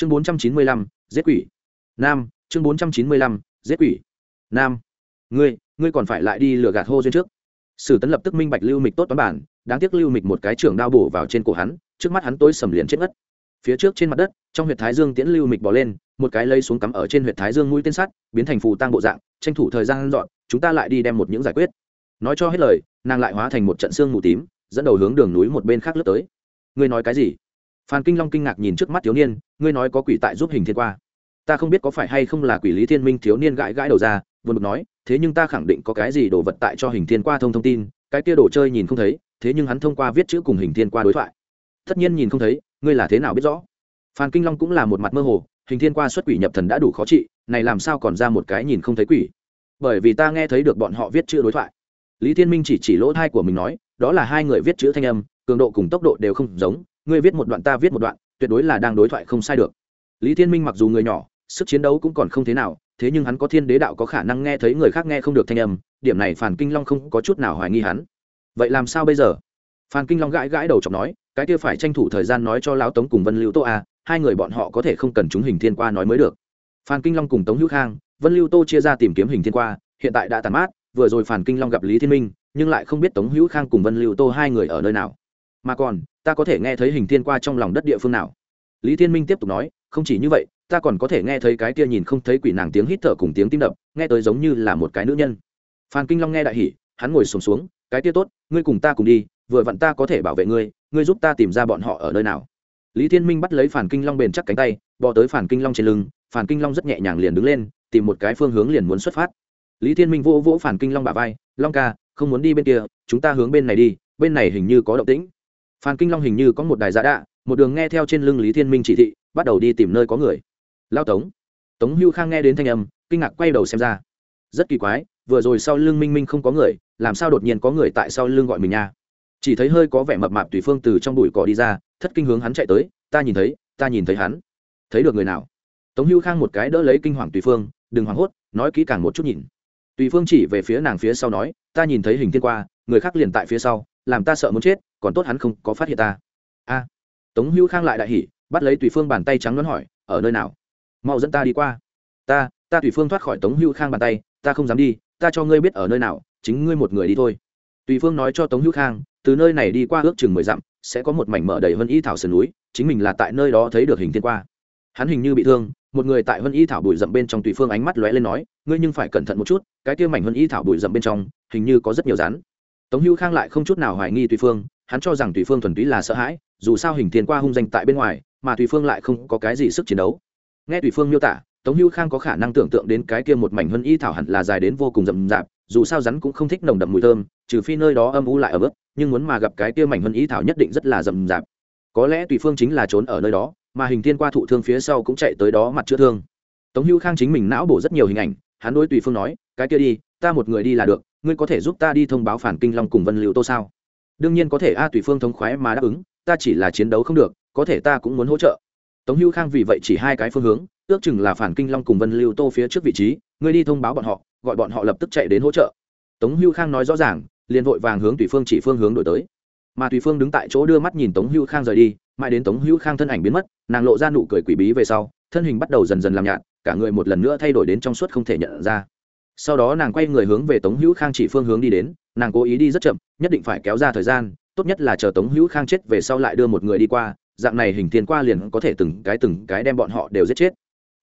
chương bốn trăm chín mươi lăm, giết quỷ. Nam, chương bốn trăm chín mươi lăm, giết quỷ. Nam, ngươi ngươi còn phải lại đi lừa gạt hô duyên trước. Sử tấn lập tức minh bạch lưu mịch tốt toán bản, đáng tiếc lưu mịch một cái trưởng đao bổ vào trên cổ hắn, trước mắt hắn tối sầm liền chết ngất phía trước trên mặt đất, trong huyệt thái dương tiễn lưu mịch bỏ lên, một cái lây xuống cắm ở trên huyệt thái dương mũi tên sắt, biến thành phù tăng bộ dạng, tranh thủ thời gian dọn, chúng ta lại đi đem một những giải quyết. Nói cho hết lời, nàng lại hóa thành một trận xương mù tím, dẫn đầu hướng đường núi một bên khác lướt tới. Ngươi nói cái gì? Phan kinh long kinh ngạc nhìn trước mắt thiếu niên, ngươi nói có quỷ tại giúp hình thiên qua. Ta không biết có phải hay không là quỷ lý thiên minh thiếu niên gãi gãi đầu ra, vừa bực nói, thế nhưng ta khẳng định có cái gì đồ vật tại cho hình thiên qua thông thông tin, cái kia đồ chơi nhìn không thấy, thế nhưng hắn thông qua viết chữ cùng hình thiên qua đối thoại. Tất nhiên nhìn không thấy, ngươi là thế nào biết rõ? Phan kinh long cũng là một mặt mơ hồ, hình thiên qua xuất quỷ nhập thần đã đủ khó trị, này làm sao còn ra một cái nhìn không thấy quỷ? Bởi vì ta nghe thấy được bọn họ viết chữ đối thoại. Lý thiên minh chỉ chỉ lỗ thai của mình nói, đó là hai người viết chữ thanh âm, cường độ cùng tốc độ đều không giống ngươi viết một đoạn ta viết một đoạn, tuyệt đối là đang đối thoại không sai được. Lý thiên minh mặc dù người nhỏ, sức chiến đấu cũng còn không thế nào, thế nhưng hắn có thiên đế đạo có khả năng nghe thấy người khác nghe không được thanh âm, điểm này phản kinh long không có chút nào hoài nghi hắn. Vậy làm sao bây giờ? Phan kinh long gãi gãi đầu chọc nói, cái kia phải tranh thủ thời gian nói cho lão tống cùng vân lưu tô a hai người bọn họ có thể không cần chúng hình thiên qua nói mới được. Phan kinh long cùng tống hữu khang, vân lưu tô chia ra tìm kiếm hình thiên qua, hiện tại đã tàn mát, vừa rồi Phàn kinh long gặp lý thiên minh, nhưng lại không biết tống hữu khang cùng vân lưu tô hai người ở nơi nào. Mà còn ta có thể nghe thấy hình thiên qua trong lòng đất địa phương nào? Lý thiên minh tiếp tục nói không chỉ như vậy ta còn có thể nghe thấy cái kia nhìn không thấy quỷ nàng tiếng hít thở cùng tiếng tim đập nghe tới giống như là một cái nữ nhân. Phan kinh long nghe đại hỉ hắn ngồi sùng xuống, xuống cái kia tốt ngươi cùng ta cùng đi vừa vặn ta có thể bảo vệ ngươi ngươi giúp ta tìm ra bọn họ ở nơi nào? Lý thiên minh bắt lấy phản kinh long bền chắc cánh tay bò tới phản kinh long trên lưng phản kinh long rất nhẹ nhàng liền đứng lên tìm một cái phương hướng liền muốn xuất phát. Lý thiên minh vỗ vỗ phản kinh long bả vai long ca không muốn đi bên kia chúng ta hướng bên này đi bên này hình như có động tĩnh. Phan kinh long hình như có một đài giá đạ, một đường nghe theo trên lưng lý thiên minh chỉ thị, bắt đầu đi tìm nơi có người. Lao tống. Tống hưu khang nghe đến thanh âm, kinh ngạc quay đầu xem ra. Rất kỳ quái, vừa rồi sau lưng minh minh không có người, làm sao đột nhiên có người tại sau lưng gọi mình nha? Chỉ thấy hơi có vẻ mập mạp tùy phương từ trong bụi cỏ đi ra, thất kinh hướng hắn chạy tới, ta nhìn thấy, ta nhìn thấy hắn. Thấy được người nào? Tống hưu khang một cái đỡ lấy kinh hoàng tùy phương, đừng hoảng hốt, nói kỹ càng một chút nhìn. Tùy phương chỉ về phía nàng phía sau nói, ta nhìn thấy hình thiên qua, người khác liền tại phía sau làm ta sợ muốn chết, còn tốt hắn không có phát hiện ta. A. Tống hưu khang lại đại hỉ, bắt lấy tùy phương bàn tay trắng nón hỏi, ở nơi nào? Mau dẫn ta đi qua. Ta ta tùy phương thoát khỏi tống hưu khang bàn tay, ta không dám đi, ta cho ngươi biết ở nơi nào, chính ngươi một người đi thôi. Tùy phương nói cho tống hữu khang, từ nơi này đi qua ước chừng mười dặm, sẽ có một mảnh mở đầy vân y thảo sườn núi, chính mình là tại nơi đó thấy được hình thiên qua. Hắn hình như bị thương, một người tại vân y thảo bụi rậm bên trong tùy phương ánh mắt lóe lên nói, ngươi nhưng phải cẩn thận một chút, cái kia mảnh vân y thảo bụi rậm bên trong, hình như có rất nhiều rắn tống hữu khang lại không chút nào hoài nghi tùy phương, hắn cho rằng tùy phương thuần túy là sợ hãi, dù sao hình thiên qua hung danh tại bên ngoài, mà tùy phương lại không có cái gì sức chiến đấu. Nghe tùy phương miêu tả, tống hữu khang có khả năng tưởng tượng đến cái kia một mảnh hân y thảo hẳn là dài đến vô cùng rậm rạp, dù sao rắn cũng không thích nồng đậm mùi thơm, trừ phi nơi đó âm u lại ở bước nhưng muốn mà gặp cái kia mảnh hân y thảo nhất định rất là rậm rạp. Có lẽ tùy phương chính là trốn ở nơi đó, mà hình thiên qua thụ thương phía sau cũng chạy tới đó mặt chữa thương. Tống hữu khang chính mình não bổ rất nhiều hình ảnh, hắn đối tùy phương nói, cái kia đi, ta một người đi là được ngươi có thể giúp ta đi thông báo phản kinh long cùng vân liệu tô sao? Đương nhiên có thể, a tùy phương thống khoái mà đáp ứng, ta chỉ là chiến đấu không được, có thể ta cũng muốn hỗ trợ. Tống hữu khang vì vậy chỉ hai cái phương hướng, ước chừng là phản kinh long cùng vân lưu tô phía trước vị trí, ngươi đi thông báo bọn họ, gọi bọn họ lập tức chạy đến hỗ trợ. Tống hữu khang nói rõ ràng, liền vội vàng hướng tùy phương chỉ phương hướng đổi tới. Mà tùy phương đứng tại chỗ đưa mắt nhìn tống hữu khang rời đi, mãi đến tống hữu khang thân ảnh biến mất, nàng lộ ra nụ cười quỷ bí về sau, thân hình bắt đầu dần dần làm nhạt, cả người một lần nữa thay đổi đến trong suốt không thể nhận ra sau đó nàng quay người hướng về tống hữu khang chỉ phương hướng đi đến, nàng cố ý đi rất chậm, nhất định phải kéo ra thời gian, tốt nhất là chờ tống hữu khang chết về sau lại đưa một người đi qua, dạng này hình thiên qua liền có thể từng cái từng cái đem bọn họ đều giết chết.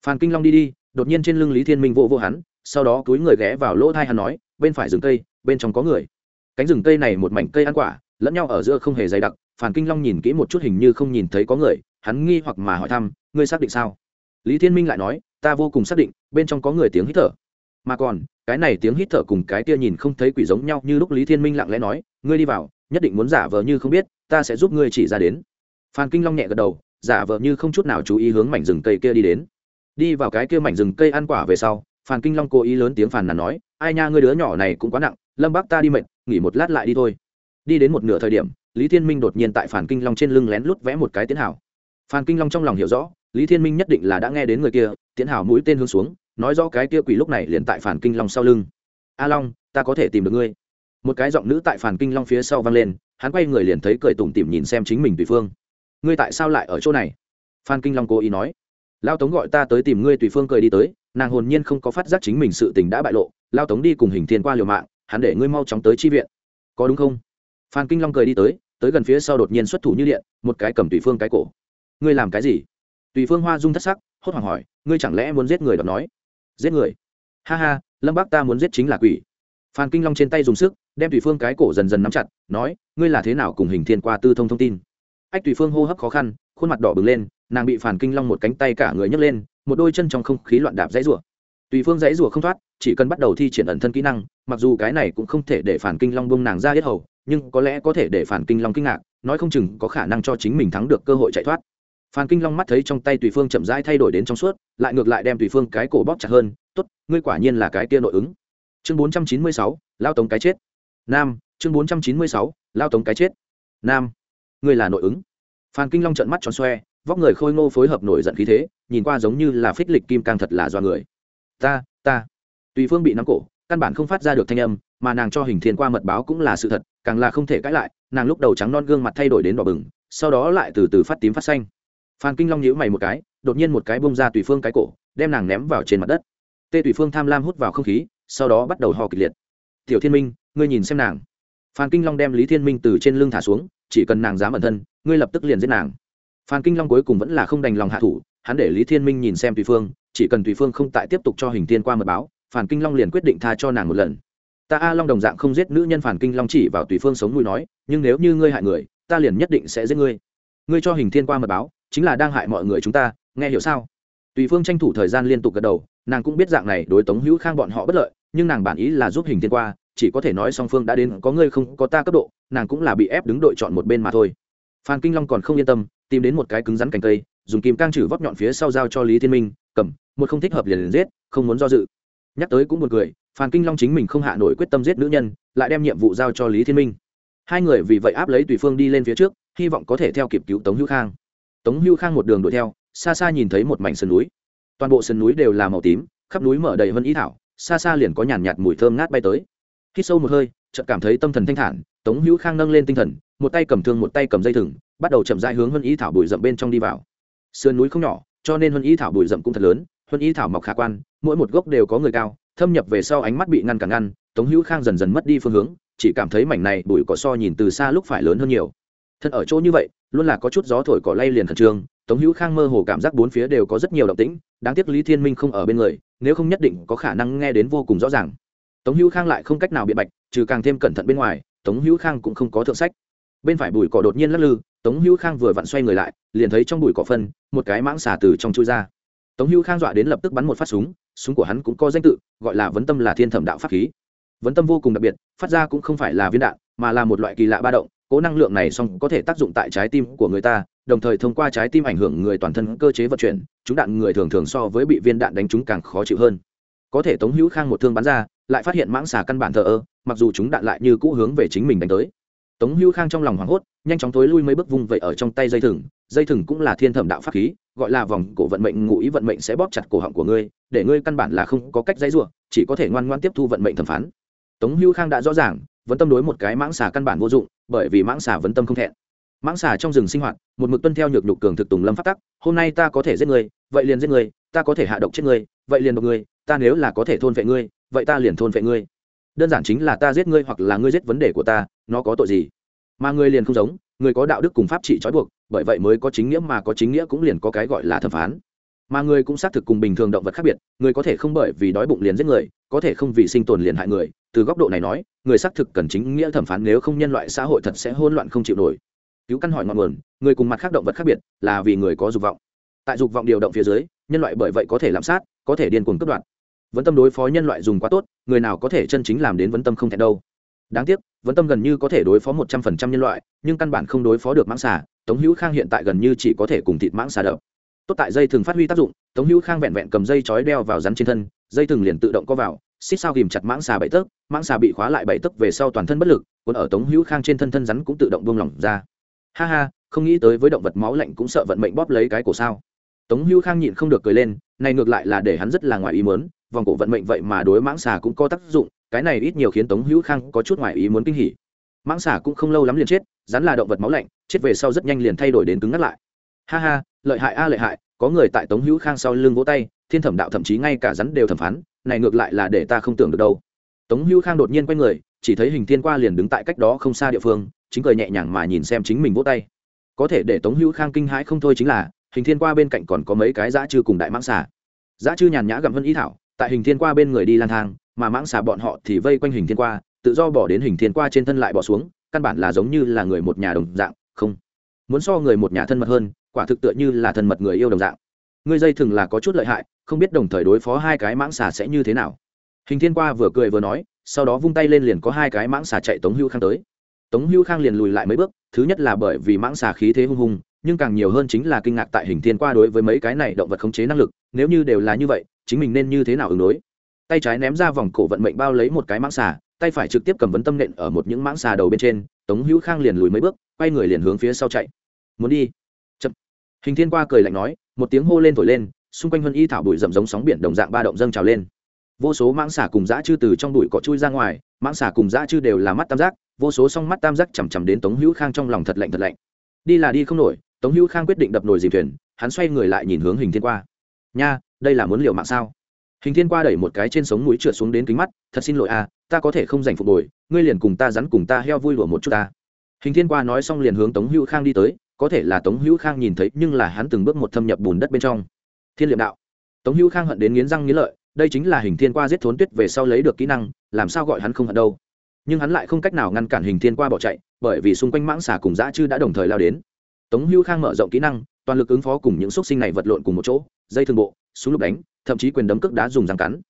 Phan kinh long đi đi, đột nhiên trên lưng lý thiên minh vô vô hắn, sau đó túi người ghé vào lỗ thai hắn nói, bên phải rừng cây, bên trong có người. Cánh rừng cây này một mảnh cây ăn quả, lẫn nhau ở giữa không hề dày đặc, Phan kinh long nhìn kỹ một chút hình như không nhìn thấy có người, hắn nghi hoặc mà hỏi thăm, ngươi xác định sao? Lý thiên minh lại nói, ta vô cùng xác định, bên trong có người tiếng hít thở mà còn, cái này tiếng hít thở cùng cái kia nhìn không thấy quỷ giống nhau như lúc lý thiên minh lặng lẽ nói, ngươi đi vào, nhất định muốn giả vờ như không biết, ta sẽ giúp ngươi chỉ ra đến. Phan kinh long nhẹ gật đầu, giả vờ như không chút nào chú ý hướng mảnh rừng cây kia đi đến. Đi vào cái kia mảnh rừng cây ăn quả về sau, phan kinh long cố ý lớn tiếng phàn nàn nói, ai nha, ngươi đứa nhỏ này cũng quá nặng, lâm bác ta đi mệt, nghỉ một lát lại đi thôi. Đi đến một nửa thời điểm, lý thiên minh đột nhiên tại phản kinh long trên lưng lén lút vẽ một cái tiến hảo phan kinh long trong lòng hiểu rõ, lý thiên minh nhất định là đã nghe đến người kia tiến hảo mũi tên hướng xuống nói rõ cái kia quỷ lúc này liền tại phản kinh long sau lưng. A long, ta có thể tìm được ngươi. Một cái giọng nữ tại phản kinh long phía sau vang lên, hắn quay người liền thấy cười tủm tỉm nhìn xem chính mình tùy phương. Ngươi tại sao lại ở chỗ này? Phan kinh long cố ý nói. Lao tống gọi ta tới tìm ngươi tùy phương cười đi tới, nàng hồn nhiên không có phát giác chính mình sự tình đã bại lộ. Lao tống đi cùng hình thiên qua liều mạng, hắn để ngươi mau chóng tới chi viện. Có đúng không? Phan kinh long cười đi tới tới gần phía sau đột nhiên xuất thủ như điện, một cái cầm tùy phương cái cổ. Ngươi làm cái gì? Tùy phương hoa dung thất sắc, hốt hoảng hỏi, ngươi chẳng lẽ muốn giết người đó nói? Giết người. Ha ha, lâm bác ta muốn giết chính là quỷ. Phan kinh long trên tay dùng sức, đem tùy phương cái cổ dần dần nắm chặt, nói, ngươi là thế nào cùng hình thiên qua tư thông thông tin? Ách tùy phương hô hấp khó khăn, khuôn mặt đỏ bừng lên, nàng bị phản kinh long một cánh tay cả người nhấc lên, một đôi chân trong không khí loạn đạp dãy rủa. Tùy phương dãy rủa không thoát, chỉ cần bắt đầu thi triển ẩn thân kỹ năng, mặc dù cái này cũng không thể để phản kinh long bông nàng ra hết hầu, nhưng có lẽ có thể để phản kinh long kinh ngạc, nói không chừng có khả năng cho chính mình thắng được cơ hội chạy thoát phan kinh long mắt thấy trong tay tùy phương chậm rãi thay đổi đến trong suốt, lại ngược lại đem tùy phương cái cổ bóp chặt hơn, tốt, ngươi quả nhiên là cái kia nội ứng. Chương bốn trăm chín mươi sáu, lao tống cái chết. Nam, chương bốn trăm chín mươi sáu, lao tống cái chết. Nam, ngươi là nội ứng. Phan kinh long trợn mắt tròn xoe, vóc người khôi ngô phối hợp nổi giận khí thế, nhìn qua giống như là phích lịch kim càng thật là do người. Ta ta. Tùy phương bị nắm cổ, căn bản không phát ra được thanh âm, mà nàng cho hình thiên qua mật báo cũng là sự thật, càng là không thể cãi lại, nàng lúc đầu trắng non gương mặt thay đổi đến đỏ bừng, sau đó lại từ từ phát tím phát xanh phan kinh long nhíu mày một cái, đột nhiên một cái bông ra tùy phương cái cổ, đem nàng ném vào trên mặt đất. Tê tùy phương tham lam hút vào không khí, sau đó bắt đầu ho kịch liệt. Tiểu thiên minh, ngươi nhìn xem nàng. Phan kinh long đem lý thiên minh từ trên lưng thả xuống, chỉ cần nàng dám ẩn thân, ngươi lập tức liền giết nàng. Phan kinh long cuối cùng vẫn là không đành lòng hạ thủ, hắn để lý thiên minh nhìn xem tùy phương, chỉ cần tùy phương không tại tiếp tục cho hình tiên qua mật báo phản kinh long liền quyết định tha cho nàng một lần. Ta a long đồng dạng không giết nữ nhân phản kinh long chỉ vào tùy phương sống mùi nói, nhưng nếu như ngươi hại người, ta liền nhất định sẽ giết ngươi. Ngươi cho hình thiên qua mật báo chính là đang hại mọi người chúng ta, nghe hiểu sao? Tùy phương tranh thủ thời gian liên tục gật đầu, nàng cũng biết dạng này đối tống hữu khang bọn họ bất lợi, nhưng nàng bản ý là giúp hình thiên qua, chỉ có thể nói song phương đã đến, có ngươi không có ta cấp độ, nàng cũng là bị ép đứng đội chọn một bên mà thôi. Phan kinh long còn không yên tâm, tìm đến một cái cứng rắn cành cây, dùng kim cang trừ vóc nhọn phía sau giao cho lý thiên minh, cầm, một không thích hợp liền liền giết, không muốn do dự. Nhắc tới cũng một người phan kinh long chính mình không hạ nổi quyết tâm giết nữ nhân, lại đem nhiệm vụ giao cho lý thiên minh. Hai người vì vậy áp lấy tùy phương đi lên phía trước, hy vọng có thể theo kịp cứu tống hữu khang tống Hưu khang một đường đuổi theo, xa xa nhìn thấy một mảnh sườn núi. Toàn bộ sườn núi đều là màu tím, khắp núi mở đầy vân ý thảo, xa xa liền có nhàn nhạt mùi thơm ngát bay tới. Khi sâu một hơi, chợt cảm thấy tâm thần thanh thản, tống hữu khang nâng lên tinh thần, một tay cầm thương một tay cầm dây thừng, bắt đầu chậm rãi hướng vân ý thảo bụi rậm bên trong đi vào. Sườn núi không nhỏ, cho nên vân ý thảo bụi rậm cũng thật lớn vân ý thảo mọc khả quan, mỗi một gốc đều có người cao, thâm nhập về sau ánh mắt bị ngăn cản ngăn, tống hữu khang dần dần mất đi phương hướng, chỉ cảm thấy mảnh này bụi cỏ so nhìn từ xa lúc phải lớn hơn nhiều thân ở chỗ như vậy, luôn là có chút gió thổi cỏ lay liền khẩn trương, tống hữu khang mơ hồ cảm giác bốn phía đều có rất nhiều động tĩnh, đáng tiếc lý thiên minh không ở bên người, nếu không nhất định có khả năng nghe đến vô cùng rõ ràng. Tống hữu khang lại không cách nào biện bạch, trừ càng thêm cẩn thận bên ngoài, tống hữu khang cũng không có thượng sách. Bên phải bụi cỏ đột nhiên lắc lư, tống hữu khang vừa vặn xoay người lại, liền thấy trong bụi cỏ phân, một cái mãng xà từ trong chui ra. Tống hữu khang dọa đến lập tức bắn một phát súng súng của hắn cũng có danh tự, gọi là vấn tâm là thiên thẩm đạo pháp khí. Vấn tâm vô cùng đặc biệt, phát ra cũng không phải là viên đạn, mà là một loại kỳ lạ ba động cố năng lượng này xong có thể tác dụng tại trái tim của người ta, đồng thời thông qua trái tim ảnh hưởng người toàn thân cơ chế vận chuyển, chúng đạn người thường thường so với bị viên đạn đánh chúng càng khó chịu hơn. Có thể tống hữu khang một thương bắn ra, lại phát hiện mãng xà căn bản thờ ơ, mặc dù chúng đạn lại như cũ hướng về chính mình đánh tới. Tống hữu khang trong lòng hoảng hốt, nhanh chóng tối lui mấy bước vung vậy ở trong tay dây thừng dây thừng cũng là thiên thẩm đạo pháp khí, gọi là vòng cổ vận mệnh, ngụ ý vận mệnh sẽ bóp chặt cổ họng của ngươi, để ngươi căn bản là không có cách dãy ruộng chỉ có thể ngoan ngoan tiếp thu vận mệnh thẩm phán. Tống hữu khang đã rõ ràng vấn tâm đối một cái mãng xà căn bản vô dụng, bởi vì mãng xà vấn tâm không thẹn. Mãng xà trong rừng sinh hoạt, một mực tuân theo nhược nhục cường thực tùng lâm phát tắc, hôm nay ta có thể giết người vậy liền giết người ta có thể hạ độc chết người vậy liền độc người ta nếu là có thể thôn vệ ngươi, vậy ta liền thôn vệ ngươi. Đơn giản chính là ta giết ngươi hoặc là ngươi giết vấn đề của ta, nó có tội gì? Mà ngươi liền không giống người có đạo đức cùng pháp trị trói buộc, bởi vậy mới có chính nghĩa mà có chính nghĩa cũng liền có cái gọi là thẩm phán mà người cũng xác thực cùng bình thường động vật khác biệt, người có thể không bởi vì đói bụng liền giết người, có thể không vì sinh tồn liền hại người. Từ góc độ này nói, người xác thực cần chính nghĩa thẩm phán, nếu không nhân loại xã hội thật sẽ hỗn loạn không chịu nổi. Cứu căn hỏi ngọn nguồn, người cùng mặt khác động vật khác biệt là vì người có dục vọng. Tại dục vọng điều động phía dưới, nhân loại bởi vậy có thể lạm sát, có thể điên cuồng cướp đoạt. Vấn tâm đối phó nhân loại dùng quá tốt, người nào có thể chân chính làm đến vấn tâm không thể đâu. Đáng tiếc, vấn tâm gần như có thể đối phó một trăm phần trăm nhân loại, nhưng căn bản không đối phó được mãng xà. Tống hữu khang hiện tại gần như chỉ có thể cùng thịt mãng xà đậu tốt tại dây thường phát huy tác dụng, tống hữu khang vẹn vẹn cầm dây chói đeo vào rắn trên thân, dây thừng liền tự động co vào, xích sao ghìm chặt mãng xà bảy tấc, mãng xà bị khóa lại bảy tấc về sau toàn thân bất lực còn ở tống hữu khang trên thân thân rắn cũng tự động buông lỏng ra. Ha ha, không nghĩ tới với động vật máu lạnh cũng sợ vận mệnh bóp lấy cái cổ sao. Tống hữu khang nhịn không được cười lên, này ngược lại là để hắn rất là ngoài ý muốn, vòng cổ vận mệnh vậy mà đối mãng xà cũng có tác dụng, cái này ít nhiều khiến tống hữu khang có chút ngoài ý muốn kinh hỉ. Mãng xà cũng không lâu lắm liền chết, rắn là động vật máu lạnh, chết về sau rất nhanh liền thay đổi đến cứng ngắt lại ha ha, lợi hại a, lợi hại, có người tại tống hữu khang sau lưng vỗ tay, thiên thẩm đạo thậm chí ngay cả rắn đều thẩm phán, này ngược lại là để ta không tưởng được đâu. Tống hữu khang đột nhiên quay người, chỉ thấy hình thiên qua liền đứng tại cách đó không xa địa phương, chính cười nhẹ nhàng mà nhìn xem chính mình vỗ tay. Có thể để tống hữu khang kinh hãi không thôi chính là, hình thiên qua bên cạnh còn có mấy cái dã chư cùng đại mãng xà. Dã chư nhàn nhã gặm vân ý thảo, tại hình thiên qua bên người đi lang thang, mà mãng xà bọn họ thì vây quanh hình thiên qua, tự do bỏ đến hình thiên qua trên thân lại bỏ xuống, căn bản là giống như là người một nhà đồng dạng, không. Muốn so người một nhà thân mật hơn quả thực tựa như là thần mật người yêu đồng dạng. Ngươi dây thường là có chút lợi hại, không biết đồng thời đối phó hai cái mãng xà sẽ như thế nào. Hình thiên qua vừa cười vừa nói, sau đó vung tay lên liền có hai cái mãng xà chạy tống hưu khang tới. Tống hưu khang liền lùi lại mấy bước, thứ nhất là bởi vì mãng xà khí thế hung hùng, nhưng càng nhiều hơn chính là kinh ngạc tại hình thiên qua đối với mấy cái này động vật khống chế năng lực, nếu như đều là như vậy, chính mình nên như thế nào ứng đối? Tay trái ném ra vòng cổ vận mệnh bao lấy một cái mãng xà, tay phải trực tiếp cầm vấn tâm nện ở một những mãng xà đầu bên trên, tống hữu khang liền lùi mấy bước, quay người liền hướng phía sau chạy. Muốn đi hình thiên qua cười lạnh nói, một tiếng hô lên thổi lên, xung quanh vân y thảo bụi rậm giống sóng biển đồng dạng ba động dâng trào lên. Vô số mãng xà cùng dã chư từ trong bụi cỏ chui ra ngoài, mãng xà cùng dã chư đều là mắt tam giác, vô số song mắt tam giác chằm chằm đến tống hữu khang trong lòng thật lạnh thật lạnh. Đi là đi không nổi, tống hữu khang quyết định đập nồi dìm thuyền, hắn xoay người lại nhìn hướng hình thiên qua. Nha, đây là muốn liều mạng sao? Hình thiên qua đẩy một cái trên sống mũi trượt xuống đến kính mắt, thật xin lỗi à ta có thể không giành phục bồi, ngươi liền cùng ta rắn cùng ta heo vui lụa một chút ta. Hình thiên qua nói xong liền hướng tống hữu khang đi tới có thể là tống hữu khang nhìn thấy, nhưng là hắn từng bước một thâm nhập bùn đất bên trong. Thiên liệm đạo. Tống hữu khang hận đến nghiến răng nghiến lợi, đây chính là hình thiên qua giết thốn tuyết về sau lấy được kỹ năng, làm sao gọi hắn không hận đâu. Nhưng hắn lại không cách nào ngăn cản hình thiên qua bỏ chạy, bởi vì xung quanh mãng xà cùng dã chư đã đồng thời lao đến. Tống hữu khang mở rộng kỹ năng, toàn lực ứng phó cùng những xúc sinh này vật lộn cùng một chỗ, dây thương bộ, súng lục đánh, thậm chí quyền đấm cước đá dùng răng cắn.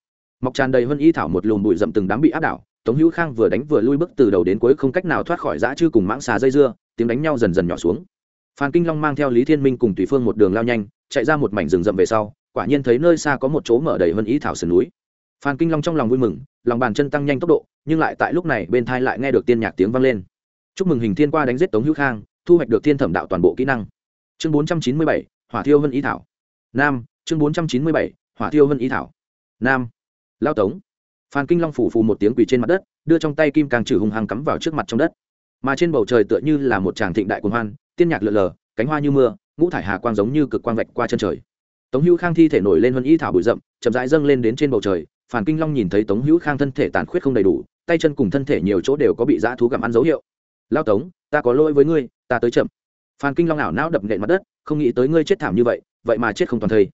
Mọc tràn đầy hơn y thảo một lùm bụi rậm từng đám bị áp đảo, tống hữu khang vừa đánh vừa lui bước từ đầu đến cuối không cách nào thoát khỏi dã chư cùng mãng xà dây dưa, tiếng đánh nhau dần dần nhỏ xuống phan kinh long mang theo lý thiên minh cùng tùy phương một đường lao nhanh, chạy ra một mảnh rừng rậm về sau, quả nhiên thấy nơi xa có một chỗ mở đầy hơn ý thảo sườn núi. Phan kinh long trong lòng vui mừng, lòng bàn chân tăng nhanh tốc độ, nhưng lại tại lúc này bên thai lại nghe được tiên nhạc tiếng vang lên. Chúc mừng hình thiên qua đánh giết tống hữu khang, thu hoạch được thiên thẩm đạo toàn bộ kỹ năng. Chương bốn trăm chín mươi bảy, hỏa thiêu vân ý thảo. Nam, chương bốn trăm chín mươi bảy, hỏa thiêu vân ý thảo. Nam lao tống. Phan kinh long phủ phù một tiếng quỳ trên mặt đất, đưa trong tay kim càng trừ hùng hăng cắm vào trước mặt trong đất. Mà trên bầu trời tựa như là một tràng thịnh đại cuồng hoan tiên nhạc lượn lờ, cánh hoa như mưa, ngũ thải hà quang giống như cực quang vạch qua chân trời. Tống hữu khang thi thể nổi lên huân y thảo bụi rậm, chậm rãi dâng lên đến trên bầu trời phản kinh long nhìn thấy tống hữu khang thân thể tàn khuyết không đầy đủ, tay chân cùng thân thể nhiều chỗ đều có bị dã thú gặm ăn dấu hiệu. Lao tống, ta có lỗi với ngươi, ta tới chậm. Phan kinh long ảo não đập nện mặt đất, không nghĩ tới ngươi chết thảm như vậy vậy mà chết không toàn thây.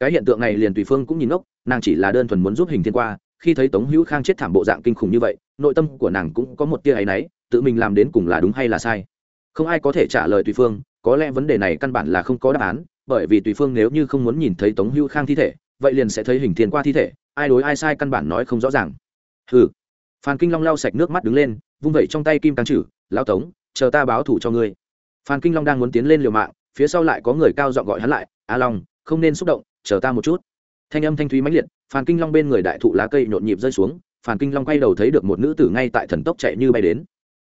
Cái hiện tượng này liền tùy phương cũng nhìn ngốc, nàng chỉ là đơn thuần muốn giúp hình thiên qua, khi thấy tống hữu khang chết thảm bộ dạng kinh khủng như vậy, nội tâm của nàng cũng có một tia áy náy, tự mình làm đến cùng là đúng hay là sai không ai có thể trả lời tùy phương, có lẽ vấn đề này căn bản là không có đáp án, bởi vì tùy phương nếu như không muốn nhìn thấy tống hữu khang thi thể, vậy liền sẽ thấy hình thiên qua thi thể, ai đối ai sai căn bản nói không rõ ràng. Ừ phan kinh long lau sạch nước mắt đứng lên, vung vẩy trong tay kim căng chử lao tống, chờ ta báo thủ cho ngươi. Phan kinh long đang muốn tiến lên liều mạng, phía sau lại có người cao giọng gọi hắn lại, a long, không nên xúc động, chờ ta một chút. Thanh âm thanh thúy mãnh liệt, phan kinh long bên người đại thụ lá cây nhộn nhịp rơi xuống, phan kinh long quay đầu thấy được một nữ tử ngay tại thần tốc chạy như bay đến.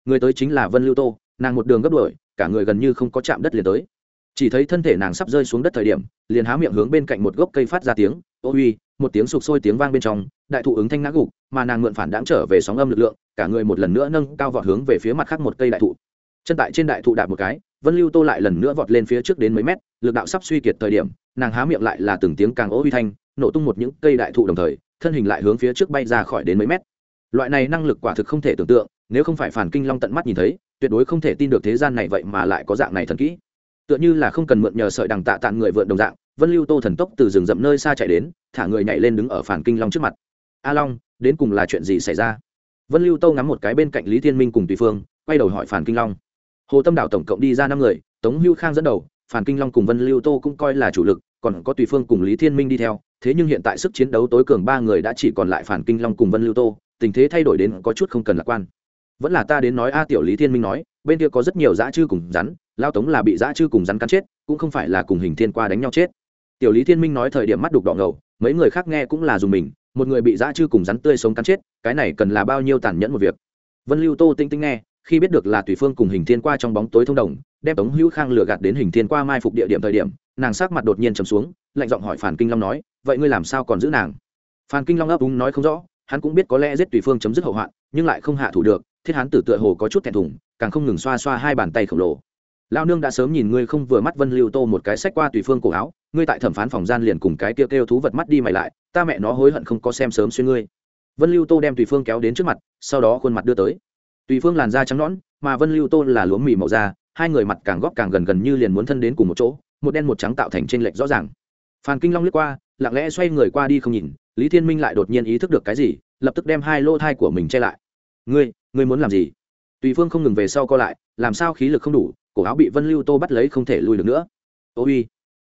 Người tới chính là vân lưu tô nàng một đường gấp đuổi, cả người gần như không có chạm đất liền tới. Chỉ thấy thân thể nàng sắp rơi xuống đất thời điểm, liền há miệng hướng bên cạnh một gốc cây phát ra tiếng ô uy một tiếng sụp sôi tiếng vang bên trong, đại thụ ứng thanh ngã gục, mà nàng mượn phản đáng trở về sóng âm lực lượng, cả người một lần nữa nâng cao vọt hướng về phía mặt khác một cây đại thụ. Chân tại trên đại thụ đạp một cái, vân lưu tô lại lần nữa vọt lên phía trước đến mấy mét, lực đạo sắp suy kiệt thời điểm, nàng há miệng lại là từng tiếng càng ô uy thanh, nổ tung một những cây đại thụ đồng thời, thân hình lại hướng phía trước bay ra khỏi đến mấy mét. Loại này năng lực quả thực không thể tưởng tượng, nếu không phải phản kinh long tận mắt nhìn thấy tuyệt đối không thể tin được thế gian này vậy mà lại có dạng này thần kỹ. Tựa như là không cần mượn nhờ sợi đằng tạ tạng người vượn đồng dạng, vân lưu tô thần tốc từ rừng rậm nơi xa chạy đến, thả người nhảy lên đứng ở phản kinh long trước mặt. A long, đến cùng là chuyện gì xảy ra? Vân lưu tô ngắm một cái bên cạnh lý thiên minh cùng tùy phương, quay đầu hỏi phản kinh long. Hồ tâm đảo tổng cộng đi ra năm người, tống hưu khang dẫn đầu, phản kinh long cùng vân lưu tô cũng coi là chủ lực, còn có tùy phương cùng lý thiên minh đi theo, thế nhưng hiện tại sức chiến đấu tối cường ba người đã chỉ còn lại phản kinh long cùng vân lưu tô, tình thế thay đổi đến có chút không cần lạc quan vẫn là ta đến nói a tiểu lý thiên minh nói, bên kia có rất nhiều dã chư cùng rắn, lao tống là bị dã chư cùng rắn cắn chết, cũng không phải là cùng hình thiên qua đánh nhau chết. Tiểu lý thiên minh nói thời điểm mắt đục đỏ ngầu, mấy người khác nghe cũng là dùng mình, một người bị dã chư cùng rắn tươi sống cắn chết, cái này cần là bao nhiêu tàn nhẫn một việc. Vân lưu tô tinh tinh nghe, khi biết được là tùy phương cùng hình thiên qua trong bóng tối thông đồng, đem tống hữu khang lừa gạt đến hình thiên qua mai phục địa điểm thời điểm, nàng sắc mặt đột nhiên trầm xuống, lạnh giọng hỏi phản kinh long nói, vậy ngươi làm sao còn giữ nàng? Phan kinh long ấp úng nói không rõ, hắn cũng biết có lẽ giết tùy phương chấm dứt hậu hoạn, nhưng lại không hạ thủ được thiết Hán tử tựa hồ có chút thẹn thùng, càng không ngừng xoa xoa hai bàn tay khổng lồ. Lao nương đã sớm nhìn ngươi không vừa mắt vân lưu tô một cái sách qua tùy phương cổ áo, ngươi tại thẩm phán phòng gian liền cùng cái kêu kêu thú vật mắt đi mày lại, ta mẹ nó hối hận không có xem sớm xuyên ngươi. Vân lưu tô đem tùy phương kéo đến trước mặt, sau đó khuôn mặt đưa tới. Tùy phương làn da trắng nõn, mà vân lưu tô là lúa mì màu da, hai người mặt càng góp càng gần gần như liền muốn thân đến cùng một chỗ, một đen một trắng tạo thành tranh lệch rõ ràng. Phan kinh long liếc qua, lặng lẽ xoay người qua đi không nhìn, lý thiên minh lại đột nhiên ý thức được cái gì, lập tức đem hai lô thai của mình che lại. Ngươi ngươi muốn làm gì? Tùy phương không ngừng về sau co lại, làm sao khí lực không đủ, cổ áo bị vân lưu tô bắt lấy không thể lùi được nữa. Ô uy.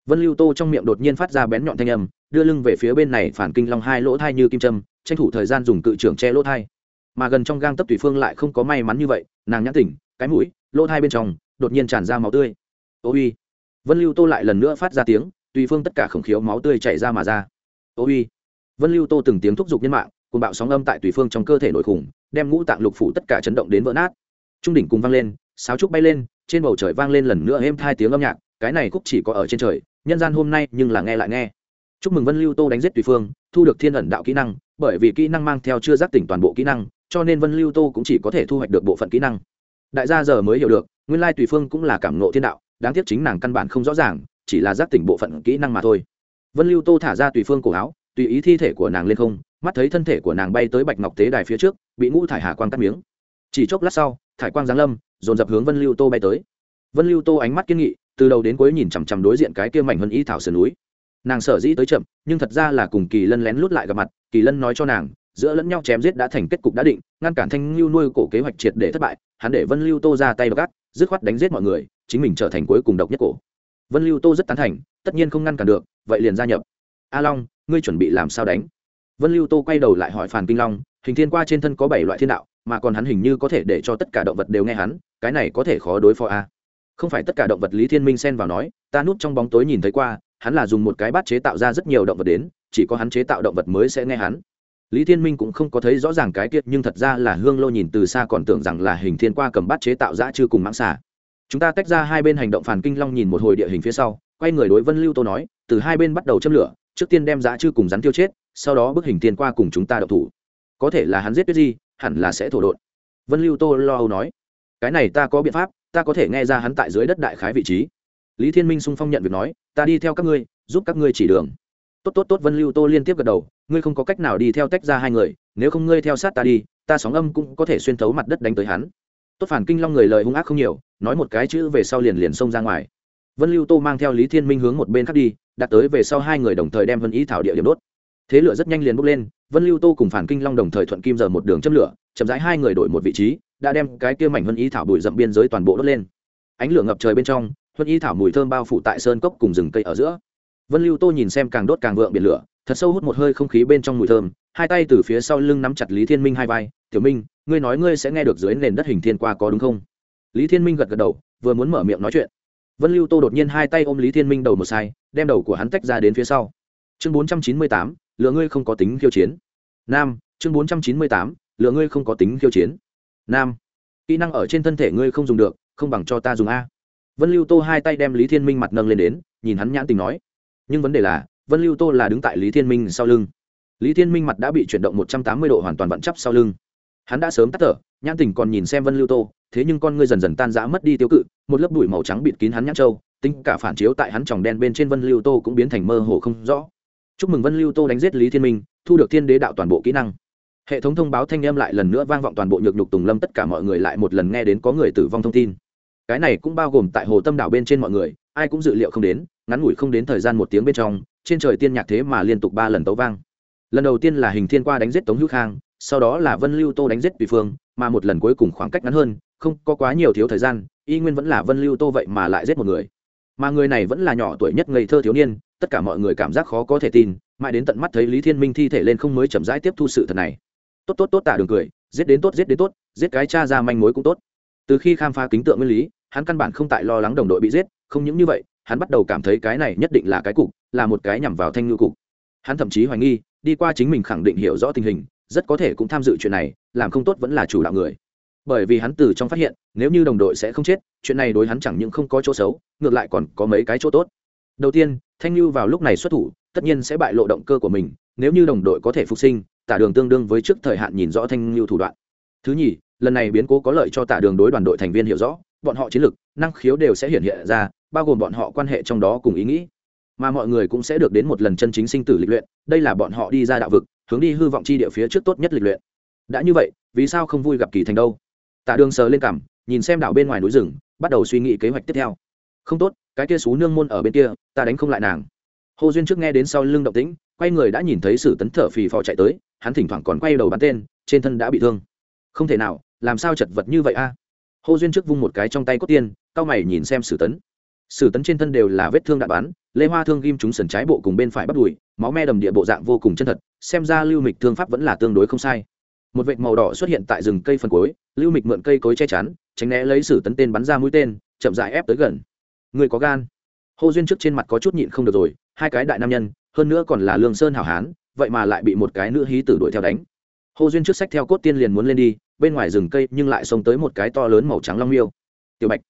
Vân lưu tô trong miệng đột nhiên phát ra bén nhọn thanh âm, đưa lưng về phía bên này phản kinh long hai lỗ thai như kim châm, tranh thủ thời gian dùng cự trưởng che lỗ thai. Mà gần trong gang tấp tùy phương lại không có may mắn như vậy, nàng nhãn tỉnh, cái mũi, lỗ thai bên trong, đột nhiên tràn ra máu tươi. Ô uy. Vân lưu tô lại lần nữa phát ra tiếng, tùy phương tất cả khổng khiếu máu tươi chảy ra mà ra. Ô uy. Vân lưu tô từng tiếng thúc giục nhân mạng cùng bạo sóng âm tại tùy phương trong cơ thể nội khủng, đem ngũ tạng lục phủ tất cả chấn động đến vỡ nát. Trung đỉnh cùng vang lên, sáo trúc bay lên, trên bầu trời vang lên lần nữa êm hai tiếng âm nhạc, cái này khúc chỉ có ở trên trời, nhân gian hôm nay nhưng là nghe lại nghe. Chúc mừng vân lưu tô đánh giết tùy phương, thu được thiên ẩn đạo kỹ năng, bởi vì kỹ năng mang theo chưa giác tỉnh toàn bộ kỹ năng, cho nên vân lưu tô cũng chỉ có thể thu hoạch được bộ phận kỹ năng. Đại gia giờ mới hiểu được, nguyên lai tùy phương cũng là cảm nộ thiên đạo, đáng tiếc chính nàng căn bản không rõ ràng, chỉ là giác tỉnh bộ phận kỹ năng mà thôi. Vân lưu tô thả ra tùy phương cổ áo, tùy ý thi thể của nàng lên không mắt thấy thân thể của nàng bay tới bạch ngọc tế đài phía trước, bị ngũ thải hà quang cắt miếng. Chỉ chốc lát sau, thải quang giáng lâm, dồn dập hướng vân lưu tô bay tới. Vân lưu tô ánh mắt kiên nghị, từ đầu đến cuối nhìn chằm chằm đối diện cái kia mảnh hân y thảo sườn núi. Nàng sở dĩ tới chậm, nhưng thật ra là cùng kỳ lân lén lút lại gặp mặt, kỳ lân nói cho nàng, giữa lẫn nhau chém giết đã thành kết cục đã định, ngăn cản thanh lưu nuôi cổ kế hoạch triệt để thất bại, hắn để vân lưu tô ra tay và gắt dứt khoát đánh giết mọi người, chính mình trở thành cuối cùng độc nhất cổ. Vân lưu tô rất tán thành, tất nhiên không ngăn cản được, vậy liền gia nhập. A long, ngươi chuẩn bị làm sao đánh? Vân lưu tô quay đầu lại hỏi phàn kinh long, hình thiên qua trên thân có bảy loại thiên đạo, mà còn hắn hình như có thể để cho tất cả động vật đều nghe hắn, cái này có thể khó đối phó a không phải tất cả động vật lý thiên minh xen vào nói, ta núp trong bóng tối nhìn thấy qua, hắn là dùng một cái bát chế tạo ra rất nhiều động vật đến, chỉ có hắn chế tạo động vật mới sẽ nghe hắn. Lý thiên minh cũng không có thấy rõ ràng cái kiệt nhưng thật ra là hương lô nhìn từ xa còn tưởng rằng là hình thiên qua cầm bát chế tạo ra chưa cùng mãng xả chúng ta tách ra hai bên hành động phản kinh long nhìn một hồi địa hình phía sau, quay người đối vân lưu tô nói, từ hai bên bắt đầu châm lửa, trước tiên đem giá chư cùng rắn tiêu chết sau đó bức hình tiên qua cùng chúng ta đậu thủ. Có thể là hắn giết tuyết di, hẳn là sẽ thổ đột vân lưu tô lo âu nói, cái này ta có biện pháp, ta có thể nghe ra hắn tại dưới đất đại khái vị trí. Lý thiên minh sung phong nhận việc nói, ta đi theo các ngươi, giúp các ngươi chỉ đường. Tốt tốt tốt, vân lưu tô liên tiếp gật đầu, ngươi không có cách nào đi theo tách ra hai người, nếu không ngươi theo sát ta đi, ta sóng âm cũng có thể xuyên thấu mặt đất đánh tới hắn. Tốt phản kinh long người lời hung ác không nhiều, nói một cái chữ về sau liền liền xông ra ngoài. Vân lưu tô mang theo lý thiên minh hướng một bên khác đi, đặt tới về sau hai người đồng thời đem vân ý thảo địa điểm đốt thế lửa rất nhanh liền bốc lên, vân lưu tô cùng phản kinh long đồng thời thuận kim giờ một đường châm lửa, chậm rãi hai người đổi một vị trí, đã đem cái kia mảnh vân Y thảo bụi rậm biên giới toàn bộ đốt lên. Ánh lửa ngập trời bên trong vân Y thảo mùi thơm bao phủ tại sơn cốc cùng rừng cây ở giữa. Vân lưu tô nhìn xem càng đốt càng vượng biển lửa, thật sâu hút một hơi không khí bên trong mùi thơm, hai tay từ phía sau lưng nắm chặt lý thiên minh hai vai, tiểu minh, ngươi nói ngươi sẽ nghe được dưới nền đất hình thiên qua có đúng không? Lý thiên minh gật gật đầu, vừa muốn mở miệng nói chuyện. Vân lưu tô đột nhiên hai tay ôm lý thiên minh đầu một sai, đem đầu của hắn tách ra đến phía sau. Chương bốn trăm chín mươi tám lựa ngươi không có tính khiêu chiến. Nam, chương bốn trăm chín mươi tám, lựa ngươi không có tính khiêu chiến. Nam, kỹ năng ở trên thân thể ngươi không dùng được, không bằng cho ta dùng a. Vân lưu tô hai tay đem lý thiên minh mặt nâng lên đến, nhìn hắn nhãn tình nói. Nhưng vấn đề là, vân lưu tô là đứng tại lý thiên minh sau lưng. Lý thiên minh mặt đã bị chuyển động một trăm tám mươi độ hoàn toàn vặn chắp sau lưng. Hắn đã sớm tắt thở, nhãn tình còn nhìn xem vân lưu tô, thế nhưng con ngươi dần dần tan rã mất đi tiêu cự, một lớp bụi màu trắng bịt kín hắn nhãn trâu tính cả phản chiếu tại hắn tròng đen bên trên vân lưu tô cũng biến thành mơ hồ không rõ chúc mừng vân lưu tô đánh giết lý thiên minh, thu được thiên đế đạo toàn bộ kỹ năng. Hệ thống thông báo thanh em lại lần nữa vang vọng toàn bộ nhược nhục tùng lâm, tất cả mọi người lại một lần nghe đến có người tử vong thông tin. Cái này cũng bao gồm tại hồ tâm đảo bên trên mọi người, ai cũng dự liệu không đến, ngắn ngủi không đến thời gian một tiếng bên trong, trên trời tiên nhạc thế mà liên tục ba lần tấu vang. Lần đầu tiên là hình thiên qua đánh giết tống hữu khang, sau đó là vân lưu tô đánh giết tùy phương, mà một lần cuối cùng khoảng cách ngắn hơn, không có quá nhiều thiếu thời gian, y nguyên vẫn là vân lưu tô vậy mà lại giết một người. Mà người này vẫn là nhỏ tuổi nhất ngây thơ thiếu niên tất cả mọi người cảm giác khó có thể tin, mãi đến tận mắt thấy lý thiên minh thi thể lên không mới chậm rãi tiếp thu sự thật này. Tốt tốt tốt, tả đường cười, giết đến tốt, giết đến tốt, giết cái cha ra manh mối cũng tốt. Từ khi khám phá kính tượng nguyên lý, hắn căn bản không tại lo lắng đồng đội bị giết, không những như vậy, hắn bắt đầu cảm thấy cái này nhất định là cái cục, là một cái nhằm vào thanh ngư cục. Hắn thậm chí hoài nghi, đi qua chính mình khẳng định hiểu rõ tình hình, rất có thể cũng tham dự chuyện này, làm không tốt vẫn là chủ đạo người. Bởi vì hắn từ trong phát hiện, nếu như đồng đội sẽ không chết, chuyện này đối hắn chẳng những không có chỗ xấu, ngược lại còn có mấy cái chỗ tốt. Đầu tiên thanh lưu vào lúc này xuất thủ tất nhiên sẽ bại lộ động cơ của mình nếu như đồng đội có thể phục sinh tả đường tương đương với trước thời hạn nhìn rõ thanh lưu thủ đoạn. Thứ nhì lần này biến cố có lợi cho tả đường đối đoàn đội thành viên hiểu rõ bọn họ chiến lược, năng khiếu đều sẽ hiện hiện ra bao gồm bọn họ quan hệ trong đó cùng ý nghĩ. Mà mọi người cũng sẽ được đến một lần chân chính sinh tử lịch luyện đây là bọn họ đi ra đạo vực hướng đi hư vọng chi địa phía trước tốt nhất lịch luyện. Đã như vậy vì sao không vui gặp kỳ thành đâu? Tạ đường sờ lên cảm nhìn xem đảo bên ngoài núi rừng bắt đầu suy nghĩ kế hoạch tiếp theo. Không tốt cái kia xú nương môn ở bên kia, ta đánh không lại nàng. Hồ duyên trước nghe đến sau lưng động tĩnh, quay người đã nhìn thấy sử tấn thở phì phò chạy tới, hắn thỉnh thoảng còn quay đầu bắn tên, trên thân đã bị thương. Không thể nào, làm sao chật vật như vậy a? Hồ duyên trước vung một cái trong tay cốt tiên, cao mày nhìn xem sử tấn. Sử tấn trên thân đều là vết thương đạn bắn, lê hoa thương ghim trúng sần trái bộ cùng bên phải bắt đùi, máu me đầm địa bộ dạng vô cùng chân thật, xem ra lưu mịch thương pháp vẫn là tương đối không sai. Một vệt màu đỏ xuất hiện tại rừng cây phần cuối, lưu mịch mượn cây cối che chắn, tránh né lấy sử tấn tên bắn ra mũi tên, chậm dại ép tới gần người có gan. Hô duyên trước trên mặt có chút nhịn không được rồi, hai cái đại nam nhân, hơn nữa còn là lương sơn hảo hán, vậy mà lại bị một cái nữ hí tử đuổi theo đánh. Hô duyên trước sách theo cốt tiên liền muốn lên đi, bên ngoài rừng cây nhưng lại xông tới một cái to lớn màu trắng long miêu. Tiểu bạch.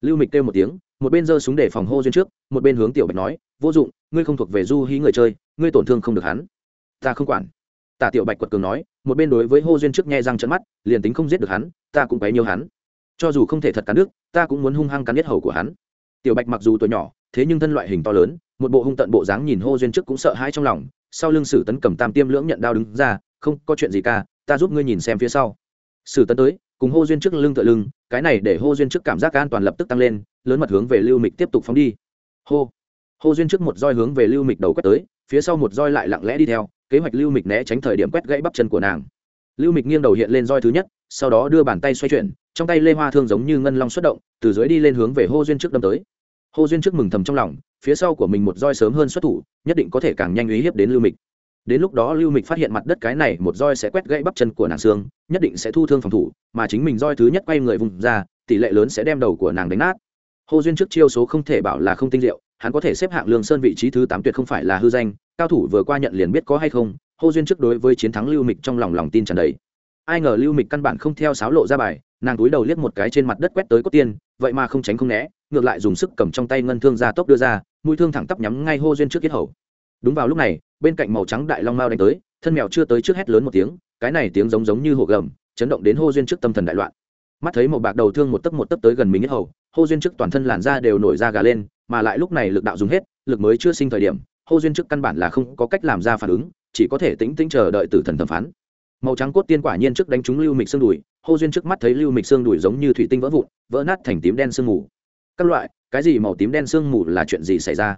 Lưu mịch kêu một tiếng, một bên giơ súng để phòng hô duyên trước, một bên hướng tiểu bạch nói, vô dụng, ngươi không thuộc về du hí người chơi, ngươi tổn thương không được hắn. Ta không quản. Tả tiểu bạch quật cường nói, một bên đối với hô duyên trước nghe răng trận mắt, liền tính không giết được hắn, ta cũng quấy nhiều hắn. Cho dù không thể thật cắn nước ta cũng muốn hung hăng cắn nhất hầu của hắn tiểu bạch mặc dù tuổi nhỏ, thế nhưng thân loại hình to lớn, một bộ hung tận bộ dáng nhìn hô duyên trước cũng sợ hãi trong lòng, sau lưng sử tấn cầm tam tiêm lưỡng nhận đao đứng ra, không, có chuyện gì ca, ta giúp ngươi nhìn xem phía sau. Sử tấn tới, cùng hô duyên trước lưng tựa lưng, cái này để hô duyên trước cảm giác an toàn lập tức tăng lên, lớn mật hướng về lưu mịch tiếp tục phóng đi. Hô hô duyên trước một roi hướng về lưu mịch đầu quét tới, phía sau một roi lại lặng lẽ đi theo, kế hoạch lưu mịch né tránh thời điểm quét gãy bắp chân của nàng. Lưu mịch nghiêng đầu hiện lên roi thứ nhất, sau đó đưa bàn tay xoay chuyển, trong tay lê hoa thương giống như ngân long xuất động, từ dưới đi lên hướng về hô duyên trước đâm tới hô duyên trước mừng thầm trong lòng, phía sau của mình một roi sớm hơn xuất thủ, nhất định có thể càng nhanh uy hiếp đến lưu mịch. Đến lúc đó lưu mịch phát hiện mặt đất cái này một roi sẽ quét gãy bắp chân của nàng xương, nhất định sẽ thu thương phòng thủ, mà chính mình roi thứ nhất quay người vùng ra, tỷ lệ lớn sẽ đem đầu của nàng đánh nát. Hô duyên trước chiêu số không thể bảo là không tinh diệu, hắn có thể xếp hạng lương sơn vị trí thứ tám tuyệt không phải là hư danh, cao thủ vừa qua nhận liền biết có hay không, hô duyên trước đối với chiến thắng lưu mịch trong lòng lòng tin tràn đầy ai ngờ lưu mịch căn bản không theo sáo lộ ra bài, nàng túi đầu liếc một cái trên mặt đất quét tới cốt tiên, vậy mà không tránh không né, ngược lại dùng sức cầm trong tay ngân thương ra tốc đưa ra, mũi thương thẳng tắp nhắm ngay hô duyên trước yết hầu. Đúng vào lúc này, bên cạnh màu trắng đại long mao đánh tới, thân mèo chưa tới trước hét lớn một tiếng, cái này tiếng giống giống như hồ gầm, chấn động đến hô duyên trước tâm thần đại loạn. Mắt thấy một bạc đầu thương một tấc một tấc tới gần mình yết hầu, hô duyên trước toàn thân làn da đều nổi ra gà lên, mà lại lúc này lực đạo dùng hết, lực mới chưa sinh thời điểm, hô duyên trước căn bản là không có cách làm ra phản ứng, chỉ có thể tĩnh tĩnh chờ đợi tử thần thẩm phán màu trắng cốt tiên quả nhiên trước đánh trúng lưu mịch xương đùi, hô duyên trước mắt thấy lưu mịch xương đùi giống như thủy tinh vỡ vụn, vỡ nát thành tím đen sương mù. Các loại, cái gì màu tím đen sương mù là chuyện gì xảy ra?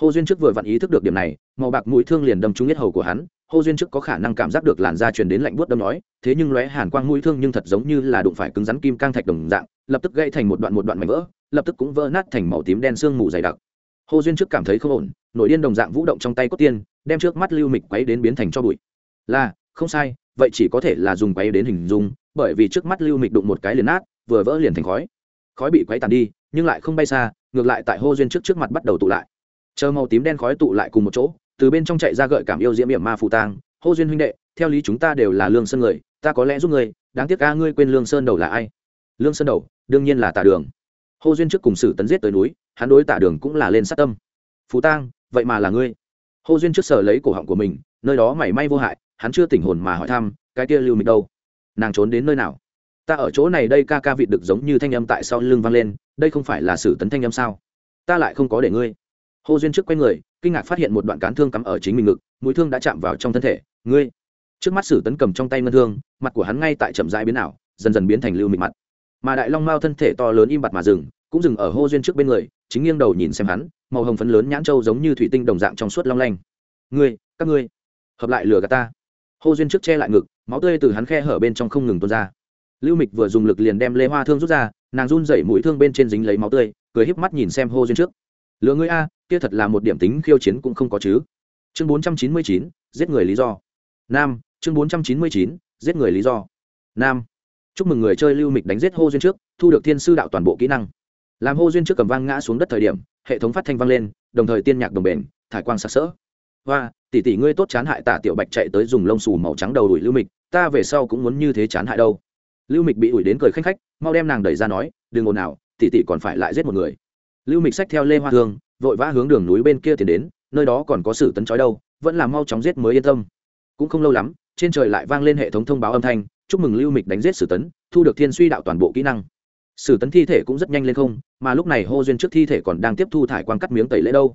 Hô duyên trước vừa vặn ý thức được điểm này, màu bạc mũi thương liền đâm trúng nhất hầu của hắn, hô duyên trước có khả năng cảm giác được làn da truyền đến lạnh buốt đâm nói, thế nhưng lóe hàn quang mũi thương nhưng thật giống như là đụng phải cứng rắn kim cang thạch đồng dạng, lập tức gây thành một đoạn một đoạn mảnh vỡ, lập tức cũng vỡ nát thành màu tím đen sương mù dày đặc. Hô duyên trước cảm thấy không ổn nội điên đồng dạng vũ động trong tay cốt tiên, đem trước mắt lưu mịch quấy đến biến thành cho bụi. Là, không sai vậy chỉ có thể là dùng quấy đến hình dung, bởi vì trước mắt lưu mịch đụng một cái liền nát, vừa vỡ liền thành khói. Khói bị quấy tàn đi, nhưng lại không bay xa, ngược lại tại hô duyên trước trước mặt bắt đầu tụ lại. Chờ màu tím đen khói tụ lại cùng một chỗ, từ bên trong chạy ra gợi cảm yêu diễm hiểm ma phù tang, hô duyên huynh đệ, theo lý chúng ta đều là lương sơn người, ta có lẽ giúp người đáng tiếc ca ngươi quên lương sơn đầu là ai? Lương sơn đầu, đương nhiên là tả đường. Hô duyên trước cùng sử tấn giết tới núi, hắn đối tả đường cũng là lên sát tâm. Phú tang, vậy mà là ngươi. Hô duyên trước sở lấy cổ họng của mình, nơi đó mảy may vô hại hắn chưa tỉnh hồn mà hỏi thăm, cái kia lưu mịch đâu? Nàng trốn đến nơi nào? Ta ở chỗ này, đây ca ca vịt được giống như thanh âm tại sau lưng vang lên, đây không phải là sử tấn thanh âm sao? Ta lại không có để ngươi. Hô duyên trước quay người, kinh ngạc phát hiện một đoạn cán thương cắm ở chính mình ngực, mũi thương đã chạm vào trong thân thể. Ngươi? Trước mắt sử tấn cầm trong tay ngân thương, mặt của hắn ngay tại chậm rãi biến ảo, dần dần biến thành lưu mịch mặt. Mà đại long mao thân thể to lớn im bặt mà dừng, cũng dừng ở hô duyên trước bên người, chính nghiêng đầu nhìn xem hắn, màu hồng phấn lớn nhãn trâu giống như thủy tinh đồng dạng trong suốt long lanh. Ngươi, các ngươi, hợp lại lừa gạt ta hô duyên trước che lại ngực, máu tươi từ hắn khe hở bên trong không ngừng tuôn ra. Lưu mịch vừa dùng lực liền đem lê hoa thương rút ra, nàng run dậy mũi thương bên trên dính lấy máu tươi, cười híp mắt nhìn xem hô duyên trước. Lừa ngươi a, kia thật là một điểm tính khiêu chiến cũng không có chứ. Chương bốn trăm chín mươi chín, giết người lý do. Nam, chương bốn trăm chín mươi chín, giết người lý do. Nam. Chúc mừng người chơi lưu mịch đánh giết hô duyên trước, thu được thiên sư đạo toàn bộ kỹ năng. Làm hô duyên trước cầm vang ngã xuống đất thời điểm, hệ thống phát thanh vang lên, đồng thời tiên nhạc đồng bền, thải quang sặc sỡ hoa tỷ tỷ ngươi tốt chán hại tả tiểu bạch chạy tới dùng lông xù màu trắng đầu đuổi lưu mịch, ta về sau cũng muốn như thế chán hại đâu. Lưu mịch bị ủi đến cười khanh khách, mau đem nàng đẩy ra nói, đừng ồn nào tỷ tỷ còn phải lại giết một người. Lưu mịch xách theo lê hoa thương, vội vã hướng đường núi bên kia tiến đến, nơi đó còn có sự tấn trói đâu, vẫn là mau chóng giết mới yên tâm. Cũng không lâu lắm, trên trời lại vang lên hệ thống thông báo âm thanh, chúc mừng lưu mịch đánh giết sử tấn, thu được thiên suy đạo toàn bộ kỹ năng. Sử tấn thi thể cũng rất nhanh lên không, mà lúc này hô duyên trước thi thể còn đang tiếp thu thải quang cắt miếng tẩy lễ đâu.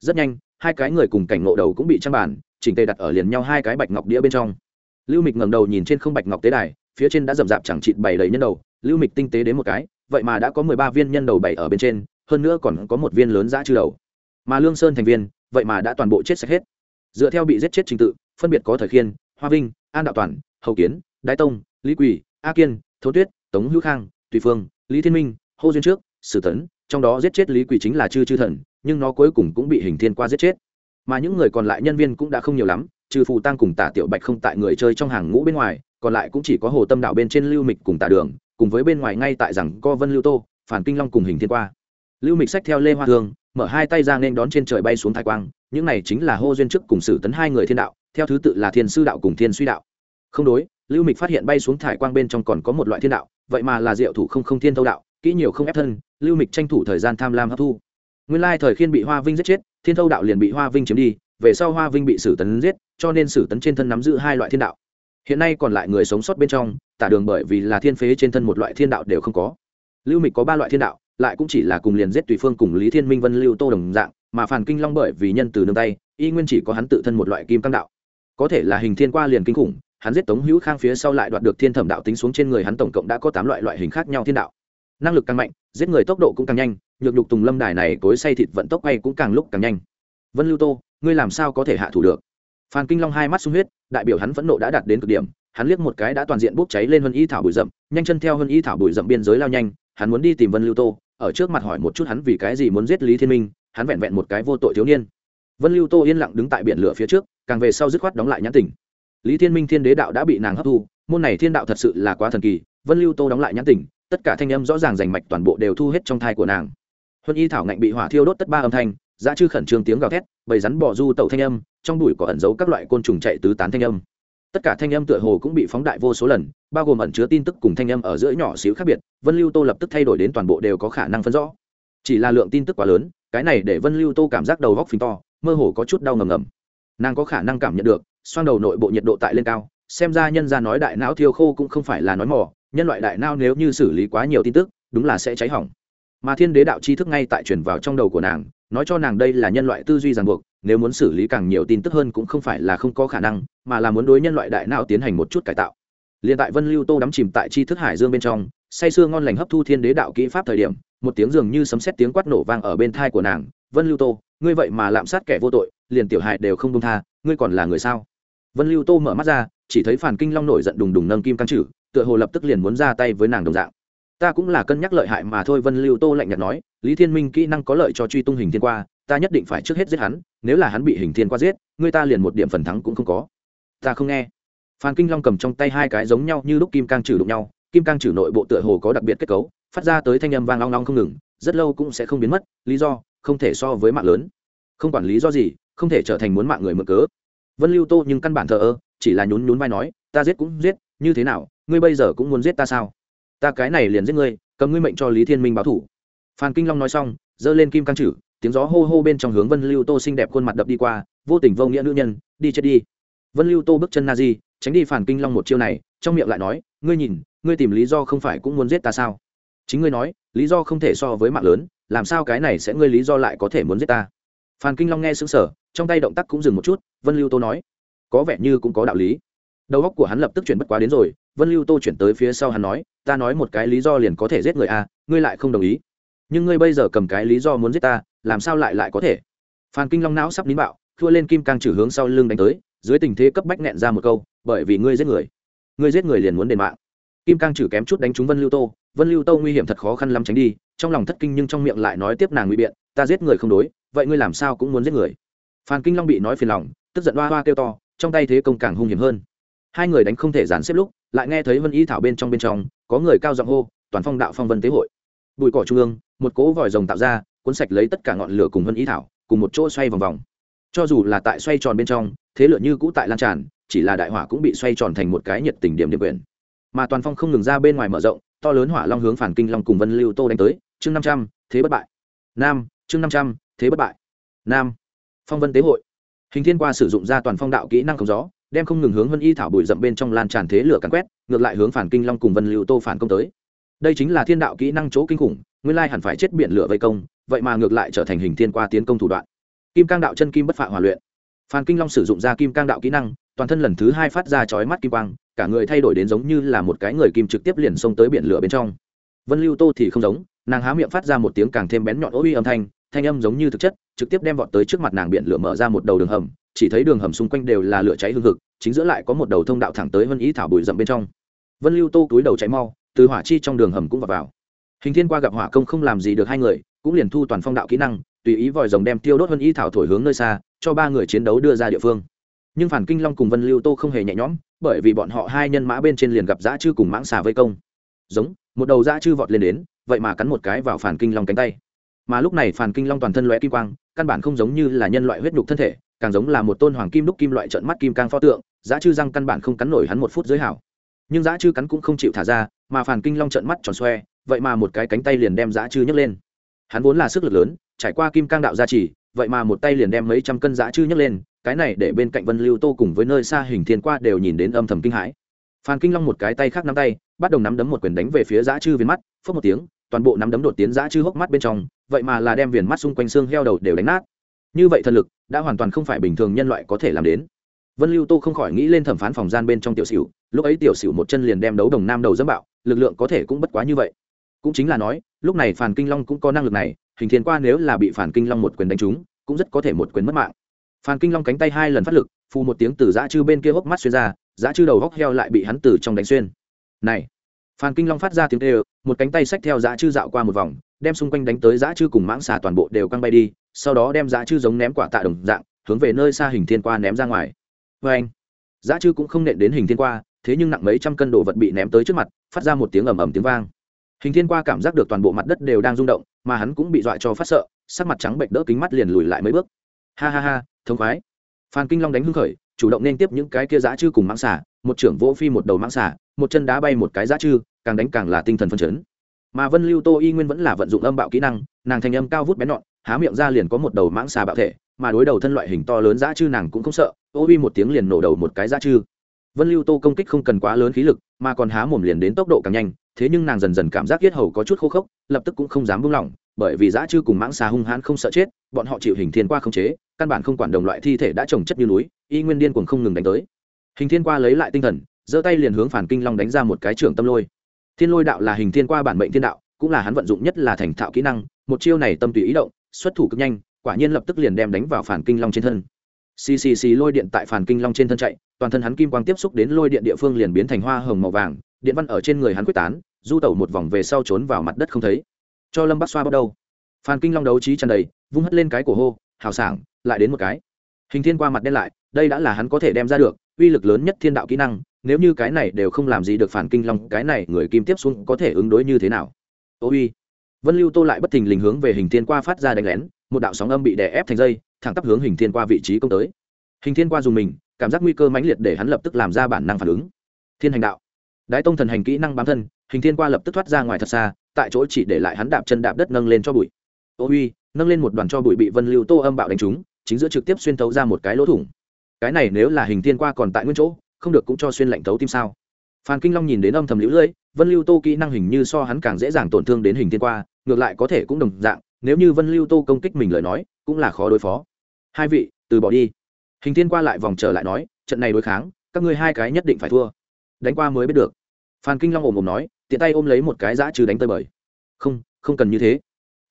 Rất nhanh hai cái người cùng cảnh ngộ đầu cũng bị trang bản chỉnh tề đặt ở liền nhau hai cái bạch ngọc đĩa bên trong. Lưu mịch ngẩng đầu nhìn trên không bạch ngọc tế đài, phía trên đã rậm rạp chẳng chịt bày đầy nhân đầu, lưu mịch tinh tế đến một cái, vậy mà đã có mười ba viên nhân đầu bày ở bên trên, hơn nữa còn có một viên lớn dã chư đầu. Mà lương sơn thành viên, vậy mà đã toàn bộ chết sạch hết. Dựa theo bị giết chết trình tự, phân biệt có thời khiên, hoa vinh, an đạo toàn hậu kiến, đái tông, lý quỳ, a kiên, Thấu tuyết, tống hữu khang, tùy phương, lý thiên minh, hô duyên trước, sử tấn, trong đó giết chết lý quỳ chính là chư chư thần nhưng nó cuối cùng cũng bị hình thiên qua giết chết. Mà những người còn lại nhân viên cũng đã không nhiều lắm, trừ phù tăng cùng tả tiểu bạch không tại người chơi trong hàng ngũ bên ngoài, còn lại cũng chỉ có hồ tâm đạo bên trên lưu mịch cùng tả đường, cùng với bên ngoài ngay tại rằng co vân lưu tô, phản kinh long cùng hình thiên qua. Lưu mịch sách theo lê hoa thương, mở hai tay ra nên đón trên trời bay xuống thái quang, những này chính là hô duyên chức cùng sử tấn hai người thiên đạo, theo thứ tự là thiên sư đạo cùng thiên suy đạo. Không đối, lưu mịch phát hiện bay xuống thải quang bên trong còn có một loại thiên đạo, vậy mà là diệu thủ không không thiên thâu đạo, kỹ nhiều không ép thân, lưu mịch tranh thủ thời gian tham lam hấp thu nguyên lai thời khiên bị hoa vinh giết chết, thiên thâu đạo liền bị hoa vinh chiếm đi, về sau hoa vinh bị sử tấn giết, cho nên sử tấn trên thân nắm giữ hai loại thiên đạo. Hiện nay còn lại người sống sót bên trong, tả đường bởi vì là thiên phế trên thân một loại thiên đạo đều không có. Lưu mịch có ba loại thiên đạo, lại cũng chỉ là cùng liền giết tùy phương cùng lý thiên minh vân lưu tô đồng dạng, mà phản kinh long bởi vì nhân từ nương tay, y nguyên chỉ có hắn tự thân một loại kim căng đạo. Có thể là hình thiên qua liền kinh khủng, hắn giết tống hữu khang phía sau lại đoạt được thiên thẩm đạo tính xuống trên người hắn tổng cộng đã có tám loại loại hình khác nhau thiên đạo năng lực càng mạnh, giết người tốc độ cũng càng nhanh, nhược nhục tùng lâm đài này cối say thịt vận tốc bay cũng càng lúc càng nhanh. Vân lưu tô, ngươi làm sao có thể hạ thủ được? Phan kinh long hai mắt sung huyết, đại biểu hắn phẫn nộ đã đạt đến cực điểm, hắn liếc một cái đã toàn diện bốc cháy lên vân y thảo bụi rậm, nhanh chân theo vân y thảo bụi rậm biên giới lao nhanh, hắn muốn đi tìm vân lưu tô, ở trước mặt hỏi một chút hắn vì cái gì muốn giết lý thiên minh, hắn vẹn vẹn một cái vô tội thiếu niên. Vân lưu tô yên lặng đứng tại biển lửa phía trước, càng về sau dứt khoát đóng lại nhãn tỉnh. Lý thiên minh thiên đế đạo đã bị nàng hấp thu, môn này thiên đạo thật sự là quá thần kỳ, vân lưu tô đóng lại nhãn tỉnh tất cả thanh âm rõ ràng rành mạch toàn bộ đều thu hết trong thai của nàng. Huân y thảo ngạnh bị hỏa thiêu đốt tất ba âm thanh giá chư khẩn trương tiếng gào thét, bầy rắn bỏ du tẩu thanh âm, trong đùi có ẩn giấu các loại côn trùng chạy tứ tán thanh âm. Tất cả thanh âm tựa hồ cũng bị phóng đại vô số lần, bao gồm ẩn chứa tin tức cùng thanh âm ở giữa nhỏ xíu khác biệt, vân lưu tô lập tức thay đổi đến toàn bộ đều có khả năng phân rõ. Chỉ là lượng tin tức quá lớn, cái này để vân lưu tô cảm giác đầu góc phình to, mơ hồ có chút đau ngầm ngầm. Nàng có khả năng cảm nhận được, xoang đầu nội bộ nhiệt độ tại lên cao, xem ra nhân ra nói đại não thiêu khô cũng không phải là nói mỏ nhân loại đại não nếu như xử lý quá nhiều tin tức, đúng là sẽ cháy hỏng. Mà thiên đế đạo tri thức ngay tại truyền vào trong đầu của nàng, nói cho nàng đây là nhân loại tư duy ràng buộc, nếu muốn xử lý càng nhiều tin tức hơn cũng không phải là không có khả năng, mà là muốn đối nhân loại đại não tiến hành một chút cải tạo. Liền tại vân lưu tô đắm chìm tại tri thức hải dương bên trong, say sưa ngon lành hấp thu thiên đế đạo kỹ pháp thời điểm, một tiếng dường như sấm xét tiếng quát nổ vang ở bên thai của nàng, vân lưu tô, ngươi vậy mà lạm sát kẻ vô tội, liền tiểu hại đều không đông tha, ngươi còn là người sao? Vân lưu tô mở mắt ra, chỉ thấy phản kinh long nổi giận đùng đùng nâng kim căng trừ tựa hồ lập tức liền muốn ra tay với nàng đồng dạng. Ta cũng là cân nhắc lợi hại mà thôi, vân lưu tô lạnh nhạt nói, lý thiên minh kỹ năng có lợi cho truy tung hình thiên qua, ta nhất định phải trước hết giết hắn, nếu là hắn bị hình thiên qua giết, người ta liền một điểm phần thắng cũng không có. Ta không nghe. Phan kinh long cầm trong tay hai cái giống nhau như lúc kim cang trừ đụng nhau, kim cang trừ nội bộ tựa hồ có đặc biệt kết cấu, phát ra tới thanh âm vang long long không ngừng, rất lâu cũng sẽ không biến mất, lý do, không thể so với mạng lớn. Không quản lý do gì, không thể trở thành muốn mạng người mượn cớ. Vân lưu tô nhưng căn bản thờ ơ, chỉ là nhún nhún vai nói, ta giết cũng giết, như thế nào ngươi bây giờ cũng muốn giết ta sao? Ta cái này liền giết ngươi, cầm ngươi mệnh cho lý thiên minh báo thủ. Phan kinh long nói xong, giơ lên kim căng chử tiếng gió hô hô bên trong hướng vân lưu tô xinh đẹp khuôn mặt đập đi qua, vô tình vô nghĩa nữ nhân, đi chết đi. Vân lưu tô bước chân na di, tránh đi phản kinh long một chiêu này, trong miệng lại nói, ngươi nhìn, ngươi tìm lý do không phải cũng muốn giết ta sao? Chính ngươi nói, lý do không thể so với mạng lớn, làm sao cái này sẽ ngươi lý do lại có thể muốn giết ta? Phan kinh long nghe xứng sở trong tay động tác cũng dừng một chút, vân lưu tô nói, có vẻ như cũng có đạo lý. Đầu óc của hắn lập tức chuyển bất quá đến rồi vân lưu tô chuyển tới phía sau hắn nói ta nói một cái lý do liền có thể giết người a à, ngươi lại không đồng ý. Nhưng ngươi bây giờ cầm cái lý do muốn giết ta làm sao lại lại có thể? Phan kinh long não sắp nín bạo thua lên kim cang trừ hướng sau lưng đánh tới dưới tình thế cấp bách nghẹn ra một câu bởi vì ngươi giết người. Ngươi giết người liền muốn đền mạng. Kim cang trừ kém chút đánh trúng vân lưu tô vân lưu tô nguy hiểm thật khó khăn lắm tránh đi trong lòng thất kinh nhưng trong miệng lại nói tiếp nàng nguy biện ta giết người không đối vậy ngươi làm sao cũng muốn giết người. Phan kinh long bị nói phiền lòng tức giận hoa hoa kêu to trong tay thế công càng hung hiểm hơn. Hai người đánh không thể dàn xếp lúc lại nghe thấy vân y thảo bên trong bên trong, có người cao giọng hô, toàn phong đạo phong vân tế hội. Bụi cỏ trung ương, một cỗ vòi rồng tạo ra, cuốn sạch lấy tất cả ngọn lửa cùng vân y thảo, cùng một chỗ xoay vòng vòng. Cho dù là tại xoay tròn bên trong, thế lửa như cũ tại lan tràn, chỉ là đại hỏa cũng bị xoay tròn thành một cái nhiệt tình điểm điểm quyền mà toàn phong không ngừng ra bên ngoài mở rộng, to lớn hỏa long hướng phản kinh long cùng vân lưu tô đánh tới, chương năm trăm, thế bất bại. Nam, chương năm trăm, thế bất bại. Nam, phong vân tế hội. Hình thiên qua sử dụng ra toàn phong đạo kỹ năng không gió đem không ngừng hướng vân y thảo bụi rậm bên trong lan tràn thế lửa càn quét, ngược lại hướng phản kinh long cùng vân lưu tô phản công tới. Đây chính là thiên đạo kỹ năng chỗ kinh khủng, nguyên lai hẳn phải chết biển lửa vây công, vậy mà ngược lại trở thành hình thiên qua tiến công thủ đoạn. Kim cang đạo chân kim bất phạ hòa luyện. Phan kinh long sử dụng ra kim cang đạo kỹ năng, toàn thân lần thứ hai phát ra chói mắt kim quang, cả người thay đổi đến giống như là một cái người kim trực tiếp liền xông tới biển lửa bên trong. Vân lưu tô thì không giống, nàng há miệng phát ra một tiếng càng thêm bén nhọn uy âm thanh thanh âm giống như thực chất, trực tiếp đem vọt tới trước mặt nàng biển lửa mở ra một đầu đường hầm chỉ thấy đường hầm xung quanh đều là lửa cháy hương thực chính giữa lại có một đầu thông đạo thẳng tới vân ý thảo bụi rậm bên trong. Vân lưu tô túi đầu cháy mau từ hỏa chi trong đường hầm cũng vào, vào. hình thiên qua gặp hỏa công không làm gì được hai người cũng liền thu toàn phong đạo kỹ năng tùy ý vòi rồng đem tiêu đốt vân ý thảo thổi hướng nơi xa cho ba người chiến đấu đưa ra địa phương. Nhưng phản kinh long cùng vân lưu tô không hề nhẹ nhõm bởi vì bọn họ hai nhân mã bên trên liền gặp dã chư cùng mãng xà vây công. Giống một đầu dã chư vọt lên đến vậy mà cắn một cái vào phản kinh long cánh tay. Mà lúc này phản kinh long toàn thân lóe kim quang căn bản không giống như là nhân loại huyết nhục thân thể càng giống là một tôn hoàng kim đúc kim loại trận mắt kim cang pho tượng dã chư răng căn bản không cắn nổi hắn một phút giới hảo. Nhưng dã chư cắn cũng không chịu thả ra, mà phản kinh long trận mắt tròn xoe, vậy mà một cái cánh tay liền đem dã chư nhấc lên. Hắn vốn là sức lực lớn, trải qua kim cang đạo gia trì, vậy mà một tay liền đem mấy trăm cân dã chư nhấc lên, cái này để bên cạnh vân lưu tô cùng với nơi xa hình thiên qua đều nhìn đến âm thầm kinh hãi. Phan kinh long một cái tay khác nắm tay, bắt đầu nắm đấm một quyền đánh về phía dã chư viên mắt phớt một tiếng, toàn bộ nắm đấm đột tiến dã chư hốc mắt bên trong, vậy mà là đem viền mắt xung quanh xương heo đầu đều đánh nát như vậy thần lực đã hoàn toàn không phải bình thường nhân loại có thể làm đến. Vân lưu tô không khỏi nghĩ lên thẩm phán phòng gian bên trong tiểu sửu lúc ấy tiểu sửu một chân liền đem đấu đồng nam đầu dẫm bạo, lực lượng có thể cũng bất quá như vậy. Cũng chính là nói, lúc này phản kinh long cũng có năng lực này, hình thiên qua nếu là bị phản kinh long một quyền đánh trúng, cũng rất có thể một quyền mất mạng. Phản kinh long cánh tay hai lần phát lực, phù một tiếng từ dã chư bên kia hốc mắt xuyên ra dã chư đầu góc heo lại bị hắn từ trong đánh xuyên. Này! Phản kinh long phát ra tiếng kêu, một cánh tay xách theo dã chư dạo qua một vòng, đem xung quanh đánh tới dã chư cùng mãng xà toàn bộ đều căng bay đi sau đó đem dã chư giống ném quả tạ đồng dạng, hướng về nơi xa hình thiên qua ném ra ngoài. Vê anh dã chư cũng không nện đến hình thiên qua, thế nhưng nặng mấy trăm cân đồ vật bị ném tới trước mặt, phát ra một tiếng ầm ầm tiếng vang. Hình thiên qua cảm giác được toàn bộ mặt đất đều đang rung động, mà hắn cũng bị dọa cho phát sợ, sắc mặt trắng bệnh đỡ kính mắt liền lùi lại mấy bước. Ha ha ha, thông khoái. Phan kinh long đánh hưng khởi, chủ động nên tiếp những cái kia Giá chư cùng mãng xả một trưởng vỗ phi một đầu mãng xả một chân đá bay một cái Giá chư, càng đánh càng là tinh thần phân chấn. Mà vân lưu tô y nguyên vẫn là vận dụng âm bạo kỹ năng, nàng thành âm cao vút bén nhọn há miệng ra liền có một đầu mãng xà bạo thể, mà đối đầu thân loại hình to lớn dã chư nàng cũng không sợ, ô uy một tiếng liền nổ đầu một cái dã chư. Vân lưu tô công kích không cần quá lớn khí lực, mà còn há mồm liền đến tốc độ càng nhanh, thế nhưng nàng dần dần cảm giác yết hầu có chút khô khốc, lập tức cũng không dám buông lỏng, bởi vì dã chư cùng mãng xà hung hãn không sợ chết, bọn họ chịu hình thiên qua không chế, căn bản không quản đồng loại thi thể đã trồng chất như núi, y nguyên điên cuồng không ngừng đánh tới. Hình thiên qua lấy lại tinh thần, giơ tay liền hướng phản kinh long đánh ra một cái trưởng tâm lôi. Thiên lôi đạo là hình thiên qua bản mệnh thiên đạo, cũng là hắn vận dụng nhất là thành thạo kỹ năng, một chiêu này tâm tùy ý động xuất thủ cực nhanh, quả nhiên lập tức liền đem đánh vào phản kinh long trên thân. Xì xì xì lôi điện tại phản kinh long trên thân chạy, toàn thân hắn kim quang tiếp xúc đến lôi điện địa phương liền biến thành hoa hồng màu vàng, điện văn ở trên người hắn quyết tán, du tẩu một vòng về sau trốn vào mặt đất không thấy. Cho lâm bắc xoa bắt đầu. Phan kinh long đấu trí tràn đầy, vung hất lên cái cổ hô, hào sảng, lại đến một cái. Hình thiên qua mặt đen lại, đây đã là hắn có thể đem ra được, uy lực lớn nhất thiên đạo kỹ năng, nếu như cái này đều không làm gì được phản kinh long, cái này người kim tiếp xuống có thể ứng đối như thế nào? Ô uy vân lưu tô lại bất thình lình hướng về hình thiên qua phát ra đánh lén, một đạo sóng âm bị đè ép thành dây, thẳng tắp hướng hình thiên qua vị trí công tới. Hình thiên qua dùng mình, cảm giác nguy cơ mãnh liệt để hắn lập tức làm ra bản năng phản ứng. Thiên hành đạo. Đái tông thần hành kỹ năng bám thân, hình thiên qua lập tức thoát ra ngoài thật xa, tại chỗ chỉ để lại hắn đạp chân đạp đất nâng lên cho bụi. Ô uy, nâng lên một đoàn cho bụi bị vân lưu tô âm bạo đánh trúng, chính giữa trực tiếp xuyên thấu ra một cái lỗ thủng. Cái này nếu là hình thiên qua còn tại nguyên chỗ, không được cũng cho xuyên lạnh thấu tim sao? Phan kinh long nhìn đến âm thầm lũ lưỡi, vân lưu tô kỹ năng hình như so hắn càng dễ dàng tổn thương đến hình thiên qua ngược lại có thể cũng đồng dạng, nếu như vân lưu tô công kích mình lời nói, cũng là khó đối phó. Hai vị, từ bỏ đi. Hình thiên qua lại vòng trở lại nói, trận này đối kháng, các ngươi hai cái nhất định phải thua. Đánh qua mới biết được. Phan kinh long ồm ồm nói, tiện tay ôm lấy một cái giã trừ đánh tơi bời. Không không cần như thế.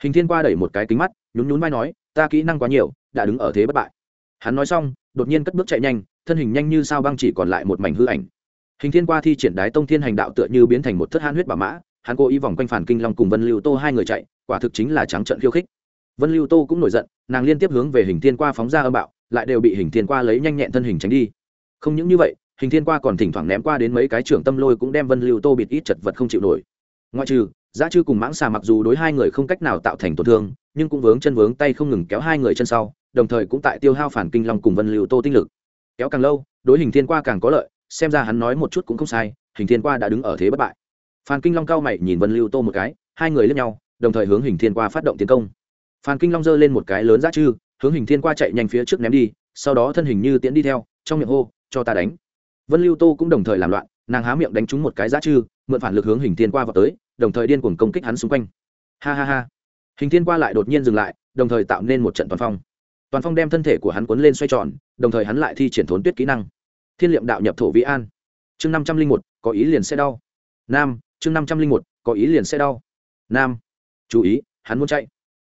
Hình thiên qua đẩy một cái kính mắt, nhún nhún vai nói, ta kỹ năng quá nhiều, đã đứng ở thế bất bại. Hắn nói xong, đột nhiên cất bước chạy nhanh, thân hình nhanh như sao băng chỉ còn lại một mảnh hư ảnh. Hình thiên qua thi triển đái tông thiên hành đạo tựa như biến thành một thất han huyết bà mã hắn cố ý vòng quanh phản kinh long cùng vân lưu tô hai người chạy, quả thực chính là trắng trận khiêu khích. Vân lưu tô cũng nổi giận, nàng liên tiếp hướng về hình thiên qua phóng ra âm bạo, lại đều bị hình thiên qua lấy nhanh nhẹn thân hình tránh đi. Không những như vậy, hình thiên qua còn thỉnh thoảng ném qua đến mấy cái trưởng tâm lôi cũng đem vân lưu tô bịt ít chật vật không chịu nổi. Ngoại trừ, giá chư cùng mãng xà mặc dù đối hai người không cách nào tạo thành tổn thương, nhưng cũng vướng chân vướng tay không ngừng kéo hai người chân sau, đồng thời cũng tại tiêu hao phản kinh long cùng vân lưu tô tinh lực. Kéo càng lâu, đối hình thiên qua càng có lợi, xem ra hắn nói một chút cũng không sai, hình thiên qua đã đứng ở thế bất bại phan kinh long cao mày nhìn vân lưu tô một cái, hai người lên nhau, đồng thời hướng hình thiên qua phát động tiến công. Phan kinh long giơ lên một cái lớn giá chư, hướng hình thiên qua chạy nhanh phía trước ném đi, sau đó thân hình như tiễn đi theo, trong miệng hô, cho ta đánh. Vân lưu tô cũng đồng thời làm loạn, nàng há miệng đánh trúng một cái giá chư, mượn phản lực hướng hình thiên qua vào tới, đồng thời điên cuồng công kích hắn xung quanh. Ha ha ha. Hình thiên qua lại đột nhiên dừng lại, đồng thời tạo nên một trận toàn phong. Toàn phong đem thân thể của hắn cuốn lên xoay tròn, đồng thời hắn lại thi triển thốn tuyết kỹ năng. Thiên liệm đạo nhập thổ vĩ an. Chương năm trăm linh một, có ý liền sẽ đau. Nam chương năm trăm linh một, có ý liền sẽ đau. Nam. Chú ý, hắn muốn chạy.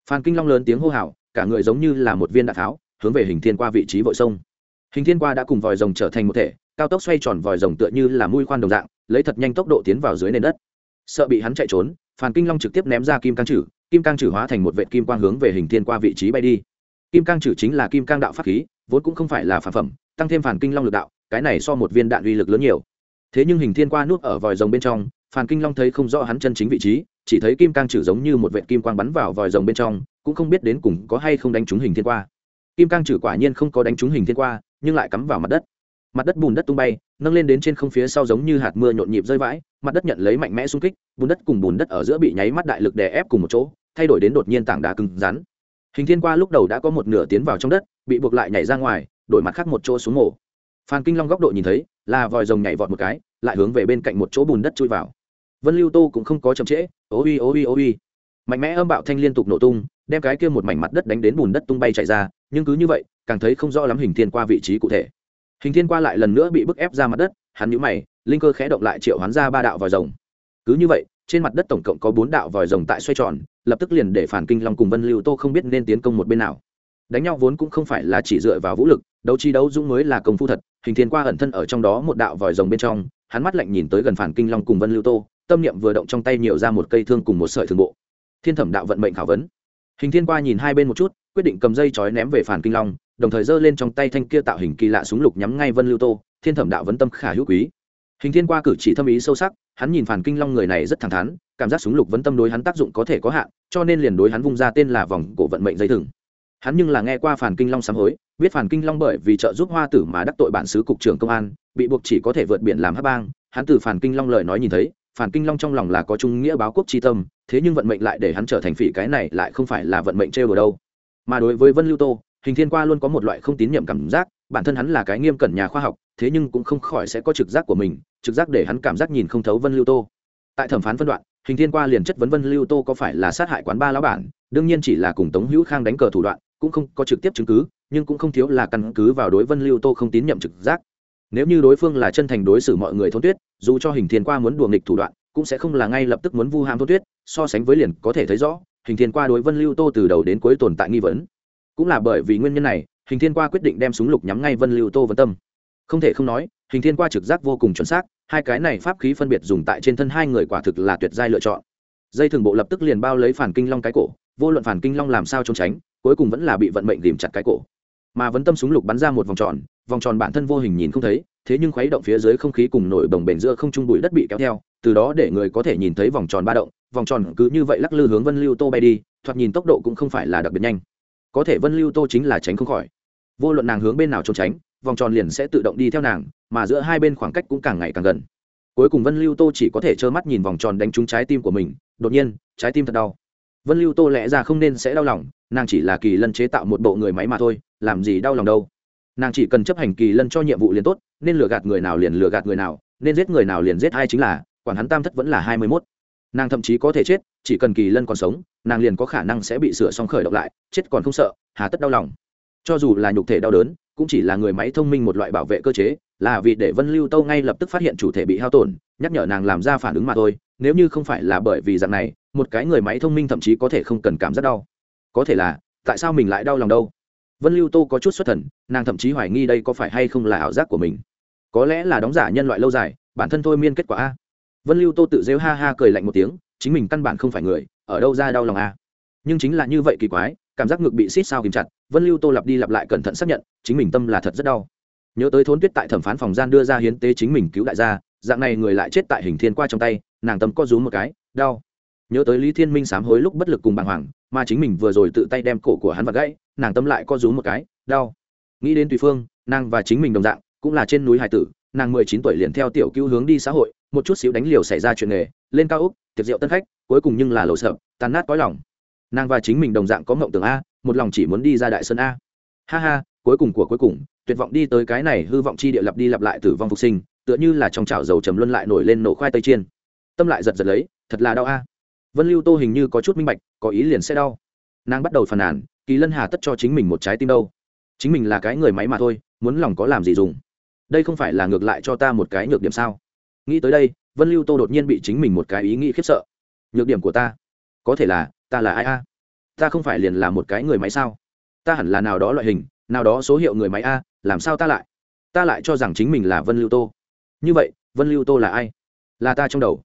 Phan kinh long lớn tiếng hô hào, cả người giống như là một viên đạn tháo, hướng về hình thiên qua vị trí vội sông. Hình thiên qua đã cùng vòi rồng trở thành một thể, cao tốc xoay tròn vòi rồng tựa như là mũi khoan đồng dạng, lấy thật nhanh tốc độ tiến vào dưới nền đất. Sợ bị hắn chạy trốn, phan kinh long trực tiếp ném ra kim cang trừ kim cang trừ hóa thành một vệ kim quang hướng về hình thiên qua vị trí bay đi. Kim cang trừ chính là kim cang đạo pháp khí, vốn cũng không phải là phản phẩm, tăng thêm phản kinh long lực đạo, cái này so một viên đạn uy lực lớn nhiều. Thế nhưng hình thiên qua nuốt ở vòi rồng bên trong Phan kinh long thấy không rõ hắn chân chính vị trí, chỉ thấy kim cang chử giống như một vệ kim quang bắn vào vòi rồng bên trong, cũng không biết đến cùng có hay không đánh trúng hình thiên qua. Kim cang chử quả nhiên không có đánh trúng hình thiên qua, nhưng lại cắm vào mặt đất. Mặt đất bùn đất tung bay, nâng lên đến trên không phía sau giống như hạt mưa nhộn nhịp rơi vãi, mặt đất nhận lấy mạnh mẽ xung kích, bùn đất cùng bùn đất ở giữa bị nháy mắt đại lực đè ép cùng một chỗ, thay đổi đến đột nhiên tảng đá cứng rắn. Hình thiên qua lúc đầu đã có một nửa tiến vào trong đất, bị buộc lại nhảy ra ngoài, đổi mặt khác một chỗ xuống mổ phan kinh long góc độ nhìn thấy, là vòi rồng nhảy vọt một cái, lại hướng về bên cạnh một chỗ bùn đất chui vào vân lưu tô cũng không có chậm trễ, ô uy ô uy ô uy. Mạnh mẽ âm bạo thanh liên tục nổ tung, đem cái kia một mảnh mặt đất đánh đến bùn đất tung bay chạy ra, nhưng cứ như vậy, càng thấy không rõ lắm hình thiên qua vị trí cụ thể. Hình thiên qua lại lần nữa bị bức ép ra mặt đất, hắn nhũ mày, linh cơ khẽ động lại triệu hoán ra ba đạo vòi rồng. Cứ như vậy, trên mặt đất tổng cộng có bốn đạo vòi rồng tại xoay tròn, lập tức liền để phản kinh long cùng vân lưu tô không biết nên tiến công một bên nào. Đánh nhau vốn cũng không phải là chỉ dựa vào vũ lực, đấu chi đấu dũng mới là công phu thật, hình thiên qua ẩn thân ở trong đó một đạo vòi rồng bên trong, hắn mắt lạnh nhìn tới gần phản kinh long cùng vân lưu tô tâm niệm vừa động trong tay nhiều ra một cây thương cùng một sợi thường bộ. Thiên thẩm đạo vận mệnh khảo vấn. Hình thiên qua nhìn hai bên một chút, quyết định cầm dây chói ném về phản kinh long, đồng thời giơ lên trong tay thanh kia tạo hình kỳ lạ súng lục nhắm ngay vân lưu tô, thiên thẩm đạo vấn tâm khả hữu quý. Hình thiên qua cử chỉ thâm ý sâu sắc, hắn nhìn phản kinh long người này rất thẳng thắn, cảm giác súng lục vấn tâm đối hắn tác dụng có thể có hạn, cho nên liền đối hắn vung ra tên là vòng cổ vận mệnh dây thừng. Hắn nhưng là nghe qua phản kinh long sám hối, biết phản kinh long bởi vì trợ giúp hoa tử mà đắc tội bản xứ cục trưởng công an, bị buộc chỉ có thể vượt biển làm hấp bang, hắn từ phản kinh long lời nói nhìn thấy phản kinh long trong lòng là có trung nghĩa báo quốc tri tâm, thế nhưng vận mệnh lại để hắn trở thành phỉ cái này lại không phải là vận mệnh trêu ở đâu. Mà đối với vân lưu tô, hình thiên qua luôn có một loại không tín nhiệm cảm giác, bản thân hắn là cái nghiêm cẩn nhà khoa học, thế nhưng cũng không khỏi sẽ có trực giác của mình, trực giác để hắn cảm giác nhìn không thấu vân lưu tô. Tại thẩm phán phân đoạn, hình thiên qua liền chất vấn vân lưu tô có phải là sát hại quán ba lão bản, đương nhiên chỉ là cùng tống hữu khang đánh cờ thủ đoạn, cũng không có trực tiếp chứng cứ, nhưng cũng không thiếu là căn cứ vào đối vân lưu tô không tín nhiệm trực giác. Nếu như đối phương là chân thành đối xử mọi người thôn tuyết dù cho hình thiên qua muốn đùa nghịch thủ đoạn, cũng sẽ không là ngay lập tức muốn vu ham thôn tuyết, so sánh với liền có thể thấy rõ, hình thiên qua đối vân lưu tô từ đầu đến cuối tồn tại nghi vấn. Cũng là bởi vì nguyên nhân này, hình thiên qua quyết định đem súng lục nhắm ngay vân lưu tô vân tâm. Không thể không nói, hình thiên qua trực giác vô cùng chuẩn xác, hai cái này pháp khí phân biệt dùng tại trên thân hai người quả thực là tuyệt giai lựa chọn. Dây thường bộ lập tức liền bao lấy phản kinh long cái cổ, vô luận phản kinh long làm sao trốn tránh, cuối cùng vẫn là bị vận mệnh tìm chặt cái cổ. Mà vấn tâm súng lục bắn ra một vòng tròn vòng tròn bản thân vô hình nhìn không thấy, thế nhưng khuấy động phía dưới không khí cùng nổi đồng bền giữa không trung bụi đất bị kéo theo, từ đó để người có thể nhìn thấy vòng tròn ba động, vòng tròn cứ như vậy lắc lư hướng vân lưu tô bay đi, thoạt nhìn tốc độ cũng không phải là đặc biệt nhanh. Có thể vân lưu tô chính là tránh không khỏi. Vô luận nàng hướng bên nào trốn tránh, vòng tròn liền sẽ tự động đi theo nàng, mà giữa hai bên khoảng cách cũng càng ngày càng gần. Cuối cùng vân lưu tô chỉ có thể trơ mắt nhìn vòng tròn đánh trúng trái tim của mình, đột nhiên, trái tim thật đau. Vân lưu tô lẽ ra không nên sẽ đau lòng, nàng chỉ là kỳ lân chế tạo một bộ người máy mà thôi, làm gì đau lòng đâu? Nàng chỉ cần chấp hành kỳ lân cho nhiệm vụ liền tốt, nên lừa gạt người nào liền lừa gạt người nào, nên giết người nào liền giết ai chính là, quản hắn tam thất vẫn là hai mươi mốt. Nàng thậm chí có thể chết, chỉ cần kỳ lân còn sống, nàng liền có khả năng sẽ bị sửa xong khởi động lại, chết còn không sợ, hà tất đau lòng. Cho dù là nhục thể đau đớn, cũng chỉ là người máy thông minh một loại bảo vệ cơ chế, là vì để vân lưu tâu ngay lập tức phát hiện chủ thể bị hao tổn, nhắc nhở nàng làm ra phản ứng mà thôi, nếu như không phải là bởi vì dạng này, một cái người máy thông minh thậm chí có thể không cần cảm giác đau. Có thể là, tại sao mình lại đau lòng đâu? Vân lưu tô có chút xuất thần, nàng thậm chí hoài nghi đây có phải hay không là ảo giác của mình. Có lẽ là đóng giả nhân loại lâu dài, bản thân thôi miên kết quả a. Vân lưu tô tự rêu ha ha cười lạnh một tiếng, chính mình căn bản không phải người, ở đâu ra đau lòng a? Nhưng chính là như vậy kỳ quái, cảm giác ngực bị xít sao kìm chặt, vân lưu tô lặp đi lặp lại cẩn thận xác nhận, chính mình tâm là thật rất đau. Nhớ tới thốn tuyết tại thẩm phán phòng gian đưa ra hiến tế chính mình cứu đại gia, dạng này người lại chết tại hình thiên qua trong tay, nàng tâm có rú một cái, đau. Nhớ tới lý thiên minh sám hối lúc bất lực cùng bàng hoàng mà chính mình vừa rồi tự tay đem cổ của hắn vặt gãy, nàng tâm lại co rú một cái, đau. Nghĩ đến tùy phương, nàng và chính mình đồng dạng, cũng là trên núi hải tử, nàng mười chín tuổi liền theo tiểu cứu hướng đi xã hội, một chút xíu đánh liều xảy ra chuyện nghề, lên cao úc, tiệc rượu tân khách, cuối cùng nhưng là lầu sợ tàn nát cõi lòng. Nàng và chính mình đồng dạng có mộng tưởng a, một lòng chỉ muốn đi ra đại sơn a. Ha ha, cuối cùng của cuối cùng, tuyệt vọng đi tới cái này hư vọng chi địa lặp đi lặp lại tử vong phục sinh, tựa như là trong chảo dầu trầm luân lại nổi lên nổ khoai tây chiên. Tâm lại giật giật lấy, thật là đau a vân lưu tô hình như có chút minh bạch, có ý liền sẽ đau. Nàng bắt đầu phàn nàn, kỳ lân hà tất cho chính mình một trái tim đâu. Chính mình là cái người máy mà thôi, muốn lòng có làm gì dùng. Đây không phải là ngược lại cho ta một cái nhược điểm sao? Nghĩ tới đây, vân lưu tô đột nhiên bị chính mình một cái ý nghĩ khiếp sợ. Nhược điểm của ta? Có thể là, ta là ai a? Ta không phải liền là một cái người máy sao? Ta hẳn là nào đó loại hình, nào đó số hiệu người máy a, làm sao ta lại? Ta lại cho rằng chính mình là vân lưu tô. Như vậy, vân lưu tô là ai? Là ta trong đầu.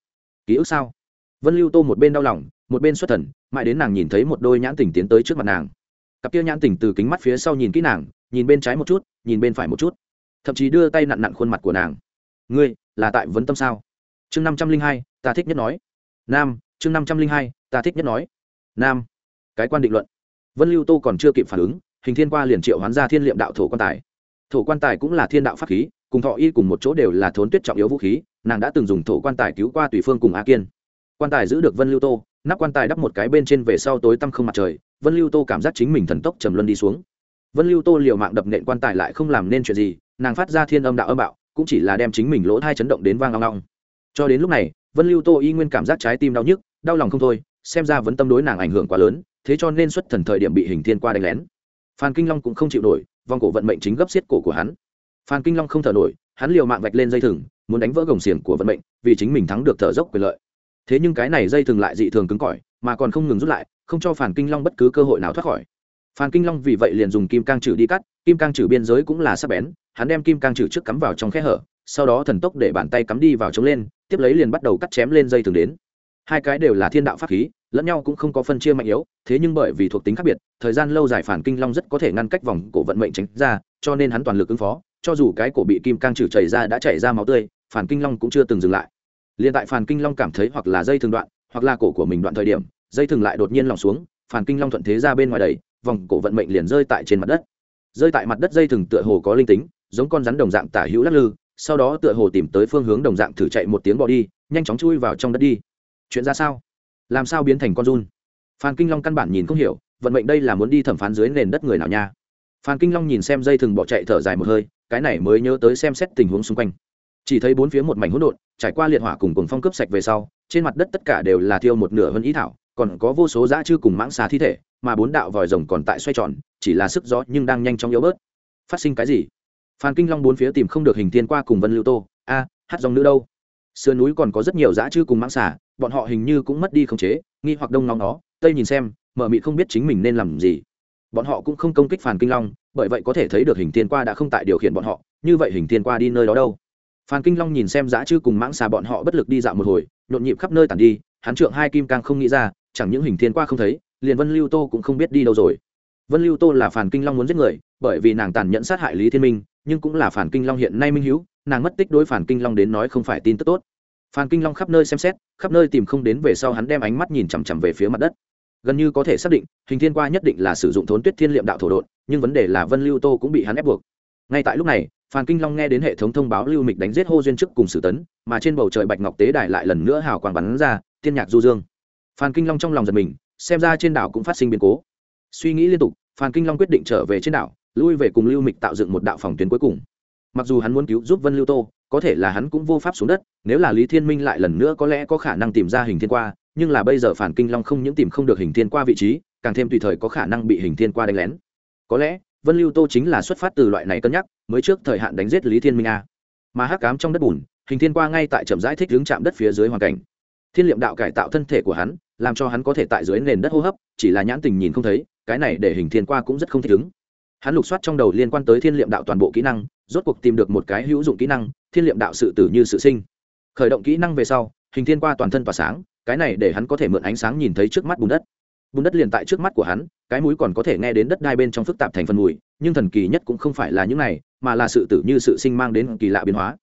Ký ức sao? Vân lưu tô một bên đau lòng, một bên xuất thần, mãi đến nàng nhìn thấy một đôi nhãn tình tiến tới trước mặt nàng. Cặp kia nhãn tình từ kính mắt phía sau nhìn kỹ nàng, nhìn bên trái một chút, nhìn bên phải một chút. Thậm chí đưa tay nặn nặn khuôn mặt của nàng. Ngươi là tại vấn tâm sao? Chương năm trăm linh hai, ta thích nhất nói. Nam, chương năm trăm linh hai, ta thích nhất nói. Nam, cái quan định luận. Vân lưu tô còn chưa kịp phản ứng, hình thiên qua liền triệu hoán ra thiên liệm đạo thổ quan tài. Thổ quan tài cũng là thiên đạo pháp khí, cùng thọ y cùng một chỗ đều là thốn tuyết trọng yếu vũ khí, nàng đã từng dùng thổ quan tài cứu qua tùy phương cùng a kiên quan tài giữ được vân lưu tô, nắp quan tài đắp một cái bên trên về sau tối tăm không mặt trời, vân lưu tô cảm giác chính mình thần tốc trầm luân đi xuống. Vân lưu tô liều mạng đập nện quan tài lại không làm nên chuyện gì, nàng phát ra thiên âm đạo âm bạo, cũng chỉ là đem chính mình lỗ thai chấn động đến vang long long cho đến lúc này, vân lưu tô y nguyên cảm giác trái tim đau nhức, đau lòng không thôi, xem ra vẫn tâm đối nàng ảnh hưởng quá lớn, thế cho nên xuất thần thời điểm bị hình thiên qua đánh lén. Phan kinh long cũng không chịu nổi vòng cổ vận mệnh chính gấp xiết cổ của hắn. Phan kinh long không thở nổi, hắn liều mạng vạch lên dây thừng, muốn đánh vỡ gồng xiềng của vận mệnh, vì chính mình thắng được thở dốc quyền lợi thế nhưng cái này dây thường lại dị thường cứng cỏi, mà còn không ngừng rút lại, không cho phản kinh long bất cứ cơ hội nào thoát khỏi. Phản kinh long vì vậy liền dùng kim cang trừ đi cắt, kim cang trừ biên giới cũng là sắc bén, hắn đem kim cang trừ trước cắm vào trong khe hở, sau đó thần tốc để bàn tay cắm đi vào chống lên, tiếp lấy liền bắt đầu cắt chém lên dây thường đến. Hai cái đều là thiên đạo pháp khí, lẫn nhau cũng không có phân chia mạnh yếu, thế nhưng bởi vì thuộc tính khác biệt, thời gian lâu dài phản kinh long rất có thể ngăn cách vòng cổ vận mệnh tránh ra, cho nên hắn toàn lực ứng phó, cho dù cái cổ bị kim cang trừ chảy ra đã chảy ra máu tươi, phản kinh long cũng chưa từng dừng lại liền tại phàn kinh long cảm thấy hoặc là dây thường đoạn, hoặc là cổ của mình đoạn thời điểm, dây thường lại đột nhiên lòng xuống, phàn kinh long thuận thế ra bên ngoài đầy vòng cổ vận mệnh liền rơi tại trên mặt đất. Rơi tại mặt đất dây thừng tựa hồ có linh tính, giống con rắn đồng dạng tả hữu lắc lư, sau đó tựa hồ tìm tới phương hướng đồng dạng thử chạy một tiếng bỏ đi, nhanh chóng chui vào trong đất đi. Chuyện ra sao? Làm sao biến thành con run? Phan kinh long căn bản nhìn không hiểu, vận mệnh đây là muốn đi thẩm phán dưới nền đất người nào nha? Phan kinh long nhìn xem dây thừng bỏ chạy thở dài một hơi, cái này mới nhớ tới xem xét tình huống xung quanh chỉ thấy bốn phía một mảnh hỗn độn, trải qua liệt hỏa cùng cùng phong cướp sạch về sau, trên mặt đất tất cả đều là thiêu một nửa vân ý thảo, còn có vô số dã chư cùng mãng xà thi thể, mà bốn đạo vòi rồng còn tại xoay tròn, chỉ là sức gió nhưng đang nhanh chóng yếu bớt. Phát sinh cái gì? Phan kinh long bốn phía tìm không được hình tiên qua cùng vân lưu tô. A, hát dòng nữ đâu? Sườn núi còn có rất nhiều dã chư cùng mãng xà, bọn họ hình như cũng mất đi khống chế, nghi hoặc đông nóng nó. Tây nhìn xem, mở mị không biết chính mình nên làm gì. Bọn họ cũng không công kích phản kinh long, bởi vậy có thể thấy được hình tiên qua đã không tại điều khiển bọn họ. Như vậy hình tiên qua đi nơi đó đâu? Phan kinh long nhìn xem dã chư cùng mãng xà bọn họ bất lực đi dạo một hồi, nhộn nhịp khắp nơi tàn đi, hắn trượng hai kim càng không nghĩ ra, chẳng những hình thiên qua không thấy, liền vân lưu tô cũng không biết đi đâu rồi. Vân lưu tô là phản kinh long muốn giết người, bởi vì nàng tàn nhẫn sát hại lý thiên minh, nhưng cũng là phản kinh long hiện nay minh hữu nàng mất tích đối phản kinh long đến nói không phải tin tức tốt. Phan kinh long khắp nơi xem xét, khắp nơi tìm không đến về sau hắn đem ánh mắt nhìn chằm chằm về phía mặt đất. Gần như có thể xác định, hình thiên qua nhất định là sử dụng thốn tuyết thiên liệm đạo thổ đột nhưng vấn đề là vân lưu tô cũng bị hắn ép buộc. Ngay tại lúc này phan kinh long nghe đến hệ thống thông báo lưu mịch đánh giết hô duyên chức cùng sử tấn, mà trên bầu trời bạch ngọc tế đài lại lần nữa hào quang bắn ra, tiên nhạc du dương. Phan kinh long trong lòng giật mình, xem ra trên đảo cũng phát sinh biến cố. Suy nghĩ liên tục phan kinh long quyết định trở về trên đảo, lui về cùng lưu mịch tạo dựng một đạo phòng tuyến cuối cùng. Mặc dù hắn muốn cứu giúp vân lưu tô, có thể là hắn cũng vô pháp xuống đất, nếu là lý thiên minh lại lần nữa có lẽ có khả năng tìm ra hình thiên qua, nhưng là bây giờ Phan kinh long không những tìm không được hình thiên qua vị trí, càng thêm tùy thời có khả năng bị hình thiên qua đánh lén. Có lẽ vân lưu tô chính là xuất phát từ loại này cân nhắc, mới trước thời hạn đánh giết lý thiên minh a. Mà hắc cám trong đất bùn, hình thiên qua ngay tại trầm giải thích hướng chạm đất phía dưới hoàn cảnh. Thiên liệm đạo cải tạo thân thể của hắn, làm cho hắn có thể tại dưới nền đất hô hấp, chỉ là nhãn tình nhìn không thấy, cái này để hình thiên qua cũng rất không thích ứng hắn lục soát trong đầu liên quan tới thiên liệm đạo toàn bộ kỹ năng, rốt cuộc tìm được một cái hữu dụng kỹ năng, thiên liệm đạo sự tử như sự sinh. Khởi động kỹ năng về sau, hình thiên qua toàn thân tỏa sáng, cái này để hắn có thể mượn ánh sáng nhìn thấy trước mắt bùn đất bùn đất liền tại trước mắt của hắn, cái mũi còn có thể nghe đến đất đai bên trong phức tạp thành phần mùi, nhưng thần kỳ nhất cũng không phải là những này, mà là sự tử như sự sinh mang đến kỳ lạ biến hóa.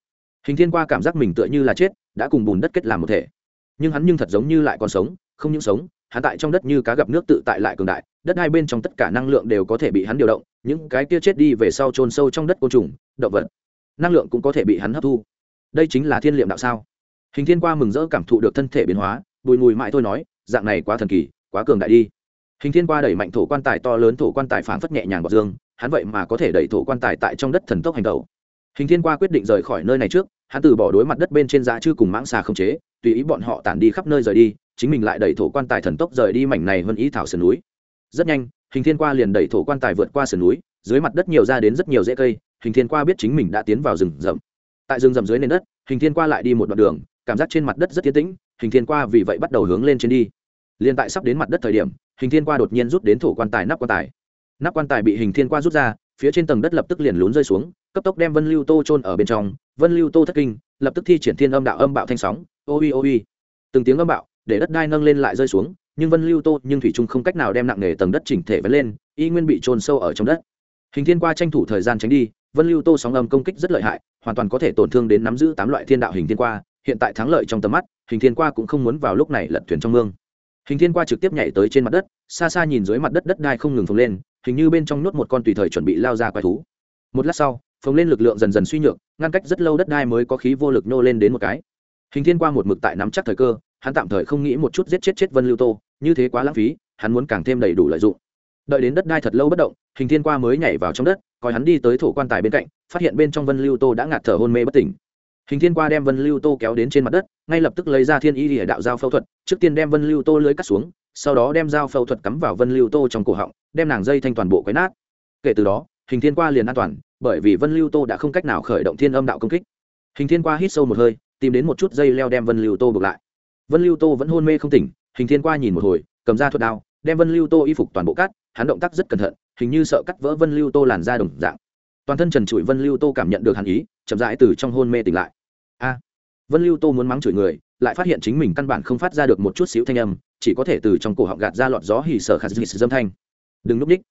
Hình thiên qua cảm giác mình tựa như là chết, đã cùng bùn đất kết làm một thể. Nhưng hắn nhưng thật giống như lại còn sống, không những sống, hắn tại trong đất như cá gặp nước tự tại lại cường đại, đất hai bên trong tất cả năng lượng đều có thể bị hắn điều động, những cái kia chết đi về sau trôn sâu trong đất côn trùng, động vật, năng lượng cũng có thể bị hắn hấp thu. Đây chính là thiên liệm đạo sao? Hình thiên qua mừng rỡ cảm thụ được thân thể biến hóa, bùi mùi mãi thôi nói, dạng này quá thần kỳ quá cường đại đi. Hình thiên qua đẩy mạnh thổ quan tài to lớn, thổ quan tài phản phất nhẹ nhàng bọc dương, hắn vậy mà có thể đẩy thổ quan tài tại trong đất thần tốc hành tẩu. Hình thiên qua quyết định rời khỏi nơi này trước, hắn từ bỏ đối mặt đất bên trên giá chư cùng mãng xà không chế, tùy ý bọn họ tản đi khắp nơi rời đi, chính mình lại đẩy thổ quan tài thần tốc rời đi mảnh này hơn ý thảo sườn núi. Rất nhanh, hình thiên qua liền đẩy thổ quan tài vượt qua sườn núi, dưới mặt đất nhiều ra đến rất nhiều rễ cây, hình thiên qua biết chính mình đã tiến vào rừng rậm. Tại rừng rậm dưới nền đất, hình thiên qua lại đi một đoạn đường, cảm giác trên mặt đất rất tiến tĩnh, hình thiên qua vì vậy bắt đầu hướng lên trên đi liền tại sắp đến mặt đất thời điểm, hình thiên qua đột nhiên rút đến thổ quan tài nắp quan tài. Nắp quan tài bị hình thiên qua rút ra, phía trên tầng đất lập tức liền lún rơi xuống, cấp tốc đem vân lưu tô trôn ở bên trong. Vân lưu tô thất kinh, lập tức thi triển thiên âm đạo âm bạo thanh sóng. Ô uy ô uy từng tiếng âm bạo, để đất đai nâng lên lại rơi xuống, nhưng vân lưu tô nhưng thủy trung không cách nào đem nặng nề tầng đất chỉnh thể vẫn lên, y nguyên bị trôn sâu ở trong đất. Hình thiên qua tranh thủ thời gian tránh đi, vân lưu tô sóng âm công kích rất lợi hại, hoàn toàn có thể tổn thương đến nắm giữ tám loại thiên đạo hình thiên qua, hiện tại thắng lợi trong tầm mắt, hình thiên qua cũng không muốn vào lúc này lật thuyền trong mương hình thiên qua trực tiếp nhảy tới trên mặt đất, xa xa nhìn dưới mặt đất đất đai không ngừng phồng lên, hình như bên trong nhốt một con tùy thời chuẩn bị lao ra quái thú. Một lát sau, phồng lên lực lượng dần dần suy nhược, ngăn cách rất lâu đất đai mới có khí vô lực nhô lên đến một cái. Hình thiên qua một mực tại nắm chắc thời cơ, hắn tạm thời không nghĩ một chút giết chết chết vân lưu tô, như thế quá lãng phí, hắn muốn càng thêm đầy đủ lợi dụng. Đợi đến đất đai thật lâu bất động, hình thiên qua mới nhảy vào trong đất, coi hắn đi tới thổ quan tài bên cạnh, phát hiện bên trong vân lưu tô đã ngạt thở hôn mê bất tỉnh hình thiên qua đem vân lưu tô kéo đến trên mặt đất, ngay lập tức lấy ra thiên y địa đạo giao phẫu thuật, trước tiên đem vân lưu tô lưới cắt xuống, sau đó đem dao phẫu thuật cắm vào vân lưu tô trong cổ họng, đem nàng dây thanh toàn bộ quấy nát. Kể từ đó, hình thiên qua liền an toàn, bởi vì vân lưu tô đã không cách nào khởi động thiên âm đạo công kích. Hình thiên qua hít sâu một hơi, tìm đến một chút dây leo đem vân lưu tô buộc lại. Vân lưu tô vẫn hôn mê không tỉnh, hình thiên qua nhìn một hồi, cầm ra thuật đao, đem vân lưu tô y phục toàn bộ cắt, hắn động tác rất cẩn thận, hình như sợ cắt vỡ vân lưu tô làn da đồng dạng toàn thân trần trụi vân lưu tô cảm nhận được hàn ý chậm rãi từ trong hôn mê tỉnh lại a vân lưu tô muốn mắng chửi người lại phát hiện chính mình căn bản không phát ra được một chút xíu thanh âm chỉ có thể từ trong cổ họng gạt ra lọt gió hì sở khả dị dâm thanh đừng núp ních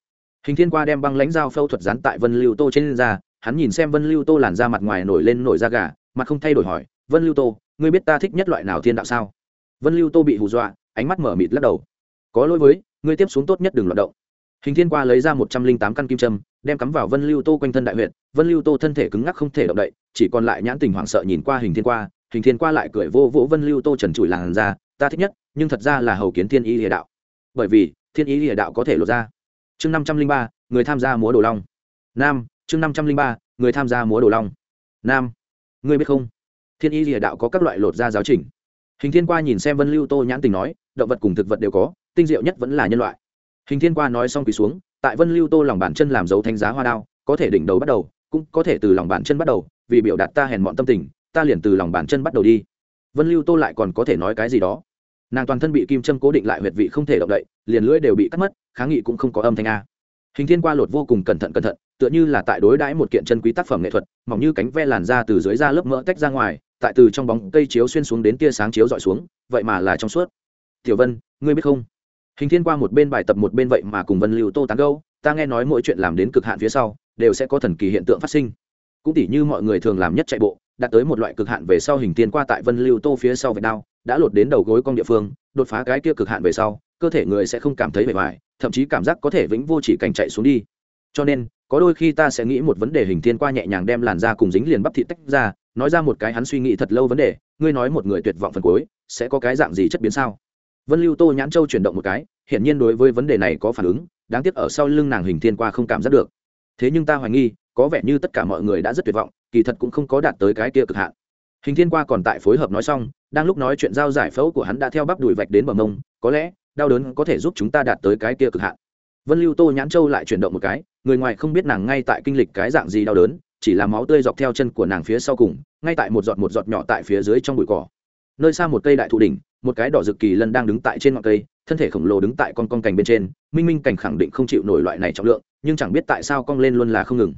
hình thiên qua đem băng lãnh dao phẫu thuật dán tại vân lưu tô trên da hắn nhìn xem vân lưu tô làn da mặt ngoài nổi lên nổi da gà mặt không thay đổi hỏi vân lưu tô ngươi biết ta thích nhất loại nào thiên đạo sao vân lưu tô bị hù dọa ánh mắt mở mịt lắc đầu có lỗi với ngươi tiếp xuống tốt nhất đừng loạt động hình thiên qua lấy ra một trăm linh tám căn kim châm đem cắm vào vân lưu tô quanh thân đại huyện vân lưu tô thân thể cứng ngắc không thể động đậy, chỉ còn lại nhãn tình hoảng sợ nhìn qua hình thiên qua, hình thiên qua lại cười vô vỗ vân lưu tô trần trụi làn ra ta thích nhất, nhưng thật ra là hầu kiến thiên ý địa đạo. Bởi vì, thiên ý địa đạo có thể lột ra. Chương năm trăm linh ba, người tham gia múa đồ long. Nam, chương năm trăm linh ba, người tham gia múa đồ long. Nam, ngươi biết không? Thiên ý địa đạo có các loại lột da giáo trình. Hình thiên qua nhìn xem vân lưu tô nhãn tình nói, động vật cùng thực vật đều có, tinh diệu nhất vẫn là nhân loại. Hình thiên qua nói xong quỳ xuống tại vân lưu tô lòng bàn chân làm dấu thanh giá hoa đao, có thể đỉnh đầu bắt đầu, cũng có thể từ lòng bàn chân bắt đầu, vì biểu đạt ta hèn mọn tâm tình, ta liền từ lòng bàn chân bắt đầu đi. Vân lưu tô lại còn có thể nói cái gì đó. Nàng toàn thân bị kim châm cố định lại huyệt vị không thể động đậy, liền lưỡi đều bị cắt mất, kháng nghị cũng không có âm thanh a. Hình thiên qua lột vô cùng cẩn thận cẩn thận, tựa như là tại đối đãi một kiện chân quý tác phẩm nghệ thuật, mỏng như cánh ve làn ra từ dưới da lớp mỡ tách ra ngoài, tại từ trong bóng cây chiếu xuyên xuống đến tia sáng chiếu dọi xuống, vậy mà là trong suốt. Tiểu vân, ngươi biết không? Hình thiên qua một bên bài tập một bên vậy mà cùng vân lưu tô tán gâu ta nghe nói mỗi chuyện làm đến cực hạn phía sau, đều sẽ có thần kỳ hiện tượng phát sinh. Cũng tỉ như mọi người thường làm nhất chạy bộ, đạt tới một loại cực hạn về sau hình thiên qua tại vân lưu tô phía sau vệt đao, đã lột đến đầu gối con địa phương, đột phá cái kia cực hạn về sau, cơ thể người sẽ không cảm thấy bề ngoài, thậm chí cảm giác có thể vĩnh vô chỉ cảnh chạy xuống đi. Cho nên, có đôi khi ta sẽ nghĩ một vấn đề hình thiên qua nhẹ nhàng đem làn da cùng dính liền bắp thịt tách ra, nói ra một cái hắn suy nghĩ thật lâu vấn đề, ngươi nói một người tuyệt vọng phần cuối, sẽ có cái dạng gì chất biến sao? Vân lưu tô nhãn châu chuyển động một cái, hiển nhiên đối với vấn đề này có phản ứng, đáng tiếc ở sau lưng nàng hình thiên qua không cảm giác được. Thế nhưng ta hoài nghi, có vẻ như tất cả mọi người đã rất tuyệt vọng, kỳ thật cũng không có đạt tới cái kia cực hạn. Hình thiên qua còn tại phối hợp nói xong, đang lúc nói chuyện giao giải phẫu của hắn đã theo bắp đùi vạch đến bờ mông, có lẽ, đau đớn có thể giúp chúng ta đạt tới cái kia cực hạn. Vân lưu tô nhãn châu lại chuyển động một cái, người ngoài không biết nàng ngay tại kinh lịch cái dạng gì đau đớn, chỉ là máu tươi dọc theo chân của nàng phía sau cùng, ngay tại một giọt một giọt nhỏ tại phía dưới trong bụi cỏ. Nơi xa một cây đại thụ đỉnh một cái đỏ rực kỳ lân đang đứng tại trên ngọn cây, thân thể khổng lồ đứng tại con con cành bên trên, minh minh cảnh khẳng định không chịu nổi loại này trọng lượng, nhưng chẳng biết tại sao cong lên luôn là không ngừng.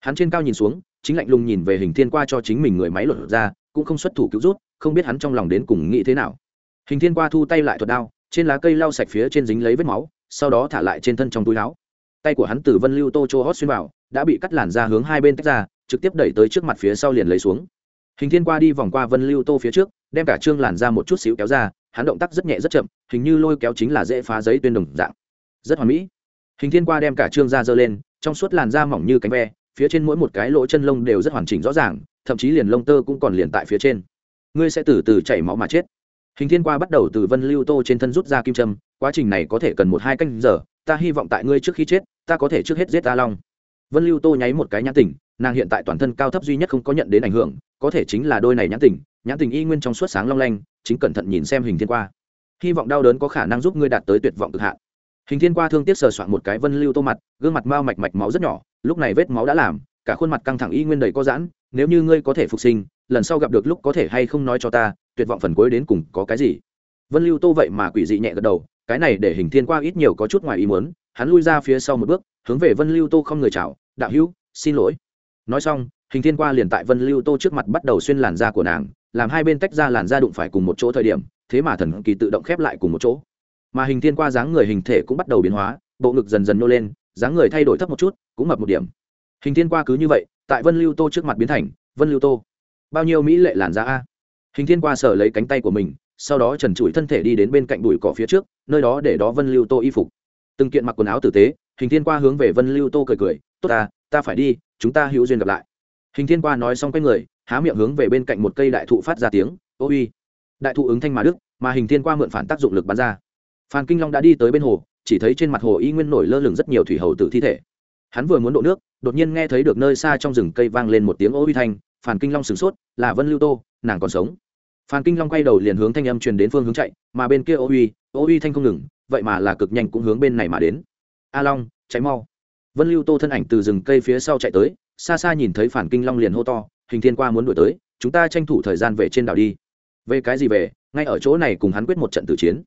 Hắn trên cao nhìn xuống, chính lạnh lùng nhìn về hình thiên qua cho chính mình người máy luật ra, cũng không xuất thủ cứu rút, không biết hắn trong lòng đến cùng nghĩ thế nào. Hình thiên qua thu tay lại thuật đao, trên lá cây lau sạch phía trên dính lấy vết máu, sau đó thả lại trên thân trong túi áo. Tay của hắn từ vân lưu tô chô hót xuyên vào, đã bị cắt làn ra hướng hai bên tách ra, trực tiếp đẩy tới trước mặt phía sau liền lấy xuống. Hình thiên qua đi vòng qua vân lưu tô phía trước đem cả trương làn ra một chút xíu kéo ra, hắn động tác rất nhẹ rất chậm, hình như lôi kéo chính là dễ phá giấy tuyên đồng dạng. Rất hoàn mỹ. Hình thiên qua đem cả trương da dơ lên, trong suốt làn da mỏng như cánh ve, phía trên mỗi một cái lỗ chân lông đều rất hoàn chỉnh rõ ràng, thậm chí liền lông tơ cũng còn liền tại phía trên. Ngươi sẽ từ từ chảy máu mà chết. Hình thiên qua bắt đầu từ vân lưu tô trên thân rút ra kim châm, quá trình này có thể cần một hai canh giờ, ta hy vọng tại ngươi trước khi chết, ta có thể trước hết giết ta long. Vân lưu tô nháy một cái nhãn tình nàng hiện tại toàn thân cao thấp duy nhất không có nhận đến ảnh hưởng có thể chính là đôi này nhãn tình nhãn tình y nguyên trong suốt sáng long lanh, chính cẩn thận nhìn xem hình thiên qua. Hy vọng đau đớn có khả năng giúp ngươi đạt tới tuyệt vọng cực hạn. Hình thiên qua thương tiếc sờ soạn một cái vân lưu tô mặt, gương mặt mao mạch mạch máu rất nhỏ, lúc này vết máu đã làm, cả khuôn mặt căng thẳng y nguyên đầy có giãn, nếu như ngươi có thể phục sinh, lần sau gặp được lúc có thể hay không nói cho ta, tuyệt vọng phần cuối đến cùng có cái gì? Vân lưu tô vậy mà quỷ dị nhẹ gật đầu, cái này để hình thiên qua ít nhiều có chút ngoài ý muốn, hắn lui ra phía sau một bước, hướng về vân lưu tô không người chào, đạo hữu, xin lỗi. Nói xong hình thiên qua liền tại vân lưu tô trước mặt bắt đầu xuyên làn da của nàng, làm hai bên tách ra làn da đụng phải cùng một chỗ thời điểm, thế mà thần kỳ tự động khép lại cùng một chỗ. Mà hình thiên qua dáng người hình thể cũng bắt đầu biến hóa, bộ ngực dần dần nô lên, dáng người thay đổi thấp một chút, cũng mập một điểm. Hình thiên qua cứ như vậy, tại vân lưu tô trước mặt biến thành, vân lưu tô, bao nhiêu mỹ lệ làn da a? Hình thiên qua sở lấy cánh tay của mình, sau đó trần trụi thân thể đi đến bên cạnh bụi cỏ phía trước, nơi đó để đó vân lưu tô y phục. Từng kiện mặc quần áo tử tế, hình thiên qua hướng về vân lưu tô cười cười, tốt ta ta phải đi, chúng ta hữu duyên gặp lại hình thiên qua nói xong quay người, há miệng hướng về bên cạnh một cây đại thụ phát ra tiếng ô uy đại thụ ứng thanh mà đức, mà hình thiên qua mượn phản tác dụng lực bắn ra. Phan kinh long đã đi tới bên hồ, chỉ thấy trên mặt hồ y nguyên nổi lơ lửng rất nhiều thủy hầu tử thi thể. Hắn vừa muốn độ nước, đột nhiên nghe thấy được nơi xa trong rừng cây vang lên một tiếng ô uy thanh, phan kinh long sửng sốt, là vân lưu tô, nàng còn sống. Phan kinh long quay đầu liền hướng thanh âm truyền đến phương hướng chạy, mà bên kia ô uy ô uy thanh không ngừng, vậy mà là cực nhanh cũng hướng bên này mà đến. A long cháy mau. Vân lưu tô thân ảnh từ rừng cây phía sau chạy tới xa xa nhìn thấy phản kinh long liền hô to, hình thiên qua muốn đuổi tới, chúng ta tranh thủ thời gian về trên đảo đi. Về cái gì về? Ngay ở chỗ này cùng hắn quyết một trận tử chiến.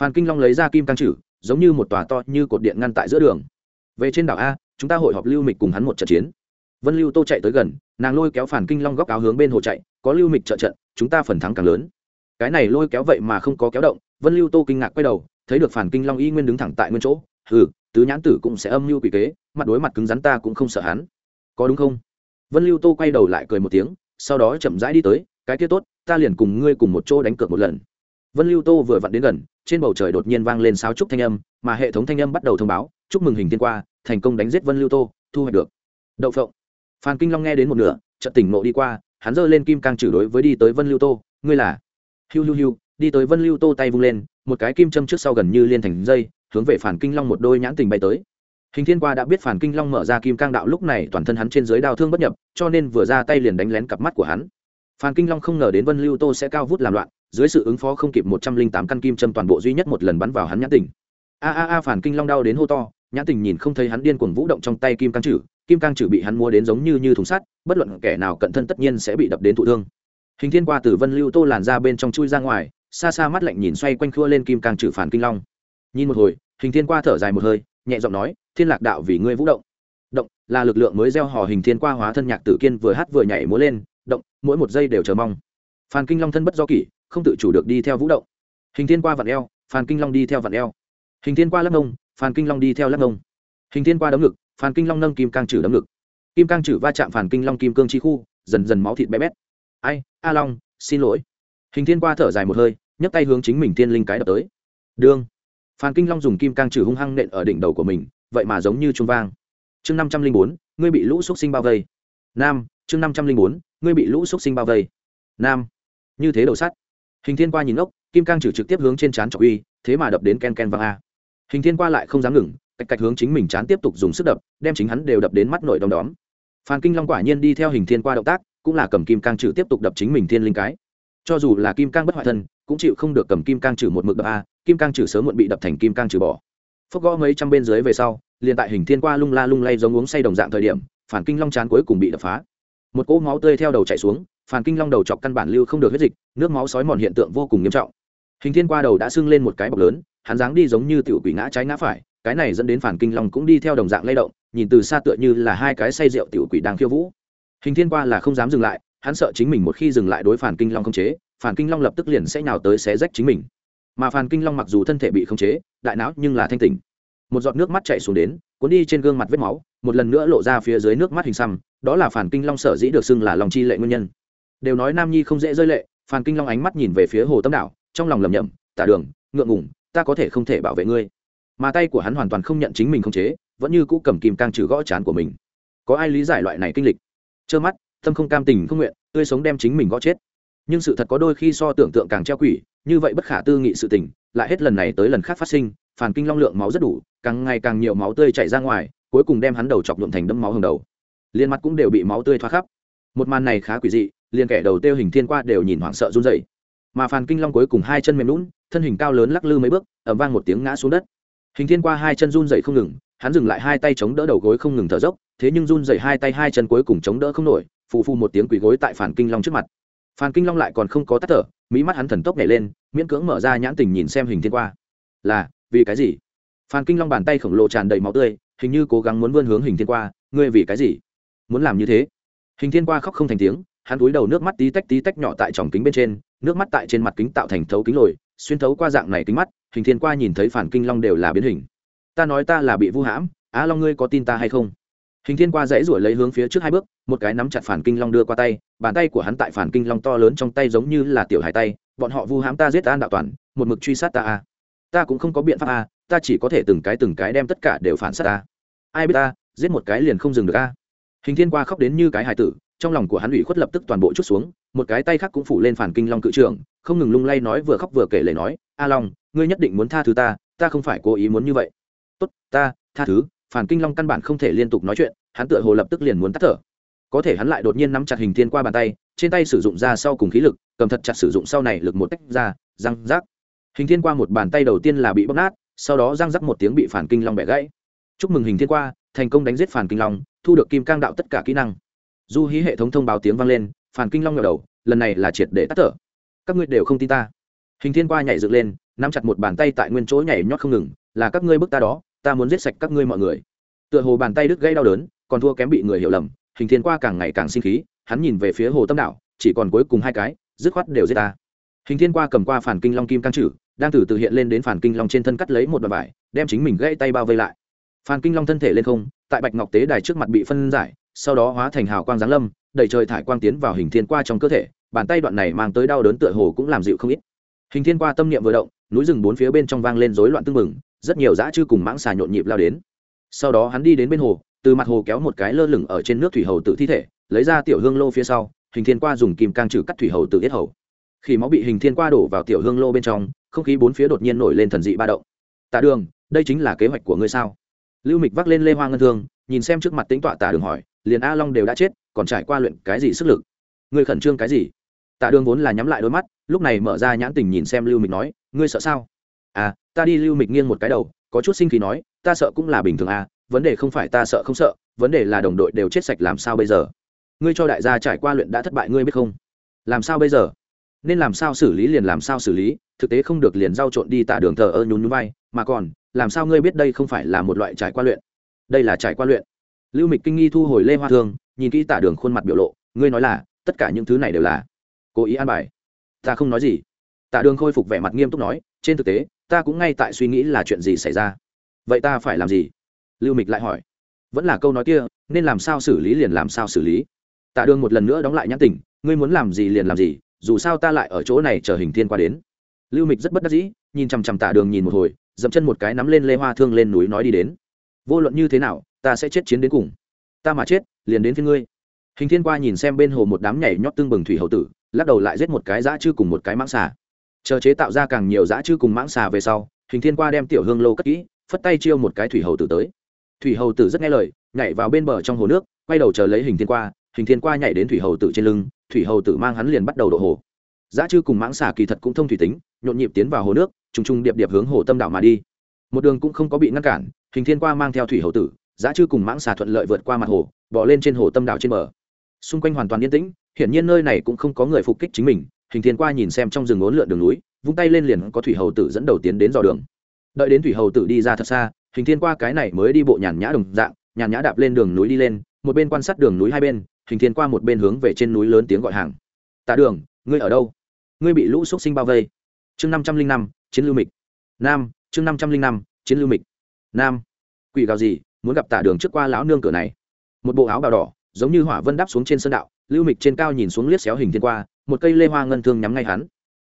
Phan kinh long lấy ra kim căng chử giống như một tòa to như cột điện ngăn tại giữa đường. Về trên đảo a, chúng ta hội họp lưu mịch cùng hắn một trận chiến. Vân lưu tô chạy tới gần, nàng lôi kéo phản kinh long góc áo hướng bên hồ chạy, có lưu mịch trợ trận, chúng ta phần thắng càng lớn. Cái này lôi kéo vậy mà không có kéo động, vân lưu tô kinh ngạc quay đầu, thấy được phản kinh long y nguyên đứng thẳng tại nguyên chỗ ừ tứ nhãn tử cũng sẽ âm mưu quỷ kế, mặt đối mặt cứng rắn ta cũng không sợ hắn có đúng không? Vân lưu tô quay đầu lại cười một tiếng, sau đó chậm rãi đi tới, cái kia tốt, ta liền cùng ngươi cùng một chỗ đánh cược một lần. Vân lưu tô vừa vặn đến gần, trên bầu trời đột nhiên vang lên sáo trúc thanh âm, mà hệ thống thanh âm bắt đầu thông báo, chúc mừng hình tiên qua, thành công đánh giết vân lưu tô, thu hoạch được. Đậu phộng. Phan kinh long nghe đến một nửa trận tỉnh ngộ đi qua, hắn giơ lên kim cang chửi đối với đi tới vân lưu tô, ngươi là? Hiu hiu hiu, đi tới vân lưu tô tay vung lên, một cái kim châm trước sau gần như liên thành dây, hướng về phản kinh long một đôi nhãn tình bay tới hình thiên qua đã biết phản kinh long mở ra kim cang đạo lúc này toàn thân hắn trên dưới đao thương bất nhập, cho nên vừa ra tay liền đánh lén cặp mắt của hắn. Phản kinh long không ngờ đến vân lưu tô sẽ cao vút làm loạn, dưới sự ứng phó không kịp một trăm linh tám căn kim châm toàn bộ duy nhất một lần bắn vào hắn nhãn tình. A a a, phản kinh long đau đến hô to, nhãn tình nhìn không thấy hắn điên cuồng vũ động trong tay kim cang chử, kim cang chử bị hắn mua đến giống như như thùng sắt, bất luận kẻ nào cận thân tất nhiên sẽ bị đập đến thụ thương. Hình thiên qua từ vân lưu tô làn ra bên trong chui ra ngoài, xa xa mắt lạnh nhìn xoay quanh khua lên kim cang Chử phản kinh long. Nhìn một hồi, hình thiên qua thở dài một hơi, nhẹ giọng nói thiên lạc đạo vì ngươi vũ động. Động là lực lượng mới gieo hò hình thiên qua hóa thân nhạc tử kiên vừa hát vừa nhảy múa lên, động, mỗi một giây đều chờ mong. Phan kinh long thân bất do kỷ, không tự chủ được đi theo vũ động. Hình thiên qua vặn eo, phan kinh long đi theo vặn eo. Hình thiên qua lắc ngông phan kinh long đi theo lắc ngông hình thiên qua đấm ngực, phan kinh long nâng kim cang trừ đấm ngực. Kim cang trừ va chạm Phan kinh long kim cương chi khu, dần dần máu thịt bé bét. Ai, a long, xin lỗi. Hình thiên qua thở dài một hơi, nhấc tay hướng chính mình thiên linh cái đập tới. Đương phan kinh long dùng kim cang trừ hung hăng nện ở đỉnh đầu của mình vậy mà giống như trung vang. Chương năm trăm linh bốn, ngươi bị lũ x u ấ t sinh bao vây. Nam, chương năm trăm linh bốn, ngươi bị lũ x u ấ t sinh bao vây. Nam, như thế đầu sắt. Hình thiên qua nhìn ốc, kim cang trừ trực tiếp hướng trên trán trọc uy, thế mà đập đến ken ken vang a. Hình thiên qua lại không dám ngừng cách cách hướng chính mình chán tiếp tục dùng sức đập, đem chính hắn đều đập đến mắt nội đom đóm. Phan kinh long quả nhiên đi theo hình thiên qua động tác, cũng là cầm kim cang trừ tiếp tục đập chính mình thiên linh cái. Cho dù là kim cang bất hoại thân, cũng chịu không được cầm kim cang trừ một mực đập a, kim cang trừ sớm muộn bị đập thành kim cang trừ bỏ phốc gõ mấy trăm bên dưới về sau, liền tại hình thiên qua lung la lung lay giống uống say đồng dạng thời điểm, phản kinh long chán cuối cùng bị đập phá. Một cỗ máu tươi theo đầu chạy xuống, phản kinh long đầu chọc căn bản lưu không được huyết dịch, nước máu sói mòn hiện tượng vô cùng nghiêm trọng. Hình thiên qua đầu đã sưng lên một cái bọc lớn, hắn dáng đi giống như tiểu quỷ ngã trái ngã phải, cái này dẫn đến phản kinh long cũng đi theo đồng dạng lay động, nhìn từ xa tựa như là hai cái say rượu tiểu quỷ đang khiêu vũ. Hình thiên qua là không dám dừng lại, hắn sợ chính mình một khi dừng lại đối phản kinh long không chế, phản kinh long lập tức liền sẽ nào tới xé rách chính mình mà Phàn kinh long mặc dù thân thể bị khống chế, đại não nhưng là thanh tỉnh. Một giọt nước mắt chạy xuống đến, cuốn đi trên gương mặt vết máu, một lần nữa lộ ra phía dưới nước mắt hình xăm, đó là phản kinh long sở dĩ được xưng là lòng chi lệ nguyên nhân. Đều nói nam nhi không dễ rơi lệ phản kinh long ánh mắt nhìn về phía hồ tâm đảo trong lòng lầm nhầm tả đường, ngượng ngủng ta có thể không thể bảo vệ ngươi. Mà tay của hắn hoàn toàn không nhận chính mình không chế, vẫn như cũ cầm kìm cang trừ gõ chán của mình. Có ai lý giải loại này kinh lịch? Trơ mắt, tâm không cam tình không nguyện, tươi sống đem chính mình gõ chết nhưng sự thật có đôi khi so tưởng tượng càng treo quỷ, như vậy bất khả tư nghị sự tình, lại hết lần này tới lần khác phát sinh, phản kinh long lượng máu rất đủ, càng ngày càng nhiều máu tươi chảy ra ngoài, cuối cùng đem hắn đầu chọc nhuộm thành đâm máu hồng đầu. Liên mặt cũng đều bị máu tươi thoát khắp. Một màn này khá quỷ dị, liền kẻ đầu tiêu hình thiên qua đều nhìn hoảng sợ run dậy mà phàn kinh long cuối cùng hai chân mềm lún thân hình cao lớn lắc lư mấy bước ẩm vang một tiếng ngã xuống đất. Hình thiên qua hai chân run dậy không ngừng, hắn dừng lại hai tay chống đỡ đầu gối không ngừng thở dốc, thế nhưng run dậy hai tay hai chân cuối cùng chống đỡ không nổi, phù phù một tiếng quỳ gối tại phản kinh long trước mặt. Phan kinh long lại còn không có tắt thở mỹ mắt hắn thần tốc nhảy lên, miễn cưỡng mở ra nhãn tình nhìn xem hình thiên qua. Là, vì cái gì? Phan kinh long bàn tay khổng lồ tràn đầy máu tươi, hình như cố gắng muốn vươn hướng hình thiên qua, ngươi vì cái gì? Muốn làm như thế? Hình thiên qua khóc không thành tiếng, hắn túi đầu nước mắt tí tách tí tách nhỏ tại tròng kính bên trên, nước mắt tại trên mặt kính tạo thành thấu kính lồi, xuyên thấu qua dạng này kính mắt, hình thiên qua nhìn thấy phản kinh long đều là biến hình. Ta nói ta là bị vu hãm, á long ngươi có tin ta hay không? Hình thiên qua dãy ruổi lấy hướng phía trước hai bước, một cái nắm chặt phản kinh long đưa qua tay, bàn tay của hắn tại phản kinh long to lớn trong tay giống như là tiểu hải tay, bọn họ vu hãm ta giết an đạo toàn, một mực truy sát ta a ta cũng không có biện pháp a ta chỉ có thể từng cái từng cái đem tất cả đều phản sát ta. Ai biết ta, giết một cái liền không dừng được a hình thiên qua khóc đến như cái hải tử, trong lòng của hắn ủy khuất lập tức toàn bộ chút xuống, một cái tay khác cũng phủ lên phản kinh long cự trưởng không ngừng lung lay nói vừa khóc vừa kể lời nói, a long, ngươi nhất định muốn tha thứ ta ta không phải cố ý muốn như vậy. Tốt, ta tha thứ phản kinh long căn bản không thể liên tục nói chuyện, hắn tựa hồ lập tức liền muốn tắt thở. Có thể hắn lại đột nhiên nắm chặt hình thiên qua bàn tay, trên tay sử dụng ra sau cùng khí lực, cầm thật chặt sử dụng sau này lực một tách ra, răng rác hình thiên qua một bàn tay đầu tiên là bị bóc nát, sau đó răng rắc một tiếng bị phản kinh long bẻ gãy. Chúc mừng hình thiên qua, thành công đánh giết phản kinh long, thu được kim cang đạo tất cả kỹ năng. Du hí hệ thống thông báo tiếng vang lên, phản kinh long ngờ đầu, lần này là triệt để tắt thở. Các ngươi đều không tin ta. Hình thiên qua nhảy dựng lên, nắm chặt một bàn tay tại nguyên chỗ nhảy nhót không ngừng, là các ngươi bức ta đó ta muốn giết sạch các ngươi mọi người. Tựa hồ bàn tay đứt gây đau đớn, còn thua kém bị người hiểu lầm, hình thiên qua càng ngày càng sinh khí, hắn nhìn về phía hồ tâm đạo, chỉ còn cuối cùng hai cái, dứt khoát đều giết ta. Hình thiên qua cầm qua phản kinh long kim căng trừ đang từ từ hiện lên đến phản kinh long trên thân cắt lấy một đoạn vải, đem chính mình gãy tay bao vây lại. Phản kinh long thân thể lên không, tại bạch ngọc tế đài trước mặt bị phân giải, sau đó hóa thành hào quang giáng lâm, đẩy trời thải quang tiến vào hình thiên qua trong cơ thể, bàn tay đoạn này mang tới đau đớn tựa hồ cũng làm dịu không ít. Hình thiên qua tâm niệm vừa động, núi rừng bốn phía bên trong vang lên rối loạn tưng mừng rất nhiều dã chư cùng mãng xà nhộn nhịp lao đến. Sau đó hắn đi đến bên hồ, từ mặt hồ kéo một cái lơ lửng ở trên nước thủy hầu tự thi thể, lấy ra tiểu hương lô phía sau, hình thiên qua dùng kim cang trừ cắt thủy hầu tự yết hầu. Khi máu bị hình thiên qua đổ vào tiểu hương lô bên trong, không khí bốn phía đột nhiên nổi lên thần dị ba động. Tạ đường, đây chính là kế hoạch của ngươi sao? Lưu mịch vác lên lê hoa ngân thương, nhìn xem trước mặt tính tọa tả đường hỏi, liền a long đều đã chết, còn trải qua luyện cái gì sức lực? Ngươi khẩn trương cái gì? Tạ đường vốn là nhắm lại đôi mắt, lúc này mở ra nhãn tình nhìn xem lưu mịch nói, ngươi sợ sao? À ta đi lưu mịch nghiêng một cái đầu, có chút sinh khí nói, ta sợ cũng là bình thường à vấn đề không phải ta sợ không sợ, vấn đề là đồng đội đều chết sạch làm sao bây giờ? Ngươi cho đại gia trải qua luyện đã thất bại ngươi biết không? Làm sao bây giờ? Nên làm sao xử lý liền làm sao xử lý, thực tế không được liền giao trộn đi tả đường thờ ơ nhún nhún vai, mà còn, làm sao ngươi biết đây không phải là một loại trải qua luyện? Đây là trải qua luyện. Lưu mịch kinh nghi thu hồi lê hoa thương, nhìn kỹ tả đường khuôn mặt biểu lộ, ngươi nói là, tất cả những thứ này đều là. Cố ý an bài. Ta không nói gì. Tả đường khôi phục vẻ mặt nghiêm túc nói, trên thực tế ta cũng ngay tại suy nghĩ là chuyện gì xảy ra. Vậy ta phải làm gì? Lưu mịch lại hỏi. Vẫn là câu nói kia, nên làm sao xử lý liền làm sao xử lý. Tạ đường một lần nữa đóng lại nhãn tình, ngươi muốn làm gì liền làm gì, dù sao ta lại ở chỗ này chờ hình thiên qua đến. Lưu mịch rất bất đắc dĩ, nhìn chằm chằm tạ đường nhìn một hồi, dậm chân một cái nắm lên lê hoa thương lên núi nói đi đến. Vô luận như thế nào, ta sẽ chết chiến đến cùng. Ta mà chết, liền đến phía ngươi. Hình thiên qua nhìn xem bên hồ một đám nhảy nhót tương bừng thủy hậu tử, lắc đầu lại giết một cái dã chư cùng một cái mãng xà chờ chế tạo ra càng nhiều dã chư cùng mãng xà về sau, hình thiên qua đem tiểu hương lô cất kỹ, phất tay chiêu một cái thủy hầu tử tới. Thủy hầu tử rất nghe lời, nhảy vào bên bờ trong hồ nước, quay đầu chờ lấy hình thiên qua, hình thiên qua nhảy đến thủy hầu tử trên lưng, thủy hầu tử mang hắn liền bắt đầu đổ hồ. Dã chư cùng mãng xà kỳ thật cũng thông thủy tính, nhộn nhịp tiến vào hồ nước, trùng trùng điệp điệp hướng hồ tâm đảo mà đi. Một đường cũng không có bị ngăn cản, hình thiên qua mang theo thủy hầu tử, dã chư cùng mãng xà thuận lợi vượt qua mặt hồ bỏ lên trên hồ tâm đảo trên bờ. Xung quanh hoàn toàn yên tĩnh, hiển nhiên nơi này cũng không có người phục kích chính mình hình thiên qua nhìn xem trong rừng ốn lượn đường núi, vung tay lên liền có thủy hầu tử dẫn đầu tiến đến dò đường. Đợi đến thủy hầu tử đi ra thật xa, hình thiên qua cái này mới đi bộ nhàn nhã đồng dạng, nhàn nhã đạp lên đường núi đi lên, một bên quan sát đường núi hai bên, hình thiên qua một bên hướng về trên núi lớn tiếng gọi hàng. Tạ đường, ngươi ở đâu? Ngươi bị lũ xúc sinh bao vây. Chương năm trăm linh năm, chiến lưu mịch. Nam, chương năm trăm linh năm, chiến lưu mịch. Nam, quỷ gào gì, muốn gặp tạ đường trước qua lão nương cửa này. Một bộ áo bào đỏ, giống như hỏa vân đáp xuống trên sân đạo, lưu mịch trên cao nhìn xuống liếc xéo hình thiên qua một cây lê hoa ngân thương nhắm ngay hắn.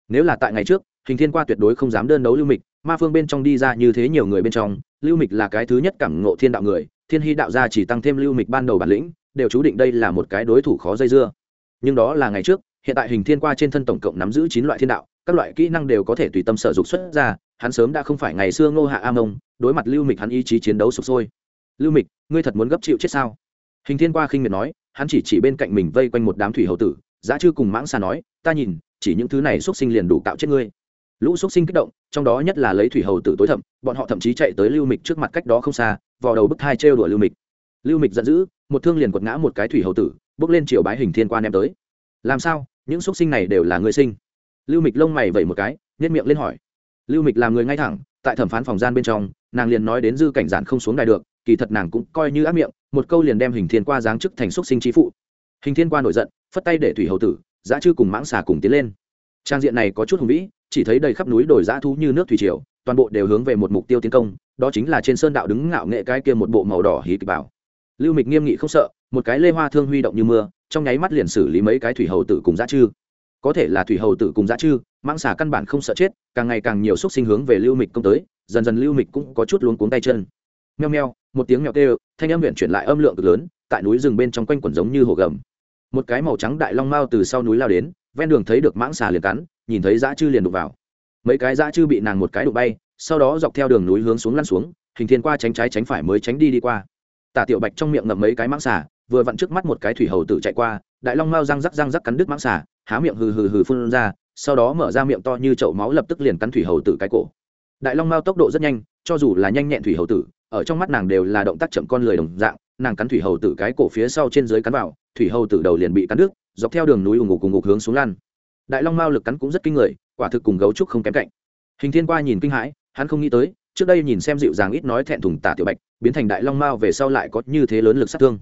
Nếu là tại ngày trước, hình thiên qua tuyệt đối không dám đơn đấu lưu mịch, ma phương bên trong đi ra như thế nhiều người bên trong, lưu mịch là cái thứ nhất cảm ngộ thiên đạo người, thiên hy đạo gia chỉ tăng thêm lưu mịch ban đầu bản lĩnh, đều chú định đây là một cái đối thủ khó dây dưa. Nhưng đó là ngày trước, hiện tại hình thiên qua trên thân tổng cộng nắm giữ chín loại thiên đạo, các loại kỹ năng đều có thể tùy tâm sở dục xuất ra, hắn sớm đã không phải ngày xưa ngô hạ a mông, đối mặt lưu mịch hắn ý chí chiến đấu sụp sôi. Lưu mịch, ngươi thật muốn gấp chịu chết sao? Hình thiên qua khinh miệt nói, hắn chỉ chỉ bên cạnh mình vây quanh một đám thủy hậu tử giá chư cùng mãng xà nói, ta nhìn, chỉ những thứ này x u ấ t sinh liền đủ tạo chết ngươi. Lũ x u ấ t sinh kích động, trong đó nhất là lấy thủy hầu tử tối thậm, bọn họ thậm chí chạy tới lưu mịch trước mặt cách đó không xa vào đầu bức hai trêu đuổi lưu mịch. Lưu mịch giận dữ, một thương liền quật ngã một cái thủy hầu tử, bước lên chiều bái hình thiên quan em tới. Làm sao? Những x u ấ t sinh này đều là người sinh? Lưu mịch lông mày vẩy một cái nhét miệng lên hỏi. Lưu mịch làm người ngay thẳng, tại thẩm phán phòng gian bên trong, nàng liền nói đến dư cảnh giản không xuống đài được, kỳ thật nàng cũng coi như ác miệng, một câu liền đem hình thiên qua giáng chức thành xúc sinh trí phụ. Hình thiên qua nổi giận phất tay để thủy hầu tử giá chư cùng mãng xà cùng tiến lên. Trang diện này có chút hùng vĩ, chỉ thấy đầy khắp núi đồi giã thú như nước thủy triều, toàn bộ đều hướng về một mục tiêu tiến công, đó chính là trên sơn đạo đứng ngạo nghệ cái kia một bộ màu đỏ hí kịch bảo. Lưu mịch nghiêm nghị không sợ, một cái lê hoa thương huy động như mưa, trong nháy mắt liền xử lý mấy cái thủy hầu tử cùng giã chư. Có thể là thủy hầu tử cùng giã chư, mãng xà căn bản không sợ chết, càng ngày càng nhiều xúc sinh hướng về lưu mịch công tới, dần dần lưu mịch cũng có chút luống cuống tay chân. Meo meo, một tiếng mèo kêu, thanh âm huyện chuyển lại âm lượng cực lớn, tại núi rừng bên trong quanh quẩn giống như hồ gầm một cái màu trắng đại long mao từ sau núi lao đến, ven đường thấy được mãng xà liền cắn, nhìn thấy dã chư liền đục vào. Mấy cái dã chư bị nàng một cái đục bay, sau đó dọc theo đường núi hướng xuống lăn xuống, hình thiên qua tránh trái tránh phải mới tránh đi đi qua. Tả tiểu bạch trong miệng ngậm mấy cái mãng xà, vừa vặn trước mắt một cái thủy hầu tử chạy qua, đại long mao răng rắc răng rắc cắn đứt mãng xà, há miệng hừ hừ hừ phun ra, sau đó mở ra miệng to như chậu máu lập tức liền cắn thủy hầu tử cái cổ. Đại long mao tốc độ rất nhanh, cho dù là nhanh nhẹn thủy hầu tử, ở trong mắt nàng đều là động tác chậm con lười đồng dạng, nàng cắn thủy hầu tử cái cổ phía sau trên dưới cắn vào thủy hầu tử đầu liền bị cắn đứt, dọc theo đường núi ủng ngục cùng ngục hướng xuống lan đại long mao lực cắn cũng rất kinh người, quả thực cùng gấu trúc không kém cạnh. Hình thiên qua nhìn kinh hãi, hắn không nghĩ tới, trước đây nhìn xem dịu dàng ít nói thẹn thùng tả tiểu bạch, biến thành đại long mao về sau lại có như thế lớn lực sát thương.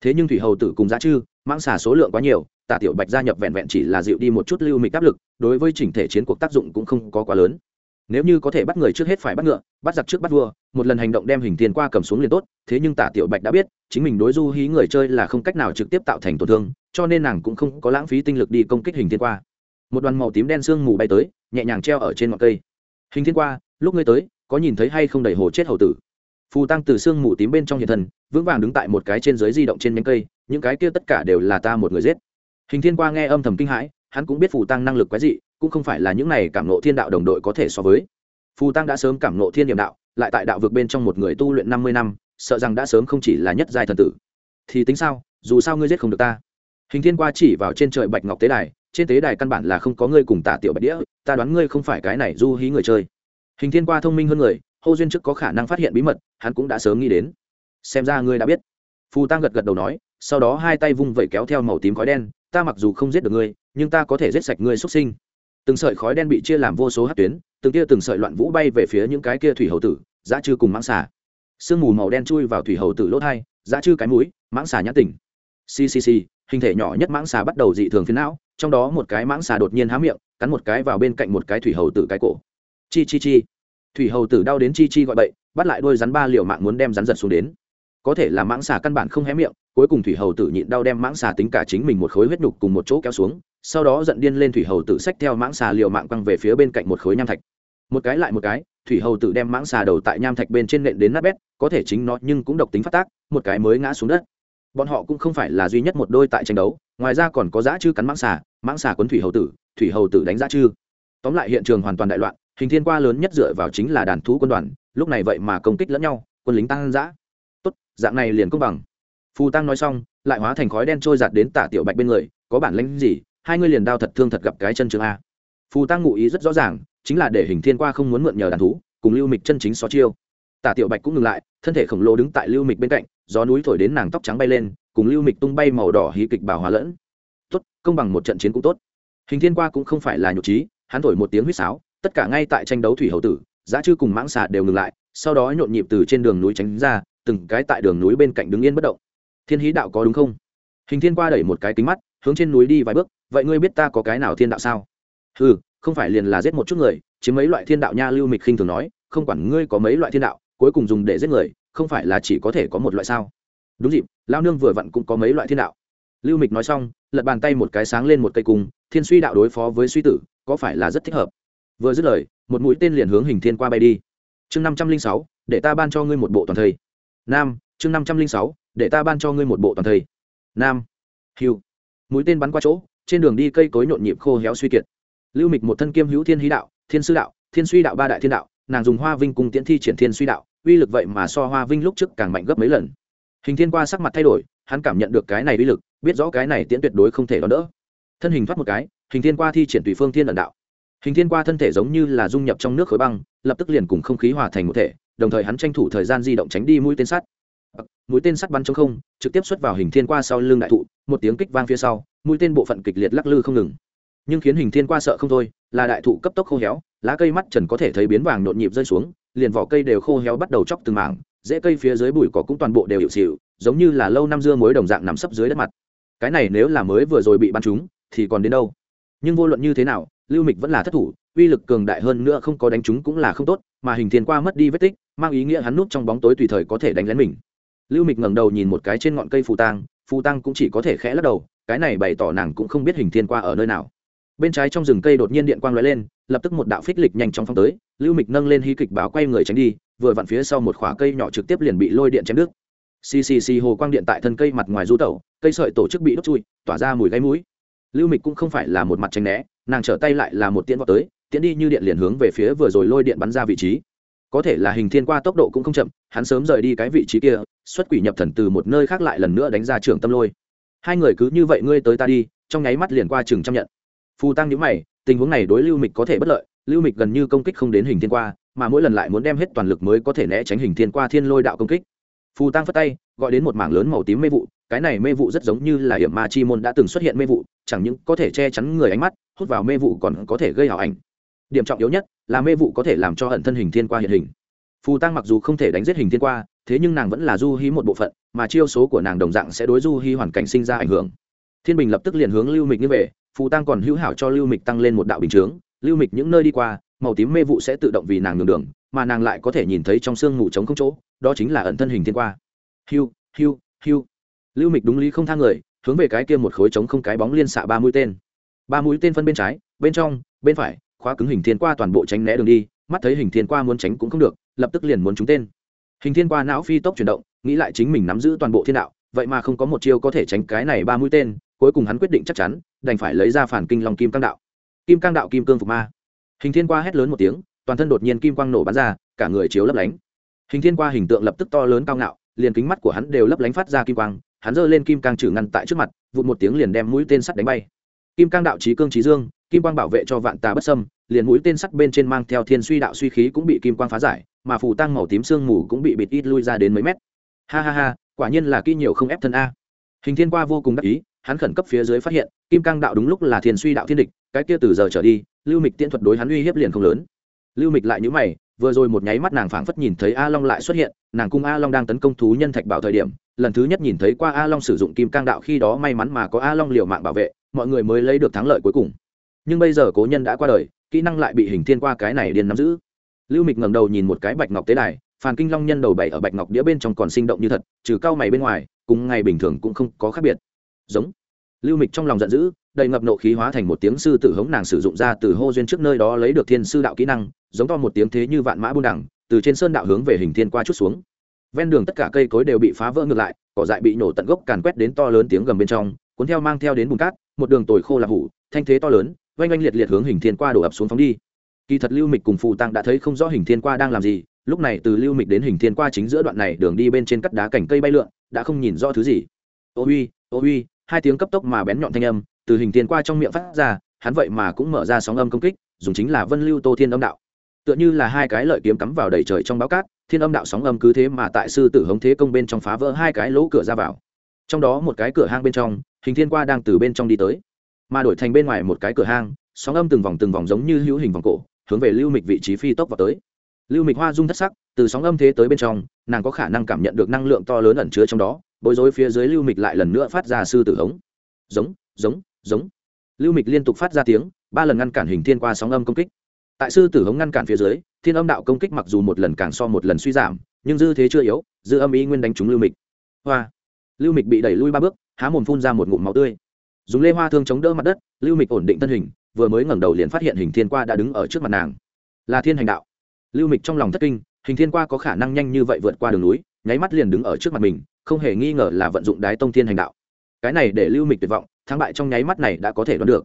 Thế nhưng thủy hầu tử cùng giá chư, mãng xà số lượng quá nhiều, tả tiểu bạch gia nhập vẹn vẹn chỉ là dịu đi một chút lưu mịch áp lực, đối với chỉnh thể chiến cuộc tác dụng cũng không có quá lớn nếu như có thể bắt người trước hết phải bắt ngựa, bắt giặc trước bắt vua, một lần hành động đem hình tiền qua cầm xuống liền tốt, thế nhưng tả tiểu bạch đã biết, chính mình đối du hí người chơi là không cách nào trực tiếp tạo thành tổn thương, cho nên nàng cũng không có lãng phí tinh lực đi công kích hình thiên qua. Một đoàn màu tím đen sương mù bay tới, nhẹ nhàng treo ở trên ngọn cây. Hình thiên qua, lúc ngươi tới, có nhìn thấy hay không đầy hồ chết hầu tử? Phù tăng từ sương mù tím bên trong hiện thần vững vàng đứng tại một cái trên dưới di động trên nhánh cây, những cái kia tất cả đều là ta một người giết. Hình thiên qua nghe âm thầm kinh hãi, hắn cũng biết phù tăng năng lực quái dị cũng không phải là những này cảm nộ thiên đạo đồng đội có thể so với. Phù tăng đã sớm cảm nộ thiên niệm đạo, lại tại đạo vực bên trong một người tu luyện năm mươi năm, sợ rằng đã sớm không chỉ là nhất giai thần tử. Thì tính sao, dù sao ngươi giết không được ta. Hình thiên qua chỉ vào trên trời bạch ngọc tế đài, trên tế đài căn bản là không có ngươi cùng tả tiểu bạch đĩa, ta đoán ngươi không phải cái này du hí người chơi. Hình thiên qua thông minh hơn người, hô duyên trước có khả năng phát hiện bí mật, hắn cũng đã sớm nghĩ đến. Xem ra ngươi đã biết. Phù tăng gật gật đầu nói, sau đó hai tay vung vẩy kéo theo màu tím khói đen, ta mặc dù không giết được ngươi, nhưng ta có thể giết sạch ngươi xuất sinh từng sợi khói đen bị chia làm vô số hát tuyến, từng tia từng sợi loạn vũ bay về phía những cái kia thủy hầu tử giá chư cùng mãng xà. Sương mù màu đen chui vào thủy hầu tử lỗ thai giá chư cái mũi, mãng xà nhã tỉnh. Ccc hình thể nhỏ nhất mãng xà bắt đầu dị thường phiến não, trong đó một cái mãng xà đột nhiên há miệng, cắn một cái vào bên cạnh một cái thủy hầu tử cái cổ. Chi chi chi. Thủy hầu tử đau đến chi chi gọi bậy, bắt lại đôi rắn ba liều mạng muốn đem rắn giật xuống đến. Có thể là mãng xà căn bản không hé miệng cuối cùng thủy hầu tử nhịn đau đem mãng xà tính cả chính mình một khối huyết nhục cùng một chỗ kéo xuống, sau đó giận điên lên thủy hầu tử xách theo mãng xà liều mạng quăng về phía bên cạnh một khối nham thạch. Một cái lại một cái, thủy hầu tử đem mãng xà đầu tại nham thạch bên trên nện đến nát bét, có thể chính nó nhưng cũng độc tính phát tác, một cái mới ngã xuống đất. Bọn họ cũng không phải là duy nhất một đôi tại tranh đấu, ngoài ra còn có dã chư cắn mãng xà mãng xà quấn thủy hầu tử, thủy hầu tử đánh dã chư. Tóm lại hiện trường hoàn toàn đại loạn, hình thiên qua lớn nhất dựa vào chính là đàn thú quân đoàn, lúc này vậy mà công kích lẫn nhau, quân lính tăng dã. Tốt, dạng này liền công bằng phù tăng nói xong, lại hóa thành khói đen trôi giạt đến tả tiểu bạch bên người, có bản lãnh gì? Hai ngươi liền đao thật thương thật gặp cái chân trường a. Phù tăng ngụ ý rất rõ ràng, chính là để hình thiên qua không muốn mượn nhờ đàn thú, cùng lưu mịch chân chính xó chiêu. Tả tiểu bạch cũng ngừng lại, thân thể khổng lồ đứng tại lưu mịch bên cạnh, gió núi thổi đến nàng tóc trắng bay lên, cùng lưu mịch tung bay màu đỏ hí kịch bảo hòa lẫn. Tốt, công bằng một trận chiến cũng tốt. Hình thiên qua cũng không phải là nhục trí, hắn thổi một tiếng huýt sáo, tất cả ngay tại tranh đấu thủy hậu tử, giá chư cùng mãng xà đều ngừng lại, sau đó nhộn nhịp từ trên đường núi tránh ra, từng cái tại đường núi bên cạnh đứng yên bất động thiên hí đạo có đúng không? Hình thiên qua đẩy một cái kính mắt, hướng trên núi đi vài bước, vậy ngươi biết ta có cái nào thiên đạo sao? Ừ không phải liền là giết một chút người, chiếm mấy loại thiên đạo nha lưu mịch khinh thường nói, không quản ngươi có mấy loại thiên đạo, cuối cùng dùng để giết người, không phải là chỉ có thể có một loại sao? Đúng dịp, lao nương vừa vặn cũng có mấy loại thiên đạo. Lưu mịch nói xong, lật bàn tay một cái sáng lên một cây cung, thiên suy đạo đối phó với suy tử, có phải là rất thích hợp? Vừa dứt lời, một mũi tên liền hướng hình thiên qua bay đi. Chương năm trăm linh sáu, để ta ban cho ngươi một bộ toàn thây. Nam, chương năm trăm linh sáu để ta ban cho ngươi một bộ toàn thây. Nam. Hiu mũi tên bắn qua chỗ, trên đường đi cây cối nhộn nhịp khô héo suy kiệt. Lưu mịch một thân kiêm hữu thiên hí đạo, thiên sư đạo, thiên suy đạo ba đại thiên đạo, nàng dùng hoa vinh cùng tiễn thi triển thiên suy đạo, uy lực vậy mà so hoa vinh lúc trước càng mạnh gấp mấy lần. Hình thiên qua sắc mặt thay đổi, hắn cảm nhận được cái này uy lực, biết rõ cái này tiễn tuyệt đối không thể đón đỡ. Thân hình thoát một cái, hình thiên qua thi triển tùy phương thiên ẩn đạo. Hình thiên qua thân thể giống như là dung nhập trong nước khối băng, lập tức liền cùng không khí hòa thành một thể, đồng thời hắn tranh thủ thời gian di động tránh đi mũi tên sắt. Ờ, mũi tên sắt bắn trong không, trực tiếp xuất vào hình thiên qua sau lưng đại thụ, một tiếng kích vang phía sau, mũi tên bộ phận kịch liệt lắc lư không ngừng. Nhưng khiến hình thiên qua sợ không thôi, là đại thụ cấp tốc khô héo, lá cây mắt trần có thể thấy biến vàng nhộn nhịp rơi xuống, liền vỏ cây đều khô héo bắt đầu chóc từng mảng dễ cây phía dưới bụi cỏ cũng toàn bộ đều hiệu xịu, giống như là lâu năm dưa muối đồng dạng nằm sấp dưới đất mặt. Cái này nếu là mới vừa rồi bị bắn trúng, thì còn đến đâu? Nhưng vô luận như thế nào, lưu mịch vẫn là thất thủ, uy lực cường đại hơn nữa không có đánh trúng cũng là không tốt, mà hình thiên qua mất đi vết tích, mang ý nghĩa hắn núp trong bóng tối tùy thời có thể đánh lén mình lưu mịch ngẩng đầu nhìn một cái trên ngọn cây phù tang phù tang cũng chỉ có thể khẽ lắc đầu, cái này bày tỏ nàng cũng không biết hình thiên qua ở nơi nào. Bên trái trong rừng cây đột nhiên điện quang lóe lên, lập tức một đạo phích lịch nhanh chóng phong tới, lưu mịch nâng lên hy kịch báo quay người tránh đi, vừa vặn phía sau một khỏa cây nhỏ trực tiếp liền bị lôi điện chém đứt. Ccc hồ quang điện tại thân cây mặt ngoài du tẩu, cây sợi tổ chức bị đốt chui tỏa ra mùi gáy mũi. Lưu mịch cũng không phải là một mặt tránh né, nàng trở tay lại là một tiễn vào tới, tiễn đi như điện liền hướng về phía vừa rồi lôi điện bắn ra vị trí có thể là hình thiên qua tốc độ cũng không chậm, hắn sớm rời đi cái vị trí kia, xuất quỷ nhập thần từ một nơi khác lại lần nữa đánh ra trường tâm lôi. Hai người cứ như vậy ngươi tới ta đi, trong nháy mắt liền qua trường trăm nhận. Phù tăng nhữ mày, tình huống này đối lưu mịch có thể bất lợi, lưu mịch gần như công kích không đến hình thiên qua, mà mỗi lần lại muốn đem hết toàn lực mới có thể né tránh hình thiên qua thiên lôi đạo công kích. Phù tăng phất tay, gọi đến một mảng lớn màu tím mê vụ, cái này mê vụ rất giống như là hiểm ma chi môn đã từng xuất hiện mê vụ, chẳng những có thể che chắn người ánh mắt, hút vào mê vụ còn có thể gây hảo ảnh. Điểm trọng yếu nhất là mê vụ có thể làm cho hận thân hình thiên qua hiện hình. Phù tăng mặc dù không thể đánh giết hình thiên qua, thế nhưng nàng vẫn là du hí một bộ phận, mà chiêu số của nàng đồng dạng sẽ đối du hí hoàn cảnh sinh ra ảnh hưởng. Thiên bình lập tức liền hướng lưu mịch như về, phù tăng còn hữu hảo cho lưu mịch tăng lên một đạo bình chướng. Lưu mịch những nơi đi qua, màu tím mê vụ sẽ tự động vì nàng nhường đường, mà nàng lại có thể nhìn thấy trong sương ngủ trống không chỗ, đó chính là ẩn thân hình thiên qua. Hiu hiu hiu. Lưu mịch đúng lý không thang người, hướng về cái kia một khối trống không cái bóng liên xạ ba mũi tên. Ba mũi tên phân bên trái, bên trong, bên phải khóa cứng hình thiên qua toàn bộ tránh né đường đi, mắt thấy hình thiên qua muốn tránh cũng không được, lập tức liền muốn trúng tên. Hình thiên qua não phi tốc chuyển động, nghĩ lại chính mình nắm giữ toàn bộ thiên đạo, vậy mà không có một chiêu có thể tránh cái này ba mũi tên, cuối cùng hắn quyết định chắc chắn, đành phải lấy ra phản kinh long kim cang đạo. Kim cang đạo kim cương phục ma. Hình thiên qua hét lớn một tiếng, toàn thân đột nhiên kim quang nổ bắn ra, cả người chiếu lấp lánh. Hình thiên qua hình tượng lập tức to lớn cao ngạo, liền kính mắt của hắn đều lấp lánh phát ra kim quang, hắn giơ lên kim cang trừ ngăn tại trước mặt, vụt một tiếng liền đem mũi tên sắt đánh bay. Kim cang đạo trí cương trí dương kim quang bảo vệ cho vạn tà bất sâm liền mũi tên sắt bên trên mang theo thiên suy đạo suy khí cũng bị kim quang phá giải, mà phù tăng màu tím sương mù cũng bị bịt ít lui ra đến mấy mét. Ha ha ha, quả nhiên là kỹ nhiều không ép thân a. Hình thiên qua vô cùng đắc ý, hắn khẩn cấp phía dưới phát hiện, kim cang đạo đúng lúc là thiên suy đạo thiên địch, cái kia từ giờ trở đi, lưu mịch tiễn thuật đối hắn uy hiếp liền không lớn. Lưu mịch lại nhữ mày, vừa rồi một nháy mắt nàng phảng phất nhìn thấy a long lại xuất hiện, nàng cung a long đang tấn công thú nhân thạch bảo thời điểm, lần thứ nhất nhìn thấy qua a long sử dụng kim cang đạo khi đó may mắn mà có a long liều mạng bảo vệ, mọi người mới lấy được thắng lợi cuối cùng nhưng bây giờ cố nhân đã qua đời, kỹ năng lại bị hình thiên qua cái này điên nắm giữ. Lưu mịch ngẩng đầu nhìn một cái bạch ngọc tế đài, phàn kinh long nhân đầu bảy ở bạch ngọc đĩa bên trong còn sinh động như thật, trừ cao mày bên ngoài, cùng ngày bình thường cũng không có khác biệt. Giống. Lưu mịch trong lòng giận dữ, đầy ngập nộ khí hóa thành một tiếng sư tử hống nàng sử dụng ra từ hô duyên trước nơi đó lấy được thiên sư đạo kỹ năng, giống to một tiếng thế như vạn mã buôn đẳng, từ trên sơn đạo hướng về hình thiên qua chút xuống. Ven đường tất cả cây cối đều bị phá vỡ ngược lại, cỏ dại bị nổ tận gốc càn quét đến to lớn tiếng gầm bên trong, cuốn theo mang theo đến bùn cát, một đường tồi khô là hủ, thanh thế to lớn oanh oanh liệt liệt hướng hình thiên qua đổ ập xuống phóng đi. Kỳ thật lưu mịch cùng phù tăng đã thấy không rõ hình thiên qua đang làm gì, lúc này từ lưu mịch đến hình thiên qua chính giữa đoạn này đường đi bên trên cắt đá cành cây bay lượn, đã không nhìn rõ thứ gì. Ô uy ô uy, hai tiếng cấp tốc mà bén nhọn thanh âm từ hình thiên qua trong miệng phát ra, hắn vậy mà cũng mở ra sóng âm công kích, dùng chính là vân lưu tô thiên âm đạo. Tựa như là hai cái lợi kiếm cắm vào đầy trời trong báo cát, thiên âm đạo sóng âm cứ thế mà tại sư tử hống thế công bên trong phá vỡ hai cái lỗ cửa ra vào. Trong đó một cái cửa hang bên trong, hình thiên qua đang từ bên trong đi tới mà đổi thành bên ngoài một cái cửa hang, sóng âm từng vòng từng vòng giống như hữu hình vòng cổ, hướng về lưu mịch vị trí phi tốc vào tới. Lưu mịch hoa dung thất sắc, từ sóng âm thế tới bên trong, nàng có khả năng cảm nhận được năng lượng to lớn ẩn chứa trong đó, bối rối phía dưới lưu mịch lại lần nữa phát ra sư tử hống. Giống giống giống. Lưu mịch liên tục phát ra tiếng, ba lần ngăn cản hình thiên qua sóng âm công kích. Tại sư tử hống ngăn cản phía dưới, thiên âm đạo công kích mặc dù một lần càng so một lần suy giảm, nhưng dư thế chưa yếu, dư âm ý nguyên đánh trúng lưu mịch. Hoa. Lưu mịch bị đẩy lui ba bước, há mồm phun ra một ngụm máu tươi dùng lê hoa thương chống đỡ mặt đất, lưu mịch ổn định thân hình, vừa mới ngẩng đầu liền phát hiện hình thiên qua đã đứng ở trước mặt nàng. Là thiên hành đạo. Lưu mịch trong lòng thất kinh, hình thiên qua có khả năng nhanh như vậy vượt qua đường núi, nháy mắt liền đứng ở trước mặt mình, không hề nghi ngờ là vận dụng đái tông thiên hành đạo. Cái này để lưu mịch tuyệt vọng, thắng bại trong nháy mắt này đã có thể đoán được.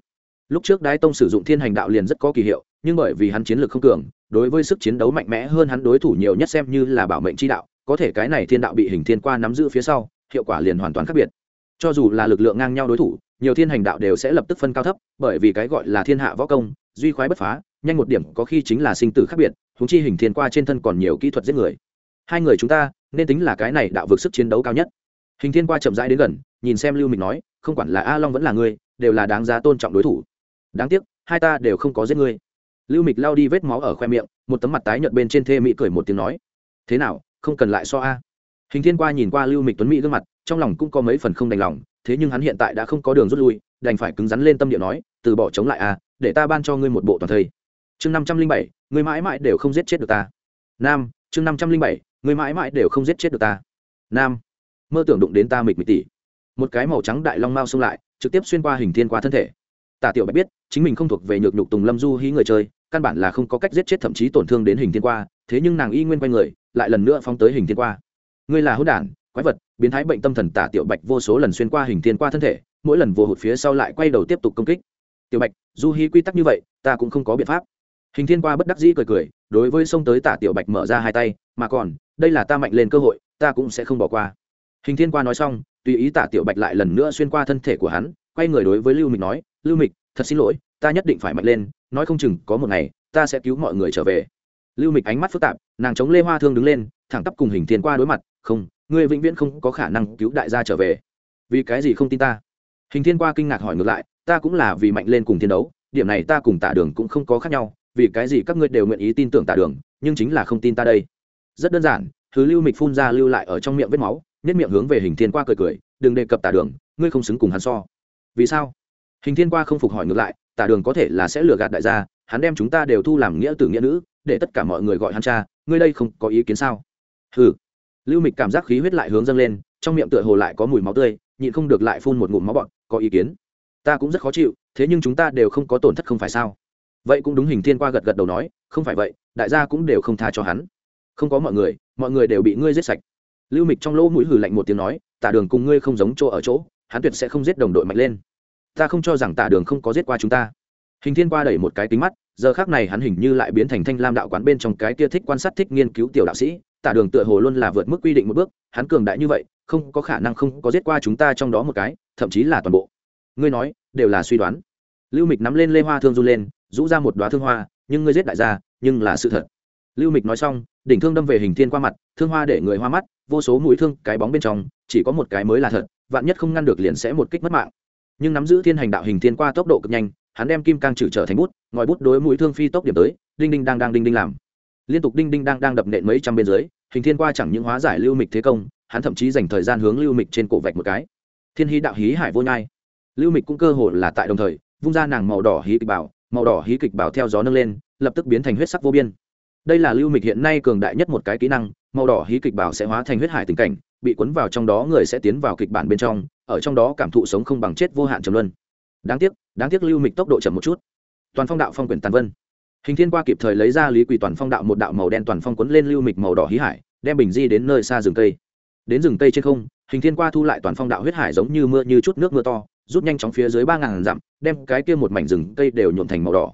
Lúc trước đái tông sử dụng thiên hành đạo liền rất có kỳ hiệu, nhưng bởi vì hắn chiến lược không cường, đối với sức chiến đấu mạnh mẽ hơn hắn đối thủ nhiều nhất xem như là bảo mệnh chi đạo, có thể cái này thiên đạo bị hình thiên qua nắm giữ phía sau, hiệu quả liền hoàn toàn khác biệt cho dù là lực lượng ngang nhau đối thủ, nhiều thiên hành đạo đều sẽ lập tức phân cao thấp, bởi vì cái gọi là thiên hạ võ công, duy khoái bất phá, nhanh một điểm có khi chính là sinh tử khác biệt thúng chi hình thiên qua trên thân còn nhiều kỹ thuật giết người. Hai người chúng ta, nên tính là cái này đạo vực sức chiến đấu cao nhất. Hình thiên qua chậm rãi đến gần, nhìn xem lưu mình nói, không quản là a long vẫn là ngươi, đều là đáng giá tôn trọng đối thủ. Đáng tiếc, hai ta đều không có giết ngươi. Lưu mịch lao đi vết máu ở khoe miệng, một tấm mặt tái nhợt bên trên thê mỹ cười một tiếng nói, thế nào, không cần lại so a? Hình thiên qua nhìn qua lưu mịch tuấn mỹ gương mặt trong lòng cũng có mấy phần không đành lòng, thế nhưng hắn hiện tại đã không có đường rút lui, đành phải cứng rắn lên tâm địa nói, từ bỏ chống lại a để ta ban cho ngươi một bộ toàn thây. Chương năm trăm linh bảy, ngươi mãi mãi đều không giết chết được ta. Nam, chương năm trăm linh bảy, ngươi mãi mãi đều không giết chết được ta. Nam, mơ tưởng đụng đến ta mịch mịch tỉ. Một cái màu trắng đại long mao xông lại, trực tiếp xuyên qua hình thiên qua thân thể. Tả tiểu bạch biết, chính mình không thuộc về nhược nhục tùng lâm du hí người chơi, căn bản là không có cách giết chết thậm chí tổn thương đến hình thiên qua, thế nhưng nàng y nguyên quay người, lại lần nữa phóng tới hình thiên qua. Ngươi là hỗn đản quái vật, biến thái bệnh tâm thần tả tiểu bạch vô số lần xuyên qua hình thiên qua thân thể, mỗi lần vô hụt phía sau lại quay đầu tiếp tục công kích. Tiểu bạch, du hí quy tắc như vậy, ta cũng không có biện pháp. Hình thiên qua bất đắc dĩ cười cười, đối với xông tới tả tiểu bạch mở ra hai tay, mà còn, đây là ta mạnh lên cơ hội, ta cũng sẽ không bỏ qua. Hình thiên qua nói xong, tùy ý tả tiểu bạch lại lần nữa xuyên qua thân thể của hắn, quay người đối với lưu mịch nói, lưu mịch, thật xin lỗi, ta nhất định phải mạnh lên, nói không chừng có một ngày, ta sẽ cứu mọi người trở về. Lưu mịch ánh mắt phức tạp, nàng chống lê hoa thương đứng lên, thẳng tắp cùng hình thiên qua đối mặt, không ngươi vĩnh viễn không có khả năng cứu đại gia trở về. Vì cái gì không tin ta? Hình thiên qua kinh ngạc hỏi ngược lại, ta cũng là vì mạnh lên cùng thiên đấu, điểm này ta cùng tả đường cũng không có khác nhau, vì cái gì các ngươi đều nguyện ý tin tưởng tả đường, nhưng chính là không tin ta đây. Rất đơn giản, thứ lưu mịch phun ra lưu lại ở trong miệng vết máu, nhất miệng hướng về hình thiên qua cười cười, đừng đề cập tả đường, ngươi không xứng cùng hắn so. Vì sao? Hình thiên qua không phục hỏi ngược lại tả đường có thể là sẽ lừa gạt đại gia, hắn đem chúng ta đều thu làm nghĩa tử nghĩa nữ, để tất cả mọi người gọi hắn cha, ngươi đây không có ý kiến sao? Ừ lưu mịch cảm giác khí huyết lại hướng dâng lên, trong miệng tựa hồ lại có mùi máu tươi, nhịn không được lại phun một ngụm máu bọn có ý kiến. Ta cũng rất khó chịu, thế nhưng chúng ta đều không có tổn thất không phải sao? Vậy cũng đúng, hình thiên qua gật gật đầu nói, không phải vậy, đại gia cũng đều không tha cho hắn. Không có mọi người mọi người đều bị ngươi giết sạch. Lưu mịch trong lỗ mũi hử lạnh một tiếng nói, tả đường cùng ngươi không giống chỗ ở chỗ, hắn tuyệt sẽ không giết đồng đội mạnh lên. Ta không cho rằng tả đường không có giết qua chúng ta. Hình thiên qua đẩy một cái tính mắt, giờ khác này hắn hình như lại biến thành thanh lam đạo quán bên trong cái kia thích quan sát, thích nghiên cứu tiểu đạo sĩ tả đường tựa hồ luôn là vượt mức quy định một bước, hắn cường đại như vậy, không có khả năng không có giết qua chúng ta trong đó một cái, thậm chí là toàn bộ. Ngươi nói, đều là suy đoán. Lưu mịch nắm lên lê hoa thương run lên, rũ ra một đoá thương hoa, nhưng ngươi giết đại gia, nhưng là sự thật. Lưu mịch nói xong, đỉnh thương đâm về hình thiên qua mặt, thương hoa để người hoa mắt, vô số mũi thương cái bóng bên trong, chỉ có một cái mới là thật, vạn nhất không ngăn được liền sẽ một kích mất mạng. Nhưng nắm giữ thiên hành đạo hình thiên qua tốc độ cực nhanh, hắn đem kim cang trừ trở thành bút, ngòi bút đối mũi thương phi tốc điểm tới, đinh đinh đang đang đinh đinh làm. Liên tục đinh đinh đang đang đập nện mấy trăm bên dưới hình thiên qua chẳng những hóa giải lưu mịch thế công, hắn thậm chí dành thời gian hướng lưu mịch trên cổ vạch một cái. Thiên hí đạo hí hải vô nhai. Lưu mịch cũng cơ hồ là tại đồng thời, vung ra nàng màu đỏ hí kịch bảo, màu đỏ hí kịch bảo theo gió nâng lên, lập tức biến thành huyết sắc vô biên. Đây là lưu mịch hiện nay cường đại nhất một cái kỹ năng, màu đỏ hí kịch bảo sẽ hóa thành huyết hải tình cảnh, bị cuốn vào trong đó người sẽ tiến vào kịch bản bên trong, ở trong đó cảm thụ sống không bằng chết vô hạn trầm luân. Đáng tiếc đáng tiếc lưu mịch tốc độ chậm một chút. Toàn phong đạo phong quyển tàn vân. Hình thiên qua kịp thời lấy ra lý quỳ toàn phong đạo một đạo màu đen toàn phong quấn lên lưu mịch màu đỏ hí hải đem bình di đến nơi xa rừng cây. Đến rừng cây trên không, hình thiên qua thu lại toàn phong đạo huyết hải giống như mưa như chút nước mưa to, rút nhanh chóng phía dưới ba ngàn dặm, đem cái kia một mảnh rừng cây đều nhuộm thành màu đỏ.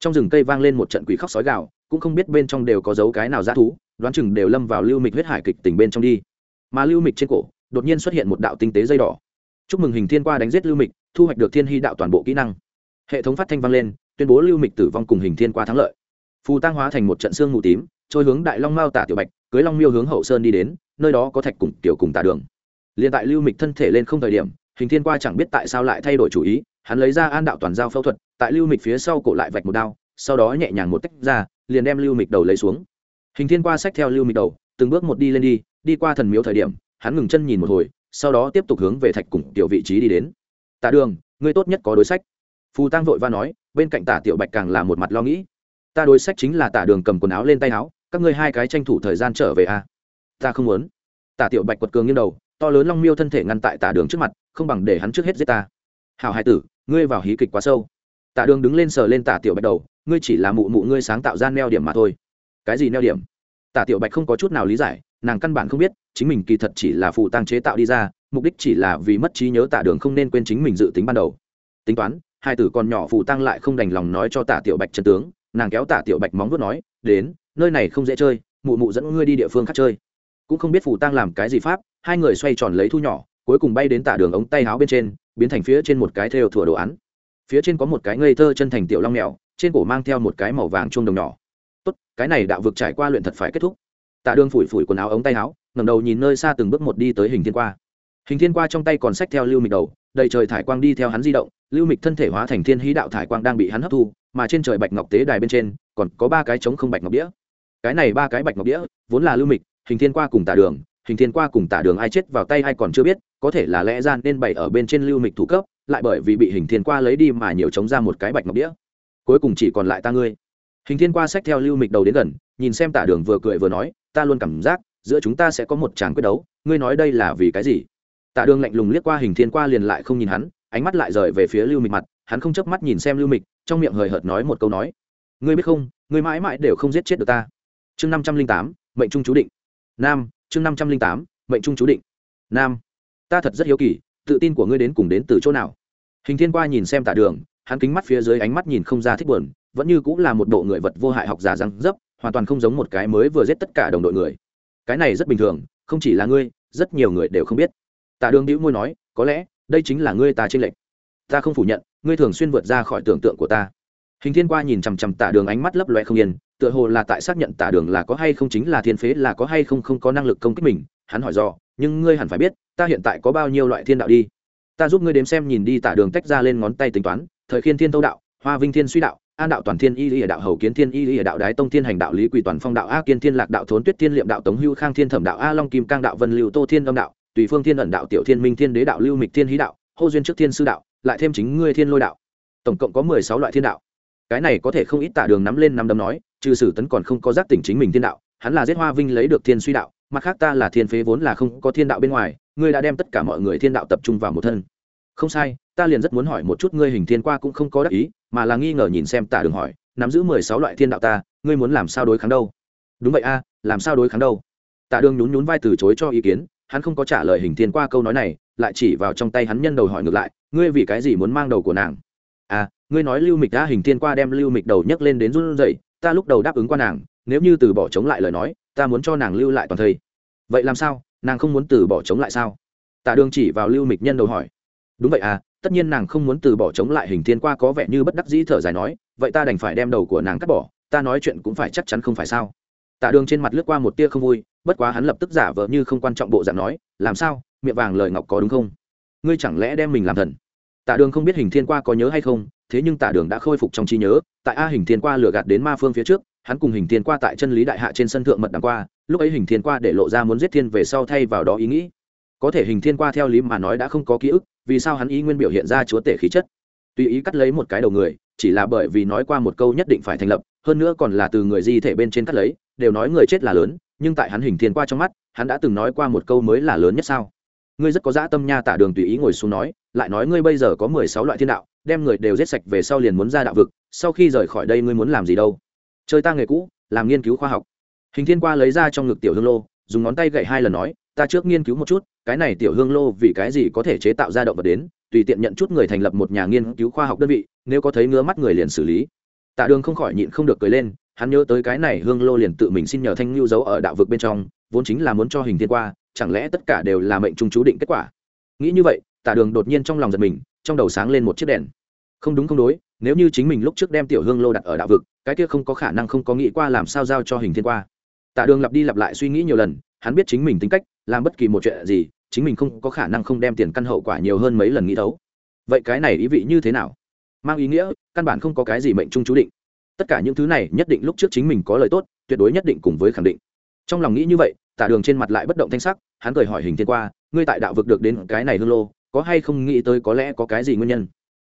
Trong rừng cây vang lên một trận quỷ khóc sói gạo cũng không biết bên trong đều có dấu cái nào dã thú, đoán chừng đều lâm vào lưu mịch huyết hải kịch tình bên trong đi. Mà lưu mịch trên cổ, đột nhiên xuất hiện một đạo tinh tế dây đỏ. Chúc mừng hình thiên qua đánh giết lưu mịch, thu hoạch được thiên hy đạo toàn bộ kỹ năng. Hệ thống phát thanh vang lên, tuyên bố lưu mịch tử vong cùng hình thiên qua thắng lợi. Phù tăng hóa thành một trận xương mù tím, trôi hướng đại long mao tả tiểu bạch cưới long miêu hướng hậu sơn đi đến, nơi đó có thạch cùng tiểu cùng tả đường. Liền tại lưu mịch thân thể lên không thời điểm, hình thiên qua chẳng biết tại sao lại thay đổi chủ ý, hắn lấy ra an đạo toàn giao phẫu thuật, tại lưu mịch phía sau cổ lại vạch một đao, sau đó nhẹ nhàng một tách ra, liền đem lưu mịch đầu lấy xuống. Hình thiên qua xách theo lưu mịch đầu, từng bước một đi lên đi đi qua thần miếu thời điểm, hắn ngừng chân nhìn một hồi, sau đó tiếp tục hướng về thạch cùng tiểu vị trí đi đến. Tả đường, ngươi tốt nhất có đối sách. Phù tăng vội va nói, bên cạnh tả tiểu bạch càng là một mặt lo nghĩ. Ta đối sách chính là tả đường cầm quần áo lên tay áo các ngươi hai cái tranh thủ thời gian trở về a à? ta không muốn. Tả tiểu bạch quật cường nghiêng đầu, to lớn long miêu thân thể ngăn tại tả đường trước mặt, không bằng để hắn trước hết giết ta. Hảo hai tử, ngươi vào hí kịch quá sâu. Tả đường đứng lên sờ lên tả tiểu bạch đầu, ngươi chỉ là mụ mụ ngươi sáng tạo ra neo điểm mà thôi. Cái gì neo điểm? Tả tiểu bạch không có chút nào lý giải, nàng căn bản không biết, chính mình kỳ thật chỉ là phụ tăng chế tạo đi ra, mục đích chỉ là vì mất trí nhớ tả đường không nên quên chính mình dự tính ban đầu. Tính toán, hai tử còn nhỏ phụ tăng lại không đành lòng nói cho tả tiểu bạch chân tướng, nàng kéo tả tiểu bạch móng vuốt nói, đến nơi này không dễ chơi, mụ mụ dẫn ngươi đi địa phương khác chơi. Cũng không biết phù tăng làm cái gì pháp, hai người xoay tròn lấy thu nhỏ, cuối cùng bay đến tả đường ống tay áo bên trên, biến thành phía trên một cái thêu thủa đồ án. Phía trên có một cái ngây thơ chân thành tiểu long mèo, trên cổ mang theo một cái màu vàng chuông đồng nhỏ. Tốt, cái này đạo vực trải qua luyện thật phải kết thúc. Tạ đường phủi phủi quần áo ống tay áo, ngẩng đầu nhìn nơi xa từng bước một đi tới hình thiên qua. Hình thiên qua trong tay còn sách theo lưu mịch đầu, đầy trời thải quang đi theo hắn di động, lưu mịch thân thể hóa thành thiên hí đạo thải quang đang bị hắn hấp thu, mà trên trời bạch ngọc tế đài bên trên, còn có ba cái trống không bạch ngọc đĩa cái này ba cái bạch ngọc đĩa, vốn là lưu mịch, hình thiên qua cùng tả đường, hình thiên qua cùng tả đường ai chết vào tay ai còn chưa biết, có thể là lẽ gian nên bày ở bên trên lưu mịch thủ cấp, lại bởi vì bị hình thiên qua lấy đi mà nhiều chống ra một cái bạch ngọc đĩa. Cuối cùng chỉ còn lại ta ngươi. Hình thiên qua xách theo lưu mịch đầu đến gần, nhìn xem tả đường vừa cười vừa nói, ta luôn cảm giác, giữa chúng ta sẽ có một tràng quyết đấu, ngươi nói đây là vì cái gì? Tạ đường lạnh lùng liếc qua hình thiên qua liền lại không nhìn hắn, ánh mắt lại rời về phía lưu mịch mặt, hắn không chớp mắt nhìn xem lưu mịch, trong miệng hời hợt nói một câu nói. Ngươi biết không, ngươi mãi mãi đều không giết chết được ta chương năm trăm linh tám, mệnh trung chú định. Nam, chương năm trăm linh tám, mệnh trung chú định. Nam, ta thật rất hiếu kỳ, tự tin của ngươi đến cùng đến từ chỗ nào? Hình thiên qua nhìn xem tạ đường, hắn kính mắt phía dưới ánh mắt nhìn không ra thích buồn, vẫn như cũng là một bộ người vật vô hại học giả răng dấp, hoàn toàn không giống một cái mới vừa giết tất cả đồng đội người. Cái này rất bình thường, không chỉ là ngươi, rất nhiều người đều không biết. Tạ đường đĩu môi nói, có lẽ, đây chính là ngươi ta trên lệch. ta không phủ nhận, ngươi thường xuyên vượt ra khỏi tưởng tượng của ta hình thiên qua nhìn chằm chằm tả đường ánh mắt lấp loe không yên, tựa hồ là tại xác nhận tả đường là có hay không chính là thiên phế, là có hay không không có năng lực công kích mình. Hắn hỏi do nhưng ngươi hẳn phải biết, ta hiện tại có bao nhiêu loại thiên đạo đi? Ta giúp ngươi đếm xem nhìn đi. Tả đường tách ra lên ngón tay tính toán, thời khiên thiên tâu đạo, hoa vinh thiên suy đạo, an đạo toàn thiên y lý đạo hầu kiến thiên y lý đạo đái tông thiên hành đạo lý quỳ toàn phong đạo a kiên thiên lạc đạo thốn tuyết thiên liệm đạo tống hưu khang thiên thẩm đạo a long kim cang đạo vân lưu tô thiên âm đạo, tùy phương thiên ẩn đạo tiểu thiên minh thiên đế đạo lưu mịch thiên hí đạo, hô duyên trước thiên sư đạo, lại thêm chính ngươi thiên lôi đạo. Tổng cộng có mười sáu loại thiên đạo cái này có thể không ít tả đường nắm lên năm đấm nói, trừ sử tấn còn không có giác tỉnh chính mình thiên đạo, hắn là giết hoa vinh lấy được thiên suy đạo, mặt khác ta là thiên phế vốn là không có thiên đạo bên ngoài, ngươi đã đem tất cả mọi người thiên đạo tập trung vào một thân. Không sai, ta liền rất muốn hỏi một chút ngươi hình thiên qua cũng không có đắc ý, mà là nghi ngờ nhìn xem tả đường hỏi, nắm giữ mười sáu loại thiên đạo ta, ngươi muốn làm sao đối kháng đâu? Đúng vậy a, làm sao đối kháng đâu? Tả đường nhún nhún vai từ chối cho ý kiến, hắn không có trả lời hình thiên qua câu nói này, lại chỉ vào trong tay hắn nhân đầu hỏi ngược lại, ngươi vì cái gì muốn mang đầu của nàng? À ngươi nói lưu mịch đã hình thiên qua đem lưu mịch đầu nhấc lên đến run dậy ta lúc đầu đáp ứng qua nàng, nếu như từ bỏ chống lại lời nói, ta muốn cho nàng lưu lại toàn thây. Vậy làm sao? Nàng không muốn từ bỏ chống lại sao? Tạ đường chỉ vào lưu mịch nhân đầu hỏi. Đúng vậy à tất nhiên nàng không muốn từ bỏ chống lại hình thiên qua có vẻ như bất đắc dĩ thở dài nói, vậy ta đành phải đem đầu của nàng cắt bỏ, ta nói chuyện cũng phải chắc chắn không phải sao? Tạ đường trên mặt lướt qua một tia không vui, bất quá hắn lập tức giả vờ như không quan trọng bộ dạng nói, làm sao? Miệng vàng lời ngọc có đúng không? Ngươi chẳng lẽ đem mình làm thần? Tạ đường không biết hình thiên qua có nhớ hay không thế nhưng tạ đường đã khôi phục trong trí nhớ, tại a hình thiên qua lừa gạt đến ma phương phía trước, hắn cùng hình thiên qua tại chân lý đại hạ trên sân thượng mật đằng qua, lúc ấy hình thiên qua để lộ ra muốn giết thiên về sau thay vào đó ý nghĩ. Có thể hình thiên qua theo lý mà nói đã không có ký ức, vì sao hắn ý nguyên biểu hiện ra chúa tể khí chất? Tùy ý cắt lấy một cái đầu người, chỉ là bởi vì nói qua một câu nhất định phải thành lập, hơn nữa còn là từ người di thể bên trên cắt lấy, đều nói người chết là lớn, nhưng tại hắn hình thiên qua trong mắt, hắn đã từng nói qua một câu mới là lớn nhất sao? Ngươi rất có dã tâm nha tả đường tùy ý ngồi xuống nói, lại nói ngươi bây giờ có mười sáu loại thiên đạo đem người đều giết sạch về sau liền muốn ra đạo vực, sau khi rời khỏi đây ngươi muốn làm gì đâu? Chơi ta nghề cũ, làm nghiên cứu khoa học. Hình thiên qua lấy ra trong ngực tiểu hương lô, dùng ngón tay gậy hai lần nói, ta trước nghiên cứu một chút, cái này tiểu hương lô vì cái gì có thể chế tạo ra động vật đến, tùy tiện nhận chút người thành lập một nhà nghiên cứu khoa học đơn vị, nếu có thấy ngứa mắt người liền xử lý. Tạ đường không khỏi nhịn không được cười lên, hắn nhớ tới cái này hương lô liền tự mình xin nhờ thanh lưu giấu ở đạo vực bên trong, vốn chính là muốn cho hình thiên qua, chẳng lẽ tất cả đều là mệnh trung chú định kết quả? Nghĩ như vậy, tạ đường đột nhiên trong lòng giật mình trong đầu sáng lên một chiếc đèn. Không đúng không đối, nếu như chính mình lúc trước đem tiểu hương lô đặt ở đạo vực, cái kia không có khả năng không có nghĩ qua làm sao giao cho hình thiên qua. Tạ đường lặp đi lặp lại suy nghĩ nhiều lần, hắn biết chính mình tính cách, làm bất kỳ một chuyện gì, chính mình không có khả năng không đem tiền căn hậu quả nhiều hơn mấy lần nghĩ thấu. Vậy cái này ý vị như thế nào? Mang ý nghĩa, căn bản không có cái gì mệnh trung chú định. Tất cả những thứ này nhất định lúc trước chính mình có lời tốt, tuyệt đối nhất định cùng với khẳng định. Trong lòng nghĩ như vậy tả đường trên mặt lại bất động thanh sắc, hắn cười hỏi hình thiên qua, ngươi tại đạo vực được đến cái này hương lô có hay không nghĩ tới có lẽ có cái gì nguyên nhân?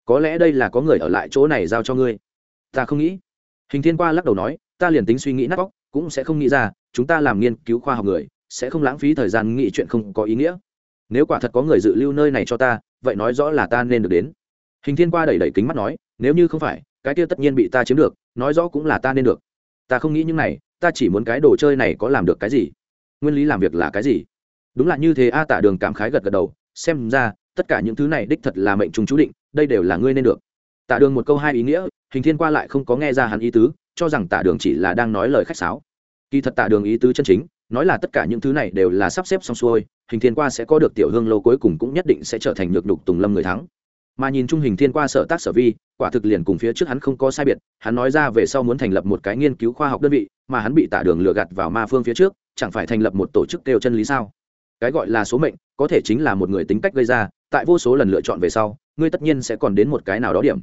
Có lẽ đây là có người ở lại chỗ này giao cho ngươi. Ta không nghĩ. Hình thiên qua lắc đầu nói, ta liền tính suy nghĩ nát bóc cũng sẽ không nghĩ ra, chúng ta làm nghiên cứu khoa học người, sẽ không lãng phí thời gian nghĩ chuyện không có ý nghĩa. Nếu quả thật có người dự lưu nơi này cho ta, vậy nói rõ là ta nên được đến. Hình thiên qua đẩy đẩy kính mắt nói, nếu như không phải, cái kia tất nhiên bị ta chiếm được, nói rõ cũng là ta nên được. Ta không nghĩ những này, ta chỉ muốn cái đồ chơi này có làm được cái gì? Nguyên lý làm việc là cái gì? Đúng là như thế, a tả đường cảm khái gật gật đầu, xem ra tất cả những thứ này đích thật là mệnh trùng chú định, đây đều là ngươi nên được. Tả đường một câu hai ý nghĩa, hình thiên qua lại không có nghe ra hắn ý tứ, cho rằng tả đường chỉ là đang nói lời khách sáo. Kỳ thật tả đường ý tứ chân chính, nói là tất cả những thứ này đều là sắp xếp xong xuôi, hình thiên qua sẽ có được tiểu hương lâu cuối cùng cũng nhất định sẽ trở thành nhược đục tùng lâm người thắng. Mà nhìn chung hình thiên qua sở tác sở vi, quả thực liền cùng phía trước hắn không có sai biệt, hắn nói ra về sau muốn thành lập một cái nghiên cứu khoa học đơn vị, mà hắn bị tả đường lừa gạt vào ma phương phía trước, chẳng phải thành lập một tổ chức kêu chân lý sao? Cái gọi là số mệnh, có thể chính là một người tính cách gây ra, tại vô số lần lựa chọn về sau, ngươi tất nhiên sẽ còn đến một cái nào đó điểm.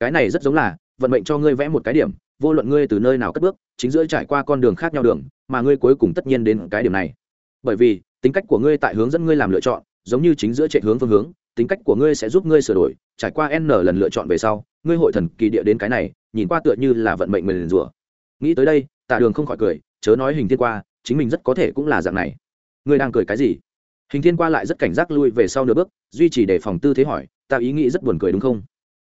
Cái này rất giống là, vận mệnh cho ngươi vẽ một cái điểm, vô luận ngươi từ nơi nào cất bước, chính giữa trải qua con đường khác nhau đường, mà ngươi cuối cùng tất nhiên đến cái điểm này. Bởi vì, tính cách của ngươi tại hướng dẫn ngươi làm lựa chọn, giống như chính giữa chạy hướng phương hướng, tính cách của ngươi sẽ giúp ngươi sửa đổi, trải qua n lần lựa chọn về sau, ngươi hội thần kỳ địa đến cái này, nhìn qua tựa như là vận mệnh mình rủa nghĩ tới đây, tạ đường không khỏi cười, chớ nói hình thiên qua, chính mình rất có thể cũng là dạng này ngươi đang cười cái gì? Hình thiên qua lại rất cảnh giác lui về sau nửa bước, duy trì để phòng tư thế hỏi, ta ý nghĩ rất buồn cười đúng không?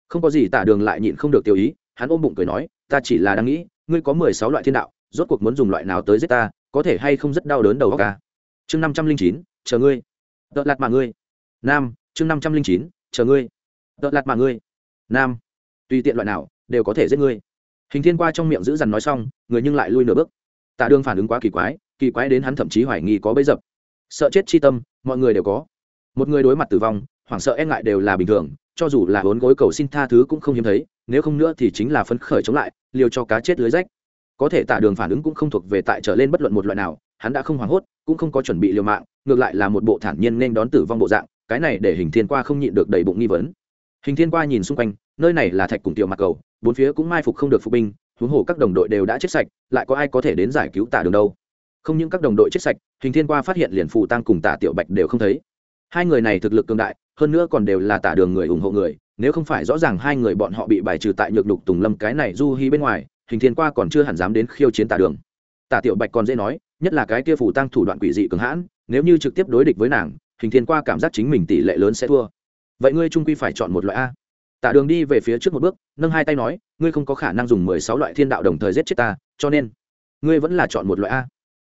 Không có gì tạ đường lại nhịn không được tiêu ý, hắn ôm bụng cười nói, ta chỉ là đang nghĩ, ngươi có mười sáu loại thiên đạo, rốt cuộc muốn dùng loại nào tới giết ta, có thể hay không rất đau đớn đầu óc ca chương năm trăm linh chín, chờ ngươi. Đợt lạt mà ngươi. Nam, chương năm trăm linh chín, chờ ngươi. Đợt lạt mà ngươi. Nam, tùy tiện loại nào, đều có thể giết ngươi. Hình thiên qua trong miệng giữ dằn nói xong, người nhưng lại lui nửa bước. Tạ Đường phản ứng quá kỳ quái kỳ quái đến hắn thậm chí hoài nghi có bấy dập. Sợ chết chi tâm, mọi người đều có. Một người đối mặt tử vong, hoảng sợ e ngại đều là bình thường, cho dù là vốn gối cầu xin tha thứ cũng không hiếm thấy, nếu không nữa thì chính là phấn khởi chống lại, liều cho cá chết lưới rách. Có thể tạ đường phản ứng cũng không thuộc về tại trở lên bất luận một loại nào, hắn đã không hoảng hốt, cũng không có chuẩn bị liều mạng, ngược lại là một bộ thản nhiên nên đón tử vong bộ dạng, cái này để hình thiên qua không nhịn được đầy bụng nghi vấn. Hình thiên qua nhìn xung quanh, nơi này là thạch cùng tiểu mặt cầu, bốn phía cũng mai phục không được phục binh, huống hồ các đồng đội đều đã chết sạch, lại có ai có thể đến giải cứu tạ đường đâu? Không những các đồng đội chết sạch, hình thiên qua phát hiện liền phù tăng cùng Tả tiểu bạch đều không thấy. Hai người này thực lực cường đại, hơn nữa còn đều là Tả đường người ủng hộ người, nếu không phải rõ ràng hai người bọn họ bị bài trừ tại nhược đục tùng lâm cái này du hi bên ngoài, hình thiên qua còn chưa hẳn dám đến khiêu chiến Tả đường. Tả tiểu bạch còn dễ nói, nhất là cái kia phù tăng thủ đoạn quỷ dị cường hãn, nếu như trực tiếp đối địch với nàng, hình thiên qua cảm giác chính mình tỷ lệ lớn sẽ thua. Vậy ngươi trung quy phải chọn một loại a. Tả đường đi về phía trước một bước, nâng hai tay nói, ngươi không có khả năng dùng mười sáu loại thiên đạo đồng thời giết chết ta, cho nên, ngươi vẫn là chọn một loại a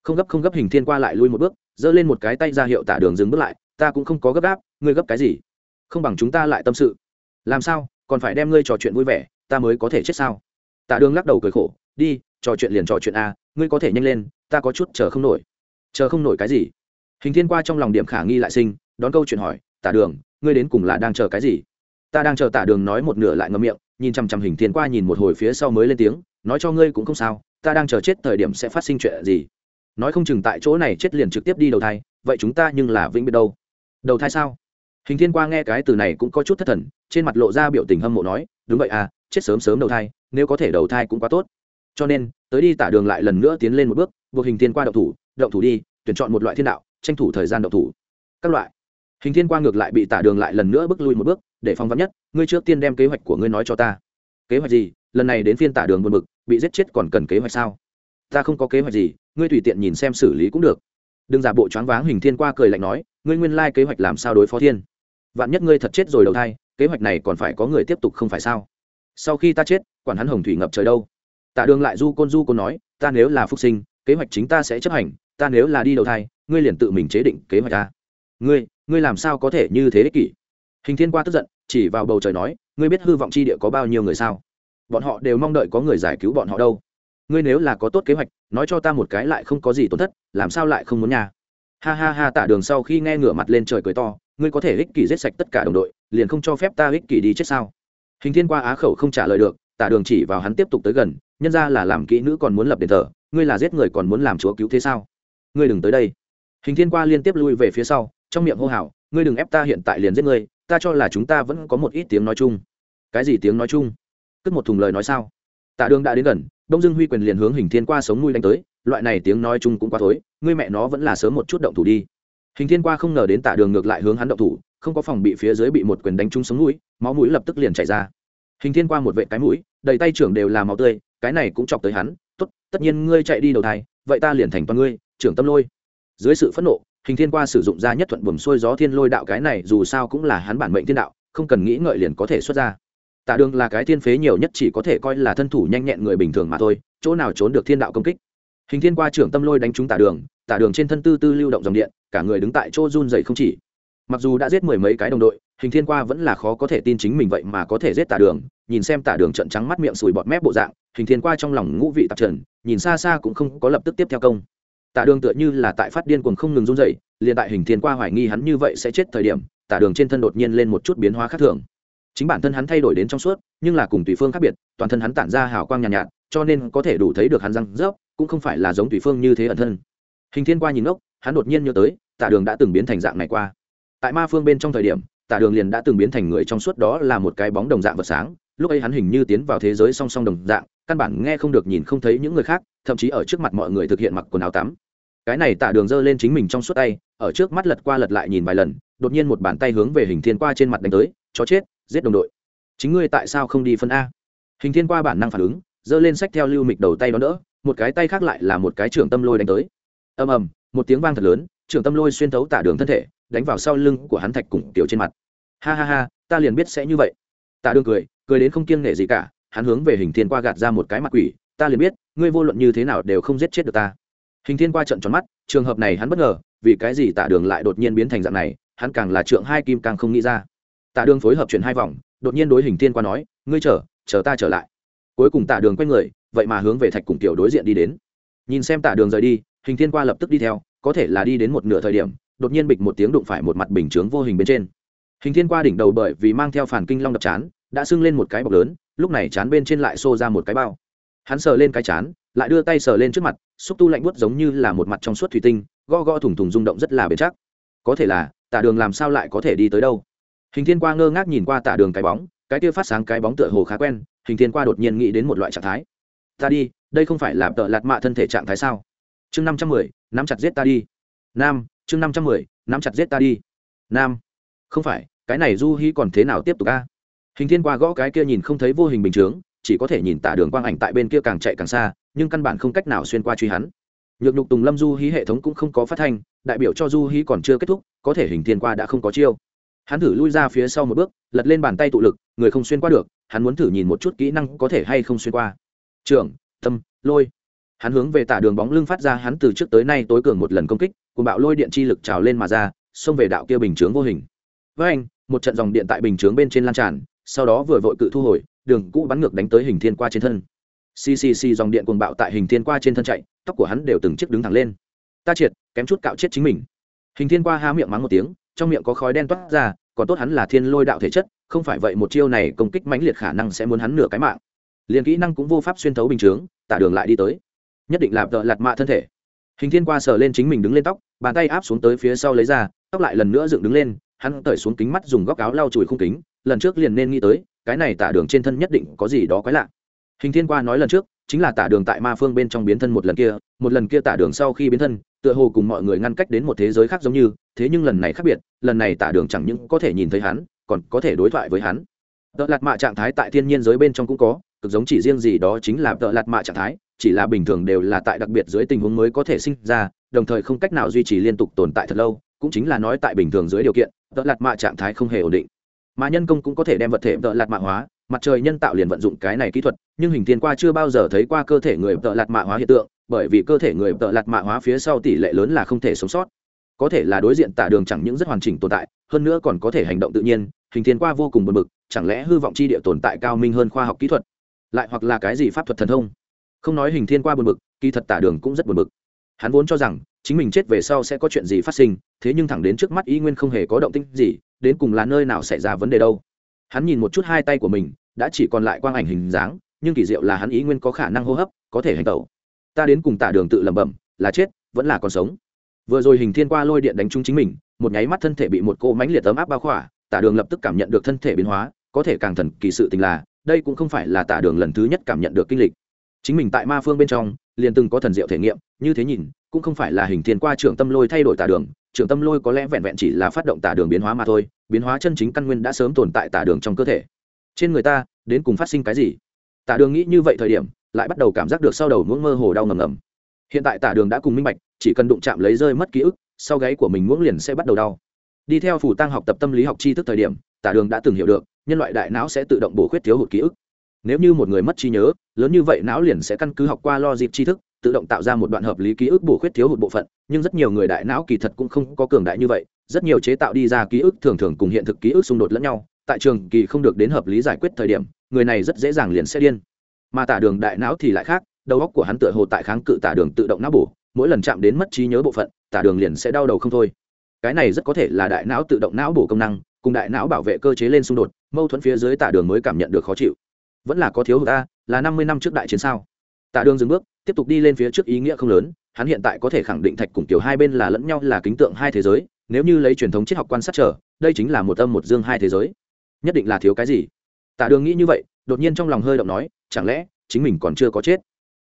không gấp không gấp hình thiên qua lại lui một bước, giơ lên một cái tay ra hiệu Tả đường dừng bước lại, ta cũng không có gấp gáp, ngươi gấp cái gì? Không bằng chúng ta lại tâm sự. Làm sao? Còn phải đem ngươi trò chuyện vui vẻ, ta mới có thể chết sao? Tả đường lắc đầu cười khổ, đi, trò chuyện liền trò chuyện a, ngươi có thể nhanh lên, ta có chút chờ không nổi. Chờ không nổi cái gì? Hình thiên qua trong lòng điểm khả nghi lại sinh, đón câu chuyện hỏi, tả đường, ngươi đến cùng là đang chờ cái gì? Ta đang chờ tả đường nói một nửa lại ngậm miệng, nhìn chằm chằm hình thiên qua nhìn một hồi phía sau mới lên tiếng, nói cho ngươi cũng không sao, ta đang chờ chết thời điểm sẽ phát sinh chuyện gì? Nói không chừng tại chỗ này chết liền trực tiếp đi đầu thai, vậy chúng ta nhưng là vĩnh biệt đâu? Đầu thai sao? Hình thiên qua nghe cái từ này cũng có chút thất thần, trên mặt lộ ra biểu tình hâm mộ nói, đúng vậy à chết sớm sớm đầu thai, nếu có thể đầu thai cũng quá tốt. Cho nên, tới đi tả đường lại lần nữa tiến lên một bước, buộc hình thiên qua động thủ động thủ đi, tuyển chọn một loại thiên đạo, tranh thủ thời gian động thủ. Các loại. Hình thiên qua ngược lại bị tả đường lại lần nữa bước lui một bước, để phong vắn nhất, ngươi trước tiên đem kế hoạch của ngươi nói cho ta. Kế hoạch gì? Lần này đến phiên tả đường buồn bực, bị giết chết còn cần kế hoạch sao? Ta không có kế hoạch gì ngươi tùy tiện nhìn xem xử lý cũng được. Đừng giả bộ choáng váng hình thiên qua cười lạnh nói, ngươi nguyên lai kế hoạch làm sao đối phó thiên? Vạn nhất ngươi thật chết rồi đầu thai, kế hoạch này còn phải có người tiếp tục không phải sao? Sau khi ta chết, quản hắn hồng thủy ngập trời đâu. Tạ đường lại du côn du côn nói, ta nếu là phúc sinh, kế hoạch chính ta sẽ chấp hành, ta nếu là đi đầu thai, ngươi liền tự mình chế định kế hoạch ta ngươi ngươi làm sao có thể như thế ích kỷ? Hình thiên qua tức giận, chỉ vào bầu trời nói, ngươi biết hư vọng chi địa có bao nhiêu người sao? Bọn họ đều mong đợi có người giải cứu bọn họ đâu ngươi nếu là có tốt kế hoạch, nói cho ta một cái lại không có gì tổn thất, làm sao lại không muốn nhà ha ha ha tạ đường sau khi nghe ngửa mặt lên trời cười to, ngươi có thể ích kỷ giết sạch tất cả đồng đội, liền không cho phép ta ích kỷ đi chết sao? Hình thiên qua á khẩu không trả lời được tạ đường chỉ vào hắn tiếp tục tới gần, nhân ra là làm kỹ nữ còn muốn lập đền thờ, ngươi là giết người còn muốn làm chúa cứu thế sao? Ngươi đừng tới đây. Hình thiên qua liên tiếp lui về phía sau, trong miệng hô hào, ngươi đừng ép ta hiện tại liền giết ngươi, ta cho là chúng ta vẫn có một ít tiếng nói chung. Cái gì tiếng nói chung? Cất một thùng lời nói sao? Tạ đường đã đến gần đông dương huy quyền liền hướng hình thiên qua sống nuôi đánh tới, loại này tiếng nói chung cũng quá thối, ngươi mẹ nó vẫn là sớm một chút động thủ đi. Hình thiên qua không ngờ đến tạ đường ngược lại hướng hắn động thủ, không có phòng bị phía dưới bị một quyền đánh trúng sống mũi máu mũi lập tức liền chảy ra. Hình thiên qua một vệ cái mũi, đầy tay trưởng đều là máu tươi, cái này cũng chọc tới hắn, tốt, tất nhiên ngươi chạy đi đầu thai, vậy ta liền thành toàn ngươi, trưởng tâm lôi. Dưới sự phẫn nộ, hình thiên qua sử dụng ra nhất thuận buồm xuôi gió thiên lôi đạo cái này dù sao cũng là hắn bản mệnh thiên đạo, không cần nghĩ ngợi liền có thể xuất ra tạ đường là cái thiên phế nhiều nhất chỉ có thể coi là thân thủ nhanh nhẹn người bình thường mà thôi, chỗ nào trốn được thiên đạo công kích. Hình thiên qua trưởng tâm lôi đánh trúng tạ đường tạ đường trên thân tư tư lưu động dòng điện, cả người đứng tại chỗ run dày không chỉ. Mặc dù đã giết mười mấy cái đồng đội, hình thiên qua vẫn là khó có thể tin chính mình vậy mà có thể giết tạ đường, nhìn xem tạ đường trận trắng mắt miệng sùi bọt mép bộ dạng, hình thiên qua trong lòng ngũ vị tạp trần, nhìn xa xa cũng không có lập tức tiếp theo công. Tạ đường tựa như là tại phát điên cuồng không ngừng run dậy liền tại hình thiên qua hoài nghi hắn như vậy sẽ chết thời điểm tạ đường trên thân đột nhiên lên một chút biến hóa khác thường chính bản thân hắn thay đổi đến trong suốt nhưng là cùng tùy phương khác biệt toàn thân hắn tản ra hào quang nhàn nhạt, nhạt cho nên có thể đủ thấy được hắn răng rớp cũng không phải là giống tùy phương như thế ẩn thân. Hình thiên qua nhìn ngốc hắn đột nhiên nhớ tới tạ đường đã từng biến thành dạng này qua. Tại ma phương bên trong thời điểm tạ đường liền đã từng biến thành người trong suốt đó là một cái bóng đồng dạng vật sáng lúc ấy hắn hình như tiến vào thế giới song song đồng dạng căn bản nghe không được nhìn không thấy những người khác thậm chí ở trước mặt mọi người thực hiện mặc quần áo tắm. Cái này tạ đường giơ lên chính mình trong suốt tay ở trước mắt lật qua lật lại nhìn vài lần đột nhiên một bàn tay hướng về hình thiên qua trên mặt đánh tới chó chết giết đồng đội. Chính ngươi tại sao không đi phân a? Hình thiên qua bản năng phản ứng, giơ lên sách theo lưu mịch đầu tay đó đỡ, một cái tay khác lại là một cái trưởng tâm lôi đánh tới. Ầm ầm, một tiếng vang thật lớn, trưởng tâm lôi xuyên thấu tả đường thân thể, đánh vào sau lưng của hắn thạch cùng tiểu trên mặt. Ha ha ha, ta liền biết sẽ như vậy. Tả đường cười cười đến không kiêng nể gì cả, hắn hướng về hình thiên qua gạt ra một cái mặt quỷ, ta liền biết, ngươi vô luận như thế nào đều không giết chết được ta. Hình thiên qua trận tròn mắt, trường hợp này hắn bất ngờ, vì cái gì tả đường lại đột nhiên biến thành dạng này, hắn càng là trượng hai kim càng không nghĩ ra. Tạ đường phối hợp chuyển hai vòng, đột nhiên đối hình thiên qua nói, ngươi chờ chờ ta trở lại. Cuối cùng Tạ đường quay người, vậy mà hướng về thạch cùng tiểu đối diện đi đến. Nhìn xem Tạ đường rời đi, hình thiên qua lập tức đi theo, có thể là đi đến một nửa thời điểm, đột nhiên bịch một tiếng đụng phải một mặt bình chướng vô hình bên trên. Hình thiên qua đỉnh đầu bởi vì mang theo phản kinh long đập chán, đã sưng lên một cái bọc lớn, lúc này chán bên trên lại xô ra một cái bao. Hắn sờ lên cái chán, lại đưa tay sờ lên trước mặt, xúc tu lạnh buốt giống như là một mặt trong suốt thủy tinh go go thủng thủng rung động rất là bền chắc. Có thể là tả đường làm sao lại có thể đi tới đâu? Hình thiên qua ngơ ngác nhìn qua tả đường cái bóng, cái kia phát sáng cái bóng tựa hồ khá quen, hình thiên qua đột nhiên nghĩ đến một loại trạng thái. Ta đi, đây không phải là tợ lạt mạ thân thể trạng thái sao? Chương năm trăm mười, nắm chặt giết ta đi. Nam, chương năm trăm mười, nắm chặt giết ta đi. Nam, không phải, cái này du hi còn thế nào tiếp tục a? Hình thiên qua gõ cái kia nhìn không thấy vô hình bình chướng, chỉ có thể nhìn tả đường quang ảnh tại bên kia càng chạy càng xa, nhưng căn bản không cách nào xuyên qua truy hắn. Nhược nhục tùng lâm du hí hệ thống cũng không có phát thanh, đại biểu cho du hí còn chưa kết thúc, có thể hình thiên qua đã không có chiêu hắn thử lui ra phía sau một bước, lật lên bàn tay tụ lực, người không xuyên qua được, hắn muốn thử nhìn một chút kỹ năng có thể hay không xuyên qua. Trưởng tâm lôi. Hắn hướng về tả đường bóng lưng phát ra, hắn từ trước tới nay tối cường một lần công kích cùng bạo lôi điện chi lực trào lên mà ra, xông về đạo kia bình chướng vô hình. Với anh, một trận dòng điện tại bình chướng bên trên lan tràn, sau đó vừa vội cự thu hồi, đường cũ bắn ngược đánh tới hình thiên qua trên thân. Ccc dòng điện cuồng bạo tại hình thiên qua trên thân chạy, tóc của hắn đều từng chiếc đứng thẳng lên. Ta triệt, kém chút cạo chết chính mình. Hình thiên qua há miệng mắng một tiếng trong miệng có khói đen toát ra, còn tốt hắn là thiên lôi đạo thể chất, không phải vậy một chiêu này công kích mãnh liệt khả năng sẽ muốn hắn nửa cái mạng. Liền kỹ năng cũng vô pháp xuyên thấu bình chướng, tả đường lại đi tới. Nhất định là vợ lạt mạ thân thể. Hình thiên qua sờ lên chính mình đứng lên tóc, bàn tay áp xuống tới phía sau lấy ra, tóc lại lần nữa dựng đứng lên, hắn tởi xuống kính mắt dùng góc áo lau chùi khung kính, lần trước liền nên nghĩ tới, cái này tả đường trên thân nhất định có gì đó quái lạ. Hình thiên qua nói lần trước, chính là tả đường tại ma phương bên trong biến thân một lần kia, một lần kia tả đường sau khi biến thân tựa hồ cùng mọi người ngăn cách đến một thế giới khác giống như, thế nhưng lần này khác biệt, lần này tả đường chẳng những có thể nhìn thấy hắn, còn có thể đối thoại với hắn. Tợ lạt mạ trạng thái tại thiên nhiên giới bên trong cũng có, cực giống chỉ riêng gì đó chính là tợ lạt mạ trạng thái, chỉ là bình thường đều là tại đặc biệt dưới tình huống mới có thể sinh ra, đồng thời không cách nào duy trì liên tục tồn tại thật lâu, cũng chính là nói tại bình thường dưới điều kiện, tợ lạt mạ trạng thái không hề ổn định. Mà nhân công cũng có thể đem vật thể tợ lạt mạ hóa, mặt trời nhân tạo liền vận dụng cái này kỹ thuật, nhưng hình thiên qua chưa bao giờ thấy qua cơ thể người tợ lạt mạ hóa hiện tượng bởi vì cơ thể người tợ lạt mạ hóa phía sau tỷ lệ lớn là không thể sống sót. Có thể là đối diện tả đường chẳng những rất hoàn chỉnh tồn tại, hơn nữa còn có thể hành động tự nhiên, hình thiên qua vô cùng bật mực chẳng lẽ hư vọng chi địa tồn tại cao minh hơn khoa học kỹ thuật? Lại hoặc là cái gì pháp thuật thần thông? Không nói hình thiên qua buồn bực, kỳ thật tả đường cũng rất buồn bực. Hắn vốn cho rằng, chính mình chết về sau sẽ có chuyện gì phát sinh, thế nhưng thẳng đến trước mắt y nguyên không hề có động tinh gì, đến cùng là nơi nào xảy ra vấn đề đâu. Hắn nhìn một chút hai tay của mình, đã chỉ còn lại quang ảnh hình dáng, nhưng kỳ diệu là hắn ý nguyên có khả năng hô hấp, có thể hành tẩu ta đến cùng tả đường tự lẩm bẩm, là chết, vẫn là còn sống. Vừa rồi hình thiên qua lôi điện đánh trúng chính mình, một nháy mắt thân thể bị một cô mánh liệt ấm áp bao khỏa, tả đường lập tức cảm nhận được thân thể biến hóa, có thể càng thần kỳ sự tình là, đây cũng không phải là tả đường lần thứ nhất cảm nhận được kinh lịch. Chính mình tại ma phương bên trong, liền từng có thần diệu thể nghiệm, như thế nhìn, cũng không phải là hình thiên qua trưởng tâm lôi thay đổi tả đường, trưởng tâm lôi có lẽ vẹn vẹn chỉ là phát động tả đường biến hóa mà thôi, biến hóa chân chính căn nguyên đã sớm tồn tại tả đường trong cơ thể. Trên người ta, đến cùng phát sinh cái gì? Tả đường nghĩ như vậy thời điểm lại bắt đầu cảm giác được sau đầu muỗng mơ hồ đau ngầm ngầm. Hiện tại tả đường đã cùng minh bạch, chỉ cần đụng chạm lấy rơi mất ký ức, sau gáy của mình muỗng liền sẽ bắt đầu đau. Đi theo phủ tăng học tập tâm lý học tri thức thời điểm, tả đường đã từng hiểu được, nhân loại đại não sẽ tự động bổ khuyết thiếu hụt ký ức. Nếu như một người mất trí nhớ, lớn như vậy não liền sẽ căn cứ học qua lo dịp tri thức, tự động tạo ra một đoạn hợp lý ký ức bổ khuyết thiếu hụt bộ phận, nhưng rất nhiều người đại não kỳ thật cũng không có cường đại như vậy, rất nhiều chế tạo đi ra ký ức thường thường cùng hiện thực ký ức xung đột lẫn nhau, tại trường kỳ không được đến hợp lý giải quyết thời điểm, người này rất dễ dàng liền sẽ điên mà tả đường đại não thì lại khác, đầu óc của hắn tựa hồ tại kháng cự tả đường tự động não bổ, mỗi lần chạm đến mất trí nhớ bộ phận, tả đường liền sẽ đau đầu không thôi. Cái này rất có thể là đại não tự động não bổ công năng, cùng đại não bảo vệ cơ chế lên xung đột, mâu thuẫn phía dưới tả đường mới cảm nhận được khó chịu. Vẫn là có thiếu hụt ta, là năm mươi năm trước đại chiến sao? Tả đường dừng bước, tiếp tục đi lên phía trước ý nghĩa không lớn, hắn hiện tại có thể khẳng định thạch cùng kiểu hai bên là lẫn nhau là kính tượng hai thế giới, nếu như lấy truyền thống triết học quan sát trở đây chính là một âm một dương hai thế giới. Nhất định là thiếu cái gì? Tả đường nghĩ như vậy, đột nhiên trong lòng hơi động nói chẳng lẽ, chính mình còn chưa có chết?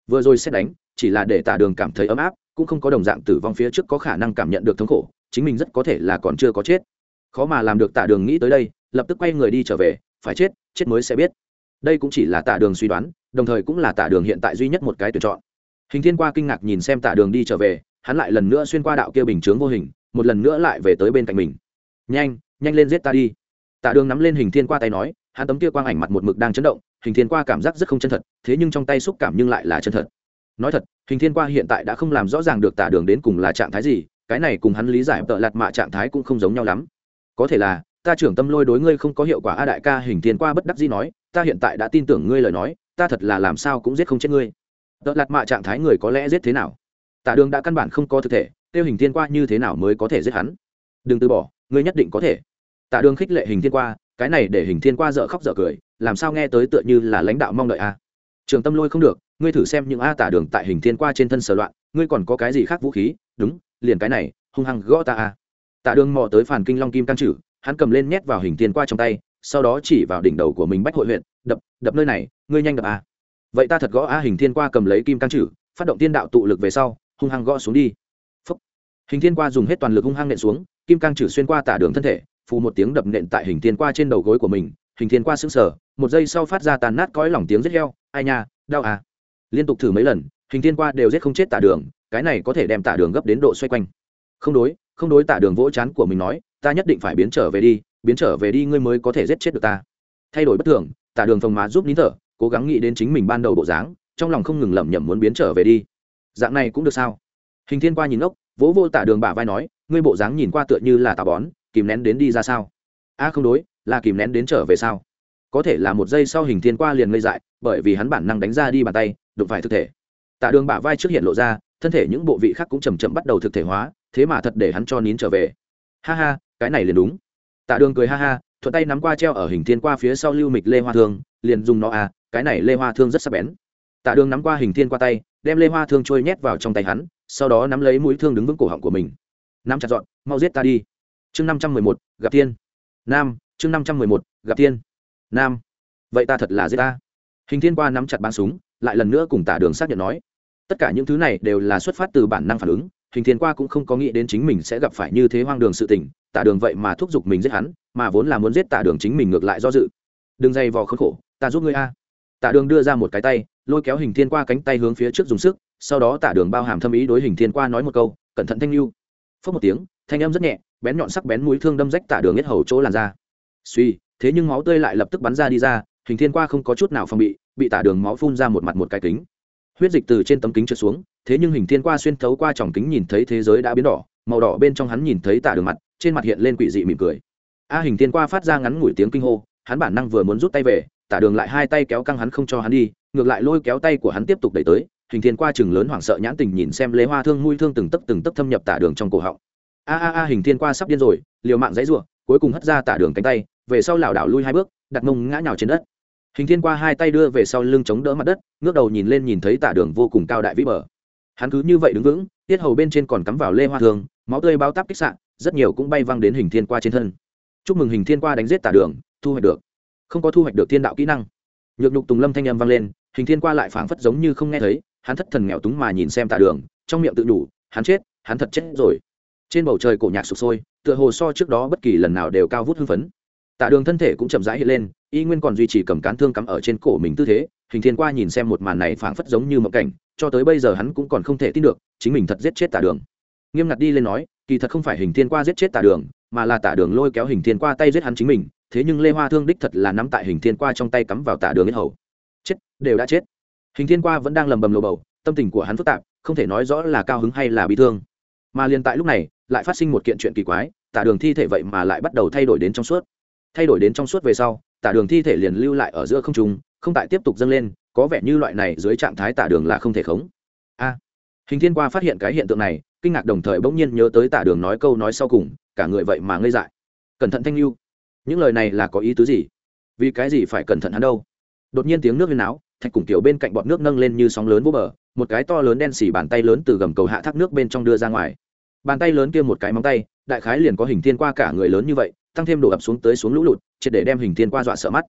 Vừa rồi xét đánh, chỉ là để tả đường cảm thấy ấm áp, cũng không có đồng dạng tử vong phía trước có khả năng cảm nhận được thống khổ, chính mình rất có thể là còn chưa có chết. Khó mà làm được tả đường nghĩ tới đây, lập tức quay người đi trở về, phải chết chết mới sẽ biết. Đây cũng chỉ là tả đường suy đoán, đồng thời cũng là tả đường hiện tại duy nhất một cái tuyển chọn. Hình thiên qua kinh ngạc nhìn xem tả đường đi trở về, hắn lại lần nữa xuyên qua đạo kia bình chướng vô hình, một lần nữa lại về tới bên cạnh mình. Nhanh nhanh lên giết ta đi. Tả đường nắm lên hình thiên qua tay nói, hắn tấm kia quang ảnh mặt một mực đang chấn động hình thiên qua cảm giác rất không chân thật, thế nhưng trong tay xúc cảm nhưng lại là chân thật. Nói thật, hình thiên qua hiện tại đã không làm rõ ràng được tả đường đến cùng là trạng thái gì, cái này cùng hắn lý giải tợ lạt mạ trạng thái cũng không giống nhau lắm. Có thể là, ta trưởng tâm lôi đối ngươi không có hiệu quả a đại ca, hình thiên qua bất đắc dĩ nói, ta hiện tại đã tin tưởng ngươi lời nói, ta thật là làm sao cũng giết không chết ngươi. Tợ lạt mạ trạng thái người có lẽ giết thế nào? Tả đường đã căn bản không có thực thể, tiêu hình thiên qua như thế nào mới có thể giết hắn? Đừng từ bỏ, ngươi nhất định có thể. Tạ đường khích lệ hình thiên qua cái này để hình thiên qua dở khóc dở cười, làm sao nghe tới tựa như là lãnh đạo mong đợi a trường tâm lôi không được, ngươi thử xem những a tả đường tại hình thiên qua trên thân sở loạn, ngươi còn có cái gì khác vũ khí? Đúng, liền cái này, hung hăng gõ ta à. a tạ đường mò tới phản kinh long kim can chử, hắn cầm lên nhét vào hình thiên qua trong tay, sau đó chỉ vào đỉnh đầu của mình bách hội huyện, đập đập nơi này, ngươi nhanh đập a vậy ta thật gõ a hình thiên qua cầm lấy kim can chử, phát động tiên đạo tụ lực về sau, hung hăng gõ xuống đi. Phúc. hình thiên qua dùng hết toàn lực hung hăng nện xuống, kim cang chử xuyên qua tả đường thân thể phù một tiếng đập nện tại hình thiên qua trên đầu gối của mình, hình thiên qua sững sờ, một giây sau phát ra tàn nát cõi lỏng tiếng rết heo, ai nha, đau à. Liên tục thử mấy lần, hình thiên qua đều rết không chết tả đường, cái này có thể đem tả đường gấp đến độ xoay quanh. Không đối không đối tả đường vỗ chán của mình nói, ta nhất định phải biến trở về đi, biến trở về đi ngươi mới có thể giết chết được ta. Thay đổi bất thường, tả đường phồng má giúp nín thở, cố gắng nghĩ đến chính mình ban đầu bộ dáng, trong lòng không ngừng lẩm nhẩm muốn biến trở về đi. Dạng này cũng được sao? Hình thiên qua nhìn ốc vỗ vô tả đường bả vai nói, ngươi bộ dáng nhìn qua tựa như là tà bón kìm nén đến đi ra sao? A, không đối, là kìm nén đến trở về sao? Có thể là một giây sau hình thiên qua liền ngây dại, bởi vì hắn bản năng đánh ra đi bàn tay, đụng phải thực thể. Tạ đường bả vai trước hiện lộ ra, thân thể những bộ vị khác cũng chầm chậm bắt đầu thực thể hóa, thế mà thật để hắn cho nín trở về. Ha ha, cái này liền đúng. Tạ đường cười ha ha, thuận tay nắm qua treo ở hình thiên qua phía sau lưu mịch lê hoa thương, liền dùng nó à cái này lê hoa thương rất sắc bén. Tạ đường nắm qua hình thiên qua tay, đem lê hoa thương trôi nhét vào trong tay hắn, sau đó nắm lấy mũi thương đứng vững cổ họng của mình. Nắm chặt dọn, mau giết ta đi chương năm trăm mười một, gặp tiên nam, chương năm trăm mười một, gặp tiên nam. Vậy ta thật là giết ta. Hình thiên qua nắm chặt bắn súng, lại lần nữa cùng tả đường xác nhận nói. Tất cả những thứ này đều là xuất phát từ bản năng phản ứng. Hình thiên qua cũng không có nghĩ đến chính mình sẽ gặp phải như thế hoang đường sự tình. Tả đường vậy mà thúc giục mình giết hắn, mà vốn là muốn giết tả đường chính mình ngược lại do dự. Đừng dây vò khốn khổ, ta giúp ngươi a. Tả đường đưa ra một cái tay, lôi kéo hình thiên qua cánh tay hướng phía trước dùng sức, sau đó tả đường bao hàm thâm ý đối hình thiên qua nói một câu, cẩn thận thanh lưu phớt một tiếng, thanh âm rất nhẹ bén nhọn sắc bén mũi thương đâm rách tả đường nhất hầu chỗ làn ra suy, thế nhưng máu tươi lại lập tức bắn ra đi ra, hình thiên qua không có chút nào phòng bị bị tả đường máu phun ra một mặt một cái kính. Huyết dịch từ trên tấm kính trượt xuống, thế nhưng hình thiên qua xuyên thấu qua tròng kính nhìn thấy thế giới đã biến đỏ, màu đỏ bên trong hắn nhìn thấy tả đường mặt, trên mặt hiện lên quỷ dị mỉm cười. A hình thiên qua phát ra ngắn ngủi tiếng kinh hô, hắn bản năng vừa muốn rút tay về, tả đường lại hai tay kéo căng hắn không cho hắn đi, ngược lại lôi kéo tay của hắn tiếp tục đẩy tới, hình thiên qua chừng lớn hoảng sợ nhãn tình nhìn xem lê hoa thương mũi thương từng tấc từng tấc thâm nhập tả đường trong cổ họng a a a hình thiên qua sắp điên rồi, liều mạng dãy ruộng cuối cùng hất ra tả đường cánh tay, về sau lảo đảo lui hai bước, đặt mông ngã nhào trên đất. Hình thiên qua hai tay đưa về sau lưng chống đỡ mặt đất, ngước đầu nhìn lên nhìn thấy tả đường vô cùng cao đại vĩ bờ. Hắn cứ như vậy đứng vững, tiết hầu bên trên còn cắm vào lê hoa thường, máu tươi bao táp kích sạn rất nhiều cũng bay văng đến hình thiên qua trên thân. Chúc mừng hình thiên qua đánh giết tả đường, thu hoạch được. Không có thu hoạch được thiên đạo kỹ năng. Nhược nhục tùng lâm thanh âm vang lên, hình thiên qua lại phảng phất giống như không nghe thấy, hắn thất thần nghèo túng mà nhìn xem tả đường, trong miệng tự đủ hắn chết, hắn thật chết rồi trên bầu trời cổ nhạc sụp sôi, tựa hồ so trước đó bất kỳ lần nào đều cao vút hưng phấn. Tạ đường thân thể cũng chậm rãi hiện lên, y nguyên còn duy trì cầm cán thương cắm ở trên cổ mình tư thế, hình thiên qua nhìn xem một màn này phảng phất giống như mộng cảnh, cho tới bây giờ hắn cũng còn không thể tin được, chính mình thật giết chết tạ đường. Nghiêm ngặt đi lên nói, kỳ thật không phải hình thiên qua giết chết tạ đường, mà là tạ đường lôi kéo hình thiên qua tay giết hắn chính mình, thế nhưng lê hoa thương đích thật là nắm tại hình thiên qua trong tay cắm vào tạ đường yết hầu. Chết, đều đã chết. Hình thiên qua vẫn đang lầm bầm lầu bầu, tâm tình của hắn phức tạp, không thể nói rõ là cao hứng hay là bị thương mà liền tại lúc này, lại phát sinh một kiện chuyện kỳ quái, tả đường thi thể vậy mà lại bắt đầu thay đổi đến trong suốt. Thay đổi đến trong suốt về sau, tả đường thi thể liền lưu lại ở giữa không trung, không tại tiếp tục dâng lên, có vẻ như loại này dưới trạng thái tả đường là không thể khống. A! Hình thiên qua phát hiện cái hiện tượng này, kinh ngạc đồng thời bỗng nhiên nhớ tới tả đường nói câu nói sau cùng, cả người vậy mà ngây dại. Cẩn thận thanh lưu, những lời này là có ý tứ gì? Vì cái gì phải cẩn thận hắn đâu? Đột nhiên tiếng nước lên áo thạch cùng tiểu bên cạnh bọt nước nâng lên như sóng lớn vô bờ, một cái to lớn đen xỉ bàn tay lớn từ gầm cầu hạ thác nước bên trong đưa ra ngoài. Bàn tay lớn kia một cái móng tay, đại khái liền có hình thiên qua cả người lớn như vậy, tăng thêm đổ ập xuống tới xuống lũ lụt, triệt để đem hình thiên qua dọa sợ mắt.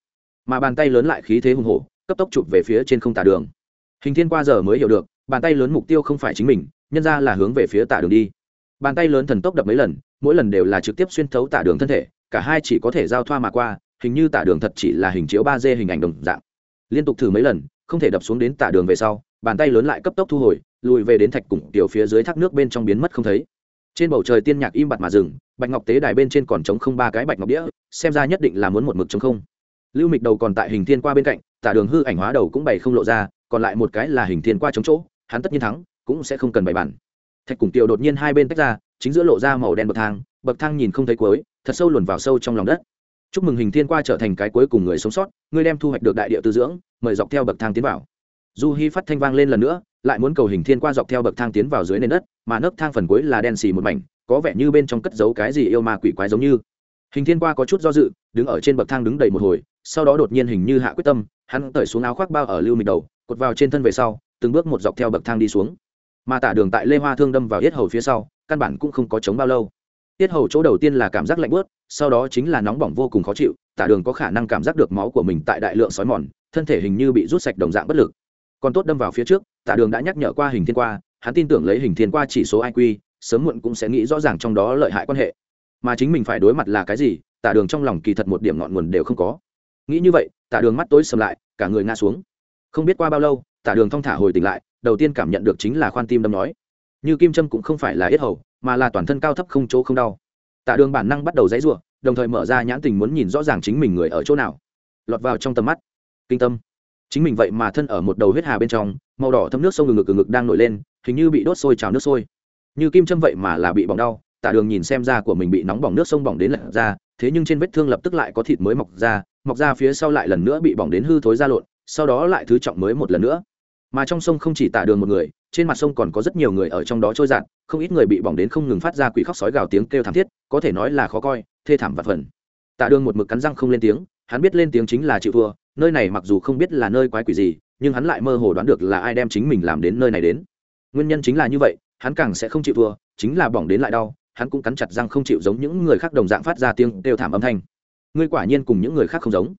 Mà bàn tay lớn lại khí thế hùng hổ, cấp tốc chụp về phía trên không tả đường. Hình thiên qua giờ mới hiểu được, bàn tay lớn mục tiêu không phải chính mình, nhân ra là hướng về phía tả đường đi. Bàn tay lớn thần tốc đập mấy lần, mỗi lần đều là trực tiếp xuyên thấu tả đường thân thể, cả hai chỉ có thể giao thoa mà qua, hình như tả đường thật chỉ là hình chiếu ba d hình ảnh đồng dạng liên tục thử mấy lần, không thể đập xuống đến tả đường về sau, bàn tay lớn lại cấp tốc thu hồi, lùi về đến thạch củng tiểu phía dưới thác nước bên trong biến mất không thấy. Trên bầu trời tiên nhạc im bặt mà dừng, bạch ngọc tế đài bên trên còn trống không ba cái bạch ngọc đĩa, xem ra nhất định là muốn một mực trống không. Lưu mịch đầu còn tại hình thiên qua bên cạnh, tả đường hư ảnh hóa đầu cũng bày không lộ ra, còn lại một cái là hình thiên qua chống chỗ, hắn tất nhiên thắng, cũng sẽ không cần bày bản. Thạch củng tiểu đột nhiên hai bên tách ra, chính giữa lộ ra màu đen bậc thang bậc thang nhìn không thấy cuối, thật sâu luồn vào sâu trong lòng đất chúc mừng hình thiên qua trở thành cái cuối cùng người sống sót, ngươi đem thu hoạch được đại địa tư dưỡng, mời dọc theo bậc thang tiến vào. Du hi phát thanh vang lên lần nữa, lại muốn cầu hình thiên qua dọc theo bậc thang tiến vào dưới nền đất, mà nấc thang phần cuối là đen xì một mảnh, có vẻ như bên trong cất giấu cái gì yêu ma quỷ quái giống như. Hình thiên qua có chút do dự, đứng ở trên bậc thang đứng đầy một hồi, sau đó đột nhiên hình như hạ quyết tâm, hắn tởi xuống áo khoác bao ở lưu mịch đầu, cột vào trên thân về sau, từng bước một dọc theo bậc thang đi xuống. Mà tả đường tại lê hoa thương đâm vào yết hầu phía sau, căn bản cũng không có chống bao lâu. Yết hầu chỗ đầu tiên là cảm giác lạnh bớt sau đó chính là nóng bỏng vô cùng khó chịu, tả đường có khả năng cảm giác được máu của mình tại đại lượng sói mòn, thân thể hình như bị rút sạch đồng dạng bất lực. Còn tốt đâm vào phía trước, tả đường đã nhắc nhở qua hình thiên qua, hắn tin tưởng lấy hình thiên qua chỉ số iq sớm muộn cũng sẽ nghĩ rõ ràng trong đó lợi hại quan hệ. Mà chính mình phải đối mặt là cái gì, tả đường trong lòng kỳ thật một điểm ngọn nguồn đều không có. Nghĩ như vậy, tả đường mắt tối sầm lại, cả người ngã xuống. Không biết qua bao lâu, tả đường thong thả hồi tỉnh lại, đầu tiên cảm nhận được chính là khoan tim đâm nói. Như kim trâm cũng không phải là yết hầu, mà là toàn thân cao thấp không chỗ không đau. Tạ đường bản năng bắt đầu dãy r u ộ đồng thời mở ra nhãn tình muốn nhìn rõ ràng chính mình người ở chỗ nào. Lọt vào trong tầm mắt. Kinh tâm. Chính mình vậy mà thân ở một đầu huyết hà bên trong, màu đỏ thấm nước sông ngực ngực ngực đang nổi lên, hình như bị đốt sôi trào nước sôi. Như kim châm vậy mà là bị bỏng đau, Tạ đường nhìn xem da của mình bị nóng bỏng nước sông bỏng đến lật ra, thế nhưng trên vết thương lập tức lại có thịt mới mọc ra mọc ra phía sau lại lần nữa bị bỏng đến hư thối ra lộn, sau đó lại thứ trọng mới một lần nữa. Mà trong sông không chỉ Tạ đường một người trên mặt sông còn có rất nhiều người ở trong đó trôi dạt, không ít người bị bỏng đến không ngừng phát ra quỷ khóc sói gào tiếng kêu thảm thiết có thể nói là khó coi thê thảm và phần. Tạ Dương một mực cắn răng không lên tiếng hắn biết lên tiếng chính là chịu thua nơi này mặc dù không biết là nơi quái quỷ gì nhưng hắn lại mơ hồ đoán được là ai đem chính mình làm đến nơi này đến. Nguyên nhân chính là như vậy hắn càng sẽ không chịu thua chính là bỏng đến lại đau hắn cũng cắn chặt răng không chịu giống những người khác đồng dạng phát ra tiếng kêu thảm âm thanh. Ngươi quả nhiên cùng những người khác không giống.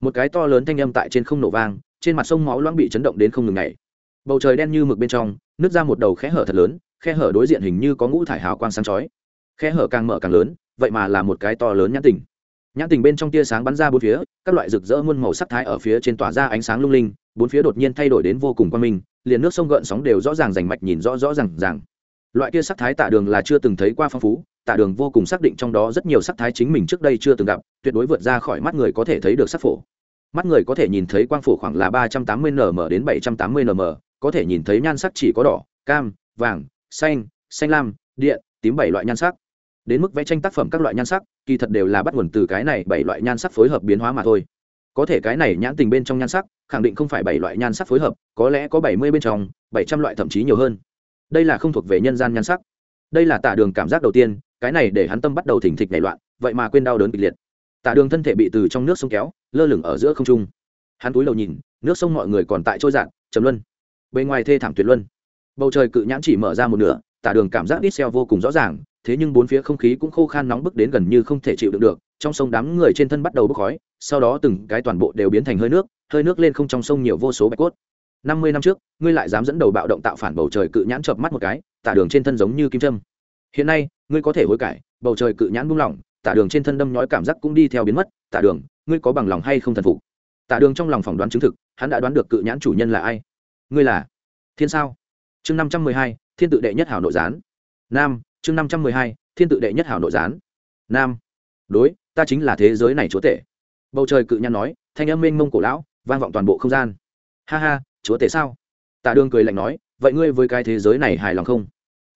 Một cái to lớn thanh âm tại trên không nổ vang trên mặt sông máu loãng bị chấn động đến không ngừng ngày bầu trời đen như mực bên trong, nứt ra một đầu khe hở thật lớn, khe hở đối diện hình như có ngũ thải hào quang sáng chói. Khe hở càng mở càng lớn, vậy mà là một cái to lớn nhãn tình. Nhãn tình bên trong tia sáng bắn ra bốn phía, các loại rực rỡ muôn màu sắc thái ở phía trên tỏa ra ánh sáng lung linh, bốn phía đột nhiên thay đổi đến vô cùng quan minh, liền nước sông gợn sóng đều rõ ràng rành mạch nhìn rõ rõ ràng ràng. Loại kia sắc thái tạ đường là chưa từng thấy qua phong phú, tạ đường vô cùng xác định trong đó rất nhiều sắc thái chính mình trước đây chưa từng gặp, tuyệt đối vượt ra khỏi mắt người có thể thấy được sắc phổ. Mắt người có thể nhìn thấy quang phổ khoảng là ba trăm tám mươi nm đến bảy trăm tám mươi nm có thể nhìn thấy nhan sắc chỉ có đỏ, cam, vàng, xanh xanh lam, điện, tím bảy loại nhan sắc. Đến mức vẽ tranh tác phẩm các loại nhan sắc, kỳ thật đều là bắt nguồn từ cái này bảy loại nhan sắc phối hợp biến hóa mà thôi. Có thể cái này nhãn tình bên trong nhan sắc, khẳng định không phải bảy loại nhan sắc phối hợp, có lẽ có bảy mươi bên trong, bảy trăm loại thậm chí nhiều hơn. Đây là không thuộc về nhân gian nhan sắc. Đây là tả đường cảm giác đầu tiên, cái này để hắn tâm bắt đầu thỉnh thịch nảy loạn, vậy mà quên đau đớn kịch liệt. Tả đường thân thể bị từ trong nước sông kéo, lơ lửng ở giữa không trung. Hắn túi đầu nhìn, nước sông mọi người còn tại trôi dạng chấm luân bên ngoài thê thảm tuyệt luân. Bầu trời cự nhãn chỉ mở ra một nửa, tả đường cảm giác ít xeo vô cùng rõ ràng, thế nhưng bốn phía không khí cũng khô khan nóng bức đến gần như không thể chịu đựng được, trong sông đám người trên thân bắt đầu bốc khói, sau đó từng cái toàn bộ đều biến thành hơi nước hơi nước lên không trong sông nhiều vô số bạch cốt. Năm mươi năm trước, ngươi lại dám dẫn đầu bạo động tạo phản bầu trời cự nhãn chợp mắt một cái, tả đường trên thân giống như kim trâm hiện nay, ngươi có thể hối cải, bầu trời cự nhãn buông lỏng, tả đường trên thân đâm nhói cảm giác cũng đi theo biến mất, tả đường, ngươi có bằng lòng hay không thần phục? Tả đường trong lòng phỏng đoán chứng thực, hắn đã đoán được cự nhãn chủ nhân là ai ngươi là thiên sao? Chương năm trăm mười hai, thiên tự đệ nhất hảo nội gián. Nam, chương năm trăm mười hai, thiên tự đệ nhất hảo nội gián. Nam, đối, ta chính là thế giới này chúa tể. Bầu trời cự nhãn nói, thanh âm mênh mông cổ lão, vang vọng toàn bộ không gian. Ha ha, chúa tể sao? Tạ đường cười lạnh nói, vậy ngươi với cái thế giới này hài lòng không?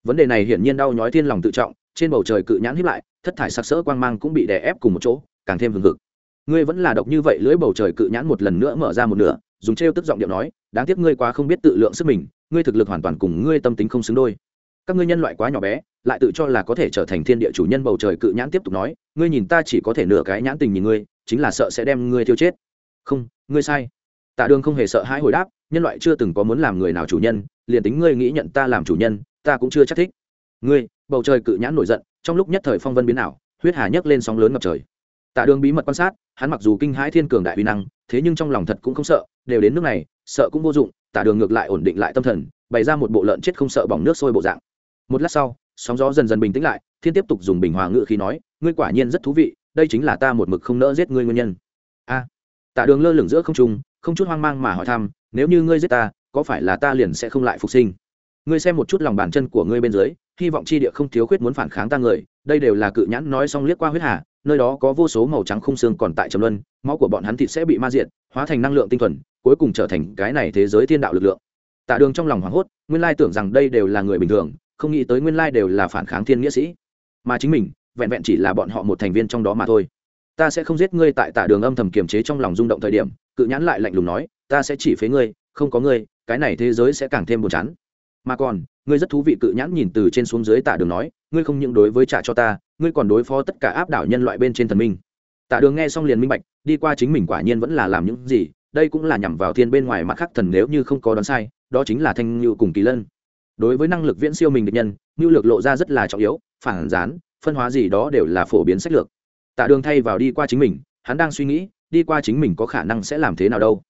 Vấn đề này hiển nhiên đau nhói thiên lòng tự trọng, trên bầu trời cự nhãn hiếp lại, thất thải sặc sỡ quang mang cũng bị đè ép cùng một chỗ, càng thêm hừng hực. Ngươi vẫn là độc như vậy, lưỡi bầu trời cự nhãn một lần nữa mở ra một nửa dùng trêu tức giọng điệu nói, đáng tiếc ngươi quá không biết tự lượng sức mình, ngươi thực lực hoàn toàn cùng ngươi tâm tính không xứng đôi. Các ngươi nhân loại quá nhỏ bé, lại tự cho là có thể trở thành thiên địa chủ nhân bầu trời cự nhãn tiếp tục nói, ngươi nhìn ta chỉ có thể nửa cái nhãn tình nhìn ngươi, chính là sợ sẽ đem ngươi thiêu chết. Không, ngươi sai. Tạ đường không hề sợ hãi hồi đáp, nhân loại chưa từng có muốn làm người nào chủ nhân, liền tính ngươi nghĩ nhận ta làm chủ nhân, ta cũng chưa chắc thích. Ngươi, bầu trời cự nhãn nổi giận, trong lúc nhất thời phong vân biến ảo, huyết hà nhấc lên sóng lớn ngập trời. Tạ đường bí mật quan sát, hắn mặc dù kinh hãi thiên cường đại uy năng thế nhưng trong lòng thật cũng không sợ, đều đến nước này, sợ cũng vô dụng tạ đường ngược lại ổn định lại tâm thần, bày ra một bộ lợn chết không sợ bỏng nước sôi bộ dạng. Một lát sau, sóng gió dần dần bình tĩnh lại, thiên tiếp tục dùng bình hòa ngự khi nói, ngươi quả nhiên rất thú vị, đây chính là ta một mực không nỡ giết ngươi nguyên nhân. A. Tạ đường lơ lửng giữa không trung, không chút hoang mang mà hỏi thăm, nếu như ngươi giết ta, có phải là ta liền sẽ không lại phục sinh? Ngươi xem một chút lòng bàn chân của ngươi bên dưới, hy vọng chi địa không thiếu khuyết muốn phản kháng ta người, đây đều là cự nhãn nói xong liếc qua huyết hà nơi đó có vô số màu trắng khung xương còn tại trầm luân, máu của bọn hắn thịt sẽ bị ma diện hóa thành năng lượng tinh thuần, cuối cùng trở thành cái này thế giới thiên đạo lực lượng. Tạ đường trong lòng hoảng hốt, nguyên lai tưởng rằng đây đều là người bình thường, không nghĩ tới nguyên lai đều là phản kháng thiên nghĩa sĩ. Mà chính mình, vẹn vẹn chỉ là bọn họ một thành viên trong đó mà thôi. Ta sẽ không giết ngươi tại tạ đường âm thầm kiềm chế trong lòng rung động thời điểm, cự nhãn lại lạnh lùng nói, ta sẽ chỉ phế ngươi, không có ngươi, cái này thế giới sẽ càng thêm buồn chán mà còn, ngươi rất thú vị cự nhãn nhìn từ trên xuống dưới tạ đường nói, ngươi không những đối với trả cho ta, ngươi còn đối phó tất cả áp đảo nhân loại bên trên thần minh. Tạ đường nghe xong liền minh bạch, đi qua chính mình quả nhiên vẫn là làm những gì, đây cũng là nhằm vào thiên bên ngoài mặt khác thần nếu như không có đoán sai, đó chính là thanh ngưu cùng kỳ lân. Đối với năng lực viễn siêu mình địch nhân, ngưu lược lộ ra rất là trọng yếu, phản gián, phân hóa gì đó đều là phổ biến sách lược. Tạ đường thay vào đi qua chính mình, hắn đang suy nghĩ, đi qua chính mình có khả năng sẽ làm thế nào đâu.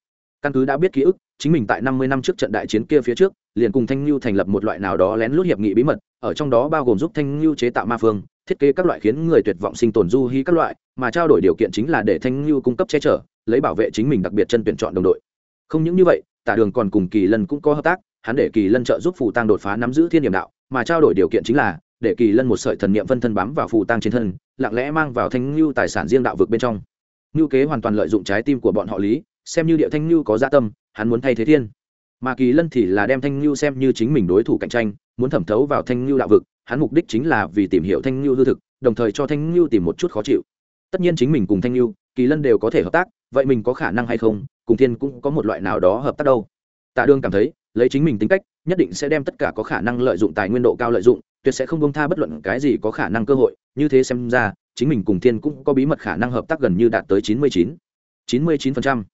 Căn cứ đã biết ký ức chính mình tại năm mươi năm trước trận đại chiến kia phía trước, liền cùng thanh lưu thành lập một loại nào đó lén lút hiệp nghị bí mật, ở trong đó bao gồm giúp thanh lưu chế tạo ma phương, thiết kế các loại khiến người tuyệt vọng sinh tồn du hí các loại, mà trao đổi điều kiện chính là để thanh lưu cung cấp che chở, lấy bảo vệ chính mình đặc biệt chân tuyển chọn đồng đội. Không những như vậy tả đường còn cùng kỳ lân cũng có hợp tác, hắn để kỳ lân trợ giúp phù tăng đột phá nắm giữ thiên điểm đạo, mà trao đổi điều kiện chính là để kỳ lân một sợi thần niệm phân thân bám vào phù tăng trên thân, lặng lẽ mang vào thanh lưu tài sản riêng đạo vực bên trong. Ngưu kế hoàn toàn lợi dụng trái tim của bọn họ lý, xem như địa thanh lưu có gia dạ tâm hắn muốn thay thế thiên. Mà kỳ lân thì là đem thanh lưu xem như chính mình đối thủ cạnh tranh, muốn thẩm thấu vào thanh lưu đạo vực, hắn mục đích chính là vì tìm hiểu thanh lưu hư thực, đồng thời cho thanh lưu tìm một chút khó chịu. Tất nhiên chính mình cùng thanh lưu kỳ lân đều có thể hợp tác, vậy mình có khả năng hay không, cùng thiên cũng có một loại nào đó hợp tác đâu. Tạ đương cảm thấy, lấy chính mình tính cách, nhất định sẽ đem tất cả có khả năng lợi dụng tài nguyên độ cao lợi dụng, tuyệt sẽ không bông tha bất luận cái gì có khả năng cơ hội. Như thế xem ra, chính mình cùng thiên cũng có bí mật khả năng hợp tác gần như đạt tới chín mươi chín. Chín mươi chín phần trăm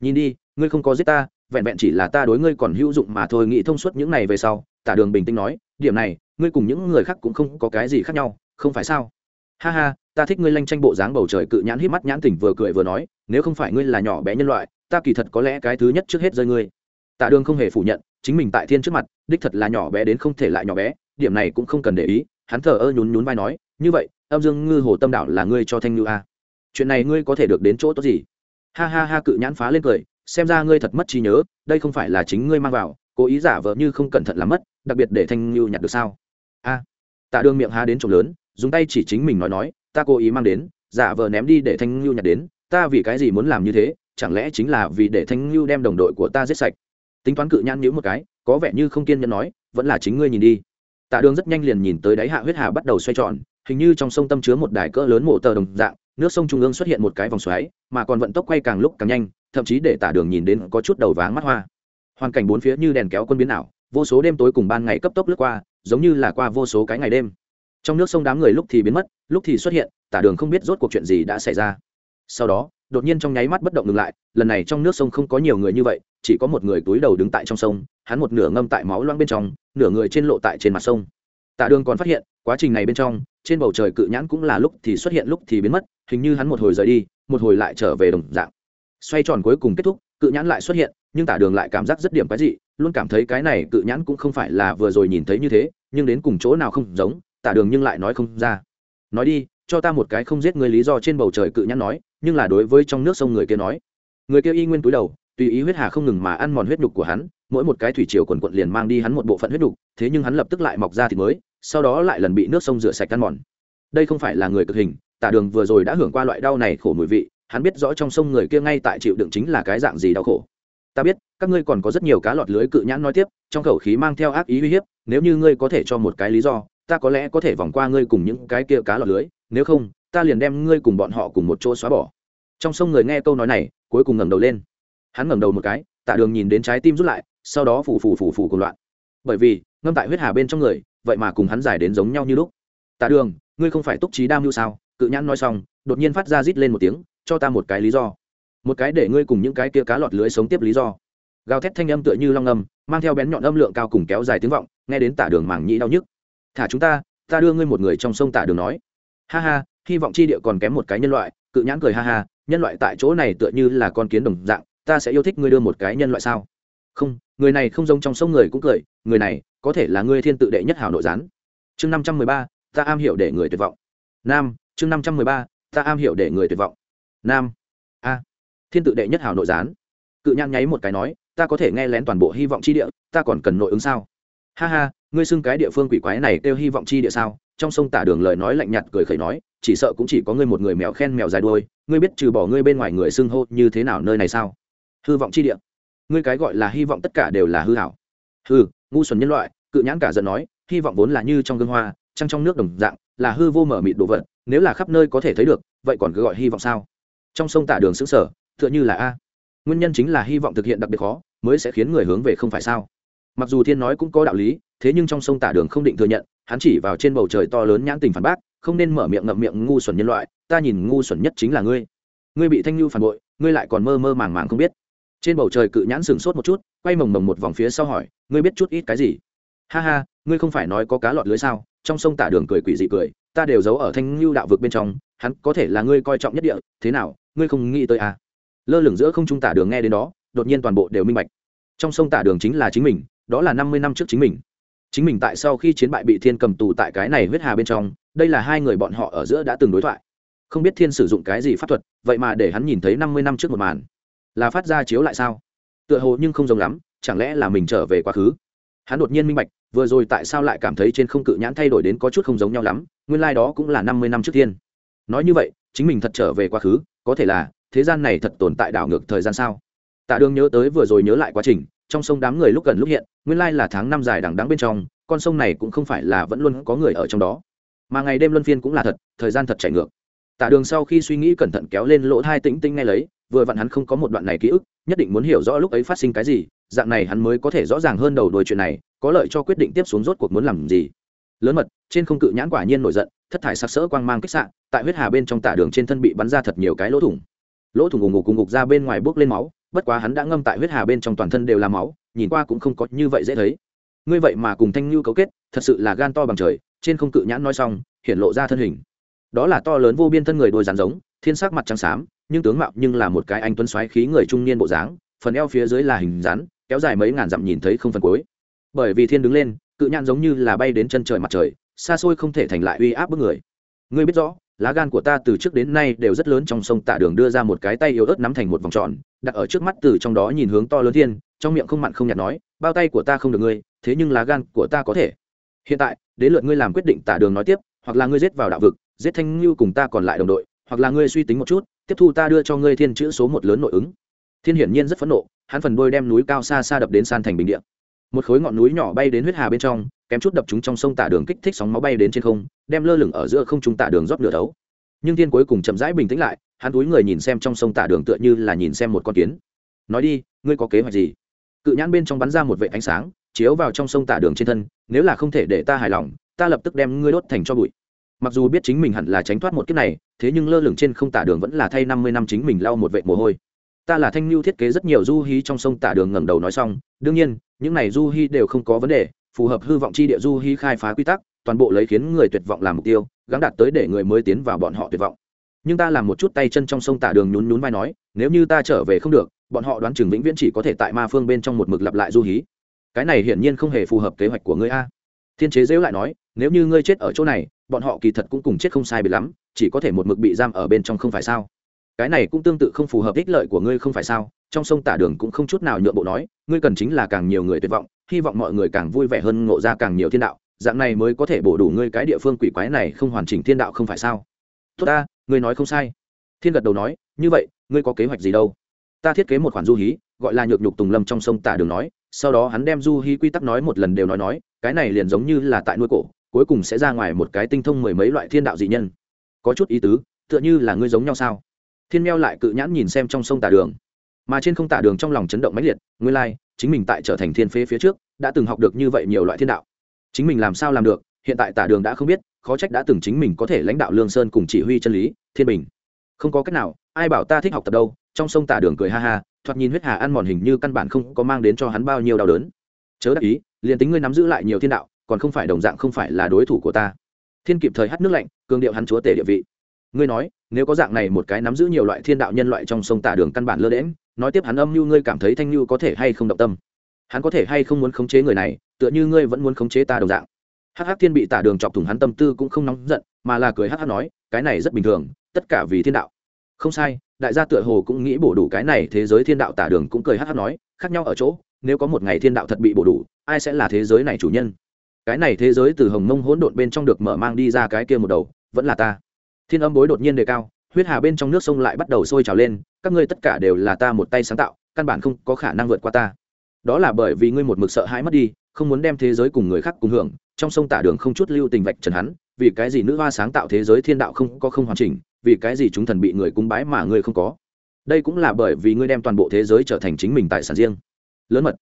nhìn đi, ngươi không có giết ta, vẹn vẹn chỉ là ta đối ngươi còn hữu dụng mà thôi, nghĩ thông suốt những này về sau, tả đường bình tĩnh nói, điểm này, ngươi cùng những người khác cũng không có cái gì khác nhau, không phải sao? Ha ha, ta thích ngươi lanh tranh bộ dáng bầu trời cự nhãn hít mắt nhãn tỉnh vừa cười vừa nói, nếu không phải ngươi là nhỏ bé nhân loại, ta kỳ thật có lẽ cái thứ nhất trước hết rơi ngươi. Tạ đường không hề phủ nhận, chính mình tại thiên trước mặt, đích thật là nhỏ bé đến không thể lại nhỏ bé, điểm này cũng không cần để ý, hắn thờ ơ nhún nhún vai nói, như vậy, âm dương ngư hồ tâm đảo là ngươi cho thanh ngư a à? chuyện này ngươi có thể được đến chỗ tốt gì? Ha ha ha cự nhãn phá lên cười, xem ra ngươi thật mất trí nhớ, đây không phải là chính ngươi mang vào, cố ý giả vờ như không cẩn thận làm mất, đặc biệt để thanh ngưu nhặt được sao? A, tạ đường miệng há đến trộm lớn, dùng tay chỉ chính mình nói nói, ta cố ý mang đến, giả vờ ném đi để thanh ngưu nhặt đến, ta vì cái gì muốn làm như thế, chẳng lẽ chính là vì để thanh ngưu đem đồng đội của ta giết sạch? Tính toán cự nhãn nhíu một cái, có vẻ như không kiên nhẫn nói, vẫn là chính ngươi nhìn đi. Tạ đường rất nhanh liền nhìn tới đáy hạ huyết hà bắt đầu xoay tròn, hình như trong sông tâm chứa một đài cỡ lớn mộ tờ đồng dạng nước sông trung ương xuất hiện một cái vòng xoáy, mà còn vận tốc quay càng lúc càng nhanh, thậm chí để tả đường nhìn đến có chút đầu váng mắt hoa. Hoàn cảnh bốn phía như đèn kéo quân biến ảo, vô số đêm tối cùng ban ngày cấp tốc lướt qua, giống như là qua vô số cái ngày đêm. Trong nước sông đám người lúc thì biến mất, lúc thì xuất hiện, tả đường không biết rốt cuộc chuyện gì đã xảy ra. Sau đó, đột nhiên trong nháy mắt bất động ngừng lại, lần này trong nước sông không có nhiều người như vậy, chỉ có một người túi đầu đứng tại trong sông, hắn một nửa ngâm tại máu loang bên trong, nửa người trên lộ tại trên mặt sông. Tạ đường còn phát hiện, quá trình này bên trong, trên bầu trời cự nhãn cũng là lúc thì xuất hiện lúc thì biến mất hình như hắn một hồi rời đi, một hồi lại trở về đồng dạng. Xoay tròn cuối cùng kết thúc, cự nhãn lại xuất hiện, nhưng tả đường lại cảm giác rất điểm cái gì luôn cảm thấy cái này cự nhãn cũng không phải là vừa rồi nhìn thấy như thế, nhưng đến cùng chỗ nào không giống, tả đường nhưng lại nói không ra. Nói đi, cho ta một cái không giết người lý do trên bầu trời cự nhãn nói, nhưng là đối với trong nước sông người kia nói. Người kia y nguyên túi đầu, tùy ý huyết hà không ngừng mà ăn mòn huyết nhục của hắn, mỗi một cái thủy triều quần quận liền mang đi hắn một bộ phận huyết nhục, thế nhưng hắn lập tức lại mọc ra thịt mới, sau đó lại lần bị nước sông rửa sạch ăn mòn. Đây không phải là người cực hình tả đường vừa rồi đã hưởng qua loại đau này khổ mùi vị, hắn biết rõ trong sông người kia ngay tại chịu đựng chính là cái dạng gì đau khổ. Ta biết, các ngươi còn có rất nhiều cá lọt lưới cự nhãn nói tiếp, trong khẩu khí mang theo ác ý uy hiếp, nếu như ngươi có thể cho một cái lý do, ta có lẽ có thể vòng qua ngươi cùng những cái kia cá lọt lưới, nếu không, ta liền đem ngươi cùng bọn họ cùng một chỗ xóa bỏ. Trong sông người nghe câu nói này, cuối cùng ngẩng đầu lên. Hắn ngẩng đầu một cái tạ đường nhìn đến trái tim rút lại, sau đó phủ phủ phủ phủ cùng loạn. Bởi vì, ngâm tại huyết hà bên trong người, vậy mà cùng hắn giải đến giống nhau như lúc. Tạ đường, ngươi không phải túc trí đam mưu sao? Cự nhãn nói xong, đột nhiên phát ra rít lên một tiếng, cho ta một cái lý do. Một cái để ngươi cùng những cái kia cá lọt lưới sống tiếp lý do. Gào thét thanh âm tựa như long âm, mang theo bén nhọn âm lượng cao cùng kéo dài tiếng vọng, nghe đến tả đường mảng nhĩ đau nhức. Thả chúng ta ta đưa ngươi một người trong sông tả đường nói. Ha ha, hy vọng chi địa còn kém một cái nhân loại, cự nhãn cười ha ha, nhân loại tại chỗ này tựa như là con kiến đồng dạng, ta sẽ yêu thích ngươi đưa một cái nhân loại sao? Không, người này không giống trong sông người cũng cười, người này, có thể là ngươi thiên tự đệ nhất hảo nội gián. Chương năm trăm mười ba, ta am hiểu để người tuyệt vọng. Nam chương năm trăm mười ba, ta am hiểu để người tuyệt vọng. Nam. A. Thiên tự đệ nhất hảo nội gián. Cự nhãn nháy một cái nói, ta có thể nghe lén toàn bộ hy vọng chi địa, ta còn cần nội ứng sao? Ha ha, ngươi xưng cái địa phương quỷ quái này kêu hy vọng chi địa sao? Trong sông tả đường lời nói lạnh nhạt cười khẩy nói, chỉ sợ cũng chỉ có ngươi một người mèo khen mèo dài đuôi, ngươi biết trừ bỏ ngươi bên ngoài người xưng hô như thế nào nơi này sao? Hư vọng chi địa. Ngươi cái gọi là hy vọng tất cả đều là hư hảo. Hư ngu xuẩn nhân loại, cự nhãn cả giận nói, hy vọng vốn là như trong gương hoa, trăng trong nước đồng dạng, là hư vô mở mịt đồ vật nếu là khắp nơi có thể thấy được, vậy còn cứ gọi hy vọng sao? Trong sông tả đường xứng sở, tựa như là a. Nguyên nhân chính là hy vọng thực hiện đặc biệt khó, mới sẽ khiến người hướng về không phải sao? Mặc dù thiên nói cũng có đạo lý, thế nhưng trong sông tả đường không định thừa nhận, hắn chỉ vào trên bầu trời to lớn nhãn tình phản bác, không nên mở miệng ngậm miệng ngu xuẩn nhân loại, ta nhìn ngu xuẩn nhất chính là ngươi. Ngươi bị thanh lưu phản bội, ngươi lại còn mơ mơ màng màng không biết. Trên bầu trời cự nhãn sừng sốt một chút, quay mồng mồng một vòng phía sau hỏi, ngươi biết chút ít cái gì? Ha ha, ngươi không phải nói có cá lọt lưới sao? Trong sông tả đường cười quỷ dị cười ta đều giấu ở thanh lưu đạo vực bên trong, hắn có thể là ngươi coi trọng nhất địa, thế nào, ngươi không nghĩ tới à? Lơ lửng giữa không trung tả đường nghe đến đó, đột nhiên toàn bộ đều minh bạch. Trong sông tả đường chính là chính mình, đó là năm mươi năm trước chính mình. Chính mình tại sau khi chiến bại bị thiên cầm tù tại cái này huyết hà bên trong, đây là hai người bọn họ ở giữa đã từng đối thoại. Không biết thiên sử dụng cái gì pháp thuật, vậy mà để hắn nhìn thấy năm mươi năm trước một màn. Là phát ra chiếu lại sao? Tựa hồ nhưng không giống lắm, chẳng lẽ là mình trở về quá khứ? Hắn đột nhiên minh bạch, vừa rồi tại sao lại cảm thấy trên không cự nhãn thay đổi đến có chút không giống nhau lắm? Nguyên lai、like、đó cũng là năm mươi năm trước thiên nói như vậy, chính mình thật trở về quá khứ, có thể là, thế gian này thật tồn tại đảo ngược thời gian sao? Tạ đường nhớ tới vừa rồi nhớ lại quá trình, trong sông đám người lúc gần lúc hiện, nguyên lai là tháng năm dài đằng đắng bên trong, con sông này cũng không phải là vẫn luôn có người ở trong đó. Mà ngày đêm luân phiên cũng là thật, thời gian thật chảy ngược. Tạ đường sau khi suy nghĩ cẩn thận kéo lên lỗ thai tĩnh tinh ngay lấy, vừa vặn hắn không có một đoạn này ký ức, nhất định muốn hiểu rõ lúc ấy phát sinh cái gì, dạng này hắn mới có thể rõ ràng hơn đầu đuôi chuyện này, có lợi cho quyết định tiếp xuống rốt cuộc muốn làm gì lớn mật, trên không cự nhãn quả nhiên nổi giận, thất thải sặc sỡ quang mang kích sạn tại huyết hà bên trong tả đường trên thân bị bắn ra thật nhiều cái lỗ thủng. Lỗ thủng ủng ngục cùng ngục ra bên ngoài bước lên máu, bất quá hắn đã ngâm tại huyết hà bên trong toàn thân đều là máu, nhìn qua cũng không có như vậy dễ thấy. Ngươi vậy mà cùng thanh lưu cấu kết, thật sự là gan to bằng trời, trên không cự nhãn nói xong, hiện lộ ra thân hình. Đó là to lớn vô biên thân người đôi rắn giống, thiên sắc mặt trắng xám, nhưng tướng mạo nhưng là một cái anh tuấn xoáy khí người trung niên bộ dáng, phần eo phía dưới là hình rắn kéo dài mấy ngàn dặm nhìn thấy không phần cuối. Bởi vì thiên đứng lên cự nhãn giống như là bay đến chân trời mặt trời, xa xôi không thể thành lại uy áp bức người. Ngươi biết rõ, lá gan của ta từ trước đến nay đều rất lớn trong sông tạ đường đưa ra một cái tay yếu ớt nắm thành một vòng tròn, đặt ở trước mắt từ trong đó nhìn hướng to lớn thiên, trong miệng không mặn không nhạt nói, bao tay của ta không được ngươi, thế nhưng lá gan của ta có thể. Hiện tại, đến lượt ngươi làm quyết định tạ đường nói tiếp, hoặc là ngươi giết vào đạo vực, giết thanh lưu cùng ta còn lại đồng đội, hoặc là ngươi suy tính một chút, tiếp thu ta đưa cho ngươi thiên chữ số một lớn nội ứng. Thiên hiển nhiên rất phẫn nộ, hắn phần đôi đem núi cao xa xa đập đến san thành bình địa một khối ngọn núi nhỏ bay đến huyết hà bên trong, kém chút đập chúng trong sông tả đường kích thích sóng máu bay đến trên không, đem lơ lửng ở giữa không trung tả đường rót nửa đấu. nhưng thiên cuối cùng chậm rãi bình tĩnh lại, hắn túi người nhìn xem trong sông tả đường tựa như là nhìn xem một con kiến. Nói đi, ngươi có kế hoạch gì? Cự nhãn bên trong bắn ra một vệ ánh sáng, chiếu vào trong sông tả đường trên thân, nếu là không thể để ta hài lòng, ta lập tức đem ngươi đốt thành cho bụi. Mặc dù biết chính mình hẳn là tránh thoát một kiếp này, thế nhưng lơ lửng trên không tả đường vẫn là thay năm mươi năm chính mình lau một vệ mồ hôi. Ta là thanh lưu thiết kế rất nhiều du hí trong sông tả đường ngẩng đầu nói xong, đương nhiên những này du hí đều không có vấn đề, phù hợp hư vọng chi địa du hí khai phá quy tắc, toàn bộ lấy khiến người tuyệt vọng làm mục tiêu, gắng đạt tới để người mới tiến vào bọn họ tuyệt vọng. Nhưng ta làm một chút tay chân trong sông tả đường nhún nhún vai nói, nếu như ta trở về không được, bọn họ đoán chừng vĩnh viễn chỉ có thể tại ma phương bên trong một mực lặp lại du hí. Cái này hiển nhiên không hề phù hợp kế hoạch của ngươi a. Thiên chế dễu lại nói, nếu như ngươi chết ở chỗ này, bọn họ kỳ thật cũng cùng chết không sai biệt lắm, chỉ có thể một mực bị giam ở bên trong không phải sao? Cái này cũng tương tự không phù hợp ích lợi của ngươi không phải sao? Trong sông tả đường cũng không chút nào nhượng bộ nói, ngươi cần chính là càng nhiều người tuyệt vọng, hy vọng mọi người càng vui vẻ hơn ngộ ra càng nhiều thiên đạo, dạng này mới có thể bổ đủ ngươi cái địa phương quỷ quái này không hoàn chỉnh thiên đạo không phải sao? Tốt ta, ngươi nói không sai. Thiên gật đầu nói, như vậy, ngươi có kế hoạch gì đâu? Ta thiết kế một khoản du hí, gọi là nhược nhục tùng lâm trong sông tả đường nói, sau đó hắn đem du hí quy tắc nói một lần đều nói nói, cái này liền giống như là tại nuôi cổ, cuối cùng sẽ ra ngoài một cái tinh thông mười mấy loại thiên đạo dị nhân. Có chút ý tứ, tựa như là ngươi giống nhau sao? Thiên meo lại cự nhãn nhìn xem trong sông tả đường mà trên không tả đường trong lòng chấn động mãnh liệt ngươi lai、like, chính mình tại trở thành thiên phế phía trước đã từng học được như vậy nhiều loại thiên đạo. Chính mình làm sao làm được hiện tại tả đường đã không biết khó trách đã từng chính mình có thể lãnh đạo lương sơn cùng chỉ huy chân lý thiên bình. Không có cách nào ai bảo ta thích học tập đâu trong sông tả đường cười ha ha thoạt nhìn huyết hà ăn mòn hình như căn bản không có mang đến cho hắn bao nhiêu đau đớn. Chớ đắc ý liền tính ngươi nắm giữ lại nhiều thiên đạo còn không phải đồng dạng không phải là đối thủ của ta. Thiên kịp thời hắt nước lạnh cường điệu hắn chúa tể địa vị. Ngươi nói nếu có dạng này một cái nắm giữ nhiều loại thiên đạo nhân loại trong sông tả đường căn bản lơ đễm nói tiếp hắn âm như ngươi cảm thấy thanh như có thể hay không động tâm. Hắn có thể hay không muốn khống chế người này, tựa như ngươi vẫn muốn khống chế ta đồng dạng. Hắc hắc thiên bị tả đường chọc thủng hắn tâm tư cũng không nóng giận, mà là cười hắc hắc nói, cái này rất bình thường, tất cả vì thiên đạo. Không sai, đại gia tựa hồ cũng nghĩ bổ đủ cái này thế giới thiên đạo tả đường cũng cười hắc hắc nói, khác nhau ở chỗ, nếu có một ngày thiên đạo thật bị bổ đủ, ai sẽ là thế giới này chủ nhân? Cái này thế giới từ hồng mông hỗn độn bên trong được mở mang đi ra cái kia một đầu, vẫn là ta. Thiên âm bối đột nhiên đề cao, huyết hà bên trong nước sông lại bắt đầu sôi trào lên các ngươi tất cả đều là ta một tay sáng tạo, căn bản không có khả năng vượt qua ta. Đó là bởi vì ngươi một mực sợ hãi mất đi, không muốn đem thế giới cùng người khác cùng hưởng, trong sông tả đường không chút lưu tình vạch trần hắn, vì cái gì nữ hoa sáng tạo thế giới thiên đạo không có không hoàn chỉnh, vì cái gì chúng thần bị người cúng bái mà ngươi không có. Đây cũng là bởi vì ngươi đem toàn bộ thế giới trở thành chính mình tài sản riêng. Lớn mật.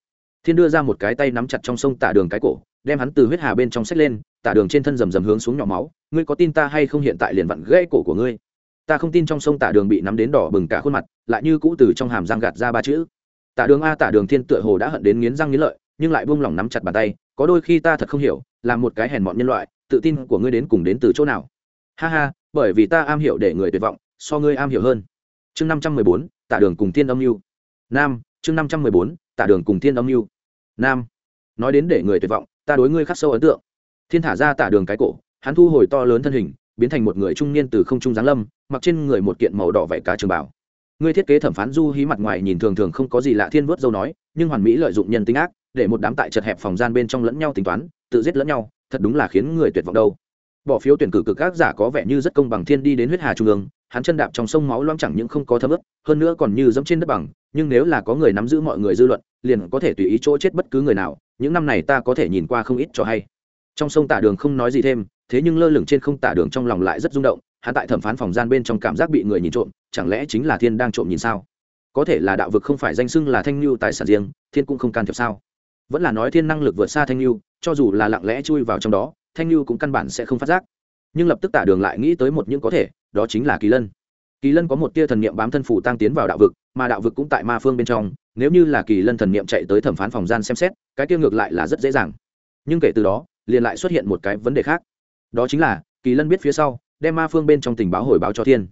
Thiên đưa ra một cái tay nắm chặt trong sông tả đường cái cổ, đem hắn từ huyết hà bên trong sách lên, tả đường trên thân rầm rầm hướng xuống nhỏ máu, ngươi có tin ta hay không hiện tại liền vặn gãy cổ của ngươi? Ta không tin trong sông tả đường bị nắm đến đỏ bừng cả khuôn mặt, lại như cũ từ trong hàm răng gạt ra ba chữ. Tả đường a, tả đường thiên tựa hồ đã hận đến nghiến răng nghiến lợi, nhưng lại buông lỏng nắm chặt bàn tay, có đôi khi ta thật không hiểu, là một cái hèn mọn nhân loại, tự tin của ngươi đến cùng đến từ chỗ nào? Ha ha, bởi vì ta am hiểu để người tuyệt vọng, so ngươi am hiểu hơn. Chương năm trăm mười bốn, tả đường cùng thiên âm mưu. Nam, chương năm trăm mười bốn, tả đường cùng thiên âm mưu. Nam, nói đến để người tuyệt vọng, ta đối ngươi khắc sâu ấn tượng. Thiên thả ra tả đường cái cổ, hắn thu hồi to lớn thân hình biến thành một người trung niên từ không trung giáng lâm, mặc trên người một kiện màu đỏ vảy cá trường bảo ngươi thiết kế thẩm phán du hí mặt ngoài nhìn thường thường không có gì lạ thiên vớt dâu nói, nhưng hoàn mỹ lợi dụng nhân tính ác, để một đám tại chật hẹp phòng gian bên trong lẫn nhau tính toán, tự giết lẫn nhau, thật đúng là khiến người tuyệt vọng đâu. Bỏ phiếu tuyển cử cực các giả có vẻ như rất công bằng thiên đi đến huyết hà trung ương, hắn chân đạp trong sông máu loang chẳng những không có thấm ướt, hơn nữa còn như dẫm trên đất bằng, nhưng nếu là có người nắm giữ mọi người dư luận, liền có thể tùy ý chỗ chết bất cứ người nào, những năm này ta có thể nhìn qua không ít cho hay. Trong sông tả đường không nói gì thêm thế nhưng lơ lửng trên không tả đường trong lòng lại rất rung động, hắn tại thẩm phán phòng gian bên trong cảm giác bị người nhìn trộm, chẳng lẽ chính là thiên đang trộm nhìn sao? Có thể là đạo vực không phải danh xưng là thanh lưu tài sản riêng, thiên cũng không can thiệp sao? Vẫn là nói thiên năng lực vượt xa thanh lưu cho dù là lặng lẽ chui vào trong đó, thanh lưu cũng căn bản sẽ không phát giác. Nhưng lập tức tả đường lại nghĩ tới một những có thể, đó chính là kỳ lân. Kỳ lân có một tia thần niệm bám thân phủ tăng tiến vào đạo vực, mà đạo vực cũng tại ma phương bên trong, nếu như là kỳ lân thần niệm chạy tới thẩm phán phòng gian xem xét, cái kia ngược lại là rất dễ dàng. Nhưng kể từ đó, liền lại xuất hiện một cái vấn đề khác đó chính là, kỳ lân biết phía sau, đem ma phương bên trong tình báo hồi báo cho thiên.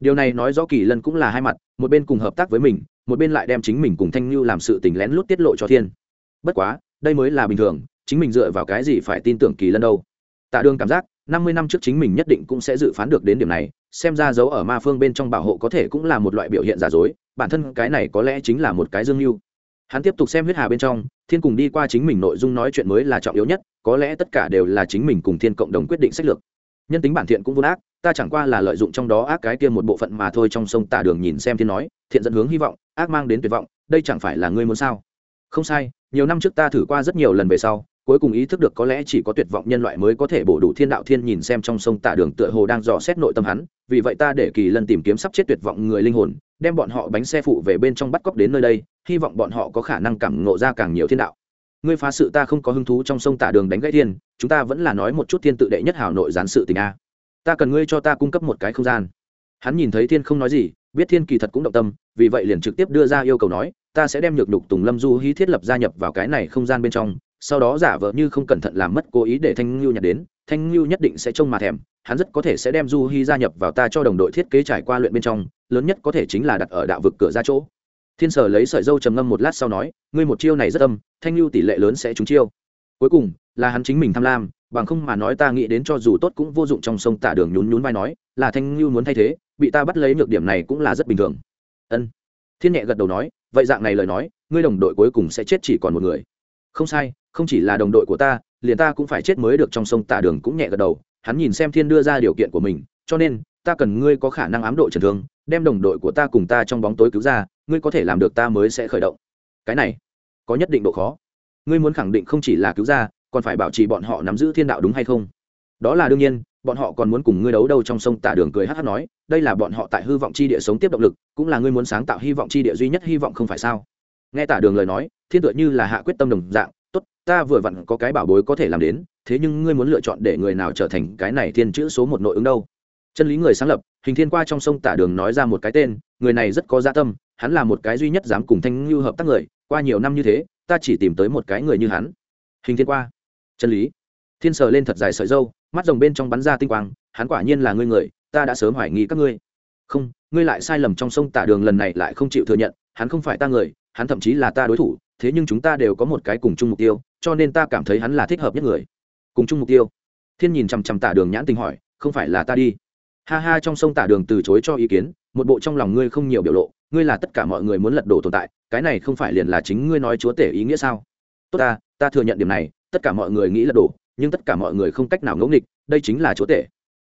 Điều này nói rõ kỳ lân cũng là hai mặt, một bên cùng hợp tác với mình, một bên lại đem chính mình cùng thanh lưu làm sự tình lén lút tiết lộ cho thiên. Bất quá, đây mới là bình thường, chính mình dựa vào cái gì phải tin tưởng kỳ lân đâu. Tạ đường cảm giác, năm mươi năm trước chính mình nhất định cũng sẽ dự phán được đến điểm này, xem ra dấu ở ma phương bên trong bảo hộ có thể cũng là một loại biểu hiện giả dối, bản thân cái này có lẽ chính là một cái dương mưu hắn tiếp tục xem huyết hà bên trong, thiên cùng đi qua chính mình nội dung nói chuyện mới là trọng yếu nhất, có lẽ tất cả đều là chính mình cùng thiên cộng đồng quyết định sách lược. Nhân tính bản thiện cũng vô ác, ta chẳng qua là lợi dụng trong đó ác cái kia một bộ phận mà thôi trong sông tả đường nhìn xem thiên nói, thiện dẫn hướng hy vọng, ác mang đến tuyệt vọng, đây chẳng phải là ngươi muốn sao? Không sai, nhiều năm trước ta thử qua rất nhiều lần về sau, cuối cùng ý thức được có lẽ chỉ có tuyệt vọng nhân loại mới có thể bổ đủ thiên đạo thiên nhìn xem trong sông tả đường tựa hồ đang dò xét nội tâm hắn, vì vậy ta để kỳ lân tìm kiếm sắp chết tuyệt vọng người linh hồn đem bọn họ bánh xe phụ về bên trong bắt cóc đến nơi đây, hy vọng bọn họ có khả năng cảm ngộ ra càng nhiều thiên đạo. Ngươi phá sự ta không có hứng thú trong sông tả đường đánh gãy thiên, chúng ta vẫn là nói một chút thiên tự đệ nhất hảo nội gián sự tình a. Ta cần ngươi cho ta cung cấp một cái không gian. Hắn nhìn thấy thiên không nói gì, biết thiên kỳ thật cũng động tâm, vì vậy liền trực tiếp đưa ra yêu cầu nói, ta sẽ đem nhược nhục tùng lâm du hí thiết lập gia nhập vào cái này không gian bên trong, sau đó giả vờ như không cẩn thận làm mất cố ý để thanh ngưu nhặt đến, thanh ngưu nhất định sẽ trông mà thèm, hắn rất có thể sẽ đem du hy gia nhập vào ta cho đồng đội thiết kế trải qua luyện bên trong lớn nhất có thể chính là đặt ở đạo vực cửa ra chỗ. Thiên sở lấy sợi dâu trầm ngâm một lát sau nói, ngươi một chiêu này rất âm, thanh lưu tỷ lệ lớn sẽ trúng chiêu. Cuối cùng, là hắn chính mình tham lam, bằng không mà nói ta nghĩ đến cho dù tốt cũng vô dụng trong sông tả đường nhún nhún vai nói, là thanh lưu muốn thay thế, bị ta bắt lấy nhược điểm này cũng là rất bình thường. Ân. Thiên nhẹ gật đầu nói, vậy dạng này lời nói, ngươi đồng đội cuối cùng sẽ chết chỉ còn một người. Không sai, không chỉ là đồng đội của ta, liền ta cũng phải chết mới được trong sông tả đường, cũng nhẹ gật đầu. Hắn nhìn xem thiên đưa ra điều kiện của mình, cho nên, ta cần ngươi có khả năng ám độ trần thương đem đồng đội của ta cùng ta trong bóng tối cứu ra, ngươi có thể làm được ta mới sẽ khởi động. Cái này, có nhất định độ khó. Ngươi muốn khẳng định không chỉ là cứu ra, còn phải bảo trì bọn họ nắm giữ thiên đạo đúng hay không? Đó là đương nhiên, bọn họ còn muốn cùng ngươi đấu đâu trong sông tả đường cười hát hát nói, đây là bọn họ tại hư vọng chi địa sống tiếp động lực, cũng là ngươi muốn sáng tạo hy vọng chi địa duy nhất hy vọng không phải sao? Nghe tả đường lời nói, thiên tựa như là hạ quyết tâm đồng dạng, tốt, ta vừa vặn có cái bảo bối có thể làm đến, thế nhưng ngươi muốn lựa chọn để người nào trở thành cái này thiên chữ số một nội ứng đâu? Chân lý người sáng lập, hình thiên qua trong sông tả đường nói ra một cái tên, người này rất có gia tâm, hắn là một cái duy nhất dám cùng thanh ngưu hợp tác người, qua nhiều năm như thế, ta chỉ tìm tới một cái người như hắn. Hình thiên qua. Chân lý. Thiên sờ lên thật dài sợi dâu, mắt rồng bên trong bắn ra tinh quang, hắn quả nhiên là ngươi người, ta đã sớm hoài nghi các ngươi. Không, ngươi lại sai lầm trong sông tả đường lần này lại không chịu thừa nhận, hắn không phải ta người, hắn thậm chí là ta đối thủ, thế nhưng chúng ta đều có một cái cùng chung mục tiêu, cho nên ta cảm thấy hắn là thích hợp nhất người. Cùng chung mục tiêu. Thiên nhìn chằm chằm tả đường nhãn tình hỏi, không phải là ta đi ha ha, trong sông tả đường từ chối cho ý kiến, một bộ trong lòng ngươi không nhiều biểu lộ, ngươi là tất cả mọi người muốn lật đổ tồn tại, cái này không phải liền là chính ngươi nói chúa tể ý nghĩa sao? Tốt ta ta thừa nhận điểm này, tất cả mọi người nghĩ lật đổ, nhưng tất cả mọi người không cách nào ngẫu nghịch, đây chính là chúa tể.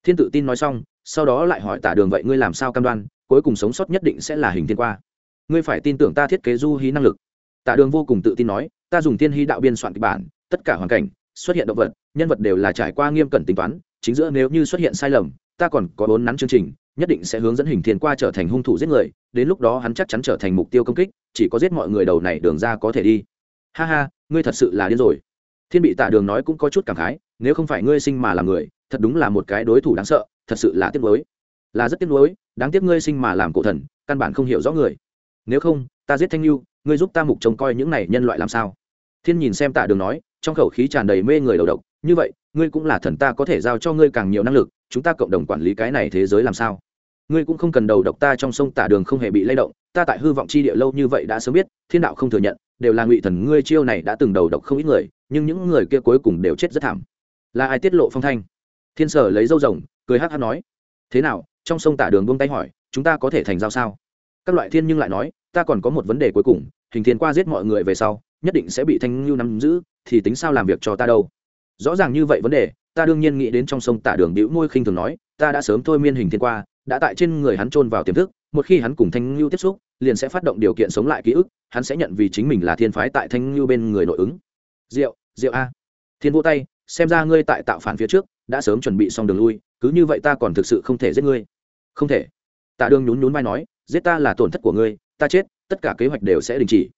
Thiên tự tin nói xong, sau đó lại hỏi tả đường vậy ngươi làm sao cam đoan, cuối cùng sống sót nhất định sẽ là hình thiên qua. Ngươi phải tin tưởng ta thiết kế du hí năng lực. Tả đường vô cùng tự tin nói, ta dùng thiên hy đạo biên soạn kịch bản, tất cả hoàn cảnh, xuất hiện động vật, nhân vật đều là trải qua nghiêm cẩn tính toán, chính giữa nếu như xuất hiện sai lầm ta còn có bốn nắn chương trình, nhất định sẽ hướng dẫn hình thiên qua trở thành hung thủ giết người, đến lúc đó hắn chắc chắn trở thành mục tiêu công kích, chỉ có giết mọi người đầu này đường ra có thể đi. Ha ha, ngươi thật sự là điên rồi. Thiên bị tạ đường nói cũng có chút cảm khái, nếu không phải ngươi sinh mà làm người, thật đúng là một cái đối thủ đáng sợ, thật sự là tiếc nuối. Là rất tiếc nuối, đáng tiếc ngươi sinh mà làm cổ thần, căn bản không hiểu rõ người. Nếu không, ta giết thanh lưu ngươi giúp ta mục trông coi những này nhân loại làm sao? Thiên nhìn xem tạ đường nói, trong khẩu khí tràn đầy mê người đầu độc, như vậy, ngươi cũng là thần ta có thể giao cho ngươi càng nhiều năng lực chúng ta cộng đồng quản lý cái này thế giới làm sao? Ngươi cũng không cần đầu độc ta trong sông tả đường không hề bị lay động, ta tại hư vọng chi địa lâu như vậy đã sớm biết, thiên đạo không thừa nhận, đều là ngụy thần ngươi chiêu này đã từng đầu độc không ít người, nhưng những người kia cuối cùng đều chết rất thảm. Là ai tiết lộ phong thanh? Thiên sở lấy dâu rồng, cười hát hát nói. Thế nào, trong sông tả đường buông tay hỏi, chúng ta có thể thành giao sao? Các loại thiên nhưng lại nói, ta còn có một vấn đề cuối cùng, hình thiên qua giết mọi người về sau, nhất định sẽ bị thanh lưu nắm giữ, thì tính sao làm việc cho ta đâu? Rõ ràng như vậy vấn đề ta đương nhiên nghĩ đến trong sông tả đường bĩu môi khinh thường nói, ta đã sớm thôi miên hình thiên qua, đã tại trên người hắn trôn vào tiềm thức, một khi hắn cùng thanh lưu tiếp xúc, liền sẽ phát động điều kiện sống lại ký ức, hắn sẽ nhận vì chính mình là thiên phái tại thanh lưu bên người nội ứng. Diệu diệu a. Thiên vô tay, xem ra ngươi tại tạo phản phía trước, đã sớm chuẩn bị xong đường lui, cứ như vậy ta còn thực sự không thể giết ngươi. Không thể. Tạ đường nhún nhún vai nói, giết ta là tổn thất của ngươi, ta chết, tất cả kế hoạch đều sẽ đình chỉ.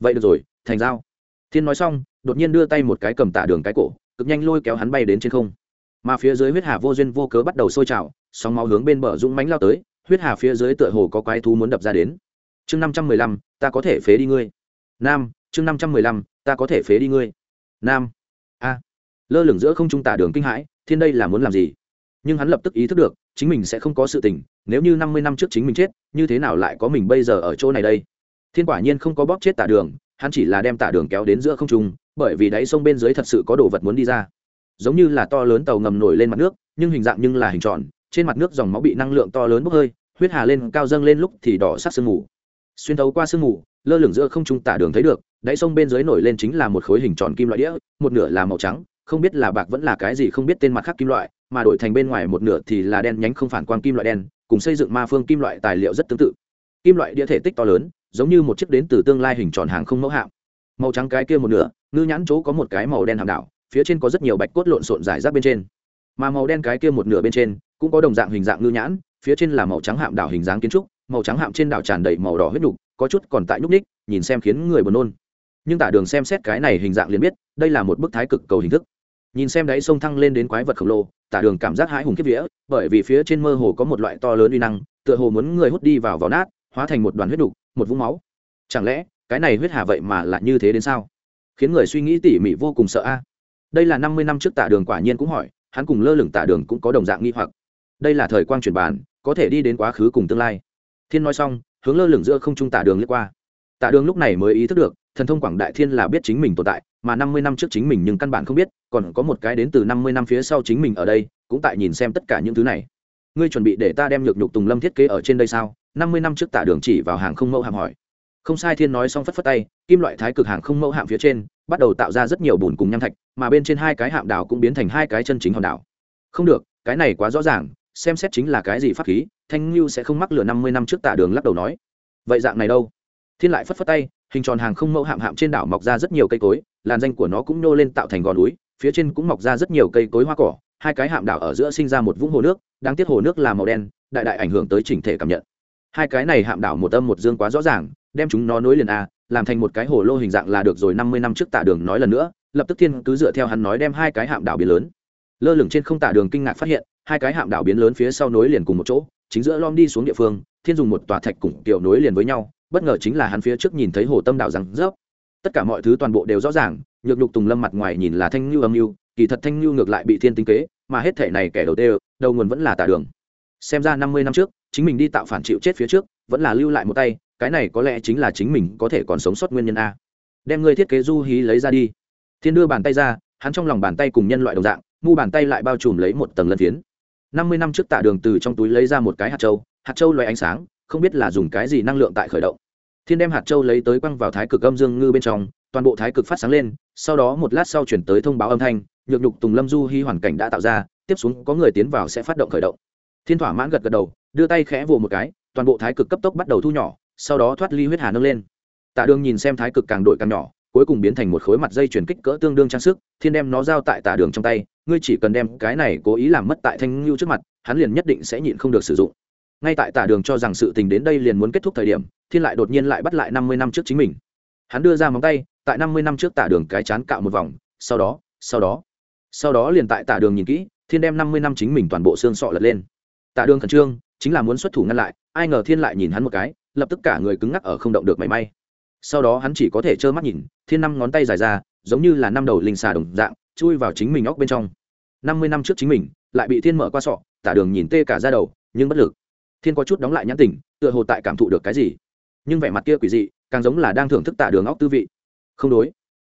Vậy được rồi, thành giao. Thiên nói xong, đột nhiên đưa tay một cái cầm tạ đường cái cổ cực nhanh lôi kéo hắn bay đến trên không. Mà phía dưới huyết hà vô duyên vô cớ bắt đầu sôi trào, sóng máu hướng bên bờ dũng mánh lao tới, huyết hà phía dưới tựa hồ có quái thú muốn đập ra đến. Chương năm trăm mười lăm, ta có thể phế đi ngươi. Nam, chương năm trăm mười lăm, ta có thể phế đi ngươi. Nam. A. Lơ lửng giữa không trung tả đường kinh hãi, thiên đây là muốn làm gì? Nhưng hắn lập tức ý thức được, chính mình sẽ không có sự tình, nếu như năm mươi năm trước chính mình chết, như thế nào lại có mình bây giờ ở chỗ này đây? Thiên quả nhiên không có bóp chết tả đường, hắn chỉ là đem tả đường kéo đến giữa không trung bởi vì đáy sông bên dưới thật sự có đồ vật muốn đi ra. Giống như là to lớn tàu ngầm nổi lên mặt nước, nhưng hình dạng nhưng là hình tròn, trên mặt nước dòng máu bị năng lượng to lớn bốc hơi, huyết hà lên cao dâng lên lúc thì đỏ sắc sương mù. Xuyên thấu qua sương mù, lơ lửng giữa không trung tả đường thấy được, đáy sông bên dưới nổi lên chính là một khối hình tròn kim loại đĩa, một nửa là màu trắng, không biết là bạc vẫn là cái gì, không biết tên mặt khác kim loại, mà đổi thành bên ngoài một nửa thì là đen nhánh không phản quang kim loại đen, cùng xây dựng ma phương kim loại tài liệu rất tương tự. Kim loại đĩa thể tích to lớn, giống như một chiếc đến từ tương lai hình tròn hàng không mẫu hạm. Màu trắng cái kia một nửa ngư nhãn chỗ có một cái màu đen hàm đảo, phía trên có rất nhiều bạch cốt lộn xộn dài rác bên trên. Mà màu đen cái kia một nửa bên trên, cũng có đồng dạng hình dạng ngư nhãn, phía trên là màu trắng hạm đảo hình dáng kiến trúc, màu trắng hạm trên đảo tràn đầy màu đỏ huyết nhục có chút còn tại nhúc ních nhìn xem khiến người buồn nôn. Nhưng tả đường xem xét cái này hình dạng liền biết, đây là một bức thái cực cầu hình thức. Nhìn xem đáy sông thăng lên đến quái vật khổng lồ, tả đường cảm giác hãi hùng kiếp vía, bởi vì phía trên mơ hồ có một loại to lớn uy năng, tựa hồ muốn người hút đi vào vào nát, hóa thành một đoàn huyết đục một vũng máu. Chẳng lẽ, cái này huyết hà vậy mà lại như thế đến sao? Khiến người suy nghĩ tỉ mỉ vô cùng sợ a. Đây là năm mươi năm trước tả đường quả nhiên cũng hỏi, hắn cùng lơ lửng tả đường cũng có đồng dạng nghi hoặc. Đây là thời quang truyền bàn, có thể đi đến quá khứ cùng tương lai. Thiên nói xong, hướng lơ lửng giữa không trung tả đường lướt qua. Tả đường lúc này mới ý thức được, thần thông quảng đại thiên là biết chính mình tồn tại, mà năm mươi năm trước chính mình nhưng căn bản không biết, còn có một cái đến từ năm mươi năm phía sau chính mình ở đây, cũng tại nhìn xem tất cả những thứ này. Ngươi chuẩn bị để ta đem nhược nhục tùng lâm thiết kế ở trên đây sao? Năm mươi năm trước tả đường chỉ vào hàng không mẫu hàm hỏi không sai, thiên nói xong phất phất tay, kim loại thái cực hàng không mẫu hạm phía trên, bắt đầu tạo ra rất nhiều bùn cùng nham thạch, mà bên trên hai cái hạm đảo cũng biến thành hai cái chân chính hòn đảo. Không được, cái này quá rõ ràng, xem xét chính là cái gì pháp khí, thanh lưu sẽ không mắc lửa năm mươi năm trước tả đường lắc đầu nói. Vậy dạng này đâu? Thiên lại phất phất tay, hình tròn hàng không mẫu hạm hạm trên đảo mọc ra rất nhiều cây cối, làn danh của nó cũng nô lên tạo thành gò núi, phía trên cũng mọc ra rất nhiều cây cối hoa cỏ, hai cái hạm đảo ở giữa sinh ra một vũng hồ nước, đáng tiếc hồ nước là màu đen, đại đại ảnh hưởng tới chỉnh thể cảm nhận hai cái này hạm đảo một âm một dương quá rõ ràng, đem chúng nó nối liền a, làm thành một cái hồ lô hình dạng là được rồi năm mươi năm trước tạ đường nói lần nữa, lập tức thiên cứ dựa theo hắn nói đem hai cái hạm đảo biến lớn. Lơ lửng trên không tả đường kinh ngạc phát hiện, hai cái hạm đảo biến lớn phía sau nối liền cùng một chỗ, chính giữa lom đi xuống địa phương, thiên dùng một tòa thạch củng kiểu nối liền với nhau, bất ngờ chính là hắn phía trước nhìn thấy hồ tâm đảo rằng rớp. Tất cả mọi thứ toàn bộ đều rõ ràng, nhược lục tùng lâm mặt ngoài nhìn là thanh lưu âm lưu kỳ thật thanh lưu ngược lại bị thiên tinh kế, mà hết thể này kẻ đầu tê, đầu nguồn vẫn là tả đường. Xem ra năm mươi năm trước chính mình đi tạo phản chịu chết phía trước, vẫn là lưu lại một tay, cái này có lẽ chính là chính mình có thể còn sống sót nguyên nhân a. Đem người thiết kế du hí lấy ra đi. Thiên đưa bàn tay ra, hắn trong lòng bàn tay cùng nhân loại đồng dạng, mu bàn tay lại bao trùm lấy một tầng lân phiến. Năm mươi năm trước tạ đường từ trong túi lấy ra một cái hạt trâu hạt trâu loay ánh sáng, không biết là dùng cái gì năng lượng tại khởi động. Thiên đem hạt trâu lấy tới quăng vào thái cực âm dương ngư bên trong, toàn bộ thái cực phát sáng lên, sau đó một lát sau chuyển tới thông báo âm thanh, nhược nhục tùng lâm du hy hoàn cảnh đã tạo ra, tiếp xuống có người tiến vào sẽ phát động khởi động thiên thỏa mãn gật gật đầu, đưa tay khẽ vồ một cái, toàn bộ thái cực cấp tốc bắt đầu thu nhỏ, sau đó thoát ly huyết hà nâng lên. Tạ đường nhìn xem thái cực càng đội càng nhỏ, cuối cùng biến thành một khối mặt dây chuyển kích cỡ tương đương trang sức, thiên đem nó giao tại Tạ đường trong tay, ngươi chỉ cần đem cái này cố ý làm mất tại thanh ngưu trước mặt, hắn liền nhất định sẽ nhịn không được sử dụng. Ngay tại tả đường cho rằng sự tình đến đây liền muốn kết thúc thời điểm, thiên lại đột nhiên lại bắt lại năm mươi năm trước chính mình. Hắn đưa ra móng tay, tại năm mươi năm trước tả đường cái chán cạo một vòng, sau đó sau đó sau đó liền tại tả đường nhìn kỹ, thiên đem năm mươi năm chính mình toàn bộ xương sọ lật lên. Tạ đường khẩn trương, chính là muốn xuất thủ ngăn lại, ai ngờ thiên lại nhìn hắn một cái, lập tức cả người cứng ngắc ở không động được mảy may. Sau đó hắn chỉ có thể trơ mắt nhìn, thiên năm ngón tay dài ra, giống như là năm đầu linh xà đồng dạng, chui vào chính mình óc bên trong. Năm mươi năm trước chính mình, lại bị thiên mở qua sọ tả đường nhìn tê cả ra đầu, nhưng bất lực. Thiên có chút đóng lại nhãn tình, tựa hồ tại cảm thụ được cái gì. Nhưng vẻ mặt kia quỷ dị, càng giống là đang thưởng thức tả đường óc tư vị. Không đối.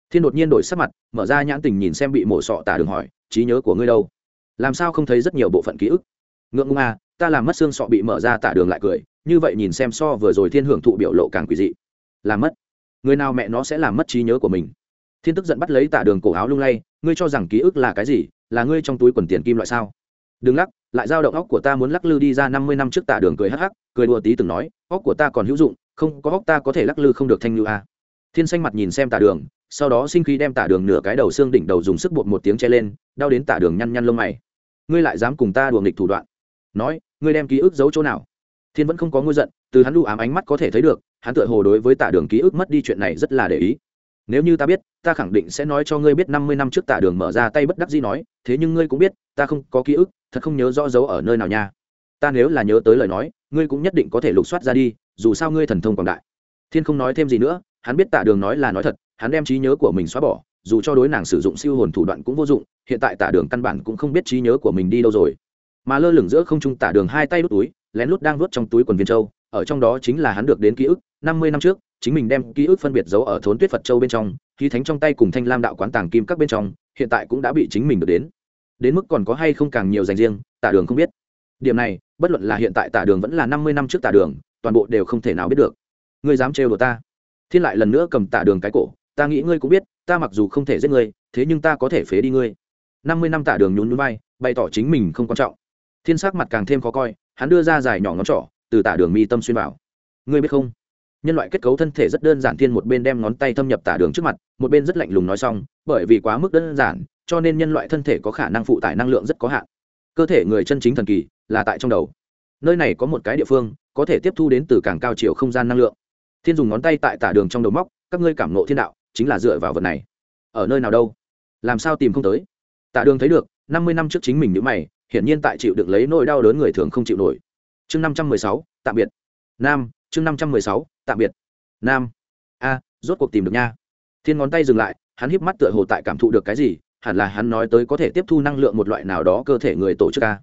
Thiên đột nhiên đổi sắc mặt, mở ra nhãn tình nhìn xem bị mổ sọ tả đường hỏi, trí nhớ của ngươi đâu? Làm sao không thấy rất nhiều bộ phận ký ức? Ngượng ngùng à ta làm mất xương sọ bị mở ra tả đường lại cười, như vậy nhìn xem so vừa rồi thiên hưởng thụ biểu lộ càng quỷ dị. Làm mất. Người nào mẹ nó sẽ làm mất trí nhớ của mình? Thiên tức giận bắt lấy tả đường cổ áo lung lay, ngươi cho rằng ký ức là cái gì, là ngươi trong túi quần tiền kim loại sao? Đừng lắc, lại dao động óc của ta muốn lắc lư đi ra năm mươi năm trước tả đường cười hắc hắc, cười đùa tí từng nói, óc của ta còn hữu dụng, không, có óc ta có thể lắc lư không được thanh lưu a. Thiên xanh mặt nhìn xem tả đường, sau đó sinh khí đem tả đường nửa cái đầu xương đỉnh đầu dùng sức bột một tiếng che lên, đau đến tả đường nhăn nhăn lông mày. Ngươi lại dám cùng ta đùa nghịch thủ đoạn nói, ngươi đem ký ức giấu chỗ nào? Thiên vẫn không có ngôi giận, từ hắn lưu ám ánh mắt có thể thấy được, hắn tựa hồ đối với tả đường ký ức mất đi chuyện này rất là để ý. Nếu như ta biết, ta khẳng định sẽ nói cho ngươi biết năm mươi năm trước tả đường mở ra tay bất đắc dĩ nói, thế nhưng ngươi cũng biết, ta không có ký ức, thật không nhớ rõ dấu ở nơi nào nha. Ta nếu là nhớ tới lời nói, ngươi cũng nhất định có thể lục soát ra đi, dù sao ngươi thần thông quảng đại. Thiên không nói thêm gì nữa, hắn biết tả đường nói là nói thật, hắn đem trí nhớ của mình xóa bỏ, dù cho đối nàng sử dụng siêu hồn thủ đoạn cũng vô dụng, hiện tại tả đường căn bản cũng không biết trí nhớ của mình đi đâu rồi mà lơ lửng giữa không trung tả đường hai tay đút túi, lén lút đang vớt trong túi quần viên châu, ở trong đó chính là hắn được đến ký ức, năm mươi năm trước, chính mình đem ký ức phân biệt giấu ở thốn tuyết phật châu bên trong khí thánh trong tay cùng thanh lam đạo quán tàng kim các bên trong, hiện tại cũng đã bị chính mình được đến. Đến mức còn có hay không càng nhiều dành riêng, tả đường không biết. Điểm này, bất luận là hiện tại tả đường vẫn là năm mươi năm trước tả đường, toàn bộ đều không thể nào biết được. Ngươi dám trêu đồ ta? Thiên lại lần nữa cầm tả đường cái cổ, ta nghĩ ngươi cũng biết, ta mặc dù không thể giết ngươi, thế nhưng ta có thể phế đi ngươi. Năm mươi năm tả đường nhún núi bay bày tỏ chính mình không quan trọng thiên sắc mặt càng thêm khó coi, hắn đưa ra dài nhỏ ngón trỏ, từ tả đường mi tâm xuyên vào. Ngươi biết không? Nhân loại kết cấu thân thể rất đơn giản thiên một bên đem ngón tay thâm nhập tả đường trước mặt, một bên rất lạnh lùng nói xong, bởi vì quá mức đơn giản, cho nên nhân loại thân thể có khả năng phụ tải năng lượng rất có hạn. Cơ thể người chân chính thần kỳ là tại trong đầu. Nơi này có một cái địa phương, có thể tiếp thu đến từ càng cao chiều không gian năng lượng. Thiên dùng ngón tay tại tả đường trong đầu móc, các ngươi cảm nộ thiên đạo, chính là dựa vào vật này. Ở nơi nào đâu? Làm sao tìm không tới? Tả đường thấy được, năm mươi năm trước chính mình nhữ mày hiển nhiên tại chịu được lấy nỗi đau đớn người thường không chịu nổi. Chương năm trăm mười sáu, tạm biệt. Nam, chương năm trăm mười sáu, tạm biệt. Nam. A, rốt cuộc tìm được nha. Thiên ngón tay dừng lại, hắn híp mắt tựa hồ tại cảm thụ được cái gì, hẳn là hắn nói tới có thể tiếp thu năng lượng một loại nào đó cơ thể người tổ chức a.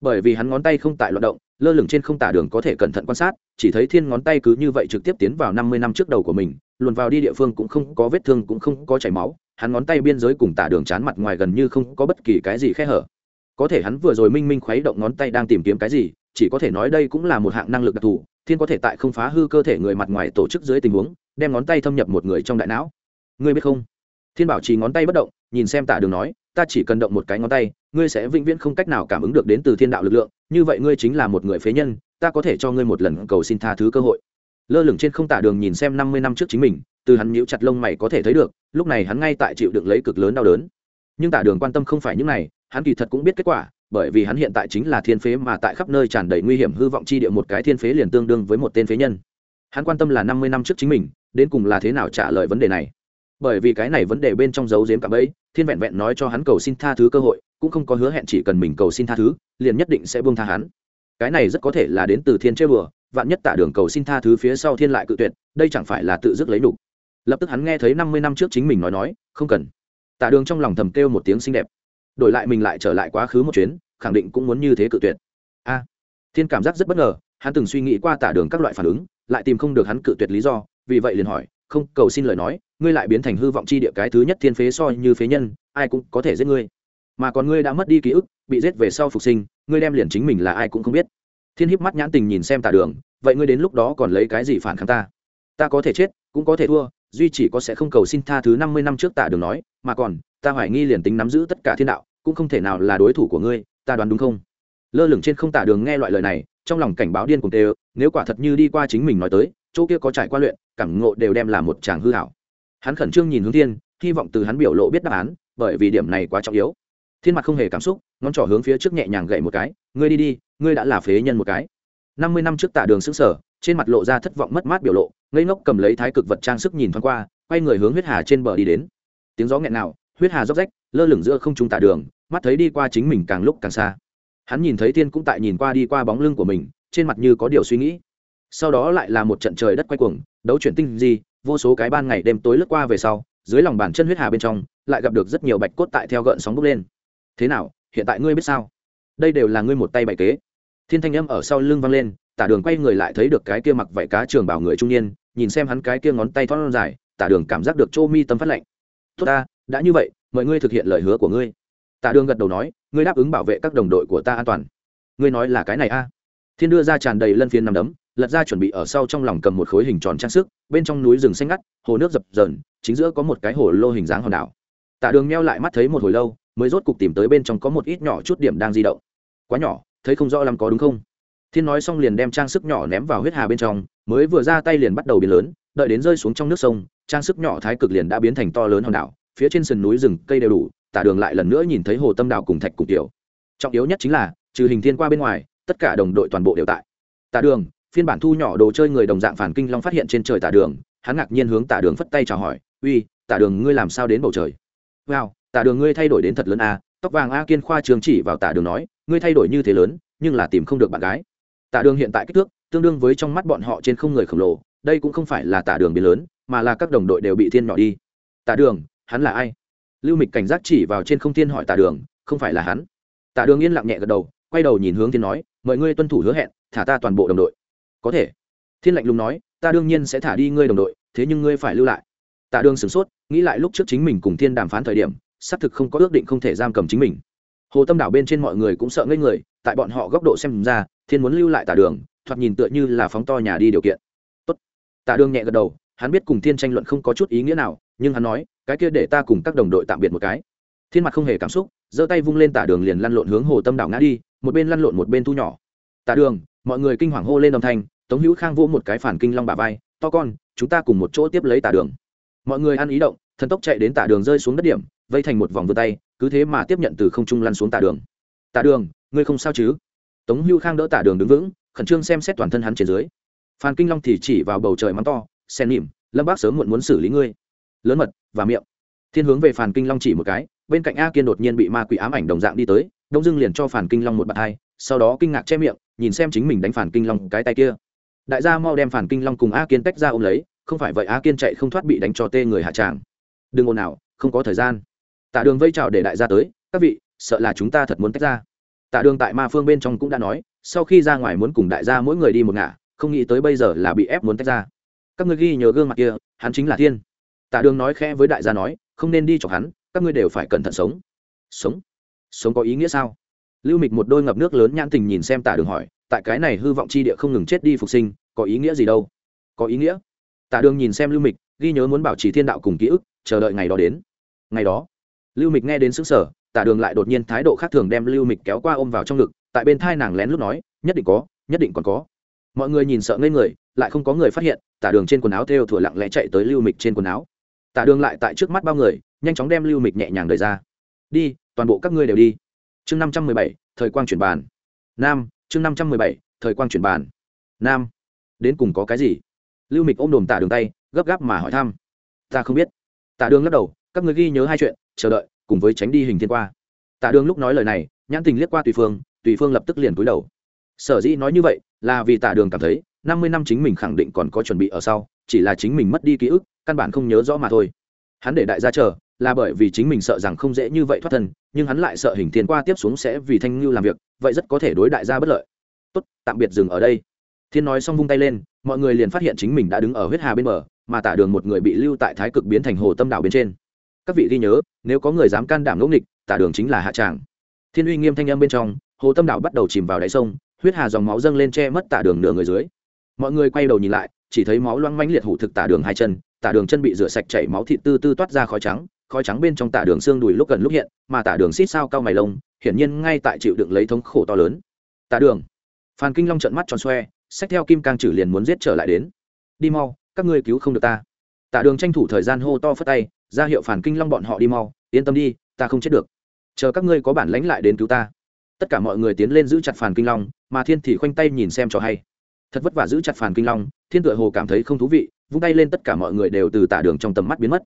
Bởi vì hắn ngón tay không tại loạt động, lơ lửng trên không tả đường có thể cẩn thận quan sát, chỉ thấy thiên ngón tay cứ như vậy trực tiếp tiến vào năm mươi năm trước đầu của mình, luồn vào đi địa phương cũng không có vết thương cũng không có chảy máu, hắn ngón tay biên giới cùng tả đường chán mặt ngoài gần như không có bất kỳ cái gì khe hở có thể hắn vừa rồi minh minh khuấy động ngón tay đang tìm kiếm cái gì, chỉ có thể nói đây cũng là một hạng năng lực đặc thù, thiên có thể tại không phá hư cơ thể người mặt ngoài tổ chức dưới tình huống, đem ngón tay thâm nhập một người trong đại não. Ngươi biết không? Thiên bảo trì ngón tay bất động, nhìn xem tả đường nói, ta chỉ cần động một cái ngón tay, ngươi sẽ vĩnh viễn không cách nào cảm ứng được đến từ thiên đạo lực lượng, như vậy ngươi chính là một người phế nhân, ta có thể cho ngươi một lần cầu xin tha thứ cơ hội. Lơ lửng trên không tả đường nhìn xem năm mươi năm trước chính mình, từ hắn nhíu chặt lông mày có thể thấy được, lúc này hắn ngay tại chịu đựng lấy cực lớn đau đớn. Nhưng tả đường quan tâm không phải những này hắn kỳ thật cũng biết kết quả, bởi vì hắn hiện tại chính là thiên phế mà tại khắp nơi tràn đầy nguy hiểm hư vọng chi địa một cái thiên phế liền tương đương với một tên phế nhân. Hắn quan tâm là năm mươi năm trước chính mình, đến cùng là thế nào trả lời vấn đề này. Bởi vì cái này vấn đề bên trong dấu giếm cả bấy thiên vẹn vẹn nói cho hắn cầu xin tha thứ cơ hội, cũng không có hứa hẹn chỉ cần mình cầu xin tha thứ, liền nhất định sẽ buông tha hắn. Cái này rất có thể là đến từ thiên chơi bừa, vạn nhất tạ đường cầu xin tha thứ phía sau thiên lại cự tuyệt, đây chẳng phải là tự dứt lấy đủ. lập tức hắn nghe thấy năm mươi năm trước chính mình nói nói, không cần. Tạ đường trong lòng thầm kêu một tiếng xinh đẹp đổi lại mình lại trở lại quá khứ một chuyến, khẳng định cũng muốn như thế cự tuyệt. A, thiên cảm giác rất bất ngờ, hắn từng suy nghĩ qua tạ đường các loại phản ứng, lại tìm không được hắn cự tuyệt lý do, vì vậy liền hỏi, không, cầu xin lời nói, ngươi lại biến thành hư vọng chi địa cái thứ nhất thiên phế so như phế nhân, ai cũng có thể giết ngươi. Mà còn ngươi đã mất đi ký ức, bị giết về sau phục sinh, ngươi đem liền chính mình là ai cũng không biết. Thiên híp mắt nhãn tình nhìn xem tả đường, vậy ngươi đến lúc đó còn lấy cái gì phản kháng ta? Ta có thể chết, cũng có thể thua, duy chỉ có sẽ không cầu xin tha thứ năm mươi năm trước tả đường nói, mà còn, ta hoài nghi liền tính nắm giữ tất cả thiên đạo cũng không thể nào là đối thủ của ngươi, ta đoán đúng không? Lơ lửng trên không tả đường nghe loại lời này, trong lòng cảnh báo điên cùng tê nếu quả thật như đi qua chính mình nói tới, chỗ kia có trải qua luyện, cảm ngộ đều đem là một chàng hư hảo. Hắn khẩn trương nhìn hướng thiên, hy vọng từ hắn biểu lộ biết đáp án, bởi vì điểm này quá trọng yếu. Thiên mặt không hề cảm xúc, ngón trỏ hướng phía trước nhẹ nhàng gậy một cái, ngươi đi đi, ngươi đã là phế nhân một cái. Năm mươi năm trước tạ đường xứng sở trên mặt lộ ra thất vọng mất mát biểu lộ, ngây ngốc cầm lấy thái cực vật trang sức nhìn thoáng qua, quay người hướng huyết hà trên bờ đi đến. Tiếng gió nghẹn nào huyết hà róc rách, lơ lửng giữa không trung tạ đường mắt thấy đi qua chính mình càng lúc càng xa. Hắn nhìn thấy thiên cũng tại nhìn qua đi qua bóng lưng của mình, trên mặt như có điều suy nghĩ. Sau đó lại là một trận trời đất quay cuồng, đấu chuyển tinh gì vô số cái ban ngày đêm tối lướt qua về sau, dưới lòng bàn chân huyết hà bên trong, lại gặp được rất nhiều bạch cốt tại theo gợn sóng bốc lên. Thế nào, hiện tại ngươi biết sao? Đây đều là ngươi một tay bày kế. Thiên thanh âm ở sau lưng vang lên, tả đường quay người lại thấy được cái kia mặc vải cá trường bảo người trung niên, nhìn xem hắn cái kia ngón tay thoát dài, tả đường cảm giác được chô mi tâm phát lạnh. Tốt ta, đã như vậy, mời ngươi thực hiện lời hứa của ngươi. Tạ đường gật đầu nói, ngươi đáp ứng bảo vệ các đồng đội của ta an toàn. Ngươi nói là cái này a? Thiên đưa ra tràn đầy lân phiên nằm đấm, lật ra chuẩn bị ở sau trong lòng cầm một khối hình tròn trang sức, bên trong núi rừng xanh ngắt, hồ nước dập dờn, chính giữa có một cái hồ lô hình dáng hòn đảo. Tạ đường meo lại mắt thấy một hồi lâu, mới rốt cục tìm tới bên trong có một ít nhỏ chút điểm đang di động. Quá nhỏ, thấy không rõ lắm có đúng không? Thiên nói xong liền đem trang sức nhỏ ném vào huyết hà bên trong, mới vừa ra tay liền bắt đầu biến lớn, đợi đến rơi xuống trong nước sông, trang sức nhỏ thái cực liền đã biến thành to lớn hòn đảo, phía trên sườn núi rừng cây đều đủ tả đường lại lần nữa nhìn thấy hồ tâm đào cùng thạch cùng tiểu. Trọng yếu nhất chính là, trừ hình thiên qua bên ngoài, tất cả đồng đội toàn bộ đều tại. Tả đường, phiên bản thu nhỏ đồ chơi người đồng dạng phản kinh long phát hiện trên trời tả đường, hắn ngạc nhiên hướng tả đường phất tay chào hỏi, uy, tả đường ngươi làm sao đến bầu trời? Wow, tả đường ngươi thay đổi đến thật lớn a tóc vàng a kiên khoa trường chỉ vào tả đường nói, ngươi thay đổi như thế lớn, nhưng là tìm không được bạn gái. Tả đường hiện tại kích thước, tương đương với trong mắt bọn họ trên không người khổng lồ, đây cũng không phải là tả đường biến lớn, mà là các đồng đội đều bị thiên nhỏ đi. Tả đường, hắn là ai? Lưu mịch cảnh giác chỉ vào trên không thiên hỏi tả đường, không phải là hắn? Tả đường yên lặng nhẹ gật đầu, quay đầu nhìn hướng thiên nói mời ngươi tuân thủ hứa hẹn, thả ta toàn bộ đồng đội. Có thể. Thiên lạnh lùng nói, ta đương nhiên sẽ thả đi ngươi đồng đội, thế nhưng ngươi phải lưu lại. Tạ đường sửng sốt, nghĩ lại lúc trước chính mình cùng thiên đàm phán thời điểm, xác thực không có ước định không thể giam cầm chính mình. Hồ tâm đảo bên trên mọi người cũng sợ ngây người, tại bọn họ góc độ xem ra, thiên muốn lưu lại Tạ đường, thoạt nhìn tựa như là phóng to nhà đi điều kiện. Tốt. Tạ đường nhẹ gật đầu, hắn biết cùng thiên tranh luận không có chút ý nghĩa nào nhưng hắn nói, cái kia để ta cùng các đồng đội tạm biệt một cái. Thiên mặt không hề cảm xúc, giơ tay vung lên tả đường liền lăn lộn hướng hồ tâm đảo ngã đi, một bên lăn lộn một bên thu nhỏ. Tả đường, mọi người kinh hoàng hô lên âm thanh, tống hữu khang vỗ một cái phản kinh long bà vai, to con, chúng ta cùng một chỗ tiếp lấy tả đường. Mọi người ăn ý động, thần tốc chạy đến tả đường rơi xuống đất điểm, vây thành một vòng vươn tay, cứ thế mà tiếp nhận từ không trung lăn xuống tả đường. Tả đường, ngươi không sao chứ? Tống hữu khang đỡ tả đường đứng vững, khẩn trương xem xét toàn thân hắn trên dưới. Phan kinh long thì chỉ vào bầu trời mắng to sen nỉm, lâm bác sớm muộn muốn xử lý ngươi lớn mật và miệng. Thiên hướng về phàn kinh long chỉ một cái, bên cạnh a kiên đột nhiên bị ma quỷ ám ảnh đồng dạng đi tới, đông dưng liền cho phản kinh long một bàn hai, sau đó kinh ngạc che miệng, nhìn xem chính mình đánh phản kinh long cái tay kia. Đại gia mau đem phản kinh long cùng a kiên tách ra ôm lấy, không phải vậy a kiên chạy không thoát bị đánh cho tê người hạ tràng. Đừng ồn nào không có thời gian. Tạ đường vây chào để đại gia tới, các vị, sợ là chúng ta thật muốn tách ra. Tạ đường tại ma phương bên trong cũng đã nói, sau khi ra ngoài muốn cùng đại gia mỗi người đi một ngả, không nghĩ tới bây giờ là bị ép muốn tách ra. Các ngươi ghi nhớ gương mặt kia, hắn chính là thiên tạ đường nói khẽ với đại gia nói, không nên đi chọc hắn, các ngươi đều phải cẩn thận sống. Sống? Sống có ý nghĩa sao? Lưu mịch một đôi ngập nước lớn nhãn tình nhìn xem tả đường hỏi, tại cái này hư vọng chi địa không ngừng chết đi phục sinh, có ý nghĩa gì đâu? Có ý nghĩa? Tả đường nhìn xem lưu mịch, ghi nhớ muốn bảo trì thiên đạo cùng ký ức, chờ đợi ngày đó đến. Ngày đó, lưu mịch nghe đến xứng sở tả đường lại đột nhiên thái độ khác thường đem lưu mịch kéo qua ôm vào trong ngực, tại bên thai nàng lén lút nói, nhất định có, nhất định còn có. Mọi người nhìn sợ ngây người, lại không có người phát hiện, tả đường trên quần áo theo thủa lặng lẽ chạy tới lưu mịch trên quần áo tả đường lại tại trước mắt bao người, nhanh chóng đem lưu mịch nhẹ nhàng đời ra. Đi, toàn bộ các ngươi đều đi. Chương năm trăm mười bảy, thời quang chuyển bàn. Nam, chương năm trăm mười bảy, thời quang chuyển bàn. Nam, đến cùng có cái gì? Lưu mịch ôm đồm tả đường tay, gấp gáp mà hỏi thăm. Ta không biết. Tạ đường lắc đầu, các người ghi nhớ hai chuyện, chờ đợi, cùng với tránh đi hình thiên qua. Tạ đường lúc nói lời này, nhãn tình liếc qua tùy phương tùy phương lập tức liền cúi đầu. Sở dĩ nói như vậy, là vì tạ đường cảm thấy năm mươi năm chính mình khẳng định còn có chuẩn bị ở sau, chỉ là chính mình mất đi ký ức, căn bản không nhớ rõ mà thôi. Hắn để đại gia chờ, là bởi vì chính mình sợ rằng không dễ như vậy thoát thân, nhưng hắn lại sợ hình thiên qua tiếp xuống sẽ vì thanh lưu làm việc, vậy rất có thể đối đại gia bất lợi. Tốt, tạm biệt dừng ở đây. Thiên nói xong vung tay lên, mọi người liền phát hiện chính mình đã đứng ở huyết hà bên bờ, mà tả đường một người bị lưu tại thái cực biến thành hồ tâm đảo bên trên. Các vị ghi nhớ, nếu có người dám can đảm ngẫu nghịch, tả đường chính là hạ tràng. Thiên uy nghiêm thanh âm bên trong, hồ tâm đảo bắt đầu chìm vào đáy sông, huyết hà dòng máu dâng lên che mất tả đường nửa người dưới mọi người quay đầu nhìn lại, chỉ thấy máu loang mãnh liệt hủ thực tả đường hai chân, tả đường chân bị rửa sạch chảy máu thịt tư tư toát ra khói trắng khói trắng bên trong tả đường xương đùi lúc gần lúc hiện, mà tả đường xít sao cao mày lông, hiển nhiên ngay tại chịu đựng lấy thống khổ to lớn. Tả đường. Phan kinh long trận mắt tròn xoe xách theo kim cang chử liền muốn giết trở lại đến. Đi mau, các ngươi cứu không được ta. Tả đường tranh thủ thời gian hô to phất tay, ra hiệu phản kinh long bọn họ đi mau, yên tâm đi, ta không chết được. Chờ các ngươi có bản lánh lại đến cứu ta. Tất cả mọi người tiến lên giữ chặt phản kinh long, mà thiên thì khoanh tay nhìn xem cho hay thật vất vả giữ chặt phản kinh long, thiên tựa hồ cảm thấy không thú vị, vung tay lên tất cả mọi người đều từ tả đường trong tầm mắt biến mất.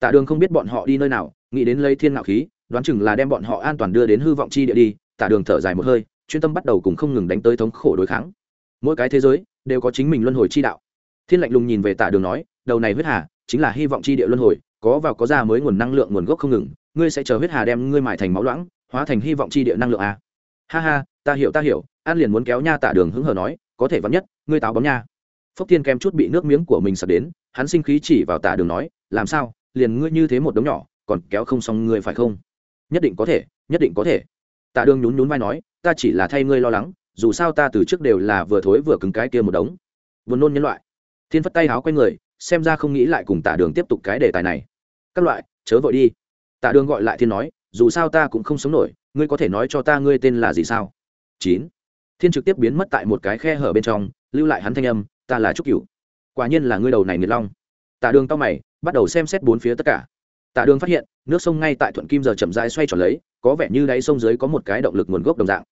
Tả đường không biết bọn họ đi nơi nào, nghĩ đến lấy thiên ngạo khí, đoán chừng là đem bọn họ an toàn đưa đến hư vọng chi địa đi, tả đường thở dài một hơi, chuyên tâm bắt đầu cùng không ngừng đánh tới thống khổ đối kháng. Mỗi cái thế giới, đều có chính mình luân hồi chi đạo. Thiên lạnh lùng nhìn về tả đường nói, đầu này huyết hà, chính là hy vọng chi địa luân hồi, có vào có ra mới nguồn năng lượng nguồn gốc không ngừng, ngươi sẽ chờ huyết hà đem ngươi mài thành máu loãng, hóa thành hy vọng chi địa năng lượng a ha ha, ta hiểu ta hiểu, an liền muốn kéo nha tả đường hứng hờ nói có thể vắn nhất, ngươi táo bóng nha. Phốc thiên kém chút bị nước miếng của mình sập đến, hắn sinh khí chỉ vào tả đường nói, làm sao? Liền ngươi như thế một đống nhỏ, còn kéo không xong ngươi phải không? Nhất định có thể, nhất định có thể. Tạ đường nhún nhún vai nói, ta chỉ là thay ngươi lo lắng, dù sao ta từ trước đều là vừa thối vừa cứng cái kia một đống. Vừa nôn nhân loại. Thiên phất tay háo q u a y người, xem ra không nghĩ lại cùng tạ đường tiếp tục cái đề tài này. Các loại, chớ vội đi. Tạ đường gọi lại thiên nói, dù sao ta cũng không sống nổi, ngươi có thể nói cho ta ngươi tên là gì sao? Chín thiên trực tiếp biến mất tại một cái khe hở bên trong, lưu lại hắn thanh âm, ta là trúc cửu. Quả nhiên là ngươi đầu này nghiệt long. Tả đường tao mày, bắt đầu xem xét bốn phía tất cả. Tả đường phát hiện, nước sông ngay tại thuận kim giờ chậm rãi xoay tròn lấy, có vẻ như đáy sông dưới có một cái động lực nguồn gốc đồng dạng.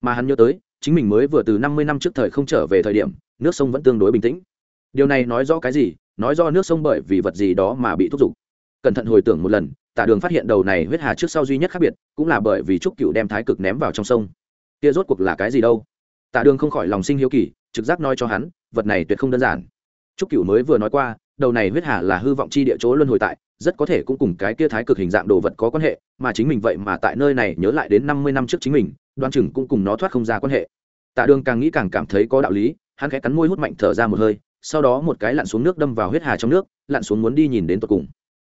Mà hắn nhớ tới, chính mình mới vừa từ năm mươi năm trước thời không trở về thời điểm, nước sông vẫn tương đối bình tĩnh. Điều này nói rõ cái gì? Nói do nước sông bởi vì vật gì đó mà bị thúc giục. Cẩn thận hồi tưởng một lần, tả đường phát hiện đầu này huyết hà trước sau duy nhất khác biệt, cũng là bởi vì trúc cựu đem thái cực ném vào trong sông. Kia rốt cuộc là cái gì đâu? Tạ đường không khỏi lòng sinh hiếu kỳ, trực giác nói cho hắn, vật này tuyệt không đơn giản. Trúc Cửu mới vừa nói qua, đầu này huyết hà là hư vọng chi địa chỗ luân hồi tại, rất có thể cũng cùng cái kia thái cực hình dạng đồ vật có quan hệ, mà chính mình vậy mà tại nơi này nhớ lại đến năm mươi năm trước chính mình đoan chừng cũng cùng nó thoát không ra quan hệ. Tạ đường càng nghĩ càng cảm thấy có đạo lý, hắn khẽ cắn môi hút mạnh thở ra một hơi, sau đó một cái lặn xuống nước đâm vào huyết hà trong nước, lặn xuống muốn đi nhìn đến tột cùng.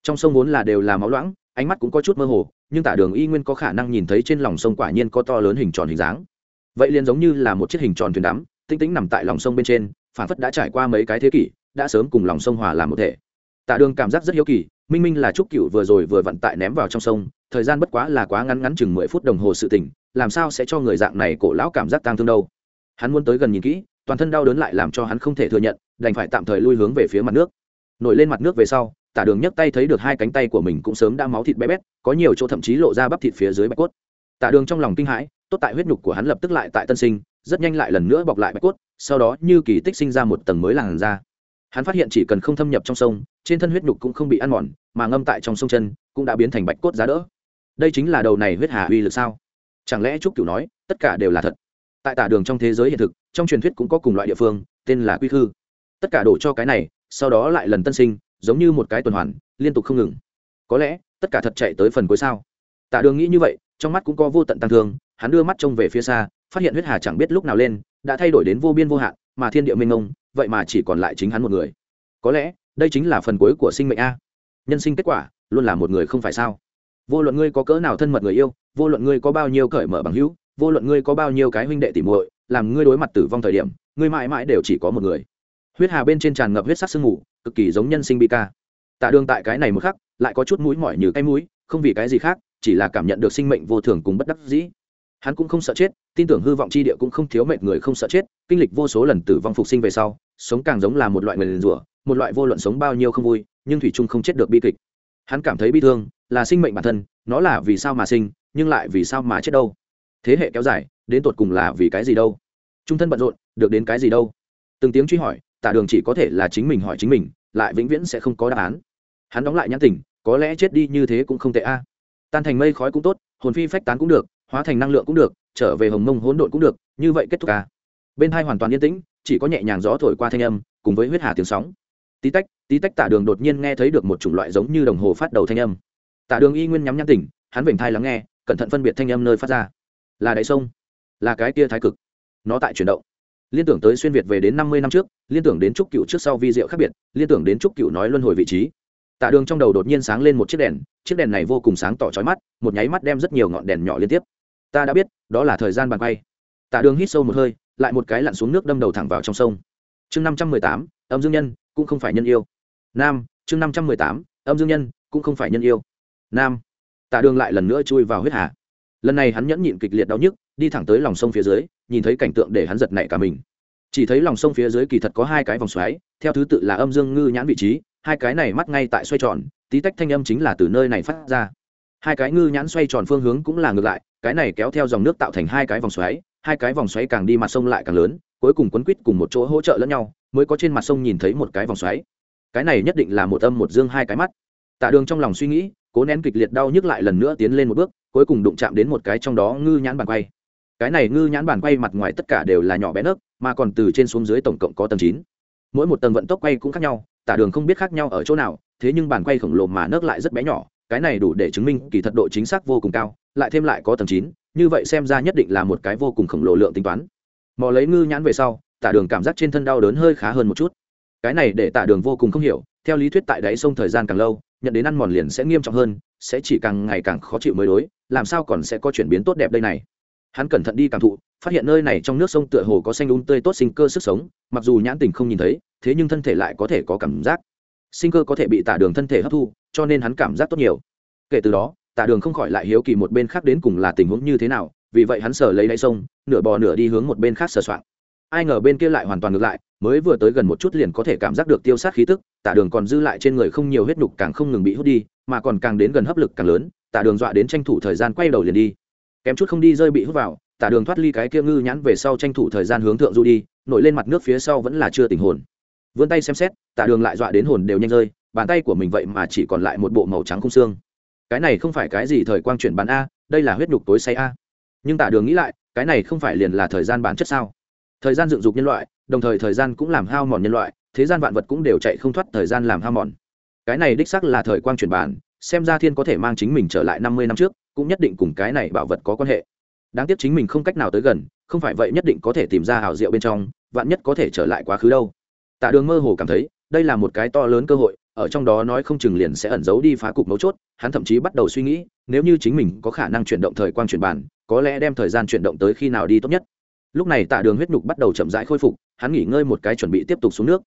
Trong sông vốn là đều là máu loãng, ánh mắt cũng có chút mơ hồ, nhưng tả đường y nguyên có khả năng nhìn thấy trên lòng sông quả nhiên có to lớn hình tròn hình dáng vậy liền giống như là một chiếc hình tròn thuyền đắm, tinh tĩnh nằm tại lòng sông bên trên phản phất đã trải qua mấy cái thế kỷ, đã sớm cùng lòng sông hòa làm một thể. Tạ đường cảm giác rất hiếu kỳ, minh minh là trúc cựu vừa rồi vừa vận tại ném vào trong sông, thời gian bất quá là quá ngắn ngắn chừng mười phút đồng hồ sự tỉnh làm sao sẽ cho người dạng này cổ lão cảm giác tang thương đâu? Hắn muốn tới gần nhìn kỹ, toàn thân đau đớn lại làm cho hắn không thể thừa nhận, đành phải tạm thời lui hướng về phía mặt nước. Nổi lên mặt nước về sau tả đường nhấc tay thấy được hai cánh tay của mình cũng sớm đã máu thịt bé bét, có nhiều chỗ thậm chí lộ ra bắp thịt phía dưới bạch cốt. Tả đường trong lòng kinh hãi tốt tại huyết nhục của hắn lập tức lại tại tân sinh, rất nhanh lại lần nữa bọc lại bạch cốt, sau đó như kỳ tích sinh ra một tầng mới làn da. Hắn phát hiện chỉ cần không thâm nhập trong sông, trên thân huyết nhục cũng không bị ăn mòn, mà ngâm tại trong sông chân, cũng đã biến thành bạch cốt giá đỡ. Đây chính là đầu này huyết hà uy lực sao? Chẳng lẽ trúc cửu nói, tất cả đều là thật? Tại tả đường trong thế giới hiện thực, trong truyền thuyết cũng có cùng loại địa phương, tên là quy khư. Tất cả đổ cho cái này, sau đó lại lần tân sinh, giống như một cái tuần hoàn, liên tục không ngừng. Có lẽ, tất cả thật chạy tới phần cuối sao? Tả đường nghĩ như vậy, trong mắt cũng có vô tận tăng thương hắn đưa mắt trông về phía xa phát hiện huyết hà chẳng biết lúc nào lên đã thay đổi đến vô biên vô hạn mà thiên địa minh ông, vậy mà chỉ còn lại chính hắn một người. Có lẽ đây chính là phần cuối của sinh mệnh a. Nhân sinh kết quả luôn là một người không phải sao? Vô luận ngươi có cỡ nào thân mật người yêu vô luận ngươi có bao nhiêu cởi mở bằng hữu vô luận ngươi có bao nhiêu cái huynh đệ tỉ muội làm ngươi đối mặt tử vong thời điểm ngươi mãi mãi đều chỉ có một người. Huyết hà bên trên tràn ngập huyết sắc sương mù cực kỳ giống nhân sinh bị ca. Tạ đường tại cái này một khắc lại có chút mũi mỏi như cái mũi không vì cái gì khác chỉ là cảm nhận được sinh mệnh vô thường cùng bất đắc dĩ hắn cũng không sợ chết, tin tưởng hư vọng chi địa cũng không thiếu mệt người không sợ chết, kinh lịch vô số lần tử vong phục sinh về sau, sống càng giống là một loại người rủa, một loại vô luận sống bao nhiêu không vui, nhưng thủy trung không chết được bi kịch. Hắn cảm thấy bi thương, là sinh mệnh bản thân, nó là vì sao mà sinh, nhưng lại vì sao mà chết đâu? Thế hệ kéo dài, đến tột cùng là vì cái gì đâu? Trung thân bận rộn, được đến cái gì đâu? Từng tiếng truy hỏi, tả đường chỉ có thể là chính mình hỏi chính mình, lại vĩnh viễn sẽ không có đáp án. Hắn đóng lại nhãn tình, có lẽ chết đi như thế cũng không tệ a. Tan thành mây khói cũng tốt, hồn phi phách tán cũng được hóa thành năng lượng cũng được, trở về hồng mông hỗn độn cũng được, như vậy kết thúc a bên hai hoàn toàn yên tĩnh, chỉ có nhẹ nhàng gió thổi qua thanh âm, cùng với huyết hà tiếng sóng. Tí tách tí tách tả đường đột nhiên nghe thấy được một chủng loại giống như đồng hồ phát đầu thanh âm. Tả đường y nguyên nhắm nhắm tỉnh, hắn vểnh thai lắng nghe, cẩn thận phân biệt thanh âm nơi phát ra. Là đáy sông, là cái kia thái cực. Nó tại chuyển động. Liên tưởng tới xuyên việt về đến năm mươi năm trước, liên tưởng đến trúc cựu trước sau vi diệu khác biệt, liên tưởng đến trúc cựu nói luân hồi vị trí. Tạ đường trong đầu đột nhiên sáng lên một chiếc đèn chiếc đèn này vô cùng sáng tỏ trói mắt, một nháy mắt đem rất nhiều ngọn đèn nhỏ liên tiếp ta đã biết, đó là thời gian bàn quay. Tạ đường hít sâu một hơi, lại một cái lặn xuống nước đâm đầu thẳng vào trong sông. Chương năm trăm mười tám, âm dương nhân, cũng không phải nhân yêu. Nam, chương năm trăm mười tám, âm dương nhân, cũng không phải nhân yêu. Nam, tạ đường lại lần nữa chui vào huyết hà. Lần này hắn nhẫn nhịn kịch liệt đau nhức, đi thẳng tới lòng sông phía dưới, nhìn thấy cảnh tượng để hắn giật nảy cả mình. Chỉ thấy lòng sông phía dưới kỳ thật có hai cái vòng xoáy, theo thứ tự là âm dương ngư nhãn vị trí, hai cái này mắt ngay tại xoay tròn, tí tách thanh âm chính là từ nơi này phát ra. Hai cái ngư nhãn xoay tròn phương hướng cũng là ngược lại cái này kéo theo dòng nước tạo thành hai cái vòng xoáy, hai cái vòng xoáy càng đi mặt sông lại càng lớn, cuối cùng quấn quýt cùng một chỗ hỗ trợ lẫn nhau, mới có trên mặt sông nhìn thấy một cái vòng xoáy. Cái này nhất định là một âm một dương hai cái mắt. Tạ đường trong lòng suy nghĩ, cố nén kịch liệt đau nhức lại lần nữa tiến lên một bước, cuối cùng đụng chạm đến một cái trong đó ngư nhãn bàn quay. Cái này ngư nhãn bàn quay mặt ngoài tất cả đều là nhỏ bé nấc, mà còn từ trên xuống dưới tổng cộng có tầng chín. Mỗi một tầng vận tốc quay cũng khác nhau tả đường không biết khác nhau ở chỗ nào, thế nhưng bàn quay khổng lồ mà nấc lại rất bé nhỏ, cái này đủ để chứng minh kỳ thật độ chính xác vô cùng cao lại thêm lại có tầng chín, như vậy xem ra nhất định là một cái vô cùng khổng lồ lượng tính toán. Mò lấy ngư nhãn về sau, tả đường cảm giác trên thân đau đớn hơi khá hơn một chút. Cái này để tả đường vô cùng không hiểu, theo lý thuyết tại đáy sông thời gian càng lâu, nhận đến ăn mòn liền sẽ nghiêm trọng hơn, sẽ chỉ càng ngày càng khó chịu mới đối, làm sao còn sẽ có chuyển biến tốt đẹp đây này? Hắn cẩn thận đi cảm thụ, phát hiện nơi này trong nước sông tựa hồ có xanh úng tươi tốt sinh cơ sức sống, mặc dù nhãn tình không nhìn thấy, thế nhưng thân thể lại có thể có cảm giác. Sinh cơ có thể bị tả đường thân thể hấp thu, cho nên hắn cảm giác tốt nhiều. Kể từ đó Tạ đường không khỏi lại hiếu kỳ một bên khác đến cùng là tình huống như thế nào, vì vậy hắn sờ lấy đáy sông, nửa bò nửa đi hướng một bên khác sờ soạn ai ngờ bên kia lại hoàn toàn ngược lại, mới vừa tới gần một chút liền có thể cảm giác được tiêu sát khí tức Tạ đường còn dư lại trên người không nhiều huyết nhục càng không ngừng bị hút đi, mà còn càng đến gần hấp lực càng lớn Tạ đường dọa đến tranh thủ thời gian quay đầu liền đi. Kém chút không đi rơi bị hút vào Tạ đường thoát ly cái kia ngư nhãn về sau tranh thủ thời gian hướng thượng du đi, nổi lên mặt nước phía sau vẫn là chưa tình hồn. Vươn tay xem xét Tạ đường lại dọa đến hồn đều nhanh rơi, bàn tay của mình vậy mà chỉ còn lại một bộ màu trắng không xương cái này không phải cái gì thời quang chuyển bán a, đây là huyết nhục tối say a. Nhưng tả đường nghĩ lại, cái này không phải liền là thời gian bản chất sao? Thời gian dựng dục nhân loại, đồng thời thời gian cũng làm hao mòn nhân loại, thế gian vạn vật cũng đều chạy không thoát thời gian làm hao mòn. Cái này đích sắc là thời quang chuyển bản, xem ra thiên có thể mang chính mình trở lại năm mươi năm trước, cũng nhất định cùng cái này bảo vật có quan hệ. Đáng tiếc chính mình không cách nào tới gần, không phải vậy nhất định có thể tìm ra hào diệu bên trong, vạn nhất có thể trở lại quá khứ đâu. Tạ đường mơ hồ cảm thấy đây là một cái to lớn cơ hội, ở trong đó nói không chừng liền sẽ ẩn giấu đi phá cục mấu chốt, hắn thậm chí bắt đầu suy nghĩ, nếu như chính mình có khả năng chuyển động thời quang chuyển bản, có lẽ đem thời gian chuyển động tới khi nào đi tốt nhất. Lúc này tạ đường huyết nhục bắt đầu chậm rãi khôi phục, hắn nghỉ ngơi một cái chuẩn bị tiếp tục xuống nước.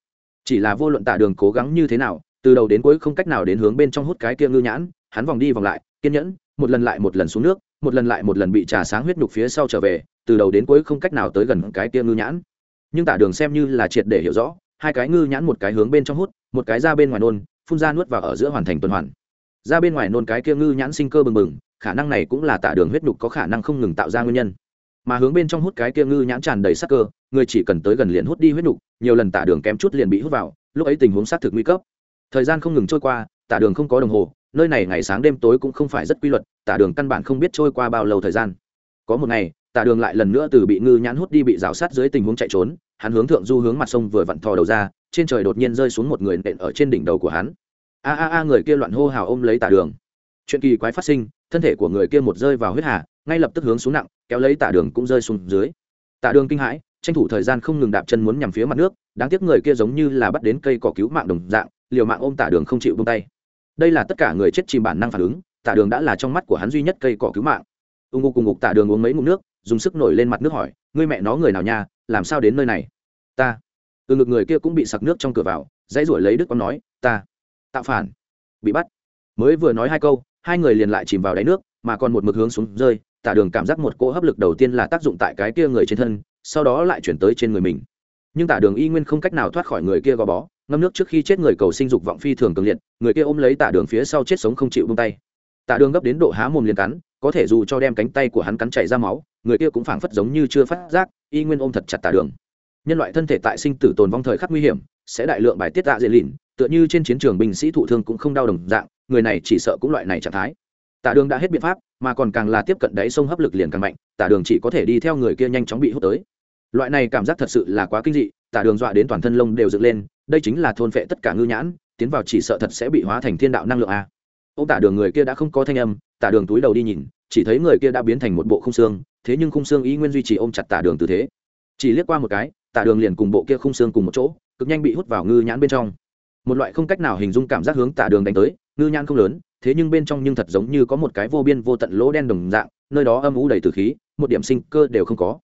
Chỉ là vô luận tạ đường cố gắng như thế nào, từ đầu đến cuối không cách nào đến hướng bên trong hút cái kia ngư nhãn, hắn vòng đi vòng lại, kiên nhẫn, một lần lại một lần xuống nước, một lần lại một lần bị trà sáng huyết nhục phía sau trở về, từ đầu đến cuối không cách nào tới gần cái kia ngư nhãn. Nhưng Tạ đường xem như là triệt để hiểu rõ hai cái ngư nhãn một cái hướng bên trong hút, một cái ra bên ngoài nôn, phun ra nuốt vào ở giữa hoàn thành tuần hoàn. Ra bên ngoài nôn cái kia ngư nhãn sinh cơ bừng bừng, khả năng này cũng là tả đường huyết nhục có khả năng không ngừng tạo ra nguyên nhân. Mà hướng bên trong hút cái kia ngư nhãn tràn đầy sắc cơ, người chỉ cần tới gần liền hút đi huyết nhục, nhiều lần tả đường kém chút liền bị hút vào, lúc ấy tình huống xác thực nguy cấp. Thời gian không ngừng trôi qua, tả đường không có đồng hồ, nơi này ngày sáng đêm tối cũng không phải rất quy luật, tả đường căn bản không biết trôi qua bao lâu thời gian. Có một ngày, tả đường lại lần nữa từ bị ngư nhãn hút đi bị rào sát dưới tình huống chạy trốn hắn hướng thượng du hướng mặt sông vừa vặn thò đầu ra, trên trời đột nhiên rơi xuống một người nện ở trên đỉnh đầu của hắn. A a a, người kia loạn hô hào ôm lấy tả đường. Chuyện kỳ quái phát sinh, thân thể của người kia một rơi vào huyết hà, ngay lập tức hướng xuống nặng, kéo lấy tả đường cũng rơi xuống dưới. Tả đường kinh hãi, tranh thủ thời gian không ngừng đạp chân muốn nhằm phía mặt nước, đáng tiếc người kia giống như là bắt đến cây cỏ cứu mạng đồng dạng, liều mạng ôm tả đường không chịu bông tay. Đây là tất cả người chết chìm bản năng phản ứng, tả đường đã là trong mắt của hắn duy nhất cây cỏ cứu mạng. Ung ngục cùng ngục tả đường uống mấy ngụm nước, dùng sức nổi lên mặt nước hỏi, ngươi mẹ nó người nào nha làm sao đến nơi này? Ta. Từ ngực người kia cũng bị sặc nước trong cửa vào, dãy ruổi lấy đức con nói, ta. Tạo phản. Bị bắt. Mới vừa nói hai câu, hai người liền lại chìm vào đáy nước, mà còn một mực hướng xuống rơi, tả đường cảm giác một cỗ hấp lực đầu tiên là tác dụng tại cái kia người trên thân, sau đó lại chuyển tới trên người mình. Nhưng tả đường y nguyên không cách nào thoát khỏi người kia gò bó, ngâm nước trước khi chết người cầu sinh dục vọng phi thường cường liệt, người kia ôm lấy tả đường phía sau chết sống không chịu bông tay. Tả đường gấp đến độ há mồm liền cắn, có thể dù cho đem cánh tay của hắn cắn chảy ra máu người kia cũng phảng phất giống như chưa phát giác, y nguyên ôm thật chặt tả đường. Nhân loại thân thể tại sinh tử tồn vong thời khắc nguy hiểm, sẽ đại lượng bài tiết tạ dễ lìn, tựa như trên chiến trường binh sĩ thụ thương cũng không đau đồng dạng, người này chỉ sợ cũng loại này trạng thái. Tả đường đã hết biện pháp, mà còn càng là tiếp cận đáy sông hấp lực liền càng mạnh, tả đường chỉ có thể đi theo người kia nhanh chóng bị hút tới. Loại này cảm giác thật sự là quá kinh dị, tả đường dọa đến toàn thân lông đều dựng lên, đây chính là thôn phệ tất cả ngư nhãn, tiến vào chỉ sợ thật sẽ bị hóa thành thiên đạo năng lượng a. Ô tả đường người kia đã không có thanh âm, tả đường túi đầu đi nhìn, chỉ thấy người kia đã biến thành một bộ không xương thế nhưng khung xương ý nguyên duy trì ôm chặt tả đường tư thế. Chỉ liếc qua một cái, tả đường liền cùng bộ kia khung xương cùng một chỗ, cực nhanh bị hút vào ngư nhãn bên trong. Một loại không cách nào hình dung cảm giác hướng tả đường đánh tới, ngư nhãn không lớn, thế nhưng bên trong nhưng thật giống như có một cái vô biên vô tận lỗ đen đồng dạng, nơi đó âm ủ đầy từ khí, một điểm sinh cơ đều không có.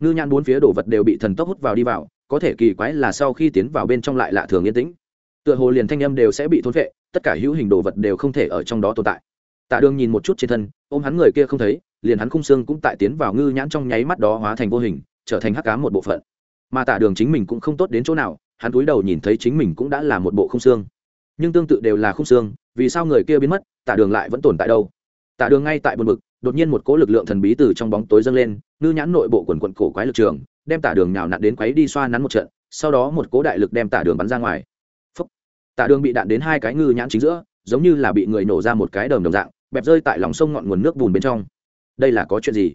Ngư nhãn bốn phía đồ vật đều bị thần tốc hút vào đi vào, có thể kỳ quái là sau khi tiến vào bên trong lại lạ thường yên tĩnh. Tựa hồ liền thanh âm đều sẽ bị thốn vệ tất cả hữu hình đồ vật đều không thể ở trong đó tồn tại. Tạ đường nhìn một chút trên thân, ôm hắn người kia không thấy liền hắn khung xương cũng tại tiến vào ngư nhãn trong nháy mắt đó hóa thành vô hình, trở thành hắc cám một bộ phận. Mà tạ đường chính mình cũng không tốt đến chỗ nào, hắn cúi đầu nhìn thấy chính mình cũng đã là một bộ khung xương. Nhưng tương tự đều là khung xương, vì sao người kia biến mất tạ đường lại vẫn tồn tại đâu? Tạ đường ngay tại buồn bực, đột nhiên một cỗ lực lượng thần bí từ trong bóng tối dâng lên, ngư nhãn nội bộ quần quận cổ quái lực trường, đem tả đường nào nặn đến quấy đi xoa nắn một trận, sau đó một cỗ đại lực đem tả đường bắn ra ngoài. Phúc. tả đường bị đạn đến hai cái ngư nhãn chính giữa, giống như là bị người nổ ra một cái đờm đồng dạng, bẹp rơi tại lòng sông ngọn nguồn nước bùn bên trong đây là có chuyện gì?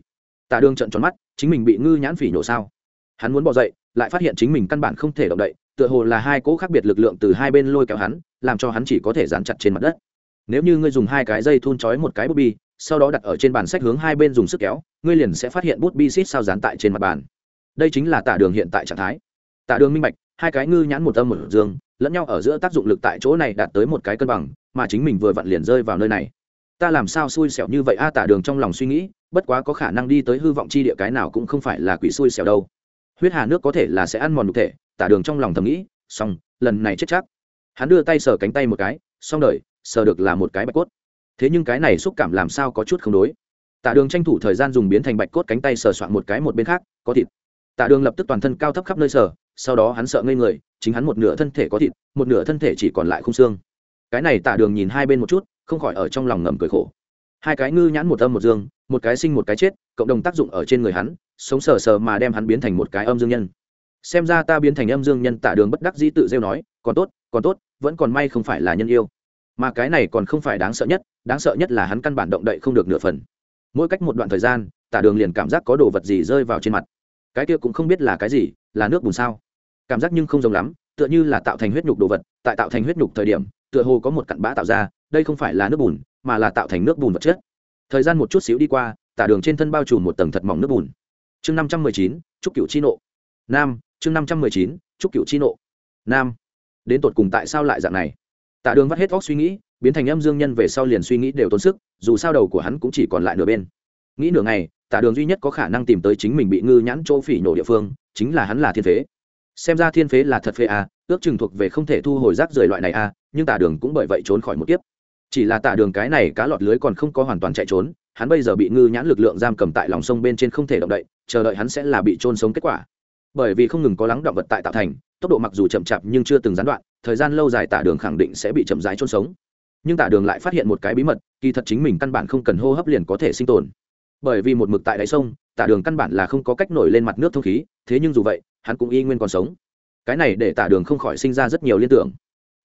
Tả đường trận tròn mắt, chính mình bị ngư nhãn phỉ nổ sao? Hắn muốn bỏ dậy, lại phát hiện chính mình căn bản không thể động đậy, tựa hồ là hai cỗ khác biệt lực lượng từ hai bên lôi kéo hắn, làm cho hắn chỉ có thể dán chặt trên mặt đất. Nếu như ngươi dùng hai cái dây thun trói một cái bút bi, sau đó đặt ở trên bàn sách hướng hai bên dùng sức kéo, ngươi liền sẽ phát hiện bút bi xít sao dán tại trên mặt bàn. Đây chính là tả đường hiện tại trạng thái. Tả đường minh bạch, hai cái ngư nhãn một âm một dương, lẫn nhau ở giữa tác dụng lực tại chỗ này đạt tới một cái cân bằng, mà chính mình vừa vặn liền rơi vào nơi này. Ta làm sao xui xẻo như vậy a? Tả đường trong lòng suy nghĩ bất quá có khả năng đi tới hư vọng chi địa cái nào cũng không phải là quỷ xui xẻo đâu. Huyết hà nước có thể là sẽ ăn mòn nhục thể, tả đường trong lòng thầm nghĩ, xong, lần này chết chắc. Hắn đưa tay sờ cánh tay một cái, xong đời, sờ được là một cái bạch cốt. Thế nhưng cái này xúc cảm làm sao có chút không đối. Tả đường tranh thủ thời gian dùng biến thành bạch cốt cánh tay sờ soạn một cái một bên khác, có thịt. Tạ đường lập tức toàn thân cao thấp khắp nơi sờ. sau đó hắn sợ ngây người, chính hắn một nửa thân thể có thịt, một nửa thân thể chỉ còn lại khung xương. Cái này tạ đường nhìn hai bên một chút, không khỏi ở trong lòng ngầm cười khổ hai cái ngư nhãn một âm một dương, một cái sinh một cái chết, cộng đồng tác dụng ở trên người hắn, sống sờ sờ mà đem hắn biến thành một cái âm dương nhân. Xem ra ta biến thành âm dương nhân tạ đường bất đắc dĩ tự rêu nói, còn tốt còn tốt, vẫn còn may không phải là nhân yêu. Mà cái này còn không phải đáng sợ nhất, đáng sợ nhất là hắn căn bản động đậy không được nửa phần. Mỗi cách một đoạn thời gian tạ đường liền cảm giác có đồ vật gì rơi vào trên mặt. Cái kia cũng không biết là cái gì, là nước bùn sao. Cảm giác nhưng không giống lắm, tựa như là tạo thành huyết nhục đồ vật, tại tạo thành huyết nhục thời điểm, tựa hồ có một cặn bã tạo ra, đây không phải là nước bùn mà là tạo thành nước bùn vật chất. Thời gian một chút xíu đi qua tả đường trên thân bao trùm một tầng thật mỏng nước bùn. Chương năm trăm mười chín chúc cựu chi nộ. Nam chương năm trăm mười chín chúc cựu chi nộ. Nam. Đến tột cùng tại sao lại dạng này? Tả đường vắt hết óc suy nghĩ biến thành âm dương nhân về sau liền suy nghĩ đều tốn sức dù sao đầu của hắn cũng chỉ còn lại nửa bên. Nghĩ nửa ngày tả đường duy nhất có khả năng tìm tới chính mình bị ngư nhãn chỗ phỉ nổ địa phương chính là hắn là thiên phế. Xem ra thiên phế là thật phế à, ước chừng thuộc về không thể thu hồi rác rời loại này à, nhưng tả đường cũng bởi vậy trốn khỏi một kiếp chỉ là tả đường cái này cá lọt lưới còn không có hoàn toàn chạy trốn, hắn bây giờ bị ngư nhãn lực lượng giam cầm tại lòng sông bên trên không thể động đậy, chờ đợi hắn sẽ là bị trôn sống kết quả. Bởi vì không ngừng có lắng động vật tại tạo thành, tốc độ mặc dù chậm chạp nhưng chưa từng gián đoạn, thời gian lâu dài tả đường khẳng định sẽ bị chậm rãi trôn sống. Nhưng tả đường lại phát hiện một cái bí mật, kỳ thật chính mình căn bản không cần hô hấp liền có thể sinh tồn. Bởi vì một mực tại đáy sông, tả đường căn bản là không có cách nổi lên mặt nước thông khí, thế nhưng dù vậy, hắn cũng y nguyên còn sống. Cái này để tả đường không khỏi sinh ra rất nhiều liên tưởng.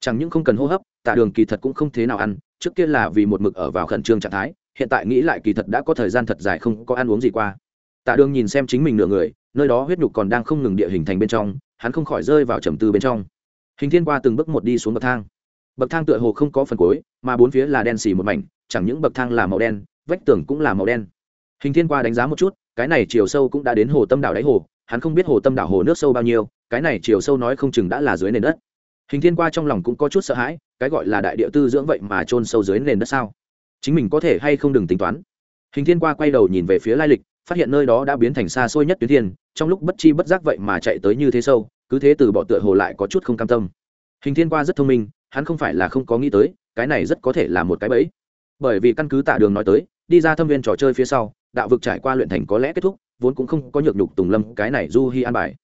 Chẳng những không cần hô hấp, tả đường kỳ thật cũng không thế nào ăn trước kia là vì một mực ở vào khẩn trương trạng thái, hiện tại nghĩ lại kỳ thật đã có thời gian thật dài không có ăn uống gì qua. Tạ đường nhìn xem chính mình nửa người, nơi đó huyết nhục còn đang không ngừng địa hình thành bên trong, hắn không khỏi rơi vào trầm tư bên trong. Hình thiên qua từng bước một đi xuống bậc thang. Bậc thang tựa hồ không có phần cuối, mà bốn phía là đen xì một mảnh, chẳng những bậc thang là màu đen, vách tường cũng là màu đen. Hình thiên qua đánh giá một chút, cái này chiều sâu cũng đã đến hồ tâm đảo đáy hồ, hắn không biết hồ tâm đảo hồ nước sâu bao nhiêu, cái này chiều sâu nói không chừng đã là dưới nền đất hình thiên qua trong lòng cũng có chút sợ hãi, cái gọi là đại địa tư dưỡng vậy mà trôn sâu dưới nền đất sao? Chính mình có thể hay không đừng tính toán? Hình thiên qua quay đầu nhìn về phía lai lịch, phát hiện nơi đó đã biến thành xa xôi nhất tuyến thiên, trong lúc bất chi bất giác vậy mà chạy tới như thế sâu, cứ thế từ bỏ tựa hồ lại có chút không cam tâm. Hình thiên qua rất thông minh, hắn không phải là không có nghĩ tới, cái này rất có thể là một cái bẫy. Bởi vì căn cứ tạ đường nói tới, đi ra thâm viên trò chơi phía sau, đạo vực trải qua luyện thành có lẽ kết thúc, vốn cũng không có nhược nhục tùng lâm, cái này du hi an bài.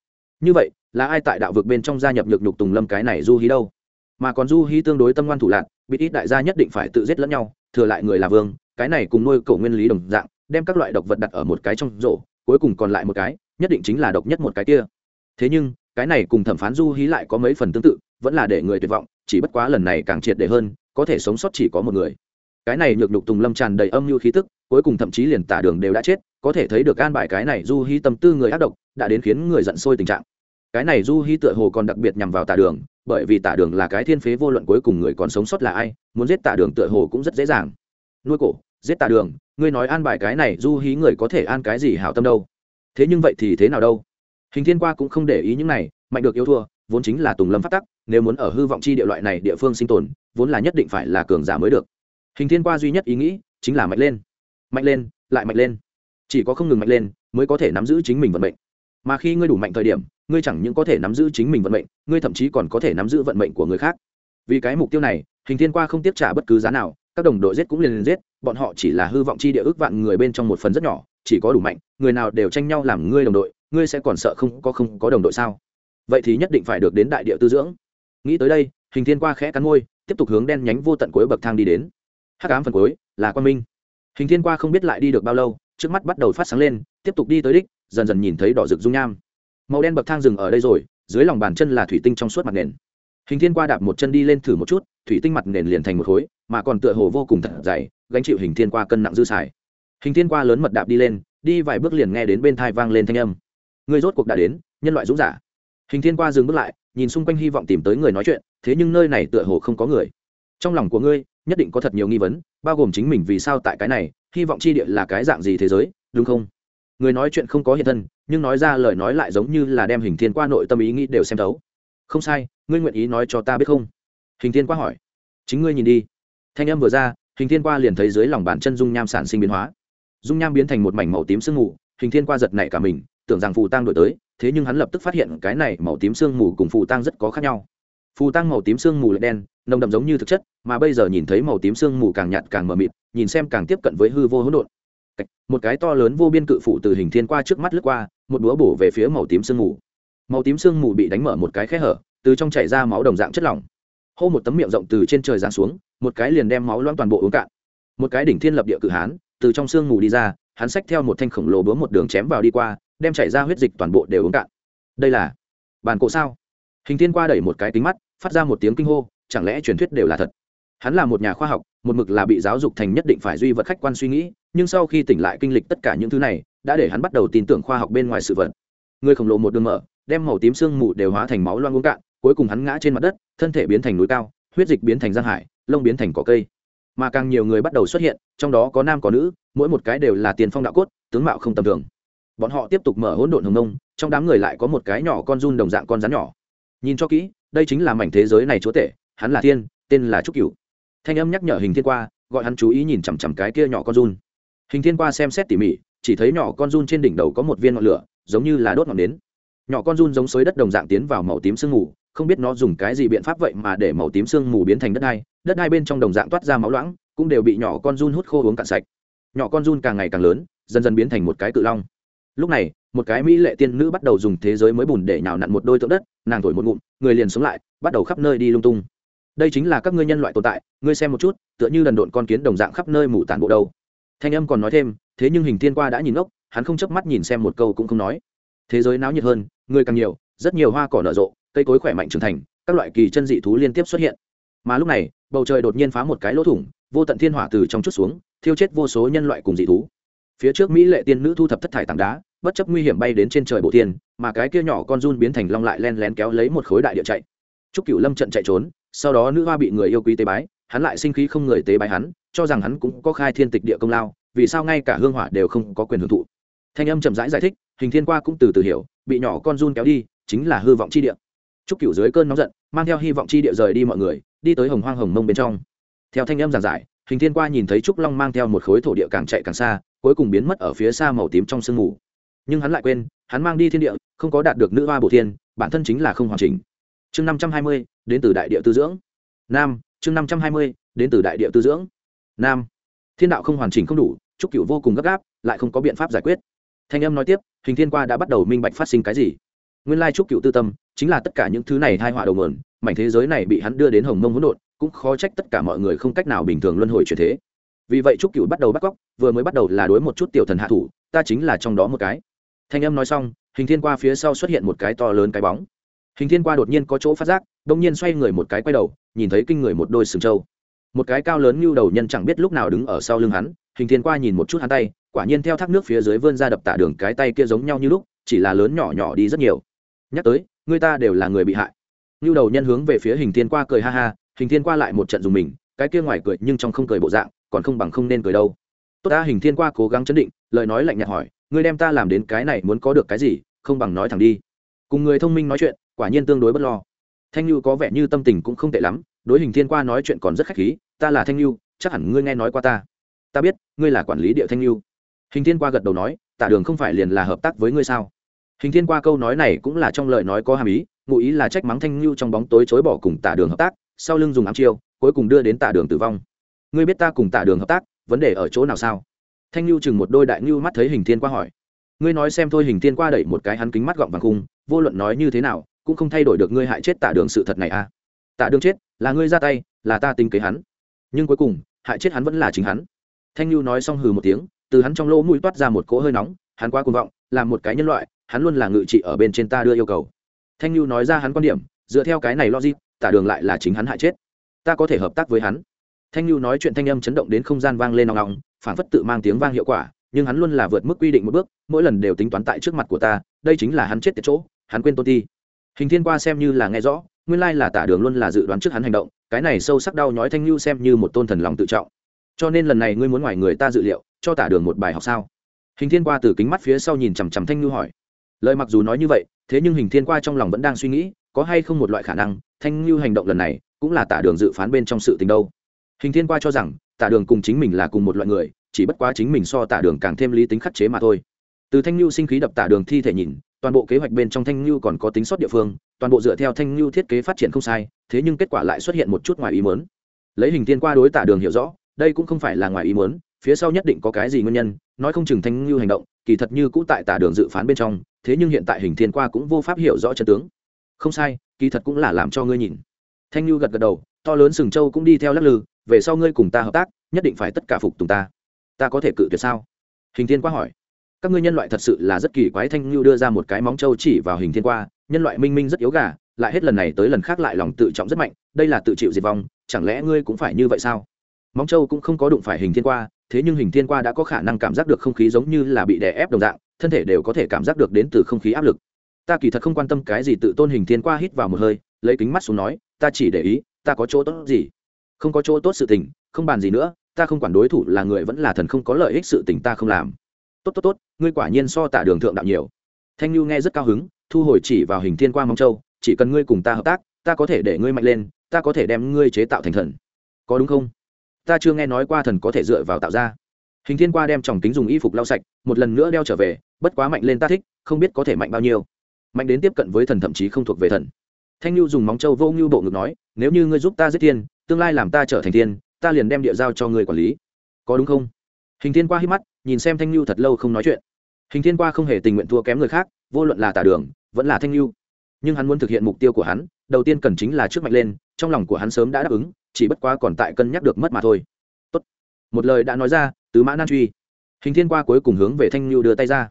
Như vậy là ai tại đạo vực bên trong gia nhập nhược nhục tùng lâm cái này du hí đâu? Mà còn du hí tương đối tâm ngoan thủ lạc biết ít đại gia nhất định phải tự giết lẫn nhau, thừa lại người là vương, cái này cùng nuôi cổ nguyên lý đồng dạng, đem các loại độc vật đặt ở một cái trong rổ, cuối cùng còn lại một cái, nhất định chính là độc nhất một cái kia. Thế nhưng, cái này cùng thẩm phán du hí lại có mấy phần tương tự, vẫn là để người tuyệt vọng, chỉ bất quá lần này càng triệt để hơn, có thể sống sót chỉ có một người. Cái này nhược nhục tùng lâm tràn đầy âm mưu khí tức, cuối cùng thậm chí liền tả đường đều đã chết, có thể thấy được an bài cái này du hí tâm tư người ác độc, đã đến khiến người giận sôi tình trạng cái này du hy tựa hồ còn đặc biệt nhằm vào tả đường, bởi vì tả đường là cái thiên phế vô luận cuối cùng người còn sống sót là ai, muốn giết tả đường tựa hồ cũng rất dễ dàng. Nuôi cổ, giết tả đường, ngươi nói an bài cái này du hí người có thể an cái gì hảo tâm đâu? Thế nhưng vậy thì thế nào đâu? Hình thiên qua cũng không để ý những này, mạnh được yêu thua, vốn chính là tùng lâm phát tắc, nếu muốn ở hư vọng chi địa loại này địa phương sinh tồn, vốn là nhất định phải là cường giả mới được. Hình thiên qua duy nhất ý nghĩ, chính là mạnh lên. Mạnh lên, lại mạnh lên. Chỉ có không ngừng mạnh lên, mới có thể nắm giữ chính mình vận mệnh mà khi ngươi đủ mạnh thời điểm, ngươi chẳng những có thể nắm giữ chính mình vận mệnh, ngươi thậm chí còn có thể nắm giữ vận mệnh của người khác. Vì cái mục tiêu này, hình thiên qua không tiếp trả bất cứ giá nào, các đồng đội giết cũng liền liền giết, bọn họ chỉ là hư vọng chi địa ước vạn người bên trong một phần rất nhỏ, chỉ có đủ mạnh, người nào đều tranh nhau làm ngươi đồng đội, ngươi sẽ còn sợ không có không có đồng đội sao? Vậy thì nhất định phải được đến đại địa tư dưỡng. Nghĩ tới đây, hình thiên qua khẽ cắn môi, tiếp tục hướng đen nhánh vô tận cuối bậc thang đi đến. Hắc ám phần cuối, là quan minh. Hình thiên qua không biết lại đi được bao lâu trước mắt bắt đầu phát sáng lên, tiếp tục đi tới đích, dần dần nhìn thấy đỏ rực dung nham. Màu đen bậc thang dừng ở đây rồi, dưới lòng bàn chân là thủy tinh trong suốt mặt nền. Hình thiên qua đạp một chân đi lên thử một chút, thủy tinh mặt nền liền thành một khối, mà còn tựa hồ vô cùng thật dày, gánh chịu hình thiên qua cân nặng dư xài. Hình thiên qua lớn mật đạp đi lên, đi vài bước liền nghe đến bên thai vang lên thanh âm. Người rốt cuộc đã đến, nhân loại dũng giả. Hình thiên qua dừng bước lại, nhìn xung quanh hy vọng tìm tới người nói chuyện, thế nhưng nơi này tựa hồ không có người. Trong lòng của ngươi, nhất định có thật nhiều nghi vấn, bao gồm chính mình vì sao tại cái này hy vọng chi địa là cái dạng gì thế giới, đúng không? Người nói chuyện không có hiện thân, nhưng nói ra lời nói lại giống như là đem hình thiên qua nội tâm ý nghĩ đều xem thấu. Không sai, ngươi nguyện ý nói cho ta biết không? Hình thiên qua hỏi. Chính ngươi nhìn đi. Thanh âm vừa ra, hình thiên qua liền thấy dưới lòng bàn chân dung nham sản sinh biến hóa. Dung nham biến thành một mảnh màu tím sương mù, hình thiên qua giật nảy cả mình, tưởng rằng phù tăng đổi tới, thế nhưng hắn lập tức phát hiện cái này màu tím sương mù cùng phù tăng rất có khác nhau. Phù tăng màu tím sương mù lại đen nồng đậm giống như thực chất, mà bây giờ nhìn thấy màu tím sương mù càng nhạt càng mờ mịt, nhìn xem càng tiếp cận với hư vô hỗn độn. Một cái to lớn vô biên cự phủ từ hình thiên qua trước mắt lướt qua, một búa bổ về phía màu tím sương mù. Màu tím sương mù bị đánh mở một cái khe hở, từ trong chảy ra máu đồng dạng chất lỏng. Hô một tấm miệng rộng từ trên trời giáng xuống, một cái liền đem máu loãng toàn bộ uống cạn. Một cái đỉnh thiên lập địa cự hán, từ trong sương mù đi ra, hắn xách theo một thanh khổng lồ búa một đường chém vào đi qua, đem chảy ra huyết dịch toàn bộ đều uống cạn. Đây là bàn cổ sao? Hình thiên qua đẩy một cái kính mắt, phát ra một tiếng kinh hô chẳng lẽ truyền thuyết đều là thật? Hắn là một nhà khoa học, một mực là bị giáo dục thành nhất định phải duy vật khách quan suy nghĩ, nhưng sau khi tỉnh lại kinh lịch tất cả những thứ này, đã để hắn bắt đầu tin tưởng khoa học bên ngoài sự vật. Người khổng lồ một đường mở, đem màu tím sương mù đều hóa thành máu loang uống cạn, cuối cùng hắn ngã trên mặt đất, thân thể biến thành núi cao, huyết dịch biến thành giang hải, lông biến thành cỏ cây. Mà càng nhiều người bắt đầu xuất hiện, trong đó có nam có nữ, mỗi một cái đều là tiền phong đạo cốt, tướng mạo không tầm thường. Bọn họ tiếp tục mở hỗn độn hồng nông trong đám người lại có một cái nhỏ con run đồng dạng con rắn nhỏ. Nhìn cho kỹ, đây chính là mảnh thế giới này chúa tể hắn là thiên, tên là trúc cửu. Thanh âm nhắc nhở hình thiên qua, gọi hắn chú ý nhìn chằm chằm cái kia nhỏ con run. Hình thiên qua xem xét tỉ mỉ, chỉ thấy nhỏ con run trên đỉnh đầu có một viên ngọn lửa, giống như là đốt ngọn nến. Nhỏ con run giống xới đất đồng dạng tiến vào màu tím sương mù, không biết nó dùng cái gì biện pháp vậy mà để màu tím sương mù biến thành đất đai. Đất đai bên trong đồng dạng toát ra máu loãng, cũng đều bị nhỏ con run hút khô uống cạn sạch. Nhỏ con run càng ngày càng lớn, dần dần biến thành một cái cự long. Lúc này, một cái mỹ lệ tiên nữ bắt đầu dùng thế giới mới bùn để nhào nặn một đôi tượng đất, nàng thổi một ngụm, người liền sống lại, bắt đầu khắp nơi đi lung tung đây chính là các ngươi nhân loại tồn tại, ngươi xem một chút, tựa như đần độn con kiến đồng dạng khắp nơi mù tàn bộ đâu. Thanh âm còn nói thêm, thế nhưng hình thiên qua đã nhìn ốc hắn không chớp mắt nhìn xem một câu cũng không nói. Thế giới náo nhiệt hơn, người càng nhiều, rất nhiều hoa cỏ nở rộ, cây cối khỏe mạnh trưởng thành, các loại kỳ chân dị thú liên tiếp xuất hiện. Mà lúc này, bầu trời đột nhiên phá một cái lỗ thủng, vô tận thiên hỏa từ trong chút xuống, thiêu chết vô số nhân loại cùng dị thú. Phía trước mỹ lệ tiên nữ thu thập thất thải tảng đá, bất chấp nguy hiểm bay đến trên trời bộ tiên, mà cái kia nhỏ con run biến thành long lại len lén kéo lấy một khối đại địa chạy. Trúc cửu lâm trận chạy trốn sau đó nữ hoa bị người yêu quý tế bái hắn lại sinh khí không người tế bái hắn cho rằng hắn cũng có khai thiên tịch địa công lao vì sao ngay cả hương hỏa đều không có quyền hưởng thụ. Thanh âm chậm rãi giải, giải thích hình thiên qua cũng từ từ hiểu bị nhỏ con run kéo đi chính là hư vọng chi địa. Trúc cửu dưới cơn nóng giận mang theo hy vọng chi địa rời đi mọi người đi tới hồng hoang hồng mông bên trong. Theo thanh âm giảng giải hình thiên qua nhìn thấy trúc long mang theo một khối thổ địa càng chạy càng xa cuối cùng biến mất ở phía xa màu tím trong sương mù. Nhưng hắn lại quên hắn mang đi thiên địa không có đạt được nữ hoa bổ thiên bản thân chính là không hoàn chỉnh chương năm trăm hai mươi đến từ đại địa tư dưỡng. Nam chương năm trăm hai mươi đến từ đại địa tư dưỡng. Nam. Thiên đạo không hoàn chỉnh không đủ trúc cựu vô cùng gấp gáp lại không có biện pháp giải quyết. Thanh âm nói tiếp hình thiên qua đã bắt đầu minh bạch phát sinh cái gì. Nguyên lai trúc cựu tư tâm chính là tất cả những thứ này thai họa đầu nguồn, mảnh thế giới này bị hắn đưa đến hồng mông hỗn độn cũng khó trách tất cả mọi người không cách nào bình thường luân hồi chuyển thế. Vì vậy trúc cựu bắt đầu bắt cóc vừa mới bắt đầu là đối một chút tiểu thần hạ thủ ta chính là trong đó một cái. Thanh âm nói xong hình thiên qua phía sau xuất hiện một cái to lớn cái bóng hình thiên qua đột nhiên có chỗ phát giác đ ỗ n g nhiên xoay người một cái quay đầu, nhìn thấy kinh người một đôi sừng trâu. Một cái cao lớn như đầu nhân chẳng biết lúc nào đứng ở sau lưng hắn, hình thiên qua nhìn một chút hắn tay, quả nhiên theo thác nước phía dưới vươn ra đập tả đường cái tay kia giống nhau như lúc, chỉ là lớn nhỏ nhỏ đi rất nhiều. Nhắc tới, người ta đều là người bị hại. Như đầu nhân hướng về phía hình thiên qua cười ha ha, hình thiên qua lại một trận dùng mình, cái kia ngoài cười nhưng trong không cười bộ dạng, còn không bằng không nên cười đâu. Tốt ta, hình thiên qua cố gắng chấn định, lời nói lạnh nhạt hỏi, ngươi đem ta làm đến cái này muốn có được cái gì, không bằng nói thẳng đi. Cùng người thông minh nói chuyện quả nhiên tương đối bất lo. Thanh lưu có vẻ như tâm tình cũng không tệ lắm, đối hình thiên qua nói chuyện còn rất khách khí, ta là thanh lưu chắc hẳn ngươi nghe nói qua ta. Ta biết, ngươi là quản lý địa thanh lưu hình thiên qua gật đầu nói tả đường không phải liền là hợp tác với ngươi sao? Hình thiên qua câu nói này cũng là trong lời nói có hàm ý, ngụ ý là trách mắng thanh lưu trong bóng tối chối bỏ cùng tả đường hợp tác, sau lưng dùng ám chiêu, cuối cùng đưa đến tả đường tử vong. Ngươi biết ta cùng tả đường hợp tác, vấn đề ở chỗ nào sao? Thanh lưu chừng một đôi đại lưu mắt thấy hình thiên qua hỏi. Ngươi nói xem thôi. Hình thiên qua đẩy một cái hắn kính mắt gọng vàng khung, vô luận nói như thế nào cũng không thay đổi được ngươi hại chết Tạ đường sự thật này à. Tạ đường chết, là ngươi ra tay, là ta tính kế hắn. Nhưng cuối cùng, hại chết hắn vẫn là chính hắn. Thanh lưu nói xong hừ một tiếng, từ hắn trong lỗ mũi toát ra một cỗ hơi nóng, hắn quá cuồng vọng làm một cái nhân loại, hắn luôn là ngự trị ở bên trên ta đưa yêu cầu. Thanh lưu nói ra hắn quan điểm, dựa theo cái này logic tả đường lại là chính hắn hại chết. Ta có thể hợp tác với hắn. Thanh lưu nói chuyện thanh âm chấn động đến không gian vang lên nòng nòng phản phất tự mang tiếng vang hiệu quả, nhưng hắn luôn là vượt mức quy định một bước, mỗi lần đều tính toán tại trước mặt của ta, đây chính là hắn chết tại chỗ, hắn quên tôn ti hình thiên qua xem như là nghe rõ, nguyên lai là tả đường luôn là dự đoán trước hắn hành động, cái này sâu sắc đau nhói thanh lưu xem như một tôn thần lòng tự trọng. Cho nên lần này ngươi muốn ngoài người ta dự liệu, cho tả đường một bài học sao? Hình thiên qua từ kính mắt phía sau nhìn chằm chằm thanh lưu hỏi. Lời mặc dù nói như vậy, thế nhưng hình thiên qua trong lòng vẫn đang suy nghĩ, có hay không một loại khả năng, thanh lưu hành động lần này, cũng là tả đường dự phán bên trong sự tình đâu. Hình thiên qua cho rằng, tả đường cùng chính mình là cùng một loại người, chỉ bất quá chính mình so tả đường càng thêm lý tính khắc chế mà thôi. Từ thanh lưu sinh khí đập tả đường thi thể nhìn toàn bộ kế hoạch bên trong thanh lưu còn có tính sót địa phương, toàn bộ dựa theo thanh lưu thiết kế phát triển không sai, thế nhưng kết quả lại xuất hiện một chút ngoài ý mớn lấy hình thiên qua đối tả đường hiểu rõ, đây cũng không phải là ngoài ý mớn phía sau nhất định có cái gì nguyên nhân, nói không chừng thanh lưu hành động, kỳ thật như cũ tại tả đường dự phán bên trong, thế nhưng hiện tại hình thiên qua cũng vô pháp hiểu rõ trận tướng. Không sai, kỳ thật cũng là làm cho ngươi nhìn. Thanh lưu gật gật đầu, to lớn sừng châu cũng đi theo lắc lư, về sau ngươi cùng ta hợp tác, nhất định phải tất cả phục tùng ta. Ta có thể cự tuyệt sao? Hình thiên qua hỏi các ngươi nhân loại thật sự là rất kỳ quái thanh lưu đưa ra một cái móng trâu chỉ vào hình thiên qua, nhân loại minh minh rất yếu gà, lại hết lần này tới lần khác lại lòng tự trọng rất mạnh, đây là tự chịu diệt vong, chẳng lẽ ngươi cũng phải như vậy sao? Móng trâu cũng không có đụng phải hình thiên qua, thế nhưng hình thiên qua đã có khả năng cảm giác được không khí giống như là bị đè ép đồng dạng, thân thể đều có thể cảm giác được đến từ không khí áp lực. Ta kỳ thật không quan tâm cái gì tự tôn hình thiên qua hít vào một hơi, lấy kính mắt xuống nói, ta chỉ để ý, ta có chỗ tốt gì? Không có chỗ tốt sự tình, không bàn gì nữa, ta không quản đối thủ là người vẫn là thần không có lợi ích sự tình ta không làm tốt tốt tốt, ngươi quả nhiên so tả đường thượng đạo nhiều. Thanh lưu nghe rất cao hứng, thu hồi chỉ vào hình thiên quang mong châu chỉ cần ngươi cùng ta hợp tác, ta có thể để ngươi mạnh lên, ta có thể đem ngươi chế tạo thành thần. Có đúng không? Ta chưa nghe nói qua thần có thể dựa vào tạo ra. Hình thiên qua đem tròng kính dùng y phục lau sạch, một lần nữa đeo trở về, bất quá mạnh lên ta thích, không biết có thể mạnh bao nhiêu. Mạnh đến tiếp cận với thần thậm chí không thuộc về thần. Thanh lưu dùng móng trâu vô ngưu bộ ngực nói, nếu như ngươi giúp ta giết thiên, tương lai làm ta trở thành thiên, ta liền đem địa giao cho ngươi quản lý. Có đúng không? Hình thiên qua hít mắt, nhìn xem thanh lưu thật lâu không nói chuyện. Hình thiên qua không hề tình nguyện thua kém người khác, vô luận là tả đường, vẫn là thanh lưu nhưng hắn muốn thực hiện mục tiêu của hắn, đầu tiên cần chính là trước mạnh lên, trong lòng của hắn sớm đã đáp ứng, chỉ bất quá còn tại cân nhắc được mất mà thôi. Tốt. một lời đã nói ra, tứ mã nan truy. Hình thiên qua cuối cùng hướng về thanh lưu đưa tay ra.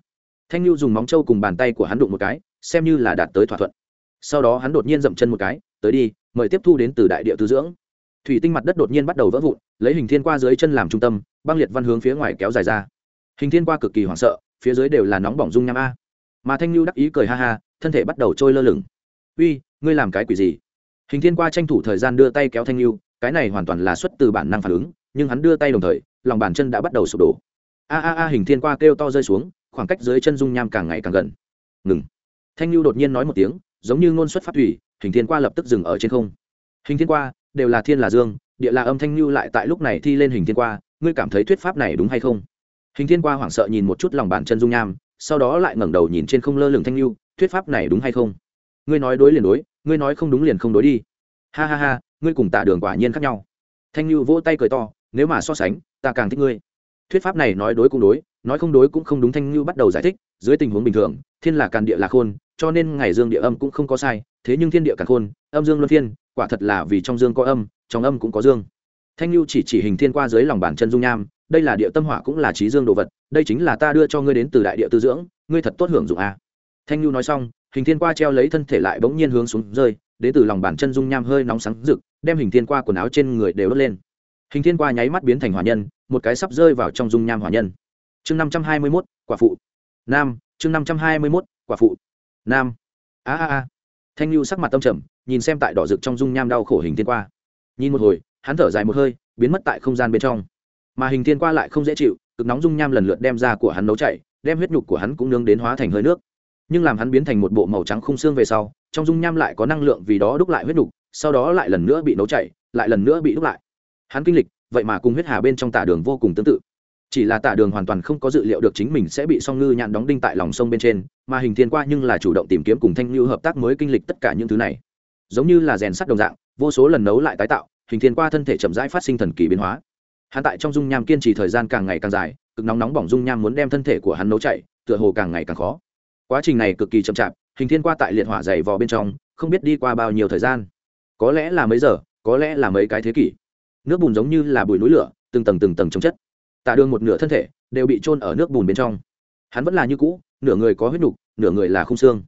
Thanh lưu dùng móng trâu cùng bàn tay của hắn đụng một cái, xem như là đạt tới thỏa thuận. Sau đó hắn đột nhiên dậm chân một cái, tới đi, mời tiếp thu đến từ đại địa tư dưỡng. Thủy tinh mặt đất đột nhiên bắt đầu vỡ vụn, lấy hình thiên qua dưới chân làm trung tâm băng liệt văn hướng phía ngoài kéo dài ra. Hình thiên qua cực kỳ hoảng sợ, phía dưới đều là nóng bỏng dung nham a. Mà thanh lưu đắc ý cười ha ha, thân thể bắt đầu trôi lơ lửng. Uy, ngươi làm cái quỷ gì? Hình thiên qua tranh thủ thời gian đưa tay kéo thanh lưu cái này hoàn toàn là xuất từ bản năng phản ứng, nhưng hắn đưa tay đồng thời, lòng bàn chân đã bắt đầu sụp đổ. A a a hình thiên qua kêu to rơi xuống, khoảng cách dưới chân dung nham càng ngày càng gần. Ngừng. Thanh lưu đột nhiên nói một tiếng, giống như ngôn xuất phát thủy, hình thiên qua lập tức dừng ở trên không. Hình thiên qua, đều là thiên là dương, địa là âm thanh lưu lại tại lúc này thi lên hình thiên qua ngươi cảm thấy thuyết pháp này đúng hay không? Hình thiên qua hoảng sợ nhìn một chút lòng bàn chân dung nham, sau đó lại ngẩng đầu nhìn trên không lơ lửng thanh lưu, thuyết pháp này đúng hay không? Ngươi nói đối liền đối, ngươi nói không đúng liền không đối đi. Ha ha ha, ngươi cùng tạ đường quả nhiên khác nhau. Thanh lưu vỗ tay cười to, nếu mà so sánh, ta càng thích ngươi. Thuyết pháp này nói đối cũng đối, nói không đối cũng không đúng thanh lưu bắt đầu giải thích, dưới tình huống bình thường, thiên là càn địa là khôn, cho nên ngày dương địa âm cũng không có sai, thế nhưng thiên địa càn khôn, âm dương luân phiên, quả thật là vì trong dương có âm, trong âm cũng có dương thanh lưu chỉ chỉ hình thiên qua dưới lòng bàn chân dung nham, đây là địa tâm hỏa cũng là trí dương đồ vật, đây chính là ta đưa cho ngươi đến từ đại địa tư dưỡng, ngươi thật tốt hưởng dụng a. À. thanh lưu nói xong, hình thiên qua treo lấy thân thể lại bỗng nhiên hướng xuống rơi, đến từ lòng bàn chân dung nham hơi nóng sáng rực, đem hình thiên qua quần áo trên người đều đốt lên. Hình thiên qua nháy mắt biến thành hỏa nhân, một cái sắp rơi vào trong dung nham hỏa nhân. Chương năm trăm hai mươi mốt, quả phụ. Nam, chương năm trăm hai mươi mốt, quả phụ. Nam. A a a. Thanh lưu sắc mặt tâm trầm, nhìn xem tại đỏ rực trong dung nham đau khổ hình thiên qua. Nhìn một hồi hắn thở dài một hơi, biến mất tại không gian bên trong. Mà hình thiên qua lại không dễ chịu, cực nóng dung nham lần lượt đem ra của hắn nấu chảy, đem huyết nhục của hắn cũng nướng đến hóa thành hơi nước. Nhưng làm hắn biến thành một bộ màu trắng khung xương về sau, trong dung nham lại có năng lượng vì đó đúc lại huyết nhục, sau đó lại lần nữa bị nấu chảy, lại lần nữa bị đúc lại. Hắn kinh lịch, vậy mà cùng huyết hà bên trong tả đường vô cùng tương tự. Chỉ là tả đường hoàn toàn không có dự liệu được chính mình sẽ bị song ngư nhạn đóng đinh tại lòng sông bên trên, mà hình thiên qua nhưng là chủ động tìm kiếm cùng thanh lưu hợp tác mới kinh lịch tất cả những thứ này. Giống như là rèn sắt đồng dạng, vô số lần nấu lại tái tạo hình thiên qua thân thể chậm rãi phát sinh thần kỳ biến hóa. Hắn tại trong dung nham kiên trì thời gian càng ngày càng dài, cực nóng nóng bỏng dung nham muốn đem thân thể của hắn nấu chạy tựa hồ càng ngày càng khó. Quá trình này cực kỳ chậm chạp, hình thiên qua tại liệt hỏa dày vò bên trong, không biết đi qua bao nhiêu thời gian. Có lẽ là mấy giờ, có lẽ là mấy cái thế kỷ. Nước bùn giống như là bụi núi lửa, từng tầng từng tầng chống chất. Tạ đường một nửa thân thể đều bị trôn ở nước bùn bên trong. Hắn vẫn là như cũ, nửa người có huyết nục, nửa người là khung xương.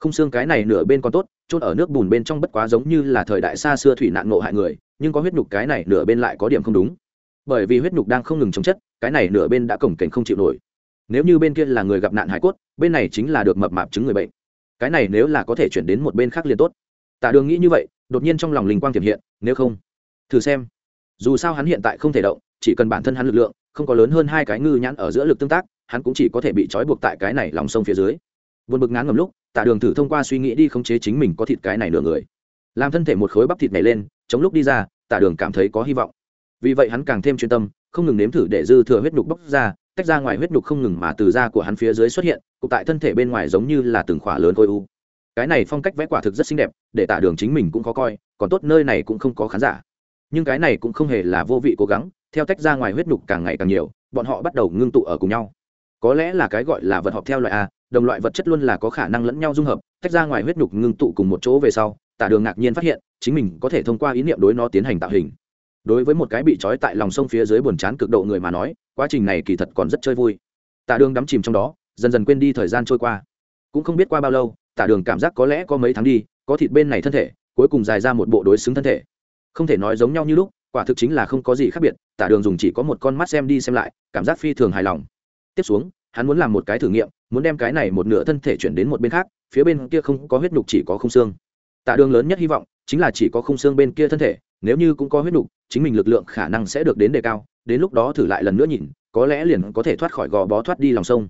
Khung xương cái này nửa bên còn tốt trôn ở nước bùn bên trong bất quá giống như là thời đại xa xưa thủy nạn ngộ hại người nhưng có huyết nhục cái này nửa bên lại có điểm không đúng. Bởi vì huyết nhục đang không ngừng chống chất, cái này nửa bên đã cổng cảnh không chịu nổi. Nếu như bên kia là người gặp nạn hải cốt, bên này chính là được mập mạp chứng người bệnh. Cái này nếu là có thể chuyển đến một bên khác liền tốt. Tạ đường nghĩ như vậy, đột nhiên trong lòng linh quang tiềm hiện, nếu không, thử xem. Dù sao hắn hiện tại không thể động, chỉ cần bản thân hắn lực lượng, không có lớn hơn hai cái ngư nhãn ở giữa lực tương tác, hắn cũng chỉ có thể bị trói buộc tại cái này lòng sông phía dưới. Vượt bực ngán ngầm lúc tạ đường thử thông qua suy nghĩ đi khống chế chính mình có thịt cái này nửa người. Làm thân thể một khối bắp thịt này lên, chống lúc đi ra tạ đường cảm thấy có hy vọng. Vì vậy hắn càng thêm chuyên tâm, không ngừng nếm thử để dư thừa huyết nhục bốc ra, tách ra ngoài huyết nhục không ngừng mà từ da của hắn phía dưới xuất hiện, cục tại thân thể bên ngoài giống như là từng khỏa lớn khối u. Cái này phong cách vẽ quả thực rất xinh đẹp, để tạ đường chính mình cũng khó coi, còn tốt nơi này cũng không có khán giả. Nhưng cái này cũng không hề là vô vị cố gắng, theo tách ra ngoài huyết nhục càng ngày càng nhiều, bọn họ bắt đầu ngưng tụ ở cùng nhau. Có lẽ là cái gọi là vật họp theo loại a, đồng loại vật chất luôn là có khả năng lẫn nhau dung hợp, tách ra ngoài huyết nhục ngưng tụ cùng một chỗ về sau, tả đường ngạc nhiên phát hiện chính mình có thể thông qua ý niệm đối nó tiến hành tạo hình. Đối với một cái bị trói tại lòng sông phía dưới buồn chán cực độ người mà nói, quá trình này kỳ thật còn rất chơi vui. Tả đường đắm chìm trong đó, dần dần quên đi thời gian trôi qua. Cũng không biết qua bao lâu tả đường cảm giác có lẽ có mấy tháng đi, có thịt bên này thân thể, cuối cùng dài ra một bộ đối xứng thân thể. Không thể nói giống nhau như lúc, quả thực chính là không có gì khác biệt tả đường dùng chỉ có một con mắt xem đi xem lại, cảm giác phi thường hài lòng. Tiếp xuống, hắn muốn làm một cái thử nghiệm, muốn đem cái này một nửa thân thể chuyển đến một bên khác, phía bên kia không có huyết nhục chỉ có khung xương. Tạ đường lớn nhất hy vọng chính là chỉ có khung xương bên kia thân thể, nếu như cũng có huyết đục chính mình lực lượng khả năng sẽ được đến đề cao, đến lúc đó thử lại lần nữa nhìn, có lẽ liền có thể thoát khỏi gò bó thoát đi lòng sông.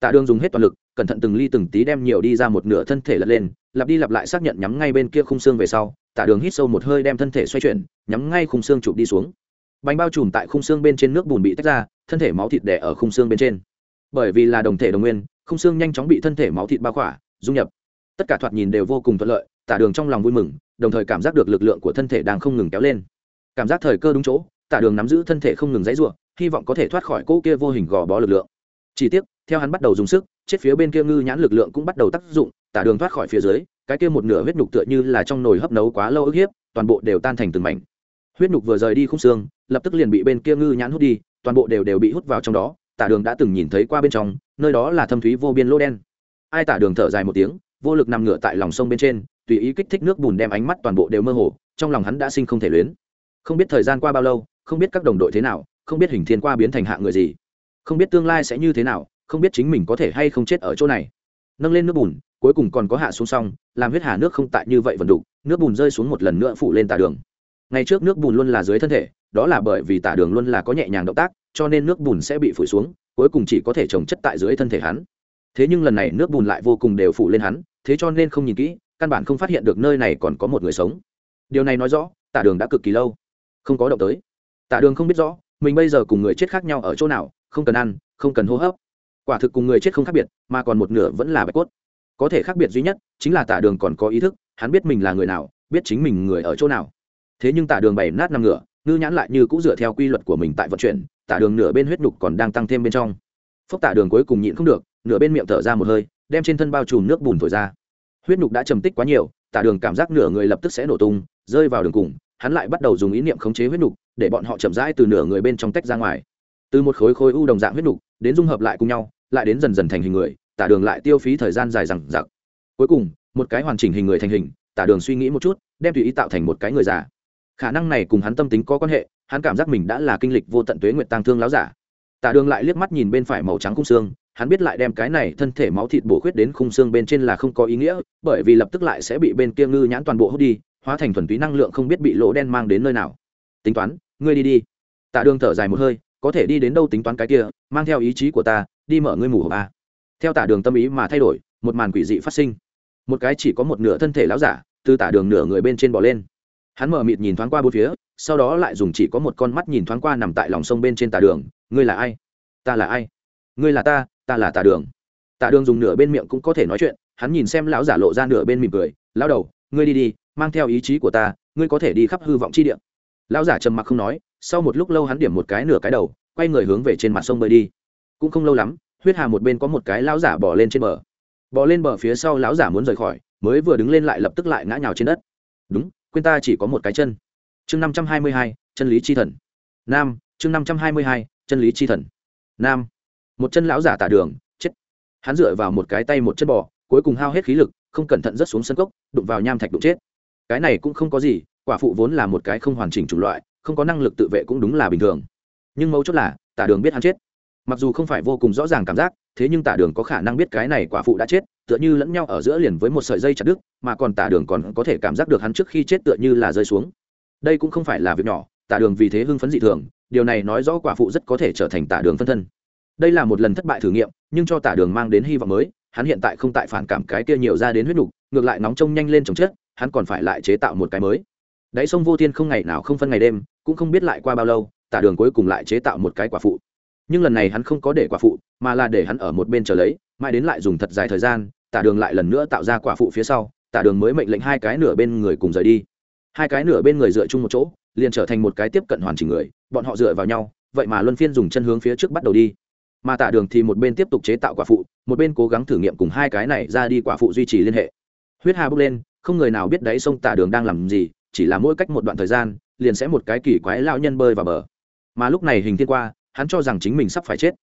Tạ đường dùng hết toàn lực, cẩn thận từng ly từng tí đem nhiều đi ra một nửa thân thể lật lên, lặp đi lặp lại xác nhận nhắm ngay bên kia khung xương về sau, tạ đường hít sâu một hơi đem thân thể xoay chuyển, nhắm ngay khung xương chụp đi xuống. Bánh bao trùm tại khung xương bên trên nước bùn bị tách ra, thân thể máu thịt đẻ ở khung xương bên trên. Bởi vì là đồng thể đồng nguyên, khung xương nhanh chóng bị thân thể máu thịt bao khỏa, dung nhập. Tất cả thoạt nhìn đều vô cùng thuận lợi tả đường trong lòng vui mừng đồng thời cảm giác được lực lượng của thân thể đang không ngừng kéo lên. Cảm giác thời cơ đúng chỗ, tả đường nắm giữ thân thể không ngừng dãy ruộng hy vọng có thể thoát khỏi cỗ kia vô hình gò bó lực lượng. Chỉ tiếc, theo hắn bắt đầu dùng sức, chết phía bên kia ngư nhãn lực lượng cũng bắt đầu tác dụng, tả đường thoát khỏi phía dưới, cái kia một nửa huyết nhục tựa như là trong nồi hấp nấu quá lâu ức hiếp, toàn bộ đều tan thành từng mảnh. Huyết nhục vừa rời đi khung xương, lập tức liền bị bên kia ngư nhãn hút đi, toàn bộ đều đều bị hút vào trong đó, tả đường đã từng nhìn thấy qua bên trong, nơi đó là thâm thúy vô biên lô đen. Ai tả đường thở dài một tiếng, vô lực nằm ngửa tại lòng sông bên trên tùy ý kích thích nước bùn đem ánh mắt toàn bộ đều mơ hồ, trong lòng hắn đã sinh không thể luyến. Không biết thời gian qua bao lâu, không biết các đồng đội thế nào, không biết hình thiên qua biến thành hạ người gì. Không biết tương lai sẽ như thế nào, không biết chính mình có thể hay không chết ở chỗ này. Nâng lên nước bùn, cuối cùng còn có hạ xuống xong, làm huyết hà nước không tại như vậy vần đục, nước bùn rơi xuống một lần nữa phủ lên tả đường. Ngày trước nước bùn luôn là dưới thân thể, đó là bởi vì tả đường luôn là có nhẹ nhàng động tác, cho nên nước bùn sẽ bị phủi xuống, cuối cùng chỉ có thể trồng chất tại dưới thân thể hắn. Thế nhưng lần này nước bùn lại vô cùng đều phủ lên hắn, thế cho nên không nhìn kỹ căn bản không phát hiện được nơi này còn có một người sống. Điều này nói rõ, tả đường đã cực kỳ lâu, không có động tới. Tả đường không biết rõ, mình bây giờ cùng người chết khác nhau ở chỗ nào, không cần ăn, không cần hô hấp. Quả thực cùng người chết không khác biệt, mà còn một nửa vẫn là bạch cốt. Có thể khác biệt duy nhất, chính là tả đường còn có ý thức, hắn biết mình là người nào, biết chính mình người ở chỗ nào. Thế nhưng tả đường bày nát năm ngựa, ngư nhãn lại như cũng dựa theo quy luật của mình tại vận chuyển, tả đường nửa bên huyết nhục còn đang tăng thêm bên trong. Phốc tả đường cuối cùng nhịn không được, nửa bên miệng thở ra một hơi, đem trên thân bao trùm nước bùn thổi ra huyết nhục đã trầm tích quá nhiều, tả đường cảm giác nửa người lập tức sẽ nổ tung, rơi vào đường cùng, hắn lại bắt đầu dùng ý niệm khống chế huyết nhục, để bọn họ chậm rãi từ nửa người bên trong tách ra ngoài. Từ một khối khối u đồng dạng huyết nhục, đến dung hợp lại cùng nhau, lại đến dần dần thành hình người, tả đường lại tiêu phí thời gian dài rằng giặc cuối cùng, một cái hoàn chỉnh hình người thành hình, tả đường suy nghĩ một chút, đem tùy ý tạo thành một cái người già. Khả năng này cùng hắn tâm tính có quan hệ, hắn cảm giác mình đã là kinh lịch vô tận tuế nguyệt tăng thương láo giả. Tả đường lại liếc mắt nhìn bên phải màu trắng cung xương hắn biết lại đem cái này thân thể máu thịt bổ khuyết đến khung xương bên trên là không có ý nghĩa, bởi vì lập tức lại sẽ bị bên kia ngư nhãn toàn bộ hút đi, hóa thành thuần túy năng lượng không biết bị lỗ đen mang đến nơi nào. Tính toán, ngươi đi đi. Tạ đường thở dài một hơi, có thể đi đến đâu tính toán cái kia, mang theo ý chí của ta, đi mở ngươi mù hộp a. Theo tả đường tâm ý mà thay đổi, một màn quỷ dị phát sinh. Một cái chỉ có một nửa thân thể láo giả, từ tả đường nửa người bên trên bỏ lên. Hắn mở mịt nhìn thoáng qua bốn phía, sau đó lại dùng chỉ có một con mắt nhìn thoáng qua nằm tại lòng sông bên trên tà đường, ngươi là ai? Ta là ai? Ngươi là ta ta là tà đường. Tà đường dùng nửa bên miệng cũng có thể nói chuyện, hắn nhìn xem lão giả lộ ra nửa bên mỉm cười, lão đầu, ngươi đi đi, mang theo ý chí của ta, ngươi có thể đi khắp hư vọng chi địa. Lão giả trầm mặc không nói, sau một lúc lâu hắn điểm một cái nửa cái đầu, quay người hướng về trên mặt sông bơi đi. Cũng không lâu lắm, huyết hà một bên có một cái lão giả bỏ lên trên bờ. Bỏ lên bờ phía sau lão giả muốn rời khỏi, mới vừa đứng lên lại lập tức lại ngã nhào trên đất. Đúng, quên ta chỉ có một cái chân. Chương năm trăm hai mươi hai, chân lý chi thần. Nam, chương năm trăm hai mươi hai, chân lý chi thần. Nam một chân lão giả tả đường, chết. Hắn dựa vào một cái tay một chân bò, cuối cùng hao hết khí lực, không cẩn thận rớt xuống sân cốc, đụng vào nham thạch đụng chết. Cái này cũng không có gì, quả phụ vốn là một cái không hoàn chỉnh chủng loại, không có năng lực tự vệ cũng đúng là bình thường. Nhưng mấu chốt là, tả đường biết hắn chết. Mặc dù không phải vô cùng rõ ràng cảm giác, thế nhưng tả đường có khả năng biết cái này quả phụ đã chết, tựa như lẫn nhau ở giữa liền với một sợi dây chặt đứt, mà còn tả đường còn có thể cảm giác được hắn trước khi chết tựa như là rơi xuống. Đây cũng không phải là việc nhỏ, tả đường vì thế hưng phấn dị thường, điều này nói rõ quả phụ rất có thể trở thành tả đường phân thân đây là một lần thất bại thử nghiệm, nhưng cho tả đường mang đến hy vọng mới, hắn hiện tại không tại phản cảm cái kia nhiều ra đến huyết nục, ngược lại nóng trông nhanh lên chồng chết, hắn còn phải lại chế tạo một cái mới. Đáy sông vô thiên không ngày nào không phân ngày đêm, cũng không biết lại qua bao lâu, tả đường cuối cùng lại chế tạo một cái quả phụ. Nhưng lần này hắn không có để quả phụ, mà là để hắn ở một bên chờ lấy, mãi đến lại dùng thật dài thời gian, tả đường lại lần nữa tạo ra quả phụ phía sau, tả đường mới mệnh lệnh hai cái nửa bên người cùng rời đi. Hai cái nửa bên người dựa chung một chỗ, liền trở thành một cái tiếp cận hoàn chỉnh người, bọn họ dựa vào nhau, vậy mà luân phiên dùng chân hướng phía trước bắt đầu đi mà tạ đường thì một bên tiếp tục chế tạo quả phụ, một bên cố gắng thử nghiệm cùng hai cái này ra đi quả phụ duy trì liên hệ. Huyết hà bốc lên, không người nào biết đáy sông tạ đường đang làm gì, chỉ là mỗi cách một đoạn thời gian, liền sẽ một cái kỳ quái lao nhân bơi vào bờ. Mà lúc này hình thiên qua, hắn cho rằng chính mình sắp phải chết.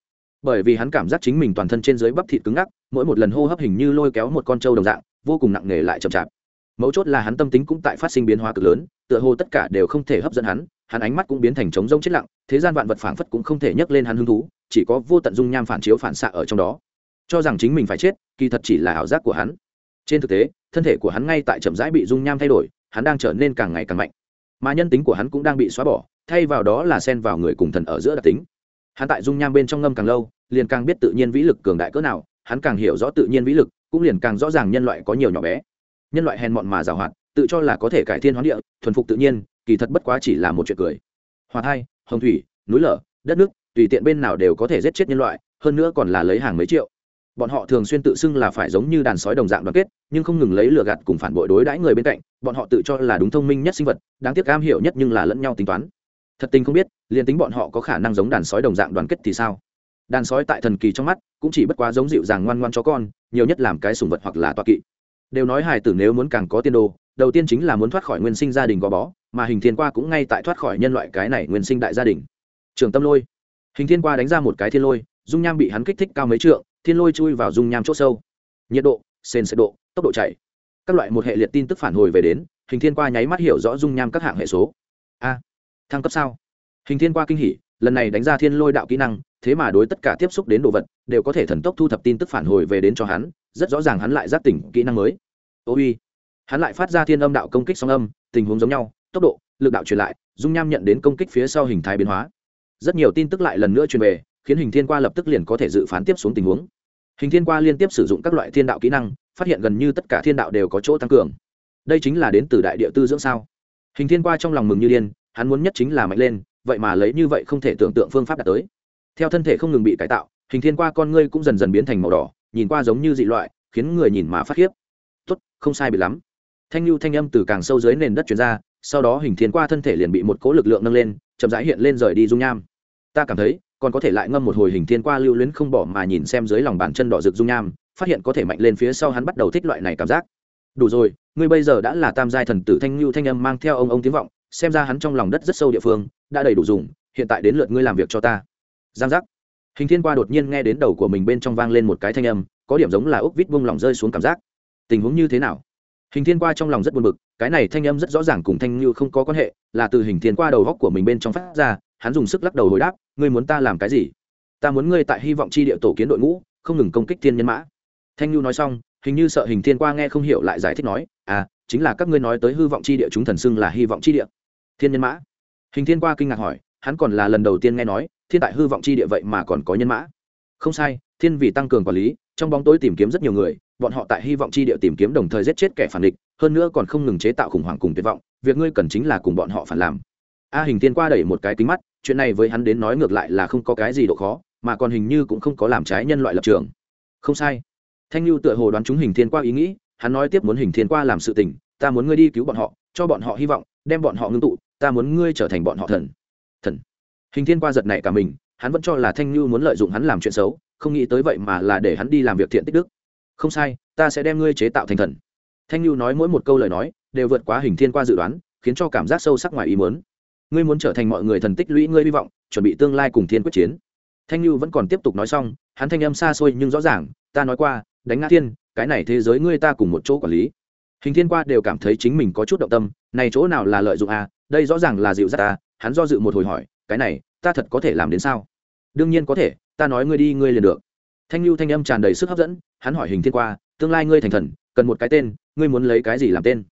Bởi vì hắn cảm giác chính mình toàn thân trên dưới bắp thịt cứng ngắc, mỗi một lần hô hấp hình như lôi kéo một con trâu đồng dạng, vô cùng nặng nề lại chậm chạp. Mấu chốt là hắn tâm tính cũng tại phát sinh biến hóa cực lớn, tựa hồ tất cả đều không thể hấp dẫn hắn hắn ánh mắt cũng biến thành trống rông chết lặng, thế gian vạn vật phảng phất cũng không thể nhấc lên hắn hứng thú, chỉ có vô tận dung nham phản chiếu phản xạ ở trong đó. Cho rằng chính mình phải chết, kỳ thật chỉ là ảo giác của hắn. Trên thực tế, thân thể của hắn ngay tại chậm rãi bị dung nham thay đổi, hắn đang trở nên càng ngày càng mạnh. Mà nhân tính của hắn cũng đang bị xóa bỏ, thay vào đó là xen vào người cùng thần ở giữa đặc tính. Hắn tại dung nham bên trong ngâm càng lâu, liền càng biết tự nhiên vĩ lực cường đại cỡ nào, hắn càng hiểu rõ tự nhiên vĩ lực, cũng liền càng rõ ràng nhân loại có nhiều nhỏ bé. Nhân loại hèn mọn mà giàu hoạt tự cho là có thể cải thiên hoán địa, thuần phục tự nhiên kỳ thật bất quá chỉ là một chuyện cười. Hòa thai, hồng thủy, núi lở, đất nước, tùy tiện bên nào đều có thể giết chết nhân loại, hơn nữa còn là lấy hàng mấy triệu. Bọn họ thường xuyên tự xưng là phải giống như đàn sói đồng dạng đoàn kết, nhưng không ngừng lấy lừa gạt cùng phản bội đối đãi người bên cạnh, bọn họ tự cho là đúng thông minh nhất sinh vật, đáng tiếc cam hiểu nhất nhưng là lẫn nhau tính toán. Thật tình không biết, liền tính bọn họ có khả năng giống đàn sói đồng dạng đoàn kết thì sao? Đàn sói tại thần kỳ trong mắt, cũng chỉ bất quá giống dịu dàng ngoan ngoan chó con, nhiều nhất làm cái sùng vật hoặc là toa kỵ. Đều nói hài tử nếu muốn càng có tiên đồ, đầu tiên chính là muốn thoát khỏi nguyên sinh gia đình gò bó mà hình thiên qua cũng ngay tại thoát khỏi nhân loại cái này nguyên sinh đại gia đình. Trường tâm lôi. Hình thiên qua đánh ra một cái thiên lôi, dung nham bị hắn kích thích cao mấy trượng, thiên lôi chui vào dung nham c h ỗ sâu. Nhiệt độ, sền sệt độ, tốc độ chạy. Các loại một hệ liệt tin tức phản hồi về đến, hình thiên qua nháy mắt hiểu rõ dung nham các hạng hệ số. A, thăng cấp sao? Hình thiên qua kinh hỉ, lần này đánh ra thiên lôi đạo kỹ năng, thế mà đối tất cả tiếp xúc đến đồ vật, đều có thể thần tốc thu thập tin tức phản hồi về đến cho hắn, rất rõ ràng hắn lại giác tỉnh kỹ năng mới. Ô uy hắn lại phát ra thiên âm đạo công kích song âm, tình huống giống nhau tốc độ, lực đạo truyền lại, dung nham nhận đến công kích phía sau hình thái biến hóa. Rất nhiều tin tức lại lần nữa truyền về, khiến hình thiên qua lập tức liền có thể dự phán tiếp xuống tình huống. Hình thiên qua liên tiếp sử dụng các loại thiên đạo kỹ năng, phát hiện gần như tất cả thiên đạo đều có chỗ tăng cường. Đây chính là đến từ đại địa tư dưỡng sao? Hình thiên qua trong lòng mừng như điên, hắn muốn nhất chính là mạnh lên, vậy mà lấy như vậy không thể tưởng tượng phương pháp đạt tới. Theo thân thể không ngừng bị cải tạo, hình thiên qua con ngươi cũng dần dần biến thành màu đỏ, nhìn qua giống như dị loại, khiến người nhìn mà phát khiếp. Tốt, không sai bị lắm. Thanh lưu thanh âm từ càng sâu dưới nền đất chuyển ra sau đó hình thiên qua thân thể liền bị một cố lực lượng nâng lên, chậm rãi hiện lên rời đi dung nham. Ta cảm thấy, còn có thể lại ngâm một hồi hình thiên qua lưu luyến không bỏ mà nhìn xem dưới lòng bàn chân đỏ rực dung nham, phát hiện có thể mạnh lên phía sau hắn bắt đầu thích loại này cảm giác. Đủ rồi, ngươi bây giờ đã là tam giai thần tử thanh lưu thanh âm mang theo ông ông tiếng vọng, xem ra hắn trong lòng đất rất sâu địa phương, đã đầy đủ dùng, hiện tại đến lượt ngươi làm việc cho ta. Giang giác. Hình thiên qua đột nhiên nghe đến đầu của mình bên trong vang lên một cái thanh âm, có điểm giống là ốc vít bung lỏng rơi xuống cảm giác. Tình huống như thế nào? Hình thiên qua trong lòng rất buồn bực, cái này thanh âm rất rõ ràng cùng thanh như không có quan hệ, là từ hình thiên qua đầu góc của mình bên trong phát ra, hắn dùng sức lắc đầu hồi đáp, ngươi muốn ta làm cái gì? Ta muốn ngươi tại hy vọng chi địa tổ kiến đội ngũ, không ngừng công kích thiên nhân mã. Thanh như nói xong, hình như sợ hình thiên qua nghe không hiểu lại giải thích nói à chính là các ngươi nói tới hư vọng chi địa chúng thần xưng là hy vọng chi địa. Thiên nhân mã. Hình thiên qua kinh ngạc hỏi, hắn còn là lần đầu tiên nghe nói, thiên tại hư vọng chi địa vậy mà còn có nhân mã. Không sai, thiên vì tăng cường quản lý, trong bóng tối tìm kiếm rất nhiều người bọn họ tại hy vọng chi địa tìm kiếm đồng thời giết chết kẻ phản địch, hơn nữa còn không ngừng chế tạo khủng hoảng cùng tuyệt vọng, việc ngươi cần chính là cùng bọn họ phản làm. A hình tiên qua đẩy một cái kính mắt, chuyện này với hắn đến nói ngược lại là không có cái gì độ khó, mà còn hình như cũng không có làm trái nhân loại lập trường. Không sai. Thanh lưu tựa hồ đoán chúng hình thiên qua ý nghĩ, hắn nói tiếp muốn hình thiên qua làm sự tình, ta muốn ngươi đi cứu bọn họ, cho bọn họ hy vọng, đem bọn họ ngưng tụ, ta muốn ngươi trở thành bọn họ thần. Thần. Hình thiên qua giật này cả mình, hắn vẫn cho là thanh lưu muốn lợi dụng hắn làm chuyện xấu, không nghĩ tới vậy mà là để hắn đi làm việc thiện tích đức không sai, ta sẽ đem ngươi chế tạo thành thần. Thanh lưu nói mỗi một câu lời nói, đều vượt quá hình thiên qua dự đoán, khiến cho cảm giác sâu sắc ngoài ý muốn. Ngươi muốn trở thành mọi người thần tích lũy ngươi hy vọng, chuẩn bị tương lai cùng thiên quyết chiến. Thanh lưu vẫn còn tiếp tục nói xong, hắn thanh âm xa xôi nhưng rõ ràng, ta nói qua, đánh ngã thiên, cái này thế giới ngươi ta cùng một chỗ quản lý. Hình thiên qua đều cảm thấy chính mình có chút động tâm, này chỗ nào là lợi dụng à đây rõ ràng là dịu dắt ta, hắn do dự một hồi hỏi, cái này, ta thật có thể làm đến sao? Đương nhiên có thể, ta nói ngươi đi, ngươi liền được. Thanh lưu thanh âm tràn đầy sức hấp dẫn hắn hỏi hình thiên qua, tương lai ngươi thành thần, cần một cái tên, ngươi muốn lấy cái gì làm tên?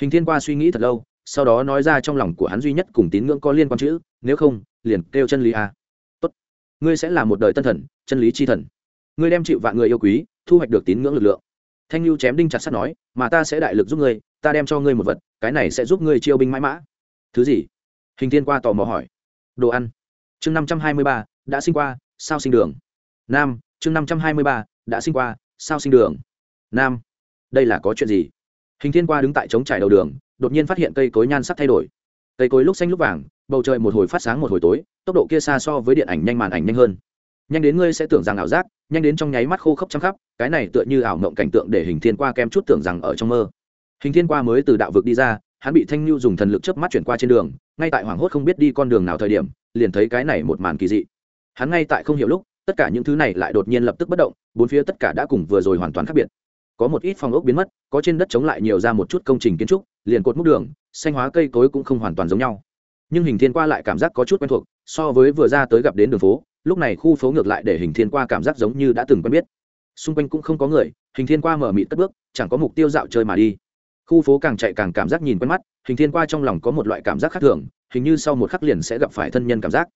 Hình thiên qua suy nghĩ thật lâu, sau đó nói ra trong lòng của hắn duy nhất cùng tín ngưỡng có liên quan chữ, nếu không, liền kêu chân lý a. À. tốt, ngươi sẽ là một đời tân thần, chân lý chi thần. Ngươi đem chịu vạn người yêu quý, thu hoạch được tín ngưỡng lực lượng. Thanh lưu chém đinh chặt sắt nói, mà ta sẽ đại lực giúp ngươi, ta đem cho ngươi một vật, cái này sẽ giúp ngươi chiêu binh mãi mã. Thứ gì? Hình thiên qua tò mò hỏi. Đồ ăn. Chương năm trăm hai mươi ba, đã sinh qua, sao sinh đường? Nam, chương năm trăm hai mươi ba, đã sinh qua sao sinh đường? Nam, đây là có chuyện gì? Hình thiên qua đứng tại trống trải đầu đường, đột nhiên phát hiện cây cối nhan sắc thay đổi. Cây cối lúc xanh lúc vàng, bầu trời một hồi phát sáng một hồi tối, tốc độ kia xa so với điện ảnh nhanh màn ảnh nhanh hơn. Nhanh đến ngươi sẽ tưởng rằng ảo giác, nhanh đến trong nháy mắt khô khốc chăm khắp, cái này tựa như ảo mộng cảnh tượng để hình thiên qua kem chút tưởng rằng ở trong mơ. Hình thiên qua mới từ đạo vực đi ra, hắn bị thanh lưu dùng thần lực chớp mắt chuyển qua trên đường, ngay tại hoảng hốt không biết đi con đường nào thời điểm, liền thấy cái này một màn kỳ dị. Hắn ngay tại không hiểu lúc tất cả những thứ này lại đột nhiên lập tức bất động, bốn phía tất cả đã cùng vừa rồi hoàn toàn khác biệt. Có một ít phòng ốc biến mất, có trên đất chống lại nhiều ra một chút công trình kiến trúc, liền cột múc đường, xanh hóa cây cối cũng không hoàn toàn giống nhau. Nhưng hình thiên qua lại cảm giác có chút quen thuộc, so với vừa ra tới gặp đến đường phố, lúc này khu phố ngược lại để hình thiên qua cảm giác giống như đã từng quen biết. Xung quanh cũng không có người, hình thiên qua mở mịt cất bước, chẳng có mục tiêu dạo chơi mà đi. Khu phố càng chạy càng cảm giác nhìn quen mắt, hình thiên qua trong lòng có một loại cảm giác khác thường, hình như sau một khắc liền sẽ gặp phải thân nhân cảm giác.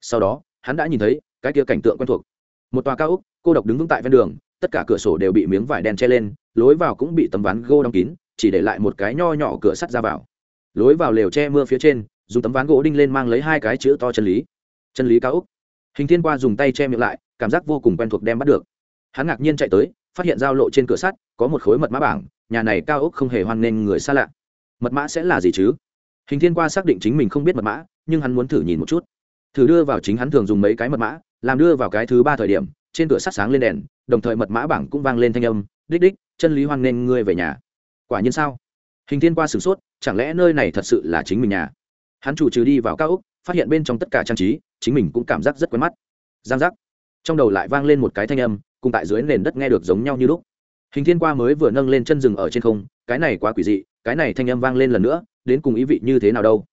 Sau đó, hắn đã nhìn thấy cái kia cảnh tượng quen thuộc. Một tòa cao úc cô độc đứng vững tại ven đường, tất cả cửa sổ đều bị miếng vải đen che lên, lối vào cũng bị tấm ván gỗ đóng kín, chỉ để lại một cái nho nhỏ cửa sắt ra vào. Lối vào lều che mưa phía trên, dùng tấm ván gỗ đinh lên mang lấy hai cái chữ to chân lý. Chân lý cao úc hình thiên qua dùng tay che miệng lại, cảm giác vô cùng quen thuộc đem bắt được. Hắn ngạc nhiên chạy tới, phát hiện giao lộ trên cửa sắt có một khối mật mã bảng, nhà này cao úc không hề hoan nghênh người xa lạ. Mật mã sẽ là gì chứ? Hình thiên qua xác định chính mình không biết mật mã, nhưng hắn muốn thử nhìn một chút. Thử đưa vào chính hắn thường dùng mấy cái mật mã làm đưa vào cái thứ ba thời điểm, trên cửa sắt sáng lên đèn, đồng thời mật mã bảng cũng vang lên thanh âm, đích đích, chân lý hoan nghênh ngươi về nhà. Quả nhiên sao? Hình thiên qua sửng sốt, chẳng lẽ nơi này thật sự là chính mình nhà? Hắn chủ trừ đi vào cao úc phát hiện bên trong tất cả trang trí, chính mình cũng cảm giác rất quen mắt. Giang giác. Trong đầu lại vang lên một cái thanh âm, cùng tại dưới nền đất nghe được giống nhau như lúc. Hình thiên qua mới vừa nâng lên chân rừng ở trên không, cái này quá quỷ dị, cái này thanh âm vang lên lần nữa, đến cùng ý vị như thế nào đâu?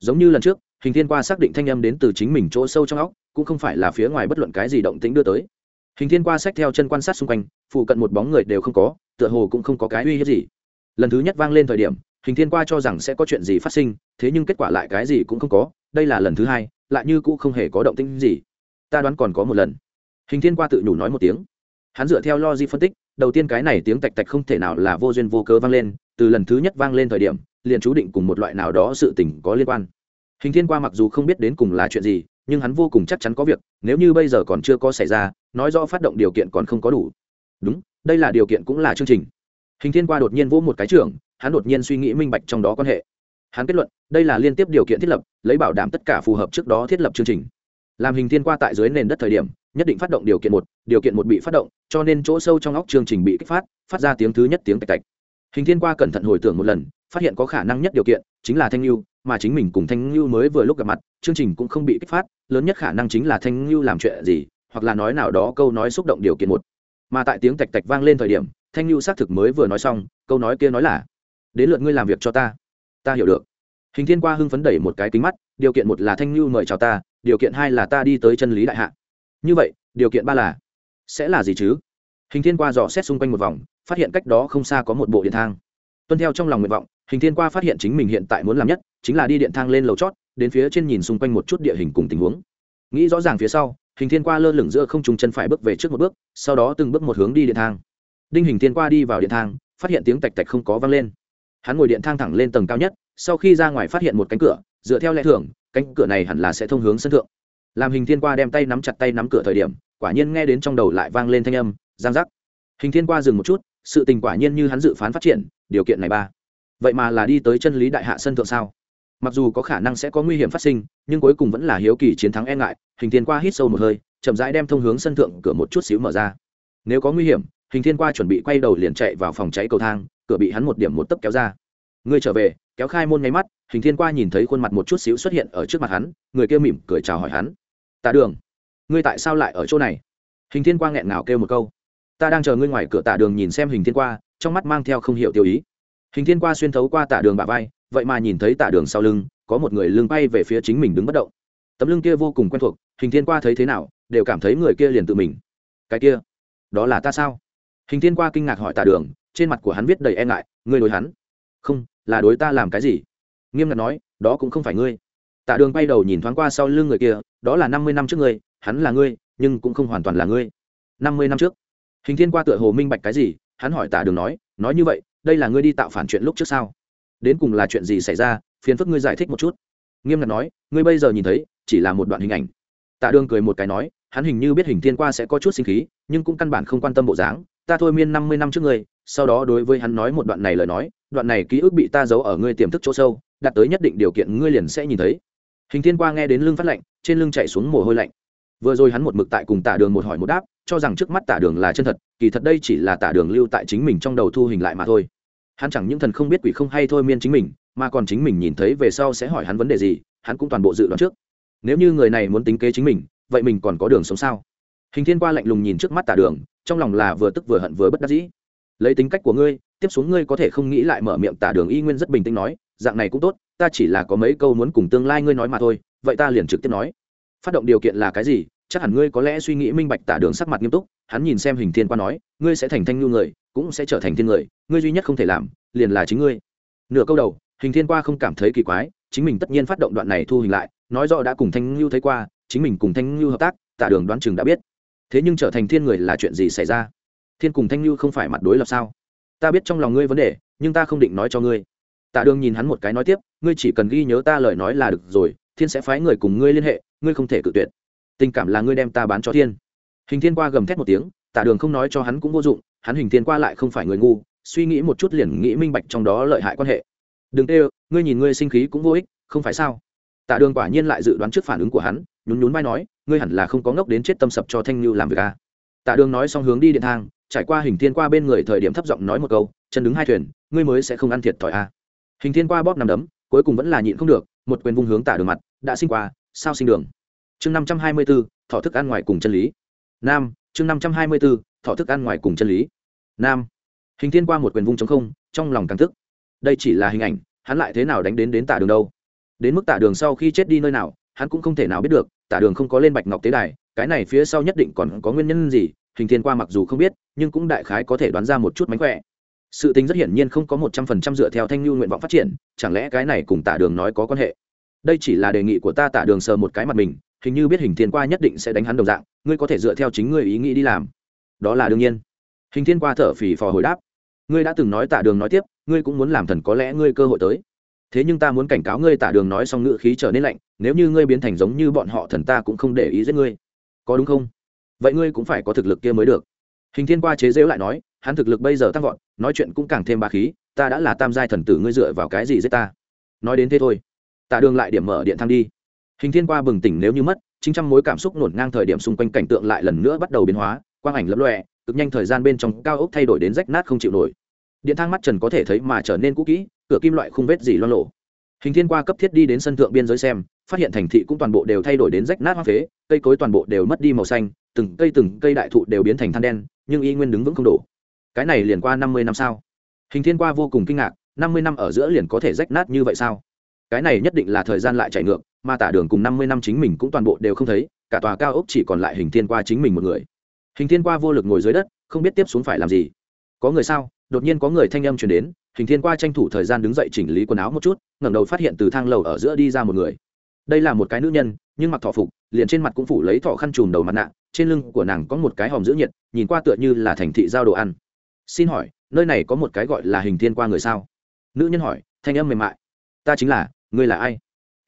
Giống như lần trước, hình thiên qua xác định thanh âm đến từ chính mình chỗ sâu trong óc cũng không phải là phía ngoài bất luận cái gì động tĩnh đưa tới. Hình thiên qua sách theo chân quan sát xung quanh, phụ cận một bóng người đều không có, tựa hồ cũng không có cái uy hiếp gì. Lần thứ nhất vang lên thời điểm, hình thiên qua cho rằng sẽ có chuyện gì phát sinh, thế nhưng kết quả lại cái gì cũng không có, đây là lần thứ hai, lại như cũng không hề có động tĩnh gì. Ta đoán còn có một lần. Hình thiên qua tự nhủ nói một tiếng. Hắn dựa theo logic phân tích, đầu tiên cái này tiếng tạch tạch không thể nào là vô duyên vô cớ vang lên, từ lần thứ nhất vang lên thời điểm, liền chú định cùng một loại nào đó sự tình có liên quan. Hình thiên qua mặc dù không biết đến cùng là chuyện gì nhưng hắn vô cùng chắc chắn có việc, nếu như bây giờ còn chưa có xảy ra, nói rõ phát động điều kiện còn không có đủ. Đúng, đây là điều kiện cũng là chương trình. Hình thiên qua đột nhiên vỗ một cái trưởng hắn đột nhiên suy nghĩ minh bạch trong đó quan hệ. Hắn kết luận, đây là liên tiếp điều kiện thiết lập, lấy bảo đảm tất cả phù hợp trước đó thiết lập chương trình. Làm hình thiên qua tại dưới nền đất thời điểm, nhất định phát động điều kiện một, điều kiện một bị phát động, cho nên chỗ sâu trong óc chương trình bị kích phát phát ra tiếng thứ nhất tiếng tạch tạch. Hình thiên qua cẩn thận hồi tưởng một lần, phát hiện có khả năng nhất điều kiện, chính là thanh lưu mà chính mình cùng thanh lưu mới vừa lúc gặp mặt, chương trình cũng không bị kích phát, lớn nhất khả năng chính là thanh lưu làm chuyện gì, hoặc là nói nào đó câu nói xúc động điều kiện một. Mà tại tiếng tạch tạch vang lên thời điểm, thanh lưu xác thực mới vừa nói xong, câu nói kia nói là, đến lượt ngươi làm việc cho ta ta hiểu được. Hình thiên qua hưng phấn đẩy một cái kính mắt, điều kiện một là thanh lưu mời chào ta, điều kiện hai là ta đi tới chân lý đại hạ. Như vậy, điều kiện ba là, sẽ là gì chứ? Hình thiên qua dò xét xung quanh một vòng, phát hiện cách đó không xa có một bộ điện thang. Tuân theo trong lòng nguyện vọng hình thiên qua phát hiện chính mình hiện tại muốn làm nhất, chính là đi điện thang lên lầu chót, đến phía trên nhìn xung quanh một chút địa hình cùng tình huống. Nghĩ rõ ràng phía sau, hình thiên qua lơ lửng giữa không trùng chân phải bước về trước một bước, sau đó từng bước một hướng đi điện thang. Đinh hình thiên qua đi vào điện thang, phát hiện tiếng tạch tạch không có vang lên. Hắn ngồi điện thang thẳng lên tầng cao nhất, sau khi ra ngoài phát hiện một cánh cửa, dựa theo lẽ thường, cánh cửa này hẳn là sẽ thông hướng sân thượng. Làm hình thiên qua đem tay nắm chặt tay nắm cửa thời điểm, quả nhiên nghe đến trong đầu lại vang lên thanh âm, giang giác. Hình thiên qua dừng một chút, sự tình quả nhiên như hắn dự phán phát triển, điều kiện này ba vậy mà là đi tới chân lý đại hạ sân thượng sao? Mặc dù có khả năng sẽ có nguy hiểm phát sinh, nhưng cuối cùng vẫn là hiếu kỳ chiến thắng e ngại, hình thiên qua hít sâu một hơi, chậm rãi đem thông hướng sân thượng cửa một chút xíu mở ra. Nếu có nguy hiểm, hình thiên qua chuẩn bị quay đầu liền chạy vào phòng cháy cầu thang, cửa bị hắn một điểm một tấc kéo ra. Ngươi trở về, kéo khai môn nháy mắt, hình thiên qua nhìn thấy khuôn mặt một chút xíu xuất hiện ở trước mặt hắn, người kia mỉm cười chào hỏi hắn. Tạ đường, ngươi tại sao lại ở chỗ này? Hình thiên qua nghẹn ngào kêu một câu. Ta đang chờ ngươi ngoài cửa tạ đường nhìn xem hình thiên qua, trong mắt mang theo không hiểu tiêu ý hình thiên qua xuyên thấu qua tạ đường bà vai, vậy mà nhìn thấy tạ đường sau lưng, có một người lưng bay về phía chính mình đứng bất động. Tấm lưng kia vô cùng quen thuộc, hình thiên qua thấy thế nào, đều cảm thấy người kia liền tự mình. Cái kia, đó là ta sao? Hình thiên qua kinh ngạc hỏi tạ đường, trên mặt của hắn viết đầy e ngại, ngươi đối hắn? Không, là đối ta làm cái gì? Nghiêm ngặt nói, đó cũng không phải ngươi. Tạ đường bay đầu nhìn thoáng qua sau lưng người kia, đó là năm mươi năm trước ngươi, hắn là ngươi, nhưng cũng không hoàn toàn là ngươi. Năm mươi năm trước. Hình thiên qua tựa hồ minh bạch cái gì, hắn hỏi tạ đường nói nói như vậy đây là ngươi đi tạo phản chuyện lúc trước sao? Đến cùng là chuyện gì xảy ra? Phiền phức ngươi giải thích một chút. Nghiêm ngặt nói, ngươi bây giờ nhìn thấy, chỉ là một đoạn hình ảnh. Tạ đường cười một cái nói, hắn hình như biết hình thiên qua sẽ có chút sinh khí, nhưng cũng căn bản không quan tâm bộ dáng. Ta thôi miên năm mươi năm trước ngươi, sau đó đối với hắn nói một đoạn này lời nói, đoạn này ký ức bị ta giấu ở ngươi tiềm thức chỗ sâu, đạt tới nhất định điều kiện ngươi liền sẽ nhìn thấy. Hình thiên qua nghe đến lưng phát lạnh, trên lưng chạy xuống mồ hôi lạnh. Vừa rồi hắn một mực tại cùng tả đường một hỏi một đáp cho rằng trước mắt tả đường là chân thật, kỳ thật đây chỉ là tả đường lưu tại chính mình trong đầu thu hình lại mà thôi. Hắn chẳng những thần không biết quỷ không hay thôi miên chính mình, mà còn chính mình nhìn thấy về sau sẽ hỏi hắn vấn đề gì, hắn cũng toàn bộ dự đoán trước. Nếu như người này muốn tính kế chính mình, vậy mình còn có đường sống sao? Hình thiên qua lạnh lùng nhìn trước mắt tả đường, trong lòng là vừa tức vừa hận vừa bất đắc dĩ. Lấy tính cách của ngươi, tiếp xuống ngươi có thể không nghĩ lại mở miệng tả đường y nguyên rất bình tĩnh nói, dạng này cũng tốt, ta chỉ là có mấy câu muốn cùng tương lai ngươi nói mà thôi, vậy ta liền trực tiếp nói. Phát động điều kiện là cái gì? Chắc hẳn ngươi có lẽ suy nghĩ minh bạch tả đường sắc mặt nghiêm túc, hắn nhìn xem hình thiên qua nói, ngươi sẽ thành thanh nhu người, cũng sẽ trở thành thiên người, ngươi duy nhất không thể làm, liền là chính ngươi. Nửa câu đầu, hình thiên qua không cảm thấy kỳ quái, chính mình tất nhiên phát động đoạn này thu hình lại, nói rõ đã cùng thanh nhu thấy qua, chính mình cùng thanh nhu hợp tác, tả đường đoán chừng đã biết. Thế nhưng trở thành thiên người là chuyện gì xảy ra? Thiên cùng thanh nhu không phải mặt đối lập sao? Ta biết trong lòng ngươi vấn đề, nhưng ta không định nói cho ngươi. Tạ đường nhìn hắn một cái nói tiếp, ngươi chỉ cần ghi nhớ ta lời nói là được rồi, thiên sẽ phái người cùng ngươi liên hệ, ngươi không thể cự tuyệt tình cảm là ngươi đem ta bán cho thiên hình thiên qua gầm thét một tiếng tạ đường không nói cho hắn cũng vô dụng, hắn hình thiên qua lại không phải người ngu, suy nghĩ một chút liền nghĩ minh bạch trong đó lợi hại quan hệ đừng tê ngươi nhìn ngươi sinh khí cũng vô ích, không phải sao tạ đường quả nhiên lại dự đoán trước phản ứng của hắn, nhún nhún vai nói, ngươi hẳn là không có ngốc đến chết tâm sập cho thanh như làm việc à. tạ đường nói xong hướng đi điện thang, trải qua hình thiên qua bên người thời điểm thấp giọng nói một câu, chân đứng hai thuyền, ngươi mới sẽ không ăn thiệt thòi à. hình thiên qua bóp nằm đấm, cuối cùng vẫn là nhịn không được, một quyền vung hướng Tạ đường mặt, đã sinh qua, sao sinh đường chương năm trăm hai mươi b ố thọ thức ăn ngoài cùng chân lý. Nam, chương năm trăm hai mươi b ố thọ thức ăn ngoài cùng chân lý. Nam. Hình thiên qua một quyền vung chống không, trong lòng càng tức. Đây chỉ là hình ảnh, hắn lại thế nào đánh đến đến tả đường đâu? Đến mức tả đường sau khi chết đi nơi nào, hắn cũng không thể nào biết được, tả đường không có lên bạch ngọc tế đài, cái này phía sau nhất định còn có nguyên nhân gì, hình thiên qua mặc dù không biết, nhưng cũng đại khái có thể đoán ra một chút mánh khỏe. Sự tính rất hiển nhiên không có một trăm phần trăm dựa theo thanh lưu nguyện vọng phát triển, chẳng lẽ cái này cùng tả đường nói có quan hệ? Đây chỉ là đề nghị của ta tả đường sờ một cái mặt mình hình như biết hình thiên qua nhất định sẽ đánh hắn đồng dạng, ngươi có thể dựa theo chính ngươi ý nghĩ đi làm. Đó là đương nhiên. Hình thiên qua thở phì phò hồi đáp. Ngươi đã từng nói tả đường nói tiếp, ngươi cũng muốn làm thần có lẽ ngươi cơ hội tới. Thế nhưng ta muốn cảnh cáo ngươi tả đường nói xong ngự khí trở nên lạnh, nếu như ngươi biến thành giống như bọn họ thần ta cũng không để ý giết ngươi. Có đúng không? Vậy ngươi cũng phải có thực lực kia mới được. Hình thiên qua chế dễu lại nói, hắn thực lực bây giờ tăng vọt, nói chuyện cũng càng thêm ba khí, ta đã là tam giai thần tử, ngươi dựa vào cái gì giết ta? Nói đến thế thôi. Tạ đường lại điểm mở điện thang đi hình thiên qua bừng tỉnh nếu như mất, chính trăm mối cảm xúc nổn ngang thời điểm xung quanh cảnh tượng lại lần nữa bắt đầu biến hóa, quang ảnh lấp lọe cực nhanh thời gian bên trong cao ốc thay đổi đến rách nát không chịu nổi. Điện thang mắt trần có thể thấy mà trở nên cũ kỹ, cửa kim loại không vết gì loan lộ hình thiên qua cấp thiết đi đến sân thượng biên giới xem, phát hiện thành thị cũng toàn bộ đều thay đổi đến rách nát hoa phế, cây cối toàn bộ đều mất đi màu xanh, từng cây từng cây đại thụ đều biến thành than đen, nhưng y nguyên đứng vững không đổ. Cái này liền qua năm mươi năm sao? Hình thiên qua vô cùng kinh ngạc, năm mươi năm ở giữa liền có thể rách nát như vậy sao? Cái này nhất định là thời gian lại chạy ngược mà tả đường cùng năm mươi năm chính mình cũng toàn bộ đều không thấy, cả tòa cao ốc chỉ còn lại hình thiên qua chính mình một người. Hình thiên qua vô lực ngồi dưới đất, không biết tiếp xuống phải làm gì. Có người sao? Đột nhiên có người thanh âm truyền đến, hình thiên qua tranh thủ thời gian đứng dậy chỉnh lý quần áo một chút, ngẩng đầu phát hiện từ thang lầu ở giữa đi ra một người. Đây là một cái nữ nhân, nhưng mặc thọ phục, liền trên mặt cũng phủ lấy thọ khăn trùm đầu mặt nạ, trên lưng của nàng có một cái hòm giữ nhiệt, nhìn qua tựa như là thành thị giao đồ ăn. Xin hỏi, nơi này có một cái gọi là hình thiên qua người sao? Nữ nhân hỏi, thanh âm mềm mại. Ta chính là, ngươi là ai?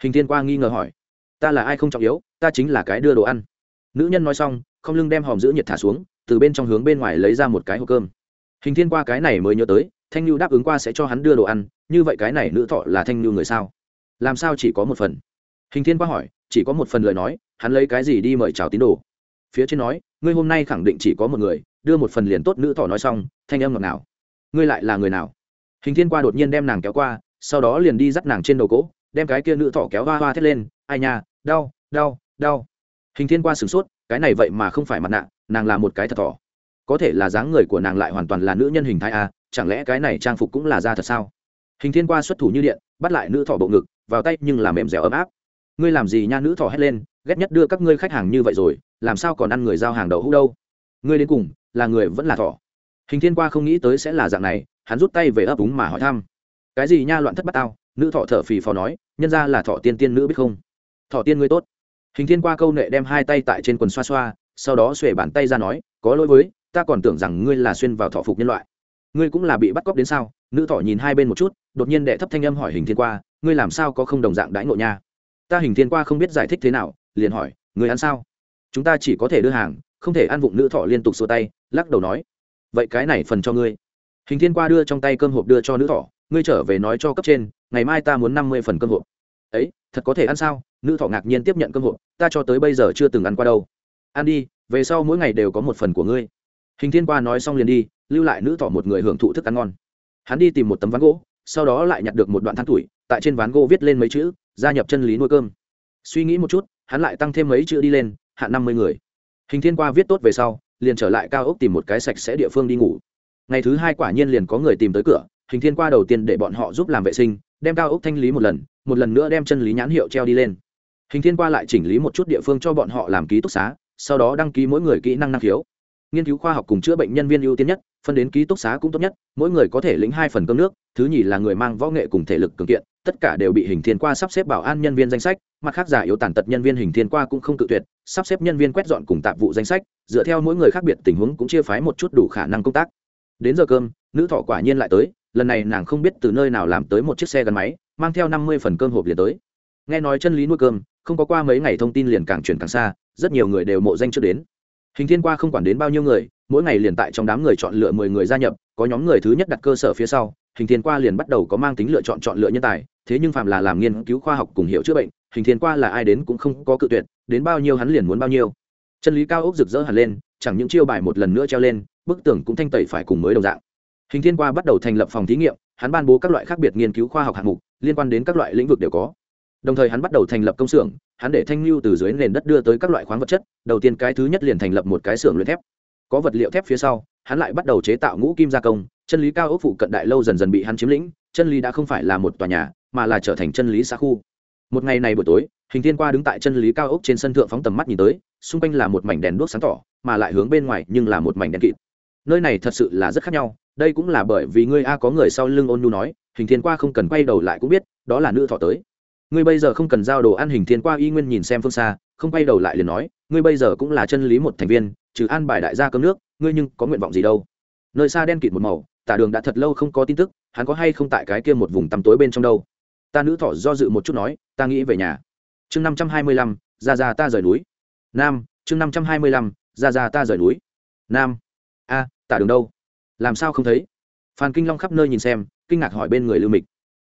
Hình thiên qua nghi ngờ hỏi, ta là ai không trọng yếu, ta chính là cái đưa đồ ăn. Nữ nhân nói xong, không lưng đem hòm giữ nhiệt thả xuống, từ bên trong hướng bên ngoài lấy ra một cái hộp cơm. Hình thiên qua cái này mới nhớ tới, thanh Niu đáp ứng qua sẽ cho hắn đưa đồ ăn, như vậy cái này nữ thọ là thanh Niu người sao? Làm sao chỉ có một phần? Hình thiên qua hỏi, chỉ có một phần lời nói, hắn lấy cái gì đi mời chào tín đồ? Phía trên nói, ngươi hôm nay khẳng định chỉ có một người, đưa một phần liền tốt. Nữ thọ nói xong, thanh âm ngọt nào ngươi lại là người nào? Hình thiên qua đột nhiên đem nàng kéo qua, sau đó liền đi dắt nàng trên đầu cỗ đem cái kia nữ thỏ kéo hoa hoa thét lên, ai nha, đau đau đau. Hình thiên qua sửng sốt, cái này vậy mà không phải mặt nạ, nàng là một cái thật thỏ. Có thể là dáng người của nàng lại hoàn toàn là nữ nhân hình thái a, chẳng lẽ cái này trang phục cũng là da thật sao? Hình thiên qua xuất thủ như điện, bắt lại nữ thỏ bộ ngực, vào tay nhưng làm mềm dẻo ấm áp. Ngươi làm gì nha, nữ thỏ hét lên, ghét nhất đưa các ngươi khách hàng như vậy rồi, làm sao còn ăn người giao hàng đậu hũ đâu? Ngươi đến cùng là người vẫn là thỏ. Hình thiên qua không nghĩ tới sẽ là dạng này, hắn rút tay về ấp úng mà hỏi thăm. Cái gì nha, loạn thất bắt tao? Nữ thọ thở phì phò nói, nhân ra là thọ tiên tiên nữ biết không? Thọ tiên ngươi tốt. Hình thiên qua câu nệ đem hai tay tại trên quần xoa xoa, sau đó xuể bàn tay ra nói, có lỗi với, ta còn tưởng rằng ngươi là xuyên vào thọ phục nhân loại. Ngươi cũng là bị bắt cóc đến sao? Nữ thọ nhìn hai bên một chút, đột nhiên đệ thấp thanh âm hỏi hình thiên qua, ngươi làm sao có không đồng dạng đãi ngộ nha? Ta hình thiên qua không biết giải thích thế nào, liền hỏi người ăn sao? Chúng ta chỉ có thể đưa hàng, không thể ăn vụng nữ thọ liên tục xua tay, lắc đầu nói. Vậy cái này phần cho ngươi. Hình thiên qua đưa trong tay cơm hộp đưa cho nữ thọ, ngươi trở về nói cho cấp trên ngày mai ta muốn năm mươi phần cơm hộp. Ấy, thật có thể ăn sao? Nữ thọ ngạc nhiên tiếp nhận cơm hộp, ta cho tới bây giờ chưa từng ăn qua đâu. Ăn đi, về sau mỗi ngày đều có một phần của ngươi. Hình thiên qua nói xong liền đi, lưu lại nữ thọ một người hưởng thụ thức ăn ngon. Hắn đi tìm một tấm ván gỗ, sau đó lại nhặt được một đoạn than tuổi tại trên ván gỗ viết lên mấy chữ, gia nhập chân lý nuôi cơm. Suy nghĩ một chút, hắn lại tăng thêm mấy chữ đi lên hạn năm mươi người. Hình thiên qua viết tốt về sau, liền trở lại cao ốc tìm một cái sạch sẽ địa phương đi ngủ. Ngày thứ hai quả nhiên liền có người tìm tới cửa, hình thiên qua đầu tiên để bọn họ giúp làm vệ sinh đem cao ốc thanh lý một lần một lần nữa đem chân lý nhãn hiệu treo đi lên. Hình thiên qua lại chỉnh lý một chút địa phương cho bọn họ làm ký túc xá, sau đó đăng ký mỗi người kỹ năng năng khiếu. Nghiên cứu khoa học cùng chữa bệnh nhân viên ưu tiên nhất, phân đến ký túc xá cũng tốt nhất, mỗi người có thể lĩnh hai phần cơm nước, thứ nhì là người mang võ nghệ cùng thể lực cường kiện, tất cả đều bị hình thiên qua sắp xếp bảo an nhân viên danh sách, mặt khác giả yếu tàn tật nhân viên hình thiên qua cũng không tự tuyệt, sắp xếp nhân viên quét dọn cùng tạp vụ danh sách, dựa theo mỗi người khác biệt tình huống cũng chia phái một chút đủ khả năng công tác. Đến giờ cơm, nữ thọ quả nhiên lại tới lần này nàng không biết từ nơi nào làm tới một chiếc xe gắn máy, mang theo năm mươi phần cơm hộp liền tới. Nghe nói chân lý nuôi cơm, không có qua mấy ngày thông tin liền càng chuyển càng xa, rất nhiều người đều mộ danh trước đến. Hình thiên qua không quản đến bao nhiêu người, mỗi ngày liền tại trong đám người chọn lựa mười người gia nhập, có nhóm người thứ nhất đặt cơ sở phía sau, hình thiên qua liền bắt đầu có mang tính lựa chọn chọn lựa nhân tài, thế nhưng phạm là làm nghiên cứu khoa học cùng hiệu chữa bệnh, hình thiên qua là ai đến cũng không có cự tuyệt, đến bao nhiêu hắn liền muốn bao nhiêu. Chân lý cao ốc rực rỡ hẳn lên, chẳng những chiêu bài một lần nữa treo lên, bức tường cũng thanh tẩy phải cùng mới đồng dạng hình thiên qua bắt đầu thành lập phòng thí nghiệm, hắn ban bố các loại khác biệt nghiên cứu khoa học hạng mục, liên quan đến các loại lĩnh vực đều có. Đồng thời hắn bắt đầu thành lập công xưởng, hắn để thanh lưu từ dưới nền đất đưa tới các loại khoáng vật chất, đầu tiên cái thứ nhất liền thành lập một cái xưởng luyện thép. Có vật liệu thép phía sau, hắn lại bắt đầu chế tạo ngũ kim gia công, chân lý cao ốc phụ cận đại lâu dần dần bị hắn chiếm lĩnh, chân lý đã không phải là một tòa nhà, mà là trở thành chân lý xã khu. Một ngày này buổi tối, hình thiên qua đứng tại chân lý cao ốc trên sân thượng phóng tầm mắt nhìn tới, xung quanh là một mảnh đèn đuốc sáng tỏ, mà lại hướng bên ngoài nhưng là một mảnh đèn kịt. Nơi này thật sự là rất khác nhau đây cũng là bởi vì ngươi a có người sau lưng ôn nhu nói, hình thiên qua không cần quay đầu lại cũng biết, đó là nữ thọ tới. Ngươi bây giờ không cần giao đồ ăn, hình thiên qua y nguyên nhìn xem phương xa, không quay đầu lại liền nói, ngươi bây giờ cũng là chân lý một thành viên, trừ an bài đại gia cơm nước, ngươi nhưng có nguyện vọng gì đâu. Nơi xa đen kịt một màu, tả đường đã thật lâu không có tin tức, hắn có hay không tại cái kia một vùng tăm tối bên trong đâu. Ta nữ thọ do dự một chút nói, ta nghĩ về nhà. Chương năm trăm hai mươi lăm, ra ra ta rời núi. Nam, chương năm trăm hai mươi lăm, ra ra ta rời núi. Nam, a, tả đường đâu? Làm sao không thấy? Phan kinh long khắp nơi nhìn xem, kinh ngạc hỏi bên người lưu mịch.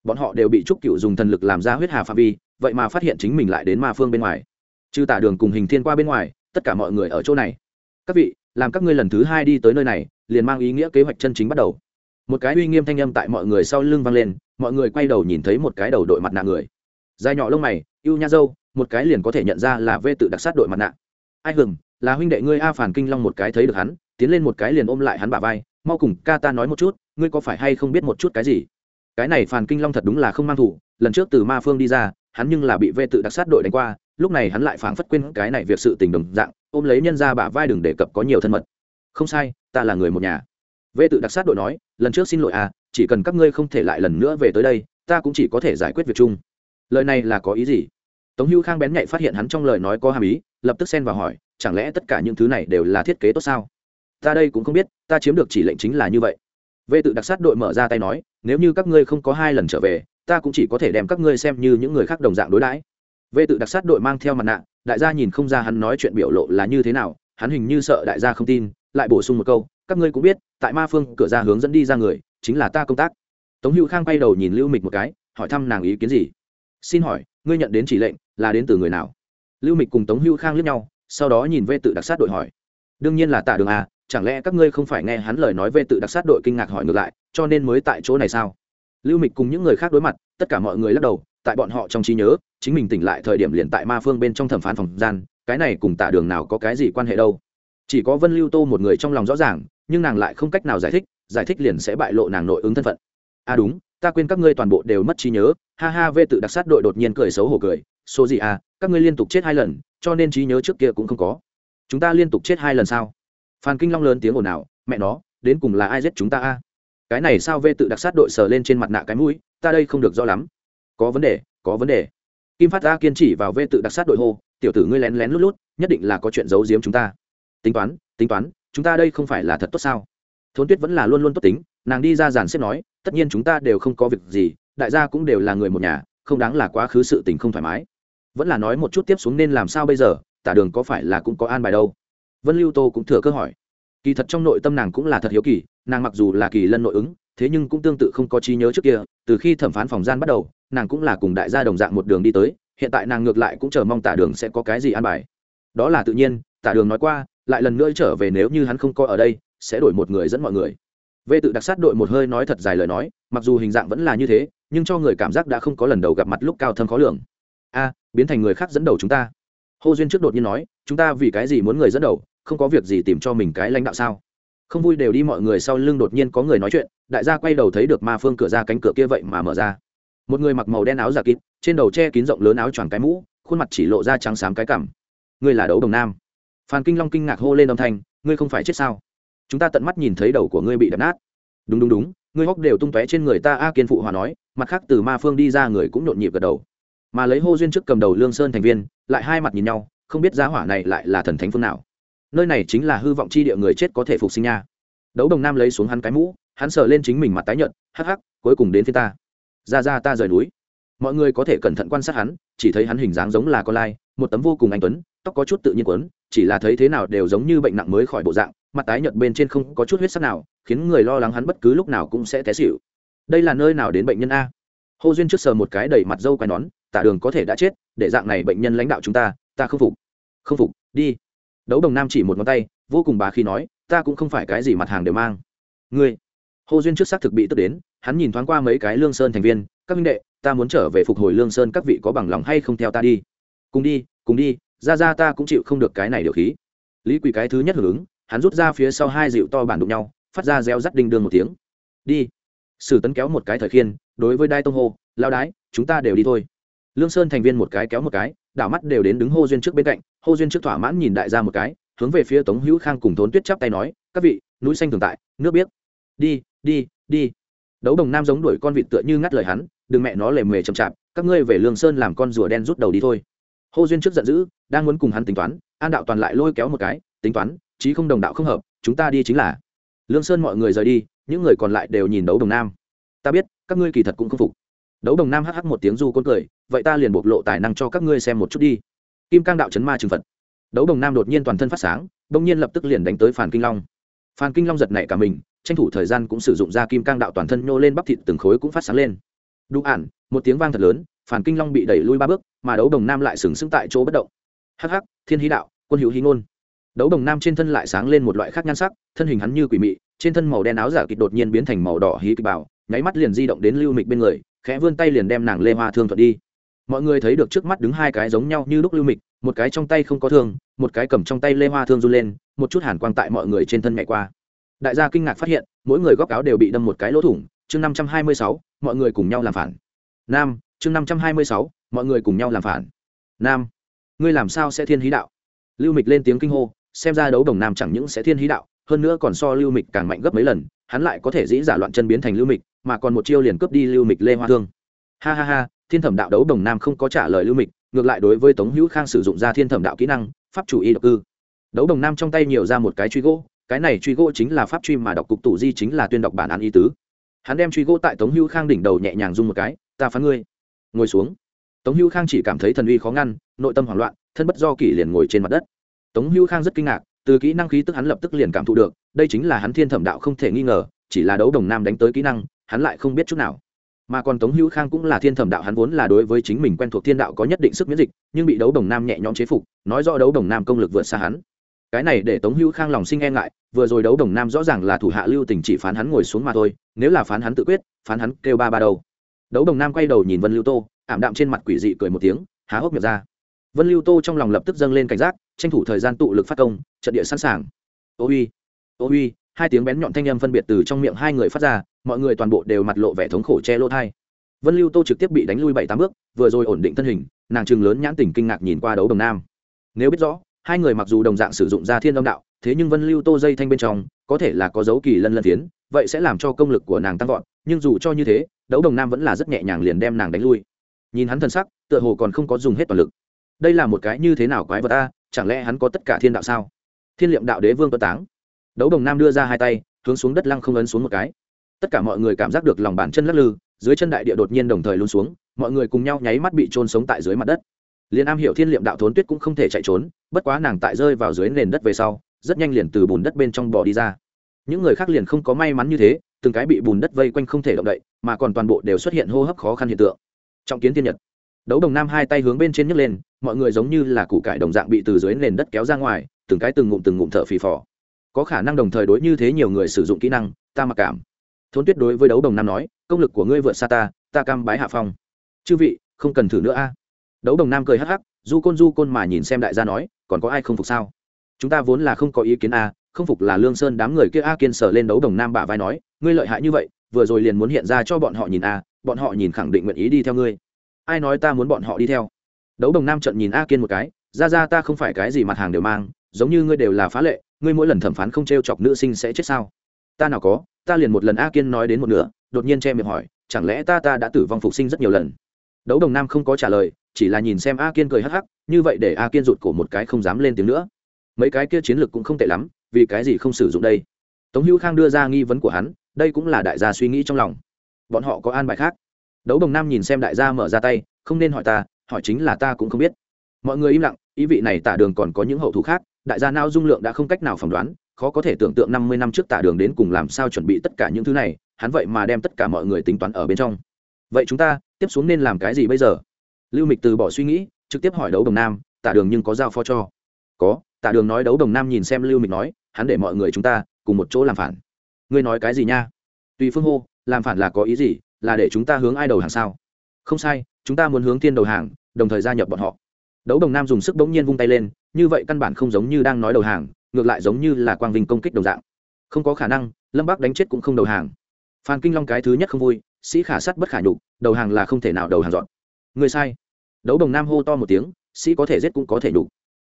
Bọn họ đều bị trúc cựu dùng thần lực làm ra huyết hà pha vi, vậy mà phát hiện chính mình lại đến ma phương bên ngoài. Trừ tả đường cùng hình thiên qua bên ngoài, tất cả mọi người ở chỗ này. Các vị, làm các ngươi lần thứ hai đi tới nơi này, liền mang ý nghĩa kế hoạch chân chính bắt đầu. Một cái uy nghiêm thanh âm tại mọi người sau lưng vang lên, mọi người quay đầu nhìn thấy một cái đầu đội mặt nạ người. Dài nhỏ lông mày, ưu nha dâu một cái liền có thể nhận ra là vê tự đặc sát đội mặt nạ. Ai hừng là huynh đệ ngươi a phản kinh long một cái thấy được hắn, tiến lên một cái liền ôm lại hắn bả vai mau cùng ca ta nói một chút, ngươi có phải hay không biết một chút cái gì? Cái này phàn kinh long thật đúng là không mang thủ, lần trước từ ma phương đi ra, hắn nhưng là bị vê tự đặc sát đội đánh qua, lúc này hắn lại phảng phất quên cái này việc sự tình đồng dạng, ôm lấy nhân ra bả vai đừng đề cập có nhiều thân mật. Không sai, ta là người một nhà. Vê tự đặc sát đội nói, lần trước xin lỗi à chỉ cần các ngươi không thể lại lần nữa về tới đây, ta cũng chỉ có thể giải quyết việc chung. Lời này là có ý gì? Tống hữu khang bén nhạy phát hiện hắn trong lời nói có hàm ý, lập tức xen vào hỏi, chẳng lẽ tất cả những thứ này đều là thiết kế tốt sao? Ta đây cũng không biết, ta chiếm được chỉ lệnh chính là như vậy. Vệ tự đặc sát đội mở ra tay nói, nếu như các ngươi không có hai lần trở về, ta cũng chỉ có thể đem các ngươi xem như những người khác đồng dạng đối đãi. Vệ tự đặc sát đội mang theo mặt nạ, đại gia nhìn không ra hắn nói chuyện biểu lộ là như thế nào, hắn hình như sợ đại gia không tin, lại bổ sung một câu, các ngươi cũng biết, tại ma phương cửa ra hướng dẫn đi ra người, chính là ta công tác. Tống hữu khang quay đầu nhìn lưu mịch một cái, hỏi thăm nàng ý kiến gì? Xin hỏi, ngươi nhận đến chỉ lệnh là đến từ người nào? Lưu mịch cùng tống hữu khang liếc nhau, sau đó nhìn Vệ tự đặc sát đội hỏi. Đương nhiên là tạ đường a chẳng lẽ các ngươi không phải nghe hắn lời nói về tự đặc sát đội kinh ngạc hỏi ngược lại, cho nên mới tại chỗ này sao? Lưu mịch cùng những người khác đối mặt, tất cả mọi người lắc đầu, tại bọn họ trong trí nhớ, chính mình tỉnh lại thời điểm liền tại ma phương bên trong thẩm phán phòng gian, cái này cùng tạ đường nào có cái gì quan hệ đâu? Chỉ có vân lưu tô một người trong lòng rõ ràng, nhưng nàng lại không cách nào giải thích giải thích liền sẽ bại lộ nàng nội ứng thân phận. À đúng, ta quên các ngươi toàn bộ đều mất trí nhớ, ha ha, vê tự đặc sát đội đột nhiên cười xấu hổ cười, số gì à các ngươi liên tục chết hai lần, cho nên trí nhớ trước kia cũng không có. Chúng ta liên tục chết hai lần sao? Phan kinh long lớn tiếng ồn ào, mẹ nó, đến cùng là ai giết chúng ta a? Cái này sao vê tự đặc sát đội sờ lên trên mặt nạ cái mũi, ta đây không được rõ lắm. Có vấn đề, có vấn đề. Kim phát ra kiên chỉ vào vê tự đặc sát đội hô, tiểu tử ngươi lén lén lút lút, nhất định là có chuyện giấu giếm chúng ta. Tính toán tính toán, chúng ta đây không phải là thật tốt sao? Thốn tuyết vẫn là luôn luôn tốt tính, nàng đi ra giàn xếp nói, tất nhiên chúng ta đều không có việc gì, đại gia cũng đều là người một nhà, không đáng là quá khứ sự tình không thoải mái. Vẫn là nói một chút tiếp xuống nên làm sao bây giờ, tả đường có phải là cũng có an bài đâu vân lưu tô cũng thừa cơ hỏi kỳ thật trong nội tâm nàng cũng là thật hiếu kỳ nàng mặc dù là kỳ lân nội ứng thế nhưng cũng tương tự không có trí nhớ trước kia từ khi thẩm phán phòng gian bắt đầu nàng cũng là cùng đại gia đồng dạng một đường đi tới hiện tại nàng ngược lại cũng chờ mong tả đường sẽ có cái gì an bài đó là tự nhiên tả đường nói qua lại lần nữa trở về nếu như hắn không có ở đây sẽ đổi một người dẫn mọi người Vệ tự đặc sát đội một hơi nói thật dài lời nói, mặc dù hình dạng vẫn là như thế, nhưng cho người cảm giác đã không có lần đầu gặp mặt lúc cao thâm khó lường. A, biến thành người khác dẫn đầu chúng ta. Hô duyên trước đột nhiên nói, chúng ta vì cái gì muốn người dẫn đầu, không có việc gì tìm cho mình cái lãnh đạo sao? Không vui đều đi mọi người sau lưng đột nhiên có người nói chuyện, đại gia quay đầu thấy được ma phương cửa ra cánh cửa kia vậy mà mở ra. Một người mặc màu đen áo giả kín, trên đầu che kín rộng lớn áo choàng cái mũ, khuôn mặt chỉ lộ ra trắng xám cái cằm. Ngươi là đấu đồng nam. Phan Kinh Long kinh ngạc hô lên âm thanh, ngươi không phải chết sao? chúng ta tận mắt nhìn thấy đầu của ngươi bị đập nát đúng đúng đúng ngươi hóc đều tung tóe trên người ta a kiên phụ hòa nói mặt khác từ ma phương đi ra người cũng nhộn nhịp gật đầu mà lấy hô duyên trước cầm đầu lương sơn thành viên lại hai mặt nhìn nhau, không biết giá hỏa này lại là thần thánh phương nào. Nơi này chính là hư vọng chi địa người chết có thể phục sinh nha. Đấu đồng nam lấy xuống hắn cái mũ, hắn sờ lên chính mình mặt tái nhợt, hắc hắc, cuối cùng đến phía ta. Ra ra ta rời núi. Mọi người có thể cẩn thận quan sát hắn, chỉ thấy hắn hình dáng giống là con lai, một tấm vô cùng anh tuấn, tóc có chút tự nhiên quấn, chỉ là thấy thế nào đều giống như bệnh nặng mới khỏi bộ dạng, mặt tái nhợt bên trên không có chút huyết sắc nào, khiến người lo lắng hắn bất cứ lúc nào cũng sẽ té xỉu. Đây là nơi nào đến bệnh nhân a? Hồ duyên trước sờ một cái đầy mặt dâu quai nón tả đường có thể đã chết, để dạng này bệnh nhân lãnh đạo chúng ta ta không phục. Không phục, đi. Đấu đồng nam chỉ một ngón tay, vô cùng bá khi nói, ta cũng không phải cái gì mặt hàng đều mang. Ngươi. Hồ duyên trước xác thực bị tức đến, hắn nhìn thoáng qua mấy cái lương sơn thành viên, các minh đệ, ta muốn trở về phục hồi lương sơn các vị có bằng lòng hay không theo ta đi. Cùng đi cùng đi, ra ra ta cũng chịu không được cái này điều khí. Lý quỳ cái thứ nhất hưởng ứng, hắn rút ra phía sau hai dịu to bản đụng nhau, phát ra reo rắt đinh đương một tiếng. Đi. Sử tấn kéo một cái thời khiên, đối với đai tông hô lao đái, chúng ta đều đi thôi lương sơn thành viên một cái kéo một cái, đảo mắt đều đến đứng hô duyên trước bên cạnh. Hô duyên trước thỏa mãn nhìn đại ra một cái, hướng về phía tống hữu khang cùng thốn tuyết chắp tay nói, các vị, núi xanh thường tại, nước biết đi đi đi. Đấu đồng nam giống đuổi con vịt tựa như ngắt lời hắn, đừng mẹ nó lề mề chậm chạp, các ngươi về lương sơn làm con rùa đen rút đầu đi thôi. Hô duyên trước giận dữ, đang muốn cùng hắn tính toán, an đạo toàn lại lôi kéo một cái, tính toán, chí không đồng đạo không hợp, chúng ta đi chính là. Lương sơn mọi người rời đi, những người còn lại đều nhìn đấu đồng nam. Ta biết, các ngươi kỳ thật cũng không phục đấu đồng nam hh một tiếng du côn cười, vậy ta liền bộc lộ tài năng cho các ngươi xem một chút đi. Kim cang đạo chấn ma trừng phật. Đấu đồng nam đột nhiên toàn thân phát sáng đông nhiên lập tức liền đánh tới phản kinh long. Phan kinh long giật nảy cả mình, tranh thủ thời gian cũng sử dụng ra kim cang đạo toàn thân nhô lên bắp thịt từng khối cũng phát sáng lên. Đủ ản, một tiếng vang thật lớn phản kinh long bị đẩy lui ba bước, mà đấu đồng nam lại sừng sững tại chỗ bất động. Hắc hắc, thiên hí đạo, quân hữu hí ngôn. Đấu đồng nam trên thân lại sáng lên một loại khác nhan sắc, thân hình hắn như quỷ mị, trên thân màu đen áo giả kịch đột nhiên biến thành màu đỏ hí kịch bảo nháy mắt liền di động đến lưu mịch bên người khẽ vươn tay liền đem nàng lê hoa thương thuận đi. Mọi người thấy được trước mắt đứng hai cái giống nhau như lúc lưu mịch, một cái trong tay không có thương, một cái cầm trong tay lê hoa thương run lên, một chút hàn quang tại mọi người trên thân mẹ qua. Đại gia kinh ngạc phát hiện, mỗi người góc áo đều bị đâm một cái lỗ thủng, chương năm trăm hai mươi sáu, mọi người cùng nhau làm phản. Nam, chương năm trăm hai mươi sáu, mọi người cùng nhau làm phản. Nam, ngươi làm sao sẽ thiên hí đạo? Lưu mịch lên tiếng kinh hô, xem ra đấu đồng nam chẳng những sẽ thiên hí đạo, hơn nữa còn so lưu mịch càng mạnh gấp mấy lần hắn lại có thể dĩ giả loạn chân biến thành lưu mịch, mà còn một chiêu liền cướp đi lưu mịch lê hoa thương. Ha ha ha, thiên thẩm đạo đấu đồng nam không có trả lời lưu mịch, ngược lại đối với tống hữu khang sử dụng ra thiên thẩm đạo kỹ năng, pháp chủ y độc cư. Đấu đồng nam trong tay nhiều ra một cái truy gỗ, cái này truy gỗ chính là pháp truy mà đọc cục tủ di chính là tuyên đọc bản án y tứ. Hắn đem truy gỗ tại tống hữu khang đỉnh đầu nhẹ nhàng rung một cái, ta phán ngươi. Ngồi xuống. Tống hữu khang chỉ cảm thấy thần uy khó ngăn, nội tâm hoảng loạn, thân bất do kỷ liền ngồi trên mặt đất. Tống hữu khang rất kinh ngạc từ kỹ năng khí tức hắn lập tức liền cảm thụ được, đây chính là hắn thiên thẩm đạo không thể nghi ngờ, chỉ là đấu đồng nam đánh tới kỹ năng, hắn lại không biết chút nào. Mà còn tống hữu khang cũng là thiên thẩm đạo, hắn vốn là đối với chính mình quen thuộc thiên đạo có nhất định sức miễn dịch, nhưng bị đấu đồng nam nhẹ nhõm chế phục, nói rõ đấu đồng nam công lực vượt xa hắn. Cái này để tống hữu khang lòng sinh e ngại, vừa rồi đấu đồng nam rõ ràng là thủ hạ lưu tình chỉ phán hắn ngồi xuống mà thôi, nếu là phán hắn tự quyết, phán hắn kêu ba ba đầu. đấu đồng nam quay đầu nhìn vân lưu tô, ảm đạm trên mặt quỷ dị cười một tiếng, há hốc miệng ra vân lưu tô trong lòng lập tức dâng lên cảnh giác, tranh thủ thời gian tụ lực phát công, trận địa sẵn sàng. Ô uy ô uy hai tiếng bén nhọn thanh âm phân biệt từ trong miệng hai người phát ra, mọi người toàn bộ đều mặt lộ vẻ thống khổ che lỗ thai. Vân lưu tô trực tiếp bị đánh lui bảy tám bước, vừa rồi ổn định thân hình, nàng chừng lớn nhãn tình kinh ngạc nhìn qua đấu đồng nam. Nếu biết rõ, hai người mặc dù đồng dạng sử dụng ra thiên âm đạo, thế nhưng vân lưu tô dây thanh bên trong, có thể là có dấu kỳ lân lân tiến, vậy sẽ làm cho công lực của nàng tăng vọt, nhưng dù cho như thế, đấu đồng nam vẫn là rất nhẹ nhàng liền đem nàng đánh lui. Nhìn hắn thân sắc, tựa hồ còn không có dùng hết toàn lực đây là một cái như thế nào quái vật ta, chẳng lẽ hắn có tất cả thiên đạo sao? Thiên liệm đạo đế vương tuấn táng. Đấu đồng nam đưa ra hai tay, hướng xuống đất lăng không ấn xuống một cái. Tất cả mọi người cảm giác được lòng bàn chân lắc lư, dưới chân đại địa đột nhiên đồng thời luôn xuống, mọi người cùng nhau nháy mắt bị trôn sống tại dưới mặt đất. Liền am hiểu thiên liệm đạo thốn tuyết cũng không thể chạy trốn, bất quá nàng tại rơi vào dưới nền đất về sau, rất nhanh liền từ bùn đất bên trong bò đi ra. Những người khác liền không có may mắn như thế, từng cái bị bùn đất vây quanh không thể động đậy, mà còn toàn bộ đều xuất hiện hô hấp khó khăn hiện tượng. Trọng kiến thiên nhật. Đấu đồng nam hai tay hướng bên trên nhấc lên mọi người giống như là củ cải đồng dạng bị từ dưới nền đất kéo ra ngoài, từng cái từng ngụm từng ngụm thở phì phò. Có khả năng đồng thời đối như thế nhiều người sử dụng kỹ năng, ta mặc cảm. Thôn tuyết đối với đấu đồng nam nói, công lực của ngươi vượt xa ta ta cam bái hạ phong. Chư vị, không cần thử nữa a. Đấu đồng nam cười hắc hắc, du côn du côn mà nhìn xem đại gia nói, còn có ai không phục sao? Chúng ta vốn là không có ý kiến a, không phục là lương sơn đám người kia a kiên sở lên đấu đồng nam bả vai nói, ngươi lợi hại như vậy, vừa rồi liền muốn hiện ra cho bọn họ nhìn a, bọn họ nhìn khẳng định nguyện ý đi theo ngươi. Ai nói ta muốn bọn họ đi theo? Đấu đồng nam trận nhìn a kiên một cái, ra ra, ta không phải cái gì mặt hàng đều mang, giống như ngươi đều là phá lệ, ngươi mỗi lần thẩm phán không t r e o chọc nữ sinh sẽ chết sao? Ta nào có, ta liền một lần a kiên nói đến một nửa, đột nhiên che miệng hỏi, chẳng lẽ ta ta đã tử vong phục sinh rất nhiều lần? Đấu đồng nam không có trả lời, chỉ là nhìn xem a kiên cười hắc hắc, như vậy để a kiên rụt cổ một cái không dám lên tiếng nữa. Mấy cái kia chiến lược cũng không tệ lắm, vì cái gì không sử dụng đây? Tống hữu khang đưa ra nghi vấn của hắn, đây cũng là đại gia suy nghĩ trong lòng. Bọn họ có an bài khác. Đấu đồng nam nhìn xem đại gia mở ra tay, không nên hỏi ta hỏi chính là ta cũng không biết. Mọi người im lặng, ý vị này tả đường còn có những hậu thủ khác, đại gia nao dung lượng đã không cách nào phỏng đoán, khó có thể tưởng tượng năm mươi năm trước tả đường đến cùng làm sao chuẩn bị tất cả những thứ này, hắn vậy mà đem tất cả mọi người tính toán ở bên trong. Vậy chúng ta tiếp xuống nên làm cái gì bây giờ? Lưu mịch từ bỏ suy nghĩ, trực tiếp hỏi đấu đồng nam, tả đường nhưng có giao phó cho. Có, tả đường nói đấu đồng nam nhìn xem lưu mịch nói, hắn để mọi người chúng ta cùng một chỗ làm phản. Ngươi nói cái gì nha? Tùy phương hô, làm phản là có ý gì, là để chúng ta hướng ai đầu hàng sao? Không sai, chúng ta muốn hướng thiên đầu hàng đồng thời gia nhập bọn họ. Đấu đồng nam dùng sức bỗng nhiên vung tay lên, như vậy căn bản không giống như đang nói đầu hàng, ngược lại giống như là quang vinh công kích đồng dạng. Không có khả năng, lâm bắc đánh chết cũng không đầu hàng. Phan kinh long cái thứ nhất không vui, sĩ khả sắt bất khả nhục, đầu hàng là không thể nào đầu hàng dọn. Người sai. Đấu đồng nam hô to một tiếng, sĩ có thể giết cũng có thể nhục.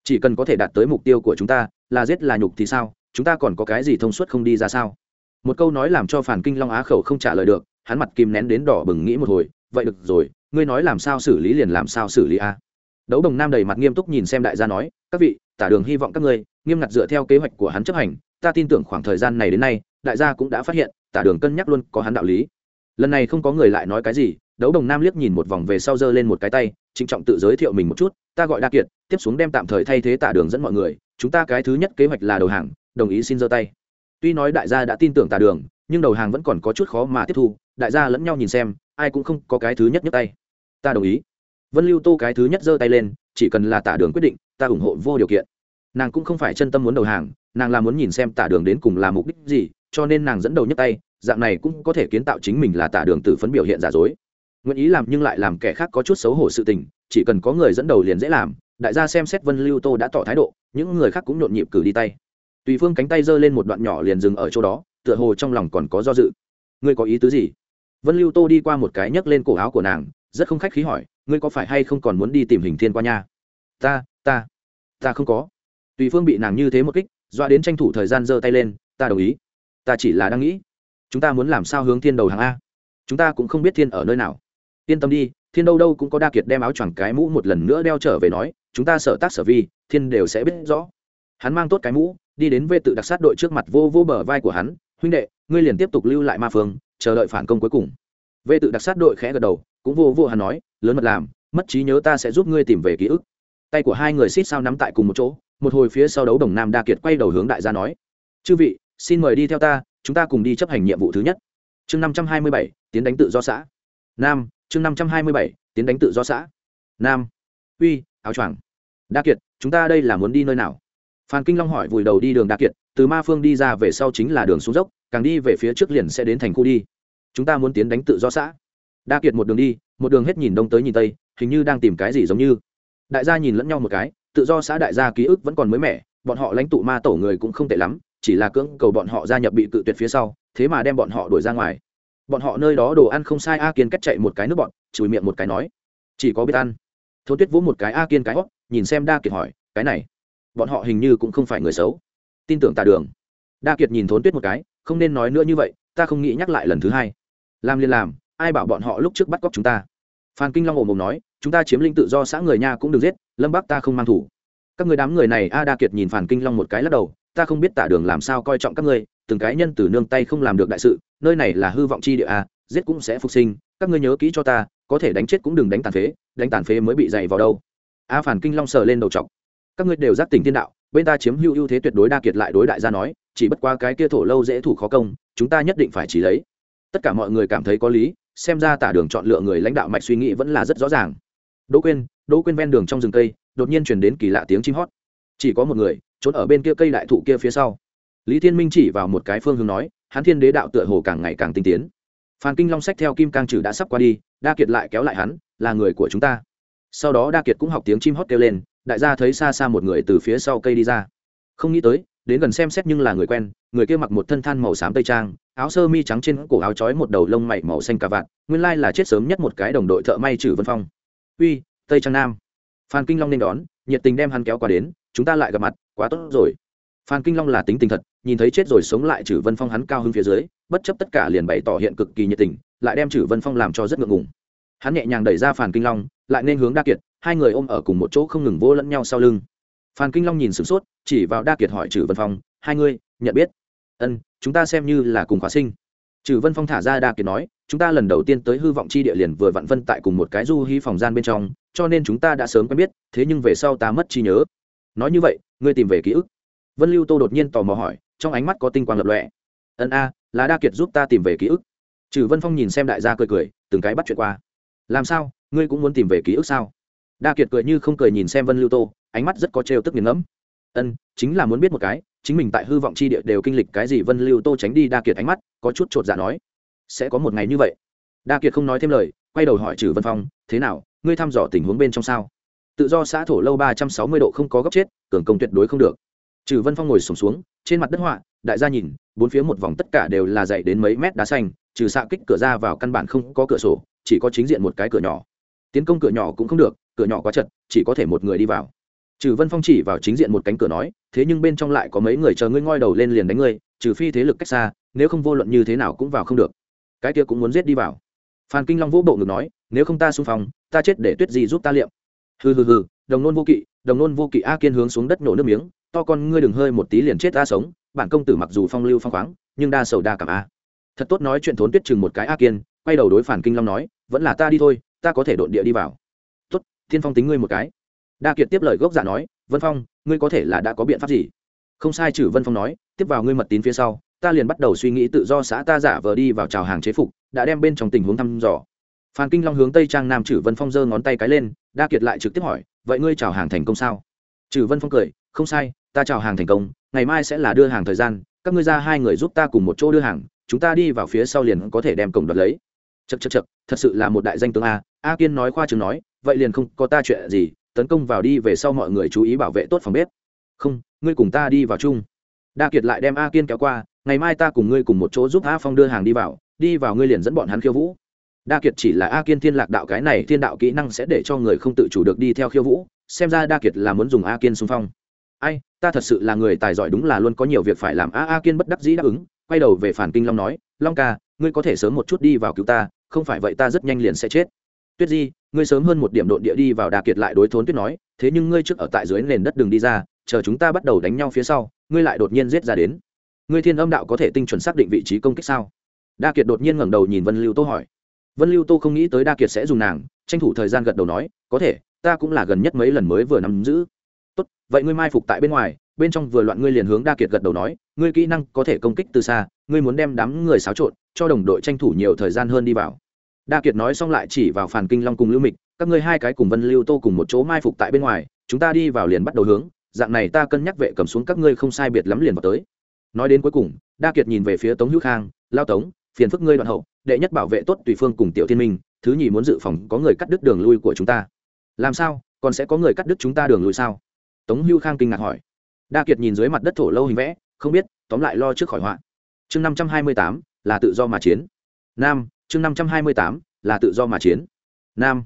Chỉ cần có thể đạt tới mục tiêu của chúng ta, là giết là nhục thì sao, chúng ta còn có cái gì thông suốt không đi ra sao? Một câu nói làm cho phản kinh long á khẩu không trả lời được, hắn mặt kìm nén đến đỏ bừng nghĩ một hồi, vậy được rồi ngươi nói làm sao xử lý liền làm sao xử lý a? Đấu đồng nam đầy mặt nghiêm túc nhìn xem đại gia nói, các vị, tả đường hy vọng các ngươi, nghiêm ngặt dựa theo kế hoạch của hắn chấp hành, ta tin tưởng khoảng thời gian này đến nay, đại gia cũng đã phát hiện, tả đường cân nhắc luôn có hắn đạo lý. Lần này không có người lại nói cái gì, đấu đồng nam liếc nhìn một vòng về sau giơ lên một cái tay, trịnh trọng tự giới thiệu mình một chút, ta gọi đa kiệt, tiếp xuống đem tạm thời thay thế tả đường dẫn mọi người, chúng ta cái thứ nhất kế hoạch là đầu hàng, đồng ý xin giơ tay. Tuy nói đại gia đã tin tưởng tả đường, nhưng đầu hàng vẫn còn có chút khó mà tiếp thu đại gia lẫn nhau nhìn xem, ai cũng không có cái thứ nhất nhấc tay. Ta đồng ý. Vân lưu tô cái thứ nhất giơ tay lên, chỉ cần là tả đường quyết định, ta ủng hộ vô điều kiện. Nàng cũng không phải chân tâm muốn đầu hàng, nàng là muốn nhìn xem tả đường đến cùng là mục đích gì, cho nên nàng dẫn đầu nhấc tay, dạng này cũng có thể kiến tạo chính mình là tả đường tử phấn biểu hiện giả dối. Nguyện ý làm nhưng lại làm kẻ khác có chút xấu hổ sự tình, chỉ cần có người dẫn đầu liền dễ làm, đại gia xem xét vân lưu tô đã tỏ thái độ, những người khác cũng nhộn nhịp cử đi tay. Tùy phương cánh tay giơ lên một đoạn nhỏ liền dừng ở chỗ đó, tựa hồ trong lòng còn có do dự. Ngươi có ý tứ gì? Vân lưu tô đi qua một cái nhấc lên cổ áo của nàng, rất không khách khí hỏi, ngươi có phải hay không còn muốn đi tìm hình thiên qua nha? Ta ta ta không có. Tùy phương bị nàng như thế một kích dọa đến tranh thủ thời gian giơ tay lên, ta đồng ý. Ta chỉ là đang nghĩ, chúng ta muốn làm sao hướng thiên đầu hàng a? Chúng ta cũng không biết thiên ở nơi nào. Yên tâm đi, thiên đâu đâu cũng có đa kiệt đem áo choàng cái mũ một lần nữa đeo trở về nói, chúng ta sở tác sở vi, thiên đều sẽ biết rõ. Hắn mang tốt cái mũ, đi đến vệ tự đặc sát đội trước mặt vô vô bờ vai của hắn, huynh đệ, ngươi liền tiếp tục lưu lại ma phương chờ đợi phản công cuối cùng. Vệ tự đặc sát đội khẽ gật đầu, cũng vô vô hắn nói, lớn mật làm, mất trí nhớ ta sẽ giúp ngươi tìm về ký ức. Tay của hai người xít sao nắm tại cùng một chỗ, một hồi phía sau đấu đồng nam đa kiệt quay đầu hướng đại gia nói, chư vị, xin mời đi theo ta, chúng ta cùng đi chấp hành nhiệm vụ thứ nhất. Chương năm trăm hai mươi bảy, tiến đánh tự do xã. Nam, chương năm trăm hai mươi bảy, tiến đánh tự do xã. Nam, uy, áo choàng. Đa kiệt, chúng ta đây là muốn đi nơi nào? Phan kinh long hỏi vùi đầu đi đường đa kiệt, từ ma phương đi ra về sau chính là đường xuống dốc càng đi về phía trước liền sẽ đến thành khu đi. Chúng ta muốn tiến đánh tự do xã. Đa kiệt một đường đi, một đường hết nhìn đông tới nhìn tây, hình như đang tìm cái gì giống như. Đại gia nhìn lẫn nhau một cái, tự do xã đại gia ký ức vẫn còn mới mẻ, bọn họ lãnh tụ ma tổ người cũng không tệ lắm, chỉ là cưỡng cầu bọn họ gia nhập bị cự tuyệt phía sau, thế mà đem bọn họ đuổi ra ngoài. Bọn họ nơi đó đồ ăn không sai, a kiên cách chạy một cái nước bọn, chùi miệng một cái nói. Chỉ có biết ăn. Thôn tuyết vỗ một cái a kiên cái hót, nhìn xem đa kiệt hỏi, cái này? Bọn họ hình như cũng không phải người xấu. Tin tưởng tà đường. Đa kiệt nhìn thốn tuyết một cái không nên nói nữa như vậy, ta không nghĩ nhắc lại lần thứ hai. Làm liền làm, ai bảo bọn họ lúc trước bắt cóc chúng ta? Phan kinh long ồm ồm nói, chúng ta chiếm linh tự do xã người nha cũng được giết, lâm bắc ta không mang thủ. Các người đám người này, a đa kiệt nhìn phản kinh long một cái lắc đầu, ta không biết tả đường làm sao coi trọng các ngươi, từng cái nhân từ nương tay không làm được đại sự, nơi này là hư vọng chi địa a, giết cũng sẽ phục sinh, các ngươi nhớ kỹ cho ta, có thể đánh chết cũng đừng đánh tàn phế, đánh tàn phế mới bị dày vào đâu. A phản kinh long sờ lên đầu chọc. Các ngươi đều giác tỉnh thiên đạo, bên ta chiếm hữu ưu thế tuyệt đối, đa kiệt lại đối đại gia nói chỉ bất qua cái kia thổ lâu dễ thủ khó công, chúng ta nhất định phải chỉ lấy. Tất cả mọi người cảm thấy có lý, xem ra tả đường chọn lựa người lãnh đạo mạch suy nghĩ vẫn là rất rõ ràng. Đỗ quên đỗ quên ven đường trong rừng cây, đột nhiên chuyển đến kỳ lạ tiếng chim hót. Chỉ có một người, trốn ở bên kia cây đại thụ kia phía sau. Lý thiên minh chỉ vào một cái phương hướng nói, hắn thiên đế đạo tựa hồ càng ngày càng tinh tiến. Phan kinh long sách theo kim cang trừ đã sắp qua đi, đa kiệt lại kéo lại hắn, là người của chúng ta. Sau đó đa kiệt cũng học tiếng chim hót kêu lên, đại gia thấy xa xa một người từ phía sau cây đi ra. Không nghĩ tới đến gần xem xét nhưng là người quen, người kia mặc một thân than màu xám tây trang, áo sơ mi trắng trên cổ áo trói một đầu lông mày màu xanh cà vạt, nguyên lai là chết sớm nhất một cái đồng đội thợ may trừ vân phong. Uy, tây trang nam. Phan kinh long nên đón, nhiệt tình đem hắn kéo qua đến, chúng ta lại gặp mặt, quá tốt rồi. Phan kinh long là tính tình thật, nhìn thấy chết rồi sống lại trừ vân phong hắn cao hơn phía dưới, bất chấp tất cả liền bày tỏ hiện cực kỳ nhiệt tình, lại đem trừ vân phong làm cho rất ngượng ngùng. Hắn nhẹ nhàng đẩy ra Phan kinh long, lại nên hướng đa kiệt, hai người ôm ở cùng một chỗ không ngừng vỗ lẫn nhau sau lưng phan kinh long nhìn sửng sốt, chỉ vào đa kiệt hỏi trừ vân phong, hai ngươi, nhận biết? Ân chúng ta xem như là cùng khóa sinh. Trừ vân phong thả ra đa kiệt nói, chúng ta lần đầu tiên tới hư vọng chi địa liền vừa vặn vân tại cùng một cái du hy phòng gian bên trong, cho nên chúng ta đã sớm quen biết, thế nhưng về sau ta mất trí nhớ. Nói như vậy, ngươi tìm về ký ức. Vân lưu tô đột nhiên tò mò hỏi, trong ánh mắt có tinh quang lập lọe ân a, là đa kiệt giúp ta tìm về ký ức. Trừ vân phong nhìn xem đại gia cười cười, từng cái bắt chuyện qua. Làm sao? Ngươi cũng muốn tìm về ký ức sao? Đa kiệt cười như không cười nhìn xem vân lưu tô ánh mắt rất có trêu tức nghiền ngẫm. Ân chính là muốn biết một cái chính mình tại hư vọng c h i địa đều kinh lịch cái gì vân lưu tô tránh đi đa kiệt ánh mắt có chút chột dạ nói. Sẽ có một ngày như vậy. Đa kiệt không nói thêm lời quay đầu hỏi trừ vân phong thế nào ngươi thăm dò tình huống bên trong sao? Tự do xã thổ lâu ba trăm sáu mươi độ không có góc chết cường công tuyệt đối không được. Trừ vân phong ngồi sùng xuống, xuống trên mặt đất họa đại gia nhìn bốn phía một vòng tất cả đều là dậy đến mấy mét đá xanh trừ xạ kích cửa ra vào căn bản không có cửa sổ chỉ có chính diện một cái cửa nhỏ. Tiến công cửa nhỏ cũng không được cửa nhỏ quá chật chỉ có thể một người đi vào trừ vân phong chỉ vào chính diện một cánh cửa nói, thế nhưng bên trong lại có mấy người chờ ngươi ngoi đầu lên liền đánh ngươi, trừ phi thế lực cách xa, nếu không vô luận như thế nào cũng vào không được. Cái kia cũng muốn giết đi vào. Phan kinh long vũ bộ ngực nói, nếu không ta xung phong, ta chết để tuyết gì giúp ta liệm. Hừ hừ hừ, đồng nôn vô kỵ, đồng nôn vô kỵ a kiên hướng xuống đất nổ nước miếng, to con ngươi đừng hơi một tí liền chết ta sống, bản công tử mặc dù phong lưu phong khoáng, nhưng đa sầu đa cảm a. Thật tốt nói chuyện thốn tuyết chừng một cái a kiên, quay đầu đối phản kinh long nói, vẫn là ta đi thôi, ta có thể đột địa đi vào. Tốt, thiên phong tính ngươi một cái đa kiệt tiếp lời gốc giả nói, vân phong, ngươi có thể là đã có biện pháp gì? Không sai trừ vân phong nói, tiếp vào ngươi mật tín phía sau, ta liền bắt đầu suy nghĩ tự do xã ta giả vờ đi vào trào hàng chế phục, đã đem bên trong tình huống thăm dò. Phan kinh long hướng tây trang nam trừ vân phong giơ ngón tay cái lên, đa kiệt lại trực tiếp hỏi, vậy ngươi trào hàng thành công sao? Trừ vân phong cười, không sai, ta trào hàng thành công, ngày mai sẽ là đưa hàng thời gian, các ngươi ra hai người giúp ta cùng một chỗ đưa hàng, chúng ta đi vào phía sau liền có thể đem cổng đoạt lấy. Chật chật chật thật sự là một đại danh tướng a a kiên nói khoa chừng nói, vậy liền không có ta chuyện gì tấn công vào đi về sau mọi người chú ý bảo vệ tốt phòng bếp. Không, ngươi cùng ta đi vào chung. Đa kiệt lại đem a kiên kéo qua, ngày mai ta cùng ngươi cùng một chỗ giúp a phong đưa hàng đi vào đi vào ngươi liền dẫn bọn hắn khiêu vũ. Đa kiệt chỉ là a kiên thiên lạc đạo cái này thiên đạo kỹ năng sẽ để cho người không tự chủ được đi theo khiêu vũ, xem ra đa kiệt là muốn dùng a kiên xung phong. Ai, ta thật sự là người tài giỏi đúng là luôn có nhiều việc phải làm. A a kiên bất đắc dĩ đáp ứng, quay đầu về phản kinh long nói, long ca, ngươi có thể sớm một chút đi vào cứu ta, không phải vậy ta rất nhanh liền sẽ chết tuyết di, ngươi sớm hơn một điểm độn địa đi vào đà kiệt lại đối thốn tuyết nói, thế nhưng ngươi trước ở tại dưới nền đất đường đi ra, chờ chúng ta bắt đầu đánh nhau phía sau, ngươi lại đột nhiên giết ra đến. Ngươi thiên âm đạo có thể tinh chuẩn xác định vị trí công kích sao? Đa kiệt đột nhiên ngẩng đầu nhìn vân lưu tô hỏi. Vân lưu tô không nghĩ tới đa kiệt sẽ dùng nàng, tranh thủ thời gian gật đầu nói, có thể, ta cũng là gần nhất mấy lần mới vừa nắm giữ. Tốt, vậy ngươi mai phục tại bên ngoài, bên trong vừa loạn ngươi liền hướng đa kiệt gật đầu nói, ngươi kỹ năng có thể công kích từ xa, ngươi muốn đem đám người xáo trộn, cho đồng đội tranh thủ nhiều thời gian hơn đi vào đa kiệt nói xong lại chỉ vào phản kinh long cùng lưu mịch, các ngươi hai cái cùng vân lưu tô cùng một chỗ mai phục tại bên ngoài, chúng ta đi vào liền bắt đầu hướng, dạng này ta cân nhắc vệ cầm xuống các ngươi không sai biệt lắm liền vào tới. Nói đến cuối cùng, đa kiệt nhìn về phía tống hữu khang, lao tống, phiền phức ngươi đoạn hậu, đệ nhất bảo vệ tốt tùy phương cùng tiểu thiên minh, thứ nhì muốn dự phòng có người cắt đứt đường lui của chúng ta. Làm sao? Còn sẽ có người cắt đứt chúng ta đường lui sao? Tống hữu khang kinh ngạc hỏi. Đa kiệt nhìn dưới mặt đất thổ lâu hình vẽ, không biết, tóm lại lo trước khỏi họa. Chương năm trăm hai mươi tám, là tự do mà chiến. Nam chương năm trăm hai mươi tám, là tự do mà chiến. Nam.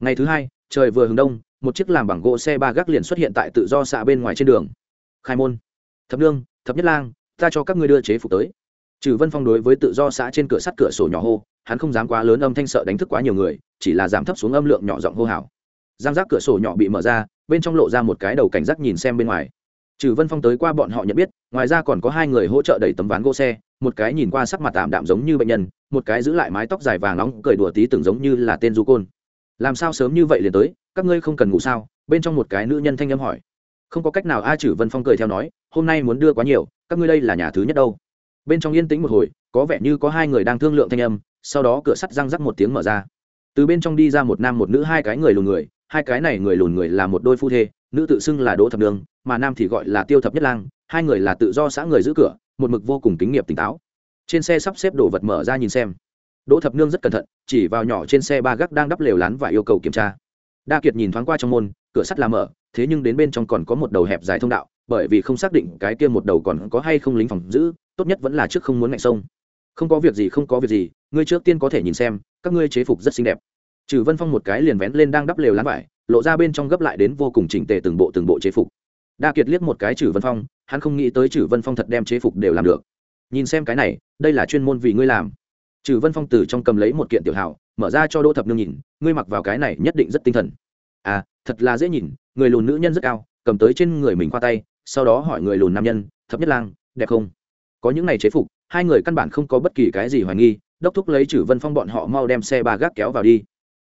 Ngày thứ hai, trời vừa hướng đông, một chiếc làm bằng gỗ xe ba gác liền xuất hiện tại tự do xạ bên ngoài trên đường. Khai môn. Thập nương, thập nhất lang, ta cho các ngươi đưa chế phục tới. Trừ vân phong đối với tự do xã trên cửa sắt cửa sổ nhỏ hô, hắn không dám quá lớn âm thanh sợ đánh thức quá nhiều người, chỉ là giảm thấp xuống âm lượng nhỏ giọng hô hào. Giang giác cửa sổ nhỏ bị mở ra, bên trong lộ ra một cái đầu cảnh giác nhìn xem bên ngoài. Trừ vân phong tới qua bọn họ nhận biết, ngoài ra còn có hai người hỗ trợ đẩy tấm ván gỗ xe, một cái nhìn qua sắc mặt tạm đạm giống như bệnh nhân một cái giữ lại mái tóc dài vàng nóng cười đùa tí tưởng giống như là tên du côn. Làm sao sớm như vậy liền tới, các ngươi không cần ngủ sao? Bên trong một cái nữ nhân thanh âm hỏi. Không có cách nào, a chử vân phong cười theo nói, hôm nay muốn đưa quá nhiều, các ngươi đây là nhà thứ nhất đâu. Bên trong yên tĩnh một hồi, có vẻ như có hai người đang thương lượng thanh âm, sau đó cửa sắt răng rắc một tiếng mở ra. Từ bên trong đi ra một nam một nữ, hai cái người lùn người, hai cái này người lùn người là một đôi phu thê, nữ tự xưng là đỗ thập đường, mà nam thì gọi là tiêu thập nhất lang, hai người là tự do xã người giữ cửa, một mực vô cùng kính nghiệp tỉnh táo trên xe sắp xếp đồ vật mở ra nhìn xem. Đỗ thập nương rất cẩn thận, chỉ vào nhỏ trên xe ba gác đang đắp lều lán và yêu cầu kiểm tra. Đa kiệt nhìn thoáng qua trong môn, cửa sắt là mở, thế nhưng đến bên trong còn có một đầu hẹp dài thông đạo, bởi vì không xác định cái kia một đầu còn có hay không lính phòng giữ, tốt nhất vẫn là trước không muốn ngạnh sông. Không có việc gì, không có việc gì, ngươi trước tiên có thể nhìn xem, các ngươi chế phục rất xinh đẹp. Trừ vân phong một cái liền vén lên đang đắp lều lán vải, lộ ra bên trong gấp lại đến vô cùng chỉnh tề từng bộ từng bộ chế phục. Đa kiệt liếc một cái trừ vân phong, hắn không nghĩ tới trừ vân phong thật đem chế phục đều làm được nhìn xem cái này, đây là chuyên môn vì ngươi làm. Trừ vân phong từ trong cầm lấy một kiện tiểu hảo mở ra cho đỗ thập nương nhìn, ngươi mặc vào cái này nhất định rất tinh thần. À thật là dễ nhìn, người lùn nữ nhân rất cao, cầm tới trên người mình qua tay, sau đó hỏi người lùn nam nhân, thập nhất lang, đẹp không? Có những này chế phục, hai người căn bản không có bất kỳ cái gì hoài nghi, đốc thúc lấy Chử vân phong bọn họ mau đem xe ba gác kéo vào đi.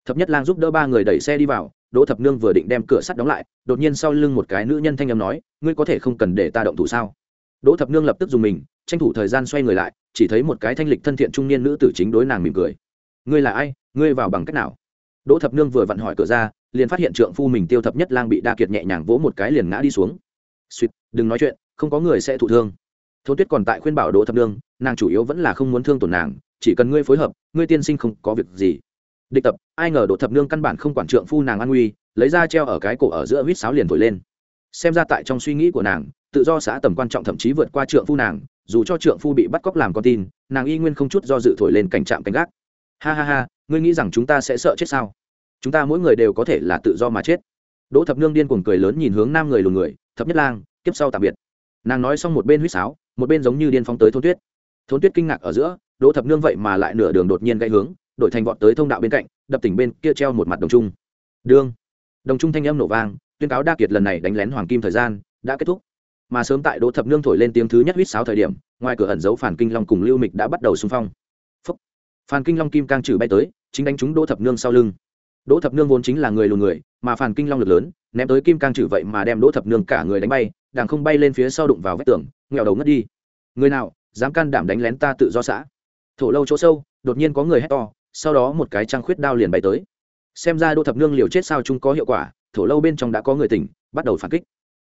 Thập nhất lang giúp đỡ ba người đẩy xe đi vào, đỗ thập nương vừa định đem cửa sắt đóng lại, đột nhiên sau lưng một cái nữ nhân thanh âm nói, ngươi có thể không cần để ta động thủ sao? Đỗ thập nương lập tức dùng mình tranh thủ thời gian xoay người lại, chỉ thấy một cái thanh lịch thân thiện trung niên nữ tử chính đối nàng mỉm cười. Ngươi là ai? Ngươi vào bằng cách nào? Đỗ thập nương vừa vặn hỏi cửa ra, liền phát hiện trượng phu mình tiêu thập nhất lang bị đa kiệt nhẹ nhàng vỗ một cái liền ngã đi xuống. Suýt đừng nói chuyện, không có người sẽ thụ thương. Thôn tuyết còn tại khuyên bảo đỗ thập nương, nàng chủ yếu vẫn là không muốn thương tổn nàng, chỉ cần ngươi phối hợp, ngươi tiên sinh không có việc gì. Địch tập, ai ngờ đỗ thập nương căn bản không quản trượng phu nàng an nguy, lấy ra treo ở cái cổ ở giữa huýt sáo liền thổi lên. Xem ra tại trong suy nghĩ của nàng, tự do xã tầm quan trọng thậm chí vượt qua trượng phu nàng dù cho trượng phu bị bắt cóc làm con tin, nàng y nguyên không chút do dự thổi lên cảnh trạm canh gác. Ha ha ha, ngươi nghĩ rằng chúng ta sẽ sợ chết sao? Chúng ta mỗi người đều có thể là tự do mà chết. Đỗ thập nương điên cuồng cười lớn nhìn hướng nam người lùn người, thập nhất lang tiếp sau tạm biệt. Nàng nói xong một bên huýt sáo, một bên giống như điên phóng tới thôn tuyết. Thôn tuyết kinh ngạc ở giữa, đỗ thập nương vậy mà lại nửa đường đột nhiên gãy hướng, đổi thành vọt tới thông đạo bên cạnh, đập tỉnh bên kia treo một mặt đồng trung. Đương đồng trung thanh âm nổ vang, tuyên cáo đa kiệt lần này đánh lén hoàng kim thời gian, đã kết thúc mà sớm tại đỗ thập nương thổi lên tiếng thứ nhất huýt sáo thời điểm, ngoài cửa ẩn giấu phản kinh long cùng lưu mịch đã bắt đầu xung phong. Phúc. phản kinh long kim cang trừ bay tới, chính đánh trúng đỗ thập nương sau lưng. Đỗ thập nương vốn chính là người lùn người, mà phản kinh long lực lớn, ném tới kim cang trừ vậy mà đem đỗ thập nương cả người đánh bay đàng không bay lên phía sau đụng vào vách tường, nghèo đầu ngất đi. Người nào, dám can đảm đánh lén ta tự do xã? Thổ lâu chỗ sâu, đột nhiên có người hét to, sau đó một cái trăng khuyết đao liền bay tới. Xem ra đỗ thập nương liều chết sao chúng có hiệu quả, thổ lâu bên trong đã có người tỉnh, bắt đầu phản kích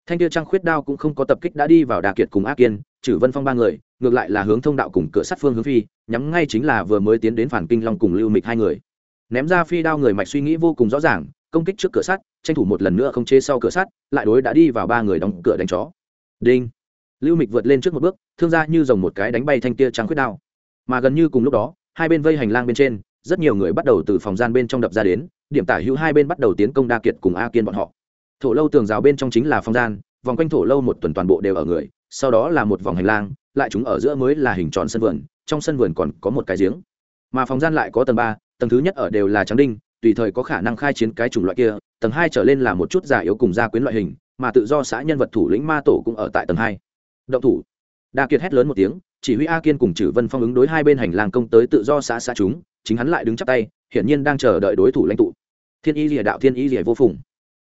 thanh kia Trang khuyết đao cũng không có tập kích đã đi vào đà kiệt cùng ác kiên, trừ vân phong ba người, ngược lại là hướng thông đạo cùng cửa sắt phương hướng phi, nhắm ngay chính là vừa mới tiến đến phản kinh long cùng lưu mịch hai người. Ném ra phi đao người mạch suy nghĩ vô cùng rõ ràng, công kích trước cửa sắt, tranh thủ một lần nữa không chế sau cửa sắt, lại đối đã đi vào ba người đóng cửa đánh chó. Đinh. Lưu mịch vượt lên trước một bước, thương ra như dòng một cái đánh bay thanh kia trắng khuyết đao. Mà gần như cùng lúc đó, hai bên vây hành lang bên trên, rất nhiều người bắt đầu từ phòng gian bên trong đập ra đến, điểm tả hữu hai bên bắt đầu tiến công đa kiệt cùng a kiên bọn họ thổ lâu tường rào bên trong chính là phòng gian, vòng quanh thổ lâu một tuần toàn bộ đều ở người, sau đó là một vòng hành lang, lại chúng ở giữa mới là hình tròn sân vườn, trong sân vườn còn có một cái giếng. Mà phòng gian lại có tầng ba, tầng thứ nhất ở đều là trắng đinh, tùy thời có khả năng khai chiến cái chủng loại kia, tầng hai trở lên là một chút giả yếu cùng gia quyến loại hình, mà tự do xã nhân vật thủ lĩnh ma tổ cũng ở tại tầng hai. Động thủ. Đa kiệt hét lớn một tiếng, chỉ huy a kiên cùng chử vân phong ứng đối hai bên hành lang công tới tự do xã xã chúng, chính hắn lại đứng chắp tay, hiển nhiên đang chờ đợi đối thủ lãnh tụ. Thiên y rìa đạo, thiên y rìa vô phùng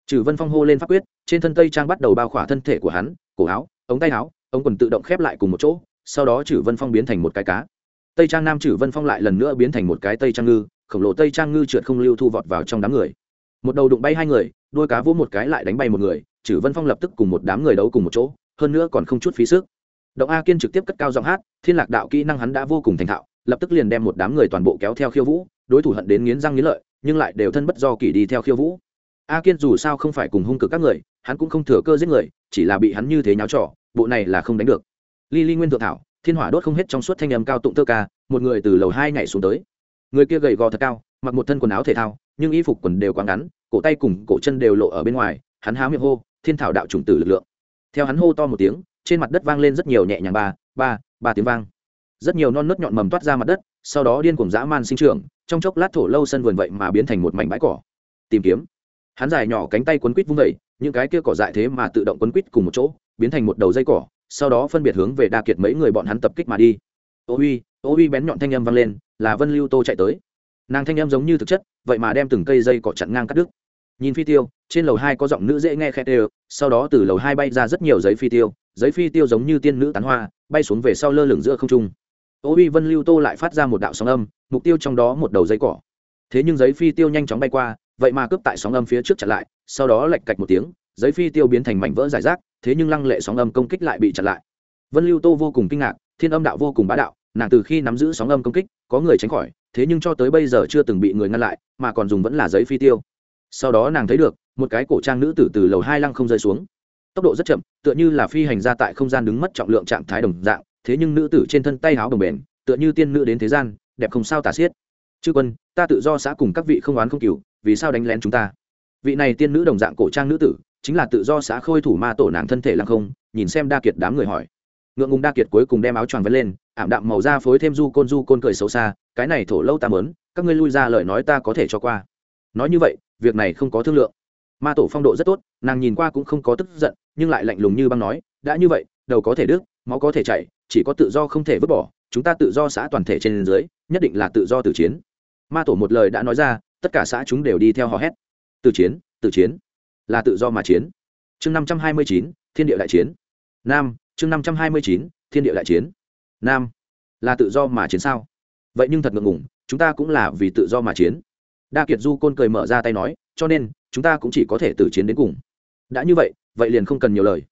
trừ vân phong hô lên pháp quyết, trên thân tây trang bắt đầu bao khỏa thân thể của hắn, cổ áo, ống tay áo, ống quần tự động khép lại cùng một chỗ, sau đó trừ vân phong biến thành một cái cá. Tây trang nam trừ vân phong lại lần nữa biến thành một cái tây trang ngư, khổng lồ tây trang ngư trượt không lưu thu vọt vào trong đám người. Một đầu đụng bay hai người, đôi cá vỗ một cái lại đánh bay một người, trừ vân phong lập tức cùng một đám người đấu cùng một chỗ, hơn nữa còn không chút phí sức. Động a kiên trực tiếp cất cao giọng hát, thiên lạc đạo kỹ năng hắn đã vô cùng thành thạo, lập tức liền đem một đám người toàn bộ kéo theo khiêu vũ, đối thủ hận đến nghiến răng nghiến lợi, nhưng lại đều thân bất do kỳ đi theo khiêu vũ a kiên dù sao không phải cùng hung cực các người, hắn cũng không thừa cơ giết người, chỉ là bị hắn như thế nháo trỏ bộ này là không đánh được. Ly ly nguyên thượng thảo, thiên hỏa đốt không hết trong suốt thanh âm cao tụng thơ ca, một người từ lầu hai nhảy xuống tới. Người kia gầy gò thật cao, mặc một thân quần áo thể thao, nhưng y phục quần đều quá ngắn, cổ tay cùng cổ chân đều lộ ở bên ngoài, hắn há miệng hô, thiên thảo đạo chủng tử lực lượng. Theo hắn hô to một tiếng, trên mặt đất vang lên rất nhiều nhẹ nhàng ba ba ba tiếng vang. Rất nhiều non nớt nhọn mầm toát ra mặt đất, sau đó điên cuồng dã man sinh trưởng, trong chốc lát thổ lâu sân vườn vậy mà biến thành một mảnh bãi cỏ. Tìm kiếm hắn dài nhỏ cánh tay quấn quít vung vẩy những cái kia cỏ dại thế mà tự động quấn quít cùng một chỗ, biến thành một đầu dây cỏ, sau đó phân biệt hướng về đa kiệt mấy người bọn hắn tập kích mà đi. Ô uy ô uy bén nhọn thanh âm vang lên, là vân lưu tô chạy tới. Nàng thanh âm giống như thực chất, vậy mà đem từng cây dây cỏ chặn ngang cắt đứt. Nhìn phi tiêu, trên lầu hai có giọng nữ dễ nghe khe tê sau đó từ lầu hai bay ra rất nhiều giấy phi tiêu, giấy phi tiêu giống như tiên nữ tán hoa, bay xuống về sau lơ lửng giữa không trung. Ô uy vân lưu tô lại phát ra một đạo sóng âm, mục tiêu trong đó một đầu dây cỏ. Thế nhưng giấy phi tiêu nhanh chóng bay qua vậy mà cướp tại sóng âm phía trước chặn lại, sau đó lạch cạch một tiếng, giấy phi tiêu biến thành mảnh vỡ giải rác, thế nhưng lăng lệ sóng âm công kích lại bị chặn lại. Vân lưu tô vô cùng kinh ngạc, thiên âm đạo vô cùng bá đạo, nàng từ khi nắm giữ sóng âm công kích, có người tránh khỏi, thế nhưng cho tới bây giờ chưa từng bị người ngăn lại, mà còn dùng vẫn là giấy phi tiêu. Sau đó nàng thấy được, một cái cổ trang nữ tử từ lầu hai lăng không rơi xuống. Tốc độ rất chậm, tựa như là phi hành ra tại không gian đứng mất trọng lượng trạng thái đồng dạng, thế nhưng nữ tử trên thân tay háo đồng bền, tựa như tiên nữ đến thế gian, đẹp không sao tả xiết. Chư quân, ta tự do xã cùng các vị không oán không cừu vì sao đánh lén chúng ta? Vị này tiên nữ đồng dạng cổ trang nữ tử, chính là tự do xã khôi thủ ma tổ nàng thân thể lăng không, nhìn xem đa kiệt đám người hỏi. Ngượng ngùng đa kiệt cuối cùng đem áo choàng vén lên, ảm đạm màu da phối thêm du côn du côn cười xấu xa, cái này thổ lâu ta mớn, các ngươi lui ra lời nói ta có thể cho qua. Nói như vậy, việc này không có thương lượng. Ma tổ phong độ rất tốt, nàng nhìn qua cũng không có tức giận, nhưng lại lạnh lùng như băng nói, đã như vậy, đầu có thể đứt, máu có thể chảy, chỉ có tự do không thể vứt bỏ, chúng ta tự do xã toàn thể trên dưới, nhất định là tự do tử chiến. Ma tổ một lời đã nói ra tất cả xã chúng đều đi theo họ hét. Từ chiến từ chiến. Là tự do mà chiến. Chương năm trăm hai mươi chín, thiên địa đại chiến. Nam, chương năm trăm hai mươi chín, thiên địa đại chiến. Nam, là tự do mà chiến sao? Vậy nhưng thật ngượng ngủng chúng ta cũng là vì tự do mà chiến. Đa kiệt du côn cười mở ra tay nói, cho nên, chúng ta cũng chỉ có thể từ chiến đến cùng. Đã như vậy vậy liền không cần nhiều lời.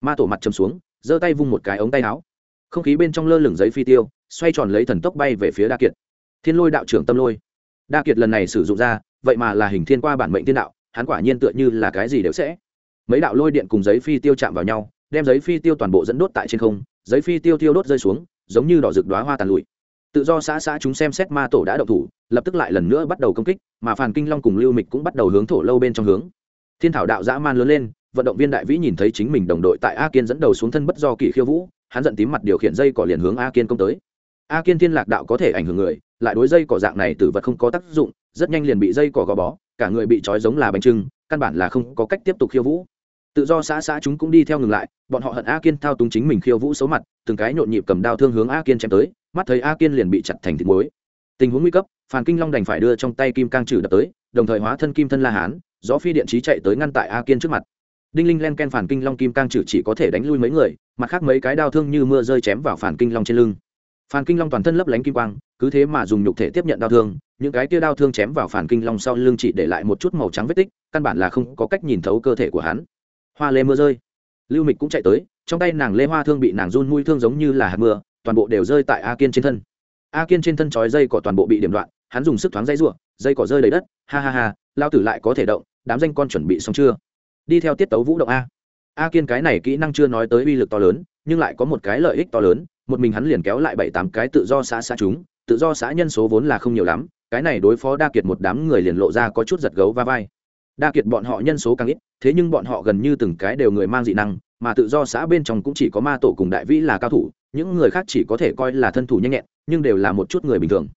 Ma tổ mặt chầm xuống, giơ tay vung một cái ống tay áo. Không khí bên trong lơ lửng giấy phi tiêu, xoay tròn lấy thần tốc bay về phía đa kiệt. Thiên lôi đạo trưởng tâm lôi đa kiệt lần này sử dụng ra, vậy mà là hình thiên qua bản mệnh thiên đạo, hắn quả nhiên tựa như là cái gì đều sẽ. Mấy đạo lôi điện cùng giấy phi tiêu chạm vào nhau, đem giấy phi tiêu toàn bộ dẫn đốt tại trên không, giấy phi tiêu tiêu đốt rơi xuống, giống như đỏ rực đoá hoa tàn lụi. Tự do xã xã chúng xem xét ma tổ đã động thủ, lập tức lại lần nữa bắt đầu công kích, mà phàn kinh long cùng lưu mịch cũng bắt đầu hướng thổ lâu bên trong hướng. Thiên thảo đạo dã man lớn lên, vận động viên đại vĩ nhìn thấy chính mình đồng đội tại a kiên dẫn đầu xuống thân bất do kỳ khiêu vũ, hắn giận tím mặt điều khiển dây cỏ liền hướng a kiên công tới a kiên thiên lạc đạo có thể ảnh hưởng người, lại đối dây cỏ dạng này tử vật không có tác dụng, rất nhanh liền bị dây cỏ gò bó, cả người bị trói giống là bánh trưng, căn bản là không có cách tiếp tục khiêu vũ. Tự do xã xã chúng cũng đi theo ngừng lại, bọn họ hận a kiên thao túng chính mình khiêu vũ xấu mặt, từng cái nhộn nhịp cầm đao thương hướng a kiên chém tới, mắt thấy a kiên liền bị chặt thành thịt muối. Tình huống nguy cấp, phàn kinh long đành phải đưa trong tay kim cang trừ đập tới, đồng thời hóa thân kim thân la hán, gió phi điện trí chạy tới ngăn tại a kiên trước mặt. Đinh linh len ken phản kinh long kim cang trừ chỉ có thể đánh lui mấy người, mặt khác mấy cái đao thương như mưa rơi chém vào phản kinh long trên lưng phản kinh long toàn thân lấp lánh kim quang, cứ thế mà dùng nhục thể tiếp nhận đao thương, những cái tia đao thương chém vào phản kinh long sau lưng chỉ để lại một chút màu trắng vết tích, căn bản là không có cách nhìn thấu cơ thể của hắn. Hoa lê mưa rơi. Lưu mịch cũng chạy tới, trong tay nàng lê hoa thương bị nàng run mũi thương giống như là hạt mưa, toàn bộ đều rơi tại a kiên trên thân. A kiên trên thân trói dây cỏ toàn bộ bị điểm đoạn hắn dùng sức thoáng dây ruộng dây cỏ rơi đầy đất, ha ha ha lao tử lại có thể động, đám danh con chuẩn bị xong chưa? Đi theo tiết tấu vũ động a. A kiên cái này kỹ năng chưa nói tới uy lực to lớn nhưng lại có một cái lợi ích to lớn, một mình hắn liền kéo lại bảy tám cái tự do xã xã chúng, tự do xã nhân số vốn là không nhiều lắm, cái này đối phó đa kiệt một đám người liền lộ ra có chút giật gấu va vai. Đa kiệt bọn họ nhân số càng ít, thế nhưng bọn họ gần như từng cái đều người mang dị năng, mà tự do xã bên trong cũng chỉ có ma tổ cùng đại vĩ là cao thủ, những người khác chỉ có thể coi là thân thủ nhanh nhẹn, nhưng đều là một chút người bình thường.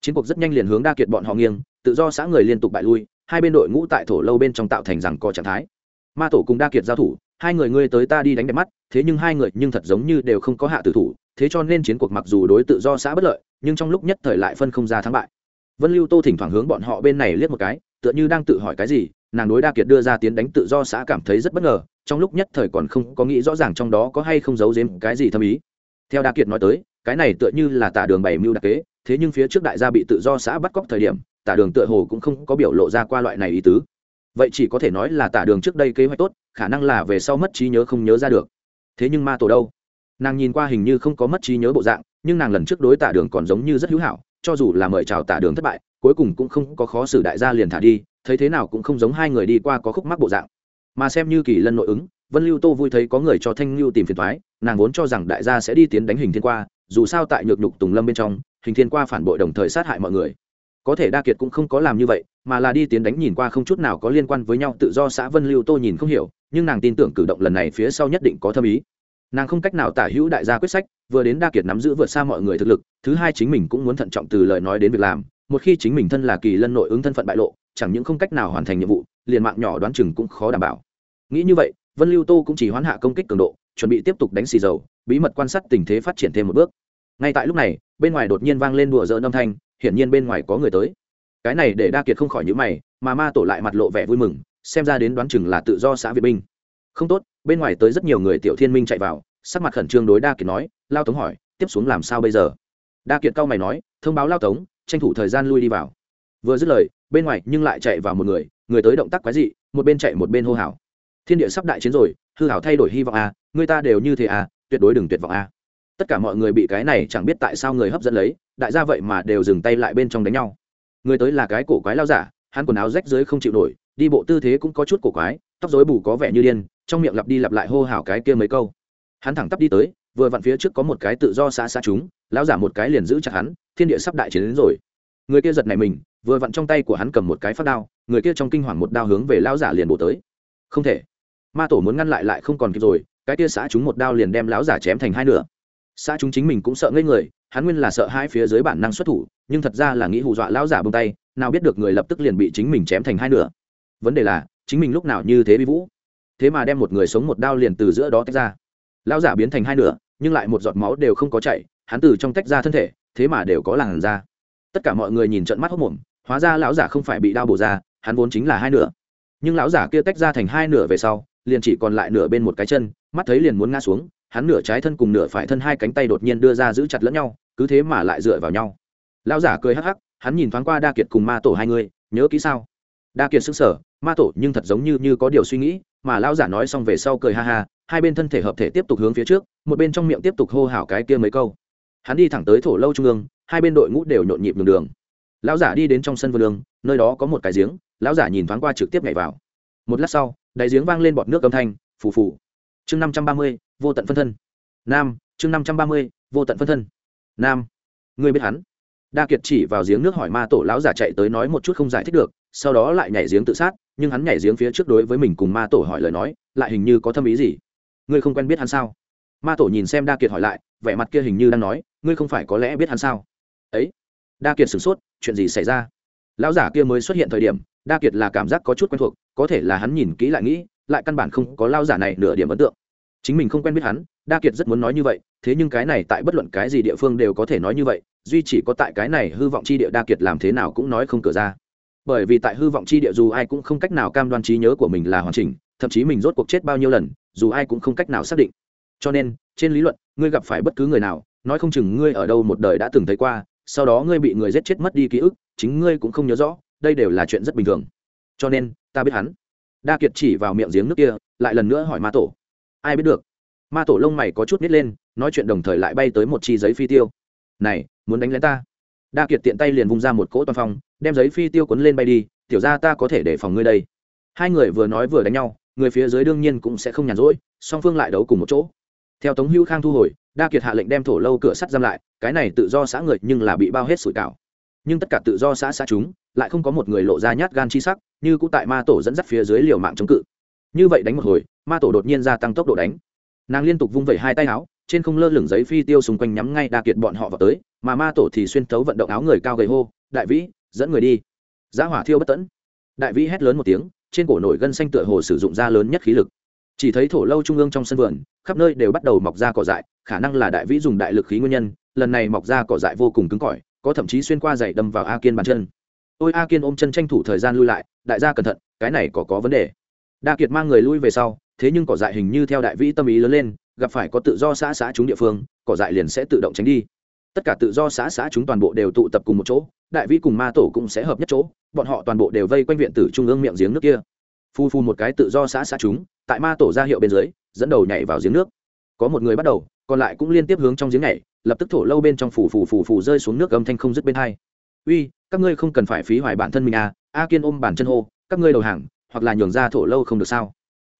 Chiến cuộc rất nhanh liền hướng đa kiệt bọn họ nghiêng, tự do xã người liên tục bại lui, hai bên đội ngũ tại thổ lâu bên trong tạo thành rằng có trạng thái. Ma tổ cùng đa kiệt giao thủ, hai người ngươi tới ta đi đánh đẹp mắt thế nhưng hai người nhưng thật giống như đều không có hạ tử thủ, thế cho nên chiến cuộc mặc dù đối tự do xã bất lợi, nhưng trong lúc nhất thời lại phân không ra thắng bại. Vân lưu tô thỉnh thoảng hướng bọn họ bên này liếc một cái, tựa như đang tự hỏi cái gì, nàng đối đa kiệt đưa ra tiến đánh tự do xã cảm thấy rất bất ngờ, trong lúc nhất thời còn không có nghĩ rõ ràng trong đó có hay không giấu giếm cái gì thâm ý. Theo đa kiệt nói tới, cái này tựa như là tả đường bảy mưu đặc kế, thế nhưng phía trước đại gia bị tự do xã bắt cóc thời điểm, tả đường tựa hồ cũng không có biểu lộ ra qua loại này ý tứ. Vậy chỉ có thể nói là tả đường trước đây kế hoạch tốt, khả năng là về sau mất trí nhớ không nhớ ra được thế nhưng ma tổ đâu? Nàng nhìn qua hình như không có mất trí nhớ bộ dạng, nhưng nàng lần trước đối tả đường còn giống như rất hữu hảo, cho dù là mời chào tả đường thất bại, cuối cùng cũng không có khó xử đại gia liền thả đi, thấy thế nào cũng không giống hai người đi qua có khúc mắc bộ dạng. Mà xem như kỳ lân nội ứng, vân lưu tô vui thấy có người cho thanh lưu tìm phiền thoái, nàng vốn cho rằng đại gia sẽ đi tiến đánh hình thiên qua, dù sao tại nhược nhục tùng lâm bên trong, hình thiên qua phản bội đồng thời sát hại mọi người. Có thể đa kiệt cũng không có làm như vậy, mà là đi tiến đánh nhìn qua không chút nào có liên quan với nhau, tự do xã vân lưu tô nhìn không hiểu nhưng nàng tin tưởng cử động lần này phía sau nhất định có thâm ý. Nàng không cách nào tả hữu đại gia quyết sách, vừa đến đa kiệt nắm giữ vượt xa mọi người thực lực, thứ hai chính mình cũng muốn thận trọng từ lời nói đến việc làm, một khi chính mình thân là kỳ lân nội ứng thân phận bại lộ, chẳng những không cách nào hoàn thành nhiệm vụ, liền mạng nhỏ đoán chừng cũng khó đảm bảo. Nghĩ như vậy, vân lưu tô cũng chỉ hoán hạ công kích cường độ, chuẩn bị tiếp tục đánh xì dầu, bí mật quan sát tình thế phát triển thêm một bước. Ngay tại lúc này, bên ngoài đột nhiên vang lên đùa dỡ âm thanh, hiển nhiên bên ngoài có người tới. Cái này để đa kiệt không khỏi nhữ mày, mà ma tổ lại mặt lộ vẻ vui mừng xem ra đến đoán chừng là tự do xã việt binh. Không tốt bên ngoài tới rất nhiều người tiểu thiên minh chạy vào sắc mặt khẩn trương đối đa kiệt nói lao tống hỏi tiếp xuống làm sao bây giờ? Đa kiệt cao mày nói thông báo lao tống tranh thủ thời gian lui đi vào. Vừa dứt lời bên ngoài nhưng lại chạy vào một người người tới động tác quái dị một bên chạy một bên hô hào. Thiên địa sắp đại chiến rồi hư hảo thay đổi hy vọng a à, người ta đều như thế a à, tuyệt đối đừng tuyệt vọng a à. tất cả mọi người bị cái này chẳng biết tại sao người hấp dẫn lấy đại gia vậy mà đều dừng tay lại bên trong đánh nhau. Người tới là cái cổ quái lao giả hắn quần áo rách dưới không chịu nổi đi bộ tư thế cũng có chút cổ quái, tóc rối bù có vẻ như điên, trong miệng lặp đi lặp lại hô hào cái kia mấy câu. Hắn thẳng tắp đi tới, vừa vặn phía trước có một cái tự do xã xa chúng, lão giả một cái liền giữ chặt hắn, thiên địa sắp đại chiến đến rồi. Người kia giật này mình, vừa vặn trong tay của hắn cầm một cái phát đao, người kia trong kinh hoàng một đao hướng về lão giả liền bổ tới. Không thể. Ma tổ muốn ngăn lại lại không còn kịp rồi, cái kia xã chúng một đao liền đem lão giả chém thành hai nửa. Xã chúng chính mình cũng sợ ngây người, hắn nguyên là sợ hai phía dưới bản năng xuất thủ, nhưng thật ra là nghĩ hù dọa lão giả bông tay, nào biết được người lập tức liền bị chính mình chém thành hai nửa vấn đề là, chính mình lúc nào như thế bị vũ. Thế mà đem một người sống một đao liền từ giữa đó tách ra. Lão giả biến thành hai nửa, nhưng lại một giọt máu đều không có chảy, hắn từ trong tách ra thân thể, thế mà đều có làn da. Tất cả mọi người nhìn trận mắt hốc mồm, hóa ra lão giả không phải bị đao bổ ra, hắn vốn chính là hai nửa. Nhưng lão giả kia tách ra thành hai nửa về sau, liền chỉ còn lại nửa bên một cái chân, mắt thấy liền muốn ngã xuống, hắn nửa trái thân cùng nửa phải thân hai cánh tay đột nhiên đưa ra giữ chặt lẫn nhau, cứ thế mà lại dựa vào nhau. Lão giả cười hắc hắc, hắn nhìn thoáng qua đa kiệt cùng ma tổ hai người, nhớ kỹ sao? Đa kiệt sững sờ ma tổ nhưng thật giống như như có điều suy nghĩ, mà lão giả nói xong về sau cười ha ha, hai bên thân thể hợp thể tiếp tục hướng phía trước, một bên trong miệng tiếp tục hô hào cái kia mấy câu. Hắn đi thẳng tới thổ lâu trung ương, hai bên đội ngũ đều nhộn nhịp đường đường. Lão giả đi đến trong sân vườn đường, nơi đó có một cái giếng, lão giả nhìn thoáng qua trực tiếp nhảy vào. Một lát sau, đáy giếng vang lên bọt nước âm thanh, phù phù. Chương năm trăm ba mươi, vô tận phân thân. Nam, chương năm trăm ba mươi, vô tận phân thân. Nam, ngươi biết hắn? Đa kiệt chỉ vào giếng nước hỏi ma tổ lão giả chạy tới nói một chút không giải thích được, sau đó lại nhảy giếng tự sát, nhưng hắn nhảy giếng phía trước đối với mình cùng ma tổ hỏi lời nói, lại hình như có thâm ý gì. Ngươi không quen biết hắn sao? Ma tổ nhìn xem đa kiệt hỏi lại, vẻ mặt kia hình như đang nói, ngươi không phải có lẽ biết hắn sao? Ấy, đa kiệt sửng sốt, chuyện gì xảy ra? Lão giả kia mới xuất hiện thời điểm, đa kiệt là cảm giác có chút quen thuộc, có thể là hắn nhìn kỹ lại nghĩ, lại căn bản không có lao giả này nửa điểm ấn tượng. Chính mình không quen biết hắn, đa kiệt rất muốn nói như vậy, thế nhưng cái này tại bất luận cái gì địa phương đều có thể nói như vậy duy chỉ có tại cái này hư vọng chi địa đa kiệt làm thế nào cũng nói không cửa ra. Bởi vì tại hư vọng chi địa dù ai cũng không cách nào cam đoan trí nhớ của mình là hoàn chỉnh, thậm chí mình rốt cuộc chết bao nhiêu lần, dù ai cũng không cách nào xác định. Cho nên, trên lý luận, ngươi gặp phải bất cứ người nào, nói không chừng ngươi ở đâu một đời đã từng thấy qua, sau đó ngươi bị người giết chết mất đi ký ức, chính ngươi cũng không nhớ rõ, đây đều là chuyện rất bình thường. Cho nên, ta biết hắn. Đa kiệt chỉ vào miệng giếng nước kia, lại lần nữa hỏi ma tổ. Ai biết được? Ma tổ lông mày có chút nít lên, nói chuyện đồng thời lại bay tới một chi giấy phi tiêu này, muốn đánh lén ta. Đa kiệt tiện tay liền vung ra một cỗ toàn phong, đem giấy phi tiêu quấn lên bay đi, tiểu ra ta có thể để phòng ngươi đây. Hai người vừa nói vừa đánh nhau, người phía dưới đương nhiên cũng sẽ không nhàn rỗi, song phương lại đấu cùng một chỗ. Theo tống hữu khang thu hồi, đa kiệt hạ lệnh đem thổ lâu cửa sắt giam lại, cái này tự do xã người nhưng là bị bao hết sủi cảo. Nhưng tất cả tự do xã xã chúng, lại không có một người lộ ra nhát gan chi sắc, như cũng tại ma tổ dẫn dắt phía dưới liều mạng chống cự. Như vậy đánh một hồi, ma tổ đột nhiên gia tăng tốc độ đánh. Nàng liên tục vung vẩy hai tay áo trên không lơ lửng giấy phi tiêu xung quanh nhắm ngay đa kiệt bọn họ vào tới, mà ma tổ thì xuyên tấu vận động áo người cao gầy hô, đại vĩ, dẫn người đi. Giá hỏa thiêu bất tẫn. Đại vĩ hét lớn một tiếng, trên cổ nổi gân xanh tựa hồ sử dụng ra lớn nhất khí lực. Chỉ thấy thổ lâu trung ương trong sân vườn, khắp nơi đều bắt đầu mọc ra cỏ dại, khả năng là đại vĩ dùng đại lực khí nguyên nhân, lần này mọc ra cỏ dại vô cùng cứng cỏi, có thậm chí xuyên qua dày đâm vào a kiên bàn chân. Ôi, a kiên ôm chân tranh thủ thời gian lui lại, đại gia cẩn thận, cái này có có vấn đề. Đa kiệt mang người lui về sau, thế nhưng cỏ dại hình như theo đại vĩ tâm ý lớn lên gặp phải có tự do xã xã chúng địa phương, cỏ dại liền sẽ tự động tránh đi. Tất cả tự do xã xã chúng toàn bộ đều tụ tập cùng một chỗ, đại vĩ cùng ma tổ cũng sẽ hợp nhất chỗ, bọn họ toàn bộ đều vây quanh viện tử trung ương miệng giếng nước kia. Phu phu một cái tự do xã xã chúng, tại ma tổ ra hiệu bên dưới, dẫn đầu nhảy vào giếng nước. Có một người bắt đầu, còn lại cũng liên tiếp hướng trong giếng nhảy, lập tức thổ lâu bên trong phủ phủ phủ phủ rơi xuống nước âm thanh không dứt bên hai. Uy, các ngươi không cần phải phí hoài bản thân mình à a kiên ôm bản chân hô, các ngươi đầu hàng, hoặc là nhường ra thổ lâu không được sao?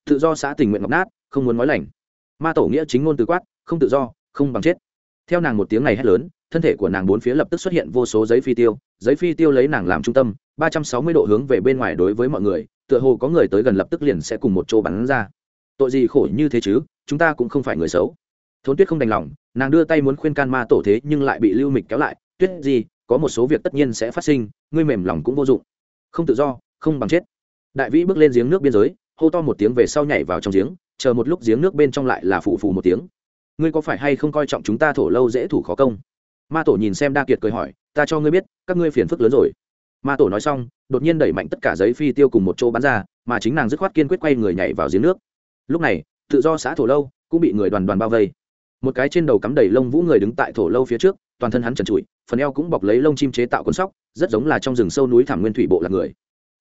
Tự do xã tình nguyện ngọc nát, không muốn nói lành ma tổ nghĩa chính ngôn từ quát, không tự do, không bằng chết. Theo nàng một tiếng này hét lớn, thân thể của nàng bốn phía lập tức xuất hiện vô số giấy phi tiêu. Giấy phi tiêu lấy nàng làm trung tâm, ba trăm sáu mươi độ hướng về bên ngoài đối với mọi người, tựa hồ có người tới gần lập tức liền sẽ cùng một chỗ bắn ra. Tội gì khổ như thế chứ, chúng ta cũng không phải người xấu. Thốn tuyết không đành lòng, nàng đưa tay muốn khuyên can ma tổ thế nhưng lại bị lưu mịch kéo lại. Tuyết gì, có một số việc tất nhiên sẽ phát sinh, ngươi mềm lòng cũng vô dụng. Không tự do, không bằng chết. Đại vĩ bước lên giếng nước biên giới, hô to một tiếng về sau nhảy vào trong giếng chờ một lúc giếng nước bên trong lại là phụ phụ một tiếng. Ngươi có phải hay không coi trọng chúng ta thổ lâu dễ thủ khó công? Ma tổ nhìn xem đa kiệt cười hỏi, ta cho ngươi biết, các ngươi phiền phức lớn rồi. Ma tổ nói xong, đột nhiên đẩy mạnh tất cả giấy phi tiêu cùng một chỗ bắn ra, mà chính nàng dứt khoát kiên quyết quay người nhảy vào giếng nước. Lúc này, tự do xã thổ lâu cũng bị người đoàn đoàn bao vây. Một cái trên đầu cắm đầy lông vũ người đứng tại thổ lâu phía trước, toàn thân hắn trần trụi, phần eo cũng bọc lấy lông chim chế tạo cuốn sóc, rất giống là trong rừng sâu núi thảm nguyên thủy bộ là người.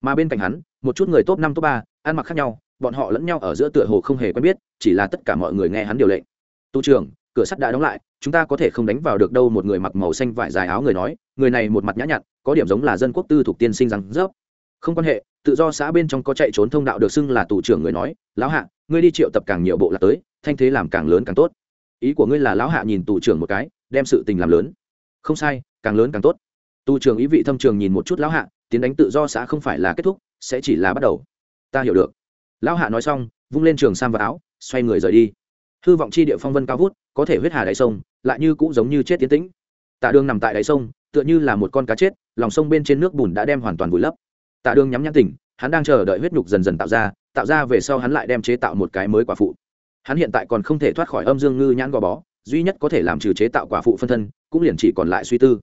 Mà bên cạnh hắn, một chút người top năm, top ba, ăn mặc khác nhau bọn họ lẫn nhau ở giữa tựa hồ không hề quen biết, chỉ là tất cả mọi người nghe hắn điều lệnh. Tu trưởng, cửa sắt đã đóng lại, chúng ta có thể không đánh vào được đâu. Một người mặc màu xanh vải dài áo người nói, người này một mặt nhã nhặn, có điểm giống là dân quốc tư thuộc tiên sinh rằng rớp. Không quan hệ, tự do xã bên trong có chạy trốn thông đạo được xưng là tù trưởng người nói, lão hạ, ngươi đi triệu tập càng nhiều bộ lạc tới, thanh thế làm càng lớn càng tốt. Ý của ngươi là lão hạ nhìn tù trưởng một cái, đem sự tình làm lớn. Không sai, càng lớn càng tốt. Tù trưởng ý vị thâm trường nhìn một chút lão hạ, tiến đánh tự do xã không phải là kết thúc, sẽ chỉ là bắt đầu. Ta hiểu được lão hạ nói xong, vung lên trường sam và áo, xoay người rời đi. Hư vọng chi địa phong vân cao vút, có thể huyết hà đáy sông, lại như cũng giống như chết tiến tĩnh. Tạ đường nằm tại đáy sông, tựa như là một con cá chết, lòng sông bên trên nước bùn đã đem hoàn toàn vùi lấp. Tạ đường nhắm nhãn tỉnh, hắn đang chờ đợi huyết nhục dần dần tạo ra tạo ra về sau hắn lại đem chế tạo một cái mới quả phụ. Hắn hiện tại còn không thể thoát khỏi âm dương ngư nhãn gò bó, duy nhất có thể làm trừ chế tạo quả phụ phân thân, cũng liền chỉ còn lại suy tư.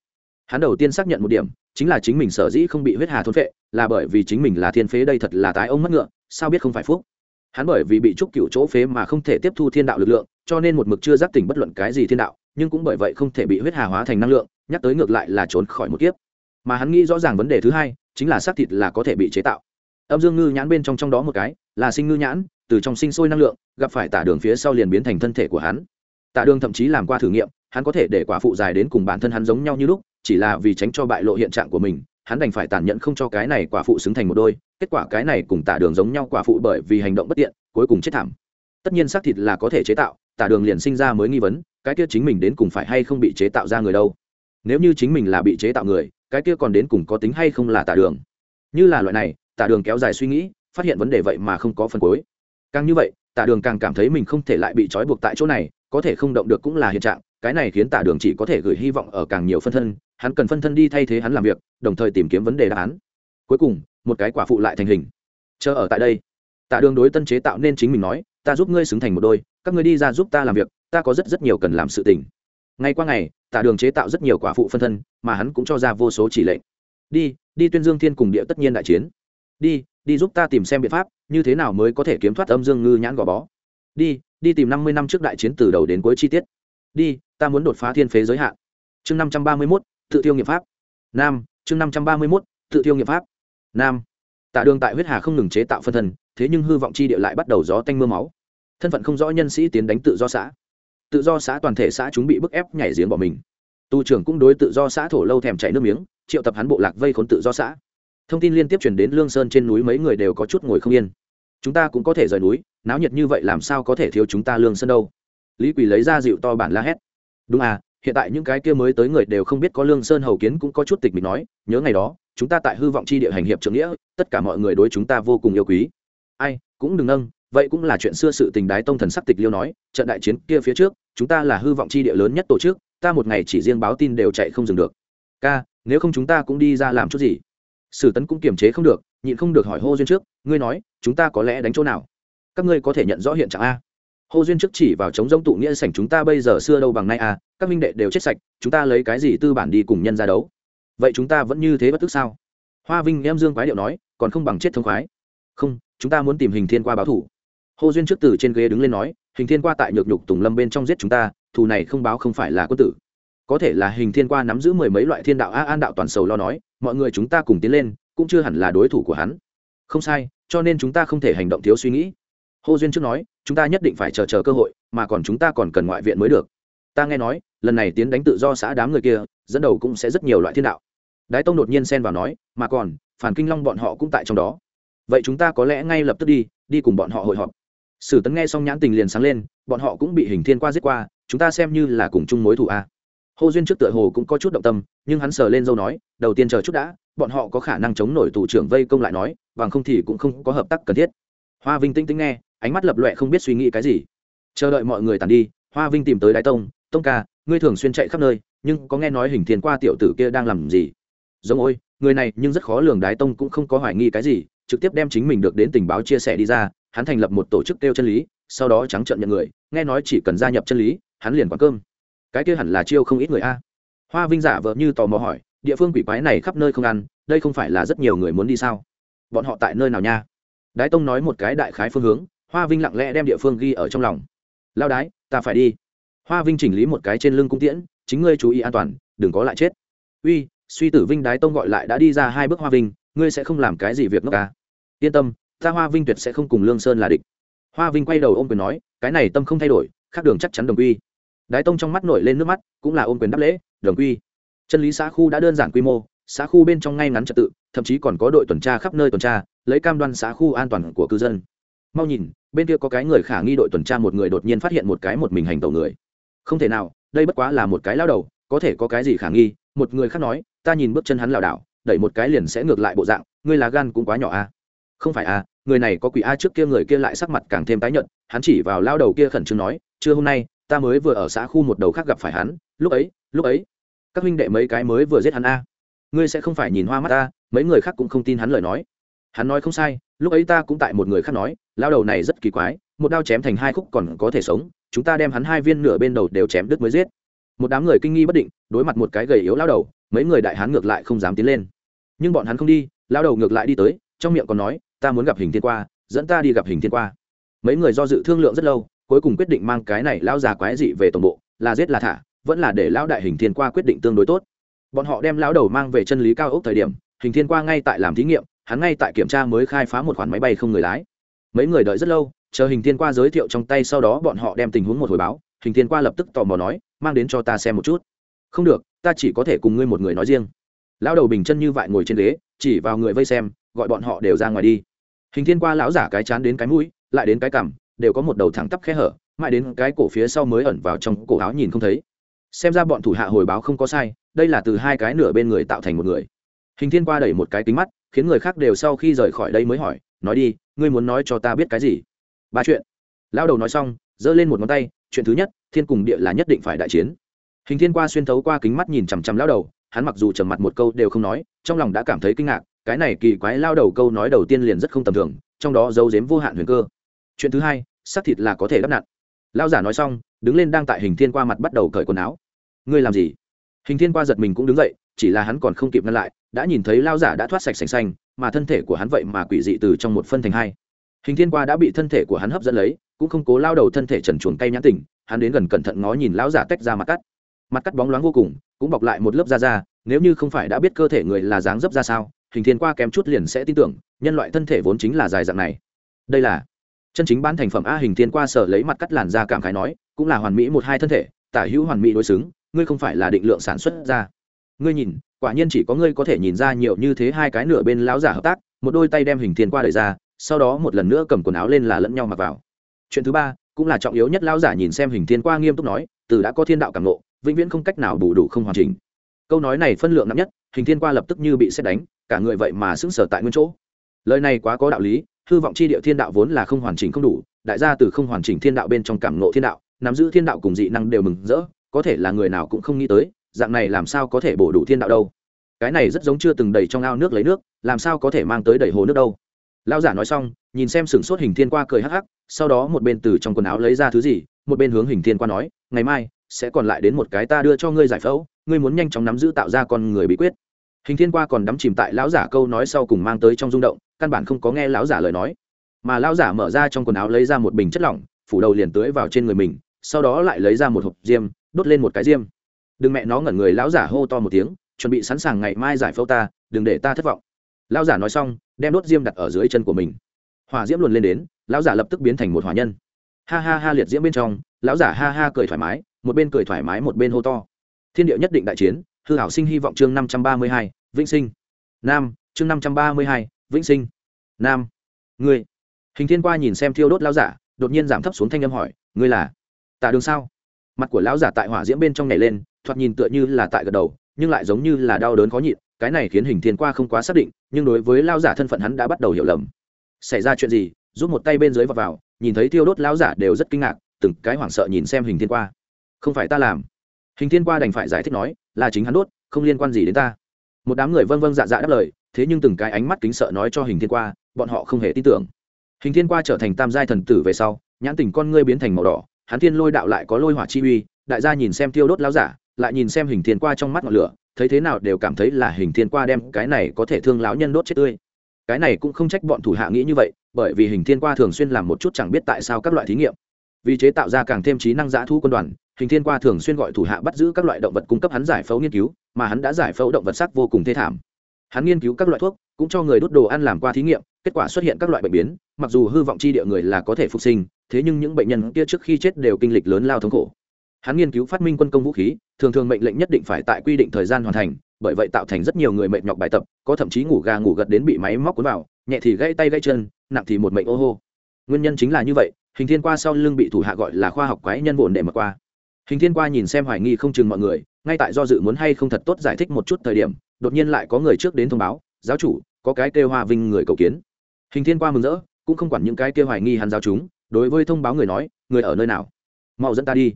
Hắn đầu tiên xác nhận một điểm, chính là chính mình sở dĩ không bị huyết hà thôn phệ, là bởi vì chính mình là thiên phế đây thật là tái ông mất ngựa sao biết không phải phúc? Hắn bởi vì bị trúc cựu chỗ phế mà không thể tiếp thu thiên đạo lực lượng, cho nên một mực chưa giác tỉnh bất luận cái gì thiên đạo, nhưng cũng bởi vậy không thể bị huyết hà hóa thành năng lượng, nhắc tới ngược lại là trốn khỏi một kiếp. Mà hắn nghĩ rõ ràng vấn đề thứ hai, chính là xác thịt là có thể bị chế tạo. Âm dương ngư nhãn bên trong trong đó một cái, là sinh ngư nhãn, từ trong sinh sôi năng lượng, gặp phải tả đường phía sau liền biến thành thân thể của hắn. Tả đường thậm chí làm qua thử nghiệm, hắn có thể để quả phụ dài đến cùng bản thân hắn giống nhau như lúc, chỉ là vì tránh cho bại lộ hiện trạng của mình hắn đành phải tàn nhẫn không cho cái này quả phụ xứng thành một đôi, kết quả cái này cùng tả đường giống nhau quả phụ bởi vì hành động bất tiện, cuối cùng chết thảm. Tất nhiên xác thịt là có thể chế tạo, tả đường liền sinh ra mới nghi vấn, cái kia chính mình đến cùng phải hay không bị chế tạo ra người đâu? Nếu như chính mình là bị chế tạo người, cái kia còn đến cùng có tính hay không là tả đường? Như là loại này, tả đường kéo dài suy nghĩ, phát hiện vấn đề vậy mà không có phần cuối. Càng như vậy, tả đường càng cảm thấy mình không thể lại bị trói buộc tại chỗ này, có thể không động được cũng là hiện trạng, cái này khiến tả đường chỉ có thể gửi hy vọng ở càng nhiều phân thân hắn cần phân thân đi thay thế hắn làm việc, đồng thời tìm kiếm vấn đề đáp án. Cuối cùng, một cái quả phụ lại thành hình. Chờ ở tại đây, tạ đường đối tân chế tạo nên chính mình nói, ta giúp ngươi xứng thành một đôi, các ngươi đi ra giúp ta làm việc, ta có rất rất nhiều cần làm sự tình. Ngay qua ngày, tạ đường chế tạo rất nhiều quả phụ phân thân, mà hắn cũng cho ra vô số chỉ lệnh. Đi đi tuyên dương thiên cùng địa tất nhiên đại chiến. Đi đi giúp ta tìm xem biện pháp, như thế nào mới có thể kiếm thoát âm dương ngư nhãn gò bó. Đi đi tìm năm mươi năm trước đại chiến từ đầu đến cuối chi tiết. Đi, ta muốn đột phá thiên phế giới hạn. Chương năm trăm ba mươi mốt tự tiêu nghiệp pháp. Nam, chương năm trăm ba mươi mốt, tự tiêu nghiệp pháp. Nam. Tạ đường tại huyết hà không ngừng chế tạo phân thân, thế nhưng hư vọng chi địa lại bắt đầu gió tanh mưa máu. Thân phận không rõ nhân sĩ tiến đánh tự do xã. Tự do xã toàn thể xã chúng bị bức ép nhảy giếng bỏ mình. Tu trưởng cũng đối tự do xã thổ lâu thèm chảy nước miếng, triệu tập hắn bộ lạc vây khốn tự do xã. Thông tin liên tiếp chuyển đến lương sơn trên núi mấy người đều có chút ngồi không yên. Chúng ta cũng có thể rời núi, náo nhiệt như vậy làm sao có thể thiếu chúng ta lương sơn đâu? Lý quỳ lấy ra dịu to bản la hét. Đúng à hiện tại những cái kia mới tới người đều không biết có lương sơn hầu kiến cũng có chút tịch mình nói, nhớ ngày đó, chúng ta tại hư vọng chi địa hành hiệp trưởng nghĩa, tất cả mọi người đối chúng ta vô cùng yêu quý. Ai, cũng đừng nâng, vậy cũng là chuyện xưa sự tình đái tông thần sắc tịch liêu nói, trận đại chiến kia phía trước, chúng ta là hư vọng chi địa lớn nhất tổ chức, ta một ngày chỉ riêng báo tin đều chạy không dừng được. Ca, nếu không chúng ta cũng đi ra làm chút gì? Sử tấn cũng kiềm chế không được, nhịn không được hỏi hô duyên trước, ngươi nói, chúng ta có lẽ đánh chỗ nào? Các ngươi có thể nhận rõ hiện trạng a hô duyên trước chỉ vào chống giống tụ nghĩa sảnh chúng ta bây giờ xưa đâu bằng nay à? các minh đệ đều chết sạch, chúng ta lấy cái gì tư bản đi cùng nhân ra đấu? Vậy chúng ta vẫn như thế bất tức sao? Hoa vinh em dương quái điệu nói, còn không bằng chết thông khoái. Không, chúng ta muốn tìm hình thiên qua báo thủ. Hồ duyên trước từ trên ghế đứng lên nói, hình thiên qua tại nhược nhục tùng lâm bên trong giết chúng ta, thù này không báo không phải là quân tử. Có thể là hình thiên qua nắm giữ mười mấy loại thiên đạo a an đạo toàn sầu lo nói, mọi người chúng ta cùng tiến lên, cũng chưa hẳn là đối thủ của hắn. Không sai, cho nên chúng ta không thể hành động thiếu suy nghĩ. Hô duyên trước nói, chúng ta nhất định phải chờ chờ cơ hội, mà còn chúng ta còn cần ngoại viện mới được. Ta nghe nói, lần này tiến đánh tự do xã đám người kia, dẫn đầu cũng sẽ rất nhiều loại thiên đạo. Đái tông đột nhiên xen vào nói, mà còn, phản kinh long bọn họ cũng tại trong đó. Vậy chúng ta có lẽ ngay lập tức đi đi cùng bọn họ hội họp. Sử tấn nghe xong nhãn tình liền sáng lên, bọn họ cũng bị hình thiên qua giết qua, chúng ta xem như là cùng chung mối thù a. Hô duyên trước tựa hồ cũng có chút động tâm, nhưng hắn sờ lên dâu nói, đầu tiên chờ chút đã, bọn họ có khả năng chống nổi thủ trưởng vây công lại nói, bằng không thì cũng không có hợp tác cần thiết. Hoa vinh tinh tinh nghe ánh mắt lập loẹ không biết suy nghĩ cái gì. Chờ đợi mọi người tàn đi, hoa vinh tìm tới đái tông tông ca, ngươi thường xuyên chạy khắp nơi, nhưng có nghe nói hình thiên qua tiểu tử kia đang làm gì? Giống ôi, người này nhưng rất khó lường đái tông cũng không có hoài nghi cái gì, trực tiếp đem chính mình được đến tình báo chia sẻ đi ra, hắn thành lập một tổ chức kêu chân lý, sau đó trắng trợn nhận người, nghe nói chỉ cần gia nhập chân lý, hắn liền quán cơm. Cái kia hẳn là chiêu không ít người a. Hoa vinh giả vợ như tò mò hỏi, địa phương quỷ quái này khắp nơi không ăn, đây không phải là rất nhiều người muốn đi sao? Bọn họ tại nơi nào nha? Đái tông nói một cái đại khái phương hướng hoa vinh lặng lẽ đem địa phương ghi ở trong lòng. Lao đái, ta phải đi. Hoa vinh chỉnh lý một cái trên lưng cung tiễn, chính ngươi chú ý an toàn, đừng có lại chết. Uy, suy tử vinh đái tông gọi lại đã đi ra hai bước hoa vinh, ngươi sẽ không làm cái gì việc ngốc ca à? yên tâm, ta hoa vinh tuyệt sẽ không cùng lương sơn là địch. Hoa vinh quay đầu ôm quyền nói, cái này tâm không thay đổi, khác đường chắc chắn đồng quy. Đái tông trong mắt nổi lên nước mắt, cũng là ôm quyền đáp lễ, đồng quy. Chân lý xã khu đã đơn giản quy mô, xã khu bên trong ngay ngắn trật tự, thậm chí còn có đội tuần tra khắp nơi tuần tra, lấy cam đoan xã khu an toàn của cư dân. Mau nhìn bên kia có cái người khả nghi đội tuần tra một người đột nhiên phát hiện một cái một mình hành tẩu người. Không thể nào, đây bất quá là một cái lao đầu, có thể có cái gì khả nghi? Một người khác nói, ta nhìn bước chân hắn lảo đảo, đẩy một cái liền sẽ ngược lại bộ dạng, ngươi là gan cũng quá nhỏ a. À? không phải à người này có quỷ a trước kia người kia lại sắc mặt càng thêm tái nhợt, hắn chỉ vào lao đầu kia khẩn trương nói chưa hôm nay, ta mới vừa ở xã khu một đầu khác gặp phải hắn, lúc ấy lúc ấy, các huynh đệ mấy cái mới vừa giết hắn a. Ngươi sẽ không phải nhìn hoa mắt ta, mấy người khác cũng không tin hắn lời nói. Hắn nói không sai lúc ấy ta cũng tại một người khác nói lao đầu này rất kỳ quái, một đao chém thành hai khúc còn có thể sống, chúng ta đem hắn hai viên nửa bên đầu đều chém đứt mới giết. Một đám người kinh nghi bất định, đối mặt một cái gầy yếu lao đầu, mấy người đại hán ngược lại không dám tiến lên. Nhưng bọn hắn không đi lao đầu ngược lại đi tới, trong miệng còn nói, ta muốn gặp hình thiên qua, dẫn ta đi gặp hình thiên qua. Mấy người do dự thương lượng rất lâu, cuối cùng quyết định mang cái này lao già quái dị về tổng bộ, là giết là thả, vẫn là để lão đại hình thiên qua quyết định tương đối tốt. Bọn họ đem lão đầu mang về chân lý cao ốc thời điểm, hình thiên qua ngay tại làm thí nghiệm hắn ngay tại kiểm tra mới khai phá một khoản máy bay không người lái. Mấy người đợi rất lâu, chờ hình thiên qua giới thiệu trong tay sau đó bọn họ đem tình huống một hồi báo. Hình thiên qua lập tức tò mò nói, mang đến cho ta xem một chút. Không được, ta chỉ có thể cùng ngươi một người nói riêng. Lão đầu bình chân như vậy ngồi trên ghế, chỉ vào người vây xem, gọi bọn họ đều ra ngoài đi. Hình thiên qua lão giả cái chán đến cái mũi, lại đến cái cằm, đều có một đầu thẳng tắp khe hở, mãi đến cái cổ phía sau mới ẩn vào trong cổ áo nhìn không thấy. Xem ra bọn thủ hạ hồi báo không có sai, đây là từ hai cái nửa bên người tạo thành một người. Hình thiên qua đẩy một cái kính mắt khiến người khác đều sau khi rời khỏi đây mới hỏi, nói đi, ngươi muốn nói cho ta biết cái gì? Ba chuyện. Lao đầu nói xong, giơ lên một ngón tay, chuyện thứ nhất, thiên cùng địa là nhất định phải đại chiến. Hình thiên qua xuyên thấu qua kính mắt nhìn chằm chằm lao đầu, hắn mặc dù trầm mặt một câu đều không nói, trong lòng đã cảm thấy kinh ngạc, cái này kỳ quái lao đầu câu nói đầu tiên liền rất không tầm thường, trong đó giấu dếm vô hạn huyền cơ. Chuyện thứ hai, xác thịt là có thể đắp nặn. Lao giả nói xong, đứng lên đang tại hình thiên qua mặt bắt đầu cởi quần áo. Ngươi làm gì? Hình thiên qua giật mình cũng đứng dậy, chỉ là hắn còn không kịp ngăn lại đã nhìn thấy lao giả đã thoát sạch sành xanh, mà thân thể của hắn vậy mà quỷ dị từ trong một phân thành hai. Hình thiên qua đã bị thân thể của hắn hấp dẫn lấy, cũng không cố lao đầu thân thể trần chuồn cay nhãn tình, hắn đến gần cẩn thận ngó nhìn lão giả tách ra mặt cắt. Mặt cắt bóng loáng vô cùng, cũng bọc lại một lớp da da, nếu như không phải đã biết cơ thể người là dáng dấp ra sao, hình thiên qua kém chút liền sẽ tin tưởng, nhân loại thân thể vốn chính là dài dạng này. Đây là chân chính bán thành phẩm a, hình thiên qua sở lấy mặt cắt làn da cảm khái nói, cũng là hoàn mỹ một hai thân thể, tả hữu hoàn mỹ đối xứng, ngươi không phải là định lượng sản xuất ra. Ngươi nhìn quả nhiên chỉ có ngươi có thể nhìn ra nhiều như thế hai cái nửa bên lão giả hợp tác, một đôi tay đem hình thiên qua đời ra, sau đó một lần nữa cầm quần áo lên là lẫn nhau mặc vào. Chuyện thứ ba, cũng là trọng yếu nhất lão giả nhìn xem hình thiên qua nghiêm túc nói, từ đã có thiên đạo cảm nộ vĩnh viễn không cách nào bù đủ không hoàn chỉnh. Câu nói này phân lượng nặng nhất, hình thiên qua lập tức như bị xét đánh, cả người vậy mà sững sờ tại nguyên chỗ. Lời này quá có đạo lý, hư vọng chi địa thiên đạo vốn là không hoàn chỉnh không đủ, đại gia từ không hoàn chỉnh thiên đạo bên trong cảm nộ thiên đạo, nắm giữ thiên đạo cùng dị năng đều mừng rỡ, có thể là người nào cũng không nghĩ tới dạng này làm sao có thể bổ đủ thiên đạo đâu? Cái này rất giống chưa từng đầy trong ao nước lấy nước, làm sao có thể mang tới đầy hồ nước đâu? Lao giả nói xong, nhìn xem sửng sốt hình thiên qua cười hắc hắc, sau đó một bên từ trong quần áo lấy ra thứ gì, một bên hướng hình thiên qua nói, ngày mai sẽ còn lại đến một cái ta đưa cho ngươi giải phẫu, ngươi muốn nhanh chóng nắm giữ tạo ra con người bí quyết. Hình thiên qua còn đắm chìm tại lão giả câu nói sau cùng mang tới trong rung động, căn bản không có nghe lão giả lời nói. Mà lão giả mở ra trong quần áo lấy ra một bình chất lỏng, phủ đầu liền tưới vào trên người mình, sau đó lại lấy ra một hộp diêm, đốt lên một cái diêm đừng mẹ nó ngẩn người, lão giả hô to một tiếng, chuẩn bị sẵn sàng ngày mai giải phẫu ta, đừng để ta thất vọng. Lão giả nói xong, đem đốt diêm đặt ở dưới chân của mình. Hỏa diễm luồn lên đến, lão giả lập tức biến thành một hỏa nhân. Ha ha ha, liệt diễm bên trong, lão giả ha ha cười thoải mái, một bên cười thoải mái một bên hô to. Thiên địa nhất định đại chiến, hư hảo sinh hy vọng chương năm trăm ba mươi hai, vĩnh sinh. Nam, chương năm trăm ba mươi hai, vĩnh sinh. Nam, ngươi. Hình thiên qua nhìn xem thiêu đốt lão giả, đột nhiên giảm thấp xuống thanh âm hỏi, ngươi là? Tạ đường sao? Mặt của lão giả tại hỏa diễm bên trong nhảy lên thoạt nhìn tựa như là tại gật đầu nhưng lại giống như là đau đớn khó nhịn cái này khiến hình thiên qua không quá xác định nhưng đối với lão giả thân phận hắn đã bắt đầu hiểu lầm. Xảy ra chuyện gì? Giúp một tay bên dưới vào, vào nhìn thấy thiêu đốt lão giả đều rất kinh ngạc từng cái hoảng sợ nhìn xem hình thiên qua. Không phải ta làm. Hình thiên qua đành phải giải thích nói là chính hắn đốt không liên quan gì đến ta. Một đám người vâng vâng dạ dạ đáp lời thế nhưng từng cái ánh mắt kính sợ nói cho hình thiên qua bọn họ không hề tin tưởng. Hình thiên qua trở thành tam giai thần tử về sau nhãn tình con ngươi biến thành màu đỏ hắn thiên lôi đạo lại có lôi hỏa chi uy đại gia nhìn xem thiêu đốt lao giả lại nhìn xem hình thiên qua trong mắt ngọn lửa, thấy thế nào đều cảm thấy là hình thiên qua đem cái này có thể thương láo nhân đốt chết tươi. Cái này cũng không trách bọn thủ hạ nghĩ như vậy, bởi vì hình thiên qua thường xuyên làm một chút chẳng biết tại sao các loại thí nghiệm. Vì chế tạo ra càng thêm trí năng giã thu quân đoàn, hình thiên qua thường xuyên gọi thủ hạ bắt giữ các loại động vật cung cấp hắn giải phẫu nghiên cứu, mà hắn đã giải phẫu động vật sắc vô cùng thê thảm. Hắn nghiên cứu các loại thuốc, cũng cho người đốt đồ ăn làm qua thí nghiệm, kết quả xuất hiện các loại bệnh biến, mặc dù hư vọng chi địa người là có thể phục sinh, thế nhưng những bệnh nhân kia trước khi chết đều kinh lịch lớn lao thống khổ. Hắn nghiên cứu phát minh quân công vũ khí thường thường mệnh lệnh nhất định phải tại quy định thời gian hoàn thành, bởi vậy tạo thành rất nhiều người mệt nhọc bài tập, có thậm chí ngủ gà ngủ gật đến bị máy móc cuốn vào, nhẹ thì gãy tay gãy chân, nặng thì một mệnh ô hô. Nguyên nhân chính là như vậy, hình thiên qua sau lưng bị thủ hạ gọi là khoa học quái nhân bổn để mật qua. Hình thiên qua nhìn xem hoài nghi không chừng mọi người, ngay tại do dự muốn hay không thật tốt giải thích một chút thời điểm, đột nhiên lại có người trước đến thông báo, giáo chủ, có cái kêu hoa vinh người cầu kiến. Hình thiên qua mừng rỡ, cũng không quản những cái kêu hoài nghi hắn giáo chúng, đối với thông báo người nói, người ở nơi nào? Mau dẫn ta đi.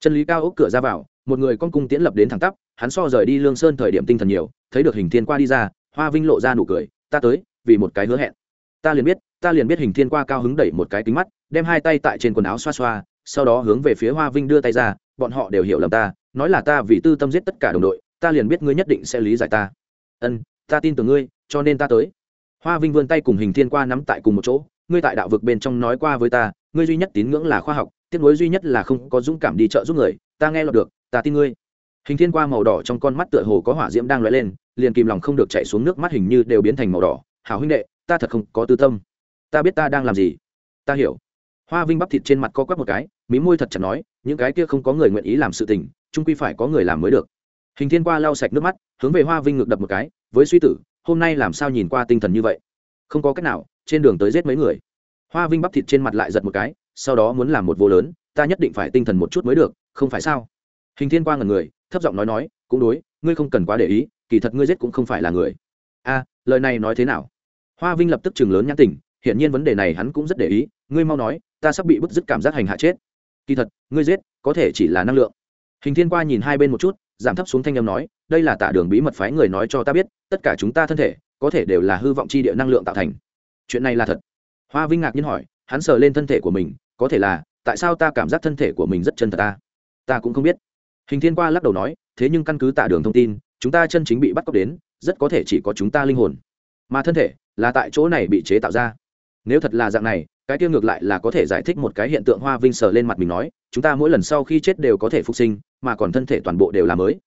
Chân lý cao ốc cửa ra vào một người con cung tiễn lập đến thẳng tắp, hắn so rời đi lương sơn thời điểm tinh thần nhiều, thấy được hình thiên qua đi ra, hoa vinh lộ ra nụ cười, ta tới, vì một cái hứa hẹn. Ta liền biết, ta liền biết. Hình thiên qua cao hứng đẩy một cái kính mắt, đem hai tay tại trên quần áo xoa xoa, sau đó hướng về phía hoa vinh đưa tay ra, bọn họ đều hiểu lầm ta, nói là ta vì tư tâm giết tất cả đồng đội, ta liền biết ngươi nhất định sẽ lý giải ta. Ân, ta tin tưởng ngươi, cho nên ta tới. Hoa vinh vươn tay cùng hình thiên qua nắm tại cùng một chỗ, ngươi tại đạo vực bên trong nói qua với ta, ngươi duy nhất tín ngưỡng là khoa học, tiếc nuối duy nhất là không có dũng cảm đi chợ giúp người, ta nghe lọt được ta tin ngươi. Hình thiên qua màu đỏ trong con mắt tựa hồ có hỏa diễm đang lóe lên, liền kìm lòng không được chạy xuống nước mắt hình như đều biến thành màu đỏ. Hảo huynh đệ, ta thật không có tư tâm. Ta biết ta đang làm gì. Ta hiểu. Hoa vinh bắp thịt trên mặt co quắp một cái, mí môi thật chặt nói, những cái kia không có người nguyện ý làm sự tình trung quy phải có người làm mới được. Hình thiên qua lau sạch nước mắt, hướng về hoa vinh ngược đập một cái, với suy tử, hôm nay làm sao nhìn qua tinh thần như vậy? Không có cách nào, trên đường tới giết mấy người. Hoa vinh bắp thịt trên mặt lại giật một cái, sau đó muốn làm một vô lớn, ta nhất định phải tinh thần một chút mới được, không phải sao? Hình thiên qua ngần người, thấp giọng nói nói, cũng đối, ngươi không cần quá để ý, kỳ thật ngươi giết cũng không phải là người. A, lời này nói thế nào? Hoa vinh lập tức chừng lớn nhãn tình, hiển nhiên vấn đề này hắn cũng rất để ý, ngươi mau nói, ta sắp bị bức dứt cảm giác hành hạ chết. Kỳ thật, ngươi giết, có thể chỉ là năng lượng. Hình thiên qua nhìn hai bên một chút, giảm thấp xuống thanh âm nói, đây là tả đường bí mật phái người nói cho ta biết, tất cả chúng ta thân thể, có thể đều là hư vọng chi địa năng lượng tạo thành. Chuyện này là thật. Hoa vinh ngạc nhiên hỏi, hắn sờ lên thân thể của mình, có thể là, tại sao ta cảm giác thân thể của mình rất chân thật ta? Ta cũng không biết hình thiên qua lắc đầu nói, thế nhưng căn cứ tả đường thông tin, chúng ta chân chính bị bắt cóc đến, rất có thể chỉ có chúng ta linh hồn. Mà thân thể là tại chỗ này bị chế tạo ra. Nếu thật là dạng này, cái tiêu ngược lại là có thể giải thích một cái hiện tượng hoa vinh sờ lên mặt mình nói, chúng ta mỗi lần sau khi chết đều có thể phục sinh, mà còn thân thể toàn bộ đều là mới.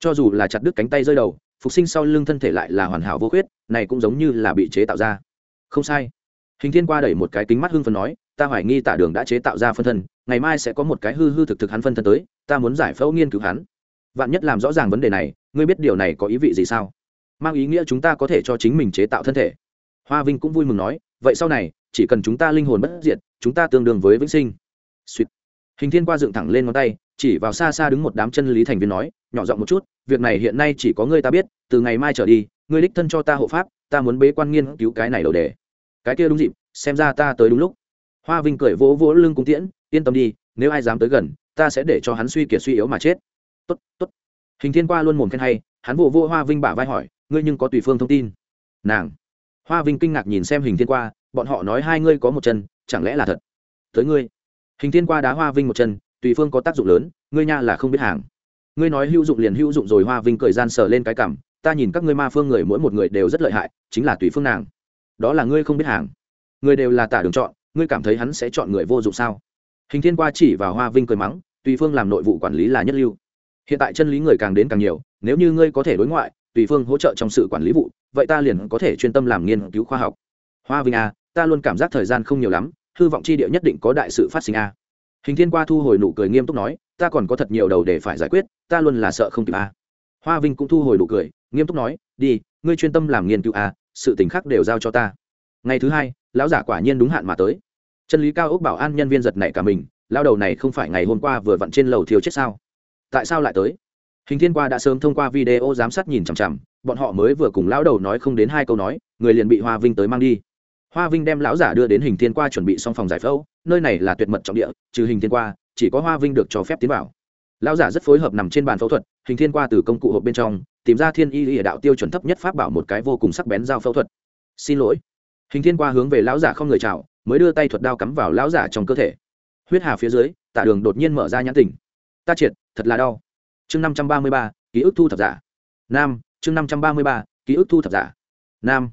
Cho dù là chặt đứt cánh tay rơi đầu, phục sinh sau lưng thân thể lại là hoàn hảo vô khuyết, này cũng giống như là bị chế tạo ra. Không sai. Hình thiên qua đẩy một cái kính mắt hưng phần nói, ta hoài nghi tả đường đã chế tạo ra phân thân ngày mai sẽ có một cái hư hư thực thực hắn phân thân tới, ta muốn giải phẫu nghiên cứu hắn. Vạn nhất làm rõ ràng vấn đề này, ngươi biết điều này có ý vị gì sao? Mang ý nghĩa chúng ta có thể cho chính mình chế tạo thân thể. Hoa vinh cũng vui mừng nói, vậy sau này, chỉ cần chúng ta linh hồn bất diệt, chúng ta tương đương với vĩnh sinh. Suýt hình thiên qua dựng thẳng lên ngón tay, chỉ vào xa xa đứng một đám chân lý thành viên nói, nhỏ giọng một chút, việc này hiện nay chỉ có ngươi ta biết, từ ngày mai trở đi, ngươi đích thân cho ta hộ pháp, ta muốn bế quan nghiên cứu cái này đầu đề. Cái kia đúng dịp, xem ra ta tới đúng lúc. Hoa vinh cười vỗ vỗ lưng cung tiễn yên tâm đi, nếu ai dám tới gần, ta sẽ để cho hắn suy kiệt suy yếu mà chết. Tốt tốt. Hình thiên qua luôn mồm khen hay, hắn vỗ vô hoa vinh bả vai hỏi, ngươi nhưng có tùy phương thông tin. Nàng. Hoa vinh kinh ngạc nhìn xem hình thiên qua, bọn họ nói hai ngươi có một chân, chẳng lẽ là thật? Tới ngươi. Hình thiên qua đá hoa vinh một chân, tùy phương có tác dụng lớn, ngươi nha là không biết hàng. Ngươi nói hữu dụng liền hữu dụng rồi, hoa vinh cười gian sờ lên cái cảm ta nhìn các ngươi ma phương người mỗi một người đều rất lợi hại, chính là tùy phương nàng. Đó là ngươi không biết hàng. Người đều là tả đường chọn, ngươi cảm thấy hắn sẽ chọn người vô dụng sao? Hình thiên qua chỉ vào hoa vinh cười mắng tùy phương làm nội vụ quản lý là nhất lưu hiện tại chân lý người càng đến càng nhiều nếu như ngươi có thể đối ngoại tùy phương hỗ trợ trong sự quản lý vụ vậy ta liền có thể chuyên tâm làm nghiên cứu khoa học hoa vinh a à, ta luôn cảm giác thời gian không nhiều lắm hư vọng chi địa nhất định có đại sự phát sinh a à. hình thiên qua thu hồi nụ cười nghiêm túc nói ta còn có thật nhiều đầu để phải giải quyết ta luôn là sợ không kịp a à. hoa vinh cũng thu hồi nụ cười nghiêm túc nói đi ngươi chuyên tâm làm nghiên cứu a sự tình khác đều giao cho ta ngày thứ hai lão giả quả nhiên đúng hạn mà tới chân lý cao ốc bảo an nhân viên giật nảy cả mình, lao đầu này không phải ngày hôm qua vừa vặn trên lầu thiếu chết sao? Tại sao lại tới? Hình thiên qua đã sớm thông qua video giám sát nhìn chằm chằm, bọn họ mới vừa cùng lão đầu nói không đến hai câu nói, người liền bị hoa vinh tới mang đi. Hoa vinh đem lão giả đưa đến hình thiên qua chuẩn bị xong phòng giải phẫu, nơi này là tuyệt mật trọng địa, trừ hình thiên qua, chỉ có hoa vinh được cho phép tiến vào. Lão giả rất phối hợp nằm trên bàn phẫu thuật, hình thiên qua từ công cụ hộp bên trong, tìm ra thiên y y đạo tiêu chuẩn thấp nhất pháp bảo một cái vô cùng sắc bén dao phẫu thuật. Xin lỗi. Hình thiên qua hướng về lão giả không người chào mới đưa tay thuật đao cắm vào lão giả trong cơ thể. Huyết hà phía dưới, tạ đường đột nhiên mở ra nhãn tỉnh ta triệt, thật là đau. Chương năm trăm ba mươi ba, ký ức thu thập giả. Nam, chương năm trăm ba mươi ba, ký ức thu thập giả. Nam.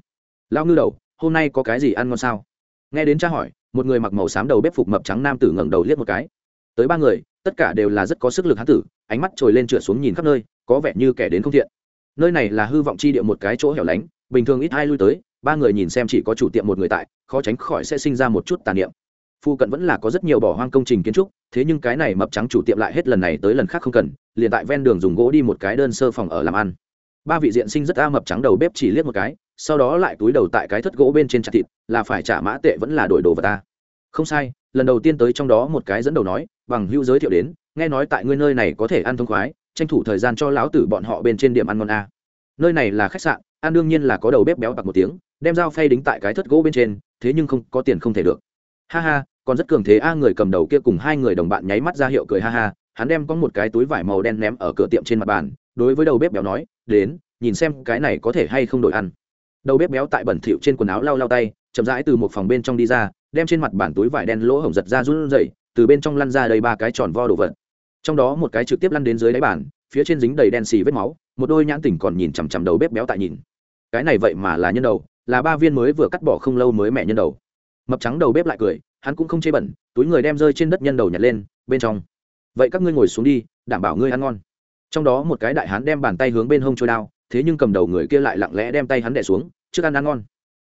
Lão ngư đầu, hôm nay có cái gì ăn ngon sao? Nghe đến cha hỏi, một người mặc màu xám đầu bếp phục mập trắng nam tử ngẩng đầu liếc một cái. Tới ba người, tất cả đều là rất có sức lực hán tử, ánh mắt trồi lên trượt xuống nhìn khắp nơi, có vẻ như kẻ đến không thiện. Nơi này là hư vọng chi địa một cái chỗ hẻo lánh, bình thường ít ai lui tới ba người nhìn xem chỉ có chủ tiệm một người tại, khó tránh khỏi sẽ sinh ra một chút tàn niệm. Phu cận vẫn là có rất nhiều bỏ hoang công trình kiến trúc, thế nhưng cái này mập trắng chủ tiệm lại hết lần này tới lần khác không cần, liền tại ven đường dùng gỗ đi một cái đơn sơ phòng ở làm ăn. Ba vị diện sinh rất a mập trắng đầu bếp chỉ liếc một cái, sau đó lại túi đầu tại cái thất gỗ bên trên chặt thịt, là phải trả mã tệ vẫn là đổi đồ vào ta. Không sai, lần đầu tiên tới trong đó một cái dẫn đầu nói, bằng hữu giới thiệu đến, nghe nói tại ngươi nơi này có thể ăn thông khoái, tranh thủ thời gian cho lão tử bọn họ bên trên điểm ăn ngon a. Nơi này là khách sạn, ăn đương nhiên là có đầu bếp béo bạc một tiếng đem dao phay đính tại cái thất gỗ bên trên, thế nhưng không có tiền không thể được. Ha ha, còn rất cường thế a, người cầm đầu kia cùng hai người đồng bạn nháy mắt ra hiệu cười ha ha, hắn đem có một cái túi vải màu đen ném ở cửa tiệm trên mặt bàn, đối với đầu bếp béo nói, đến, nhìn xem cái này có thể hay không đổi ăn. Đầu bếp béo tại bẩn thỉu trên quần áo lau lau tay, chậm rãi từ một phòng bên trong đi ra, đem trên mặt bàn túi vải đen lỗ hổng giật ra run rẩy, từ bên trong lăn ra đầy ba cái tròn vo đồ vật. Trong đó một cái trực tiếp lăn đến dưới đáy bàn, phía trên dính đầy đen xì vết máu, một đôi nhãn tỉnh còn nhìn chằm chằm đầu bếp béo tại nhìn. Cái này vậy mà là nhân đầu là ba viên mới vừa cắt bỏ không lâu mới mẹ nhân đầu. Mập trắng đầu bếp lại cười, hắn cũng không chê bẩn, túi người đem rơi trên đất nhân đầu nhặt lên, bên trong. Vậy các ngươi ngồi xuống đi, đảm bảo ngươi ăn ngon. Trong đó một cái đại hắn đem bàn tay hướng bên hông trôi đao, thế nhưng cầm đầu người kia lại lặng lẽ đem tay hắn đẻ xuống, trước ăn ăn ngon.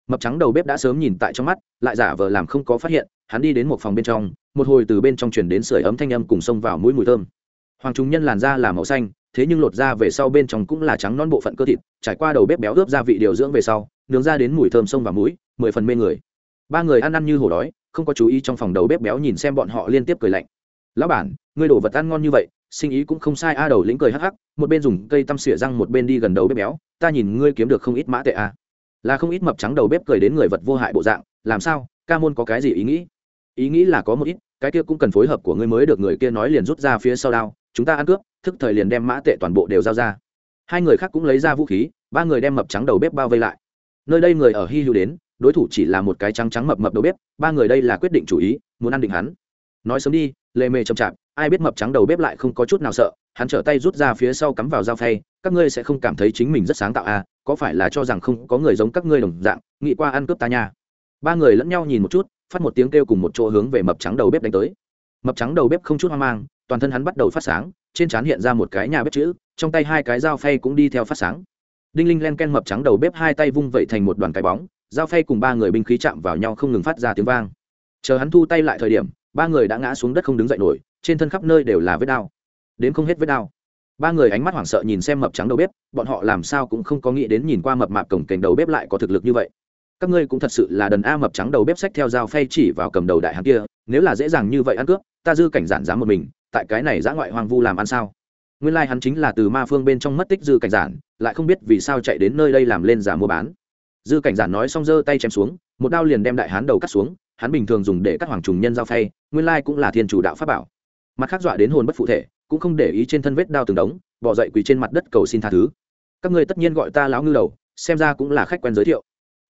Mập trắng đầu bếp đã sớm nhìn tại trong mắt, lại giả vờ làm không có phát hiện, hắn đi đến một phòng bên trong, một hồi từ bên trong chuyển đến sưởi ấm thanh âm cùng xông vào mũi mùi thơm. Hoàng chúng nhân làn da là màu xanh, thế nhưng lột da về sau bên trong cũng là trắng non bộ phận cơ thịt, trải qua đầu bếp béo ướp gia vị điều dưỡng về sau nướng ra đến mùi thơm sông và mũi, mười phần mê người. Ba người ăn ăn như hổ đói, không có chú ý trong phòng đầu bếp béo nhìn xem bọn họ liên tiếp cười lạnh. Lão bản, ngươi đổ vật ăn ngon như vậy, sinh ý cũng không sai a, đầu lĩnh cười hắc hắc, một bên dùng cây tăm xỉa răng một bên đi gần đầu bếp béo, ta nhìn ngươi kiếm được không ít mã tệ a. Là không ít mập trắng đầu bếp cười đến người vật vô hại bộ dạng, làm sao, ca môn có cái gì ý nghĩ? Ý nghĩ là có một ít, cái kia cũng cần phối hợp của ngươi mới được, người kia nói liền rút ra phía sau đao, chúng ta ăn cướp, thức thời liền đem mã tệ toàn bộ đều giao ra. Hai người khác cũng lấy ra vũ khí, ba người đem mập trắng đầu bếp bao vây lại nơi đây người ở hy hữu đến, đối thủ chỉ là một cái trắng trắng mập mập đầu bếp, ba người đây là quyết định chủ ý, muốn ăn định hắn. Nói sớm đi, lệ mề chậm chạp, ai biết mập trắng đầu bếp lại không có chút nào sợ, hắn trở tay rút ra phía sau cắm vào dao phay, các ngươi sẽ không cảm thấy chính mình rất sáng tạo à có phải là cho rằng không có người giống các ngươi đồng dạng, nghĩ qua ăn cướp ta nha. Ba người lẫn nhau nhìn một chút, phát một tiếng kêu cùng một chỗ hướng về mập trắng đầu bếp đánh tới. Mập trắng đầu bếp không chút hoang mang, toàn thân hắn bắt đầu phát sáng, trên trán hiện ra một cái nhà bếp chữ, trong tay hai cái dao phay cũng đi theo phát sáng đinh linh len ken mập trắng đầu bếp hai tay vung vẩy thành một đoàn cái bóng dao phay cùng ba người binh khí chạm vào nhau không ngừng phát ra tiếng vang. Chờ hắn thu tay lại thời điểm, ba người đã ngã xuống đất không đứng dậy nổi, trên thân khắp nơi đều là vết đao đến không hết vết đao ba người ánh mắt hoảng sợ nhìn xem mập trắng đầu bếp, bọn họ làm sao cũng không có nghĩ đến nhìn qua mập mạp cổng kềnh đầu bếp lại có thực lực như vậy. Các ngươi cũng thật sự là đần a mập trắng đầu bếp sách theo dao phay chỉ vào cầm đầu đại hàng kia, nếu là dễ dàng như vậy ăn cướp, ta dư cảnh giản dám một mình, tại cái này giã ngoại hoang vu làm ăn sao? Nguyên lai、like、hắn chính là từ ma phương bên trong mất tích dư cảnh giản, lại không biết vì sao chạy đến nơi đây làm lên giả mua bán. Dư cảnh giản nói xong giơ tay chém xuống, một đao liền đem đại hán đầu cắt xuống, hắn bình thường dùng để cắt hoàng trùng nhân giao phay, nguyên lai cũng là thiên chủ đạo pháp bảo. Mặt khác dọa đến hồn bất phụ thể, cũng không để ý trên thân vết đao từng đống, bỏ dậy quỳ trên mặt đất cầu xin tha thứ. Các ngươi tất nhiên gọi ta lão ngư đầu, xem ra cũng là khách quen giới thiệu.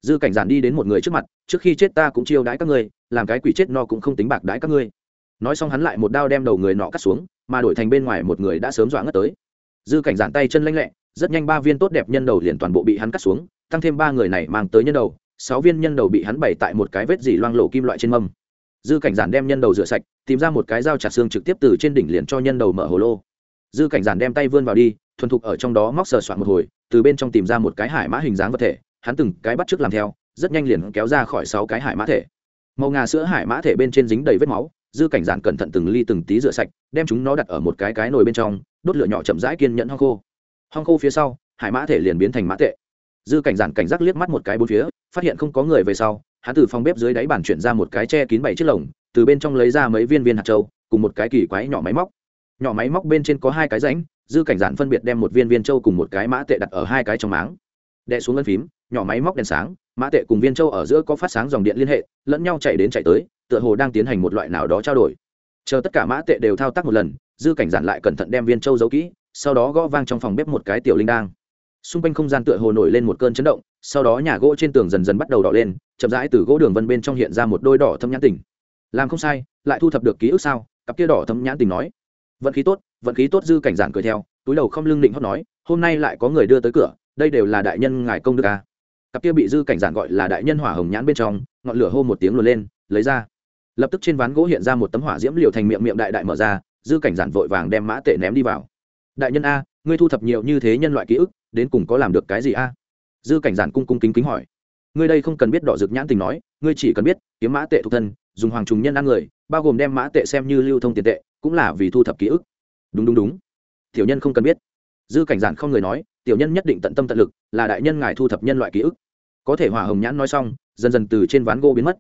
Dư cảnh giản đi đến một người trước mặt, trước khi chết ta cũng chiêu đãi các ngươi, làm cái quỷ chết no cũng không tính bạc đãi các ngươi. Nói xong hắn lại một đao đem đầu người nọ cắt xuống mà đổi thành bên ngoài một người đã sớm dọa ngất tới. Dư cảnh giản tay chân lanh lẹ, rất nhanh ba viên tốt đẹp nhân đầu liền toàn bộ bị hắn cắt xuống, tăng thêm ba người này mang tới nhân đầu, sáu viên nhân đầu bị hắn bày tại một cái vết dỉ loang lộ kim loại trên mâm. Dư cảnh giản đem nhân đầu rửa sạch, tìm ra một cái dao chặt xương trực tiếp từ trên đỉnh liền cho nhân đầu mở hồ lô. Dư cảnh giản đem tay vươn vào đi, thuần thục ở trong đó móc sờ soạn một hồi, từ bên trong tìm ra một cái hải mã hình dáng vật thể, hắn từng cái bắt trước làm theo, rất nhanh liền kéo ra khỏi sáu cái hải mã thể. Màu ngà sữa hải mã thể bên trên dính đầy vết máu dư cảnh giản cẩn thận từng ly từng tí rửa sạch, đem chúng nó đặt ở một cái cái nồi bên trong, đốt lửa nhỏ chậm rãi kiên nhẫn hong khô. Hong khô phía sau, hải mã thể liền biến thành mã tệ. Dư cảnh giản cảnh giác liếc mắt một cái bốn phía, phát hiện không có người về sau, hắn từ phòng bếp dưới đáy bàn chuyển ra một cái che kín bảy chiếc lồng, từ bên trong lấy ra mấy viên viên hạt trâu cùng một cái kỳ quái nhỏ máy móc. Nhỏ máy móc bên trên có hai cái rãnh, dư cảnh giản phân biệt đem một viên viên trâu cùng một cái mã tệ đặt ở hai cái trong máng. Đệ xuống ngân phím, nhỏ máy móc đèn sáng, mã tệ cùng viên trâu ở giữa có phát sáng dòng điện liên hệ, lẫn nhau chạy đến chạy tới tựa hồ đang tiến hành một loại nào đó trao đổi. Chờ tất cả mã tệ đều thao tác một lần, dư cảnh giản lại cẩn thận đem viên châu giấu kỹ, sau đó gõ vang trong phòng bếp một cái tiểu linh đang xung quanh không gian tựa hồ nổi lên một cơn chấn động, sau đó nhà gỗ trên tường dần dần bắt đầu đỏ lên, chậm rãi từ gỗ đường vân bên trong hiện ra một đôi đỏ thâm nhãn tình. Làm không sai, lại thu thập được ký ức sao? Cặp kia đỏ thâm nhãn tình nói. Vận khí tốt, vận khí tốt, dư cảnh giản cười theo, túi đầu không lưng định hót nói, hôm nay lại có người đưa tới cửa, đây đều là đại nhân ngài công đức à. cặp kia bị dư cảnh giản gọi là đại nhân hỏa hồng nhãn bên trong, ngọn lửa hô một tiếng luồn lên, lấy ra lập tức trên ván gỗ hiện ra một tấm hỏa diễm liều thành miệng miệng đại đại mở ra, dư cảnh giản vội vàng đem mã tệ ném đi vào. Đại nhân a, ngươi thu thập nhiều như thế nhân loại ký ức, đến cùng có làm được cái gì a? Dư cảnh giản cung cung kính kính hỏi. Ngươi đây không cần biết đỏ rực nhãn tình nói, ngươi chỉ cần biết, kiếm mã tệ thuộc thân, dùng hoàng trùng nhân ăn người, bao gồm đem mã tệ xem như lưu thông tiền tệ, cũng là vì thu thập ký ức. Đúng đúng đúng. Tiểu nhân không cần biết. Dư cảnh giản không người nói, tiểu nhân nhất định tận tâm tận lực, là đại nhân ngài thu thập nhân loại ký ức. Có thể hỏa hồng nhãn nói xong, dần dần từ trên ván gỗ biến mất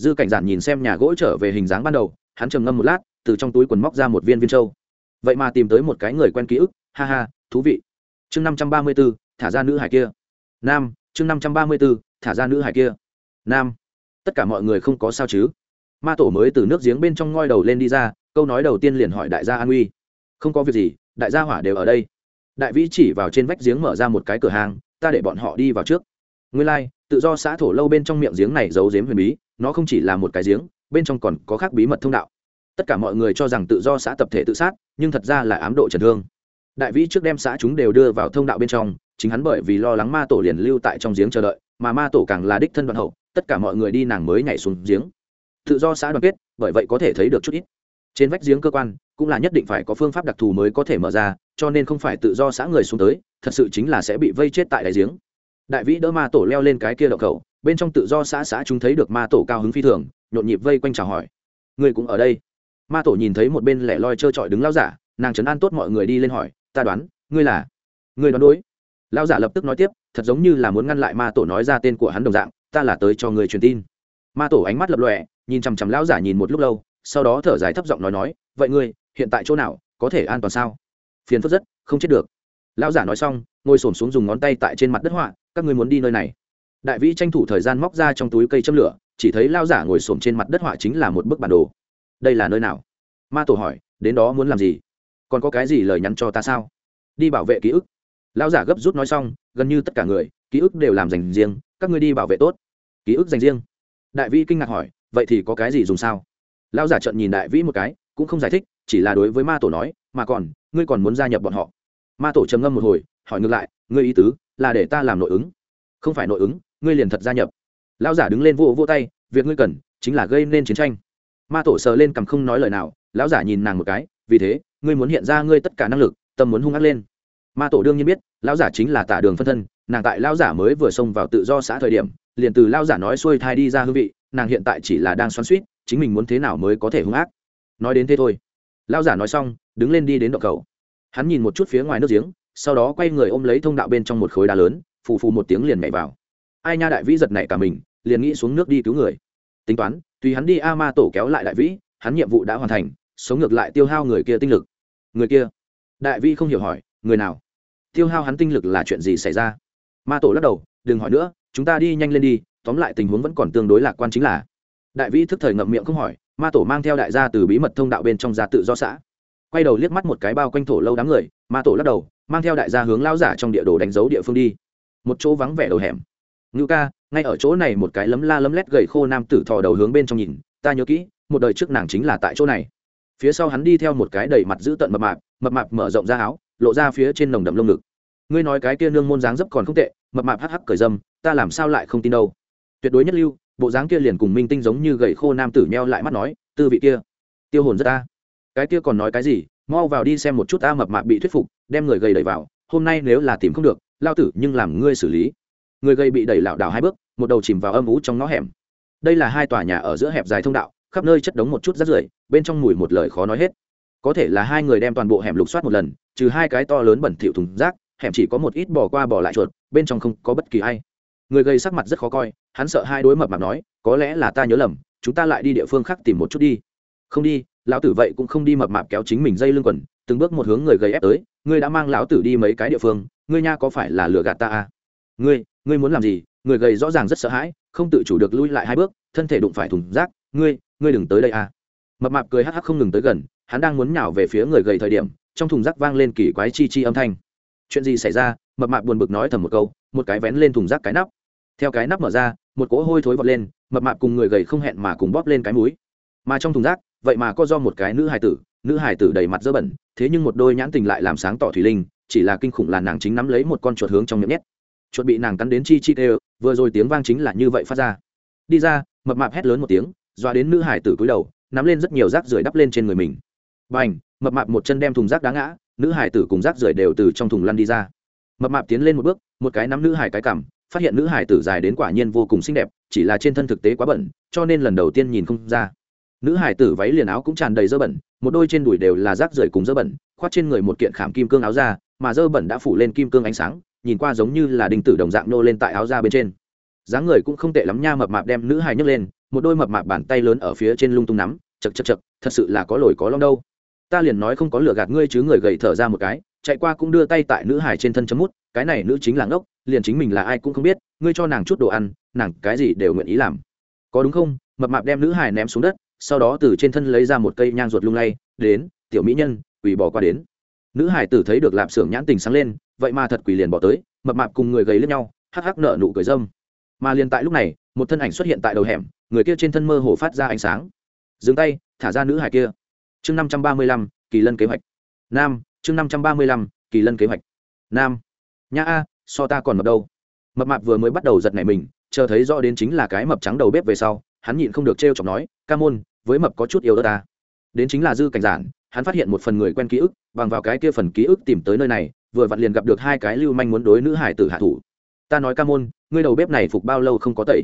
dư cảnh giản nhìn xem nhà gỗ trở về hình dáng ban đầu hắn trầm ngâm một lát từ trong túi quần móc ra một viên viên trâu vậy mà tìm tới một cái người quen ký ức ha ha thú vị. Chương năm trăm ba mươi b ố thả ra nữ hải kia. Nam chương năm trăm ba mươi b ố thả ra nữ hải kia. Nam. Tất cả mọi người không có sao chứ? Ma tổ mới từ nước giếng bên trong ngoi đầu lên đi ra câu nói đầu tiên liền hỏi đại gia an uy không có việc gì đại gia hỏa đều ở đây. Đại vĩ chỉ vào trên vách giếng mở ra một cái cửa hàng ta để bọn họ đi vào trước. Nguyên lai、like, tự do xã thổ lâu bên trong miệng giếng này giấu giếm huyền bí nó không chỉ là một cái giếng, bên trong còn có khác bí mật thông đạo. Tất cả mọi người cho rằng tự do xã tập thể tự sát, nhưng thật ra là ám độ trần thương. Đại vĩ trước đem xã chúng đều đưa vào thông đạo bên trong, chính hắn bởi vì lo lắng ma tổ liền lưu tại trong giếng chờ đợi, mà ma tổ càng là đích thân đoạn hậu, tất cả mọi người đi nàng mới nhảy xuống giếng. Tự do xã đoàn kết, bởi vậy có thể thấy được chút ít. Trên vách giếng cơ quan, cũng là nhất định phải có phương pháp đặc thù mới có thể mở ra, cho nên không phải tự do xã người xuống tới, thật sự chính là sẽ bị vây chết tại đại giếng đại vĩ đỡ ma tổ leo lên cái kia đậu khẩu, bên trong tự do xã xã chúng thấy được ma tổ cao hứng phi thường, nhộn nhịp vây quanh chào hỏi. Người cũng ở đây. Ma tổ nhìn thấy một bên lẻ loi trơ trọi đứng lao giả, nàng trấn an tốt mọi người đi lên hỏi, ta đoán, ngươi là? Ngươi đoán đối. Lao giả lập tức nói tiếp, thật giống như là muốn ngăn lại ma tổ nói ra tên của hắn đồng dạng, ta là tới cho người truyền tin. Ma tổ ánh mắt lập lòe, nhìn chằm chằm lão giả nhìn một lúc lâu, sau đó thở dài thấp giọng nói nói, vậy ngươi, hiện tại chỗ nào, có thể an toàn sao? Phiền phức rất, không chết được. Lão giả nói xong, ngồi s ổ m xuống dùng ngón tay tại trên mặt đất họa các ngươi muốn đi nơi này. Đại vĩ tranh thủ thời gian móc ra trong túi cây châm lửa, chỉ thấy lao giả ngồi s ổ m trên mặt đất họa chính là một bức bản đồ. Đây là nơi nào? Ma tổ hỏi, đến đó muốn làm gì? Còn có cái gì lời nhắn cho ta sao? Đi bảo vệ ký ức. Lao giả gấp rút nói xong, gần như tất cả người, ký ức đều làm dành riêng, các ngươi đi bảo vệ tốt. Ký ức dành riêng. Đại vĩ kinh ngạc hỏi, vậy thì có cái gì dùng sao? Lao giả trận nhìn đại vĩ một cái, cũng không giải thích, chỉ là đối với ma tổ nói, mà còn, ngươi còn muốn gia nhập bọn họ? Ma tổ trầm ngâm một hồi, hỏi ngược lại, ngươi ý tứ? Là để ta làm nội ứng. Không phải nội ứng, ngươi liền thật gia nhập. Lao giả đứng lên vô vô tay, việc ngươi cần chính là gây nên chiến tranh. Ma tổ sờ lên cằm không nói lời nào, lão giả nhìn nàng một cái, vì thế, ngươi muốn hiện ra ngươi tất cả năng lực, tâm muốn hung ác lên. Ma tổ đương nhiên biết, lão giả chính là tả đường phân thân, nàng tại lão giả mới vừa xông vào tự do xã thời điểm, liền từ lão giả nói xuôi thai đi ra hương vị, nàng hiện tại chỉ là đang xoắn suýt chính mình muốn thế nào mới có thể hung ác. Nói đến thế thôi. Lão giả nói xong, đứng lên đi đến động cầu. Hắn nhìn một chút phía ngoài nước giếng sau đó quay người ôm lấy thông đạo bên trong một khối đá lớn, phù phù một tiếng liền nhảy vào. Ai nha đại vĩ giật nảy cả mình, liền nghĩ xuống nước đi cứu người. Tính toán, tùy hắn đi a ma tổ kéo lại đại vĩ, hắn nhiệm vụ đã hoàn thành, sống ngược lại tiêu hao người kia tinh lực. Người kia? Đại vĩ không hiểu hỏi, người nào? Tiêu hao hắn tinh lực là chuyện gì xảy ra? Ma tổ lắc đầu, đừng hỏi nữa, chúng ta đi nhanh lên đi, tóm lại tình huống vẫn còn tương đối lạc quan chính là. Đại vĩ thức thời ngậm miệng không hỏi ma tổ mang theo đại gia từ bí mật thông đạo bên trong ra tự do xã. Quay đầu liếc mắt một cái bao quanh thổ lâu đám người ma tổ lắc đầu mang theo đại gia hướng lao giả trong địa đồ đánh dấu địa phương đi. Một chỗ vắng vẻ đầu hẻm. Ngưu ca, ngay ở chỗ này một cái lấm la lấm lét gầy khô nam tử thò đầu hướng bên trong nhìn, ta nhớ kỹ, một đời trước nàng chính là tại chỗ này. Phía sau hắn đi theo một cái đầy mặt giữ tận mập mạp mập mạp mở rộng ra áo, lộ ra phía trên nồng đậm lông ngực. Ngươi nói cái kia nương môn dáng dấp còn không tệ, mập mạp hắc hắc cởi dâm, ta làm sao lại không tin đâu. Tuyệt đối nhất lưu, bộ dáng kia liền cùng minh tinh giống như gầy khô nam tử nheo lại mắt nói, tư vị kia, tiêu hồn rất ta. Cái kia còn nói cái gì mau vào đi xem một chút ta mập mạp bị thuyết phục, đem người gầy đẩy vào, hôm nay nếu là tìm không được, lao tử, nhưng làm ngươi xử lý. Người gầy bị đẩy lảo đảo hai bước, một đầu chìm vào âm ú trong ngõ hẻm. Đây là hai tòa nhà ở giữa hẹp dài thông đạo, khắp nơi chất đống một chút rác rưởi, bên trong mùi một lời khó nói hết. Có thể là hai người đem toàn bộ hẻm lục soát một lần, trừ hai cái to lớn bẩn thỉu thùng rác, hẻm chỉ có một ít bỏ qua bỏ lại chuột, bên trong không có bất kỳ ai. Người gây sắc mặt rất khó coi, hắn sợ hai đối mập mạp nói, có lẽ là ta nhớ lầm, chúng ta lại đi địa phương khác tìm một chút đi. Không đi lão tử vậy cũng không đi mập mạp kéo chính mình dây lưng quần, từng bước một hướng người gầy ép tới, ngươi đã mang lão tử đi mấy cái địa phương, ngươi nha có phải là lừa gạt ta à? Ngươi ngươi muốn làm gì? Người gầy rõ ràng rất sợ hãi, không tự chủ được lui lại hai bước, thân thể đụng phải thùng rác, ngươi ngươi đừng tới đây à? Mập mạp cười hắc hắc không ngừng tới gần, hắn đang muốn nhào về phía người gầy thời điểm, trong thùng rác vang lên kỳ quái chi chi âm thanh. Chuyện gì xảy ra? Mập mạp buồn bực nói thầm một câu, một cái vén lên thùng rác cái nắp. Theo cái nắp mở ra, một cỗ hôi thối vọt lên, mập mạp cùng người gầy không hẹn mà cùng bóp lên cái mũi. mà trong thùng rác vậy mà có do một cái nữ hài tử, nữ hài tử đầy mặt dơ bẩn, thế nhưng một đôi nhãn tình lại làm sáng tỏ thủy linh, chỉ là kinh khủng là nàng chính nắm lấy một con chuột hướng trong miệng nhét. Chuột bị nàng cắn đến chi chi tê vừa rồi tiếng vang chính là như vậy phát ra. Đi ra, mập mạp hét lớn một tiếng doa đến nữ hải tử cúi đầu, nắm lên rất nhiều rác rưởi đắp lên trên người mình. B à n h mập mạp một chân đem thùng rác đá ngã, nữ hải tử cùng rác rưởi đều từ trong thùng lăn đi ra. Mập mạp tiến lên một bước, một cái nắm nữ hải cái cảm phát hiện nữ hải tử dài đến quả nhiên vô cùng xinh đẹp, chỉ là trên thân thực tế quá bẩn, cho nên lần đầu tiên nhìn không ra nữ hải tử váy liền áo cũng tràn đầy dơ bẩn, một đôi trên đùi đều là rác rưởi cùng dơ bẩn khoát trên người một kiện khảm kim cương áo ra mà dơ bẩn đã phủ lên kim cương ánh sáng, nhìn qua giống như là đinh tử đồng dạng nô lên tại áo da bên trên. Dáng người cũng không tệ lắm nha, mập mạp đem nữ hài nhấc lên, một đôi mập mạp bàn tay lớn ở phía trên lung tung nắm chật chật chật thật sự là có lồi có lông đâu. Ta liền nói không có lửa gạt ngươi chứ, người gầy thở ra một cái, chạy qua cũng đưa tay tại nữ hài trên thân chấm mút, cái này nữ chính là ngốc, liền chính mình là ai cũng không biết, ngươi cho nàng chút đồ ăn, nàng cái gì đều nguyện ý làm. Có đúng không? Mập mạp đem nữ hài ném xuống đất sau đó từ trên thân lấy ra một cây nhang ruột lung lay, đến, tiểu mỹ nhân, quỳ bỏ qua đến. Nữ hải tử thấy được lạp xưởng nhãn tình sáng lên, vậy mà thật quỳ liền bỏ tới, mập mạp cùng người gầy lên nhau, hắc hắc nợ nụ cười dâm. Mà liền tại lúc này, một thân ảnh xuất hiện tại đầu hẻm, người kia trên thân mơ hồ phát ra ánh sáng. Dừng tay, thả ra nữ hải kia. Chương năm trăm ba mươi lăm, kỳ lân kế hoạch. Nam, chương năm trăm ba mươi lăm, kỳ lân kế hoạch. Nam. Nhã a, so ta còn mập đâu. Mập mạp vừa mới bắt đầu giật nảy mình, chờ thấy rõ đến chính là cái mập trắng đầu bếp về sau, hắn nhịn không được t r e o chọc nói, ca môn với mập có chút yêu đất ta. Đến chính là dư cảnh giản, hắn phát hiện một phần người quen ký ức, bằng vào cái kia phần ký ức tìm tới nơi này, vừa vặn liền gặp được hai cái lưu manh muốn đối nữ hải tử hạ thủ. Ta nói ca môn, ngươi đầu bếp này phục bao lâu không có tẩy?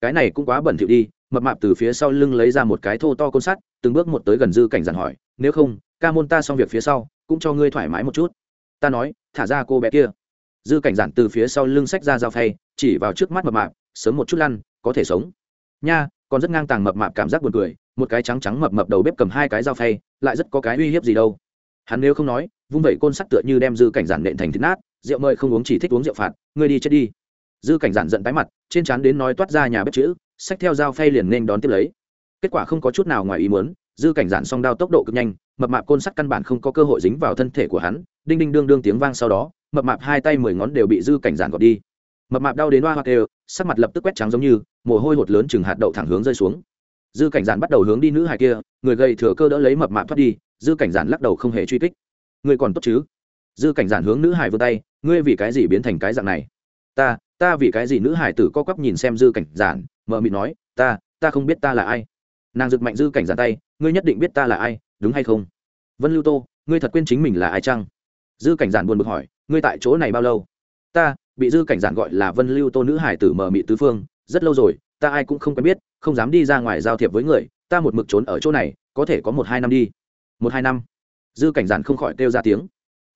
Cái này cũng quá bẩn thỉu đi, mập mạp từ phía sau lưng lấy ra một cái thô to côn sắt, từng bước một tới gần dư cảnh giản hỏi, nếu không, ca môn ta xong việc phía sau, cũng cho ngươi thoải mái một chút. Ta nói, thả ra cô bé kia. Dư cảnh giản từ phía sau lưng xách ra dao phay, chỉ vào trước mắt mập mạp, sớm một chút lăn, có thể sống. Nha, còn rất ngang tàng. Mập mạp cảm giác buồn cười một cái trắng trắng mập mập đầu bếp cầm hai cái dao phay, lại rất có cái uy hiếp gì đâu. Hắn nếu không nói, vung vẩy côn sắt tựa như đem dư cảnh giản nện thành thịt nát, rượu mời không uống chỉ thích uống rượu phạt, ngươi đi chết đi. Dư cảnh giản giận tái mặt, trên trán đến nói toát ra nhà bếp chữ, xách theo dao phay liền nên đón tiếp lấy. Kết quả không có chút nào ngoài ý muốn, dư cảnh giản song đao tốc độ cực nhanh, mập mạp côn sắt căn bản không có cơ hội dính vào thân thể của hắn, đinh đinh đương đương tiếng vang sau đó, mập mạp hai tay mười ngón đều bị dư cảnh giản gọt đi. Mập mạp đau đến hoa hoa đều sắc mặt lập tức quét trắng giống như, mồ hôi hột lớn chừng hạt đậu thẳng hướng rơi xuống dư cảnh giản bắt đầu hướng đi nữ hài kia, người gầy thừa cơ đỡ lấy mập mạp thoát đi, dư cảnh giản lắc đầu không hề truy kích. Ngươi còn tốt chứ? Dư cảnh giản hướng nữ hải vươn tay, ngươi vì cái gì biến thành cái dạng này? Ta ta vì cái gì nữ hải tử co quắp nhìn xem dư cảnh giản mờ mịt nói, ta ta không biết ta là ai. Nàng giựt mạnh dư cảnh giản tay, ngươi nhất định biết ta là ai, đúng hay không? Vân lưu tô, ngươi thật quên chính mình là ai chăng? Dư cảnh giản buồn bực hỏi, ngươi tại chỗ này bao lâu? Ta, bị dư cảnh giản gọi là vân lưu tô nữ hải tử mờ mị tứ phương, rất lâu rồi ta ai cũng không quen biết, không dám đi ra ngoài giao thiệp với người, ta một mực trốn ở chỗ này, có thể có một hai năm đi. Một hai năm? Dư cảnh giản không khỏi kêu ra tiếng.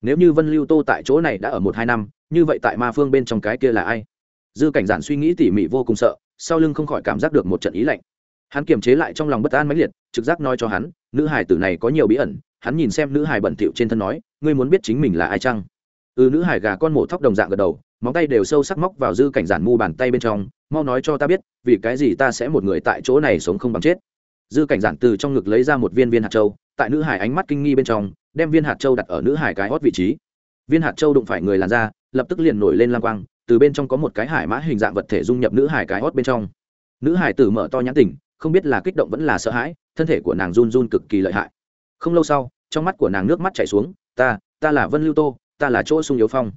Nếu như vân lưu tô tại chỗ này đã ở một hai năm, như vậy tại ma phương bên trong cái kia là ai? Dư cảnh giản suy nghĩ tỉ mỉ vô cùng sợ, sau lưng không khỏi cảm giác được một trận ý lạnh. Hắn kiềm chế lại trong lòng bất an mãnh liệt, trực giác nói cho hắn, nữ hải tử này có nhiều bí ẩn, hắn nhìn xem nữ hải bẩn thỉu trên thân nói, ngươi muốn biết chính mình là ai chăng? Ừ nữ hải gà con mổ thóc đồng dạng gật đầu móng tay đều sâu sắc móc vào dư cảnh giản mu bàn tay bên trong, mau nói cho ta biết, vì cái gì ta sẽ một người tại chỗ này sống không bằng chết. Dư cảnh giản từ trong ngực lấy ra một viên viên hạt châu, tại nữ hải ánh mắt kinh nghi bên trong, đem viên hạt châu đặt ở nữ hải cái hót vị trí. Viên hạt châu đụng phải người làn ra lập tức liền nổi lên lang quang, từ bên trong có một cái hải mã hình dạng vật thể dung nhập nữ hải cái hót bên trong. Nữ hải tử mở to nhãn tỉnh không biết là kích động vẫn là sợ hãi, thân thể của nàng run run cực kỳ lợi hại. Không lâu sau, trong mắt của nàng nước mắt chảy xuống, ta ta là vân lưu tô, ta là chỗ sung yếu phong.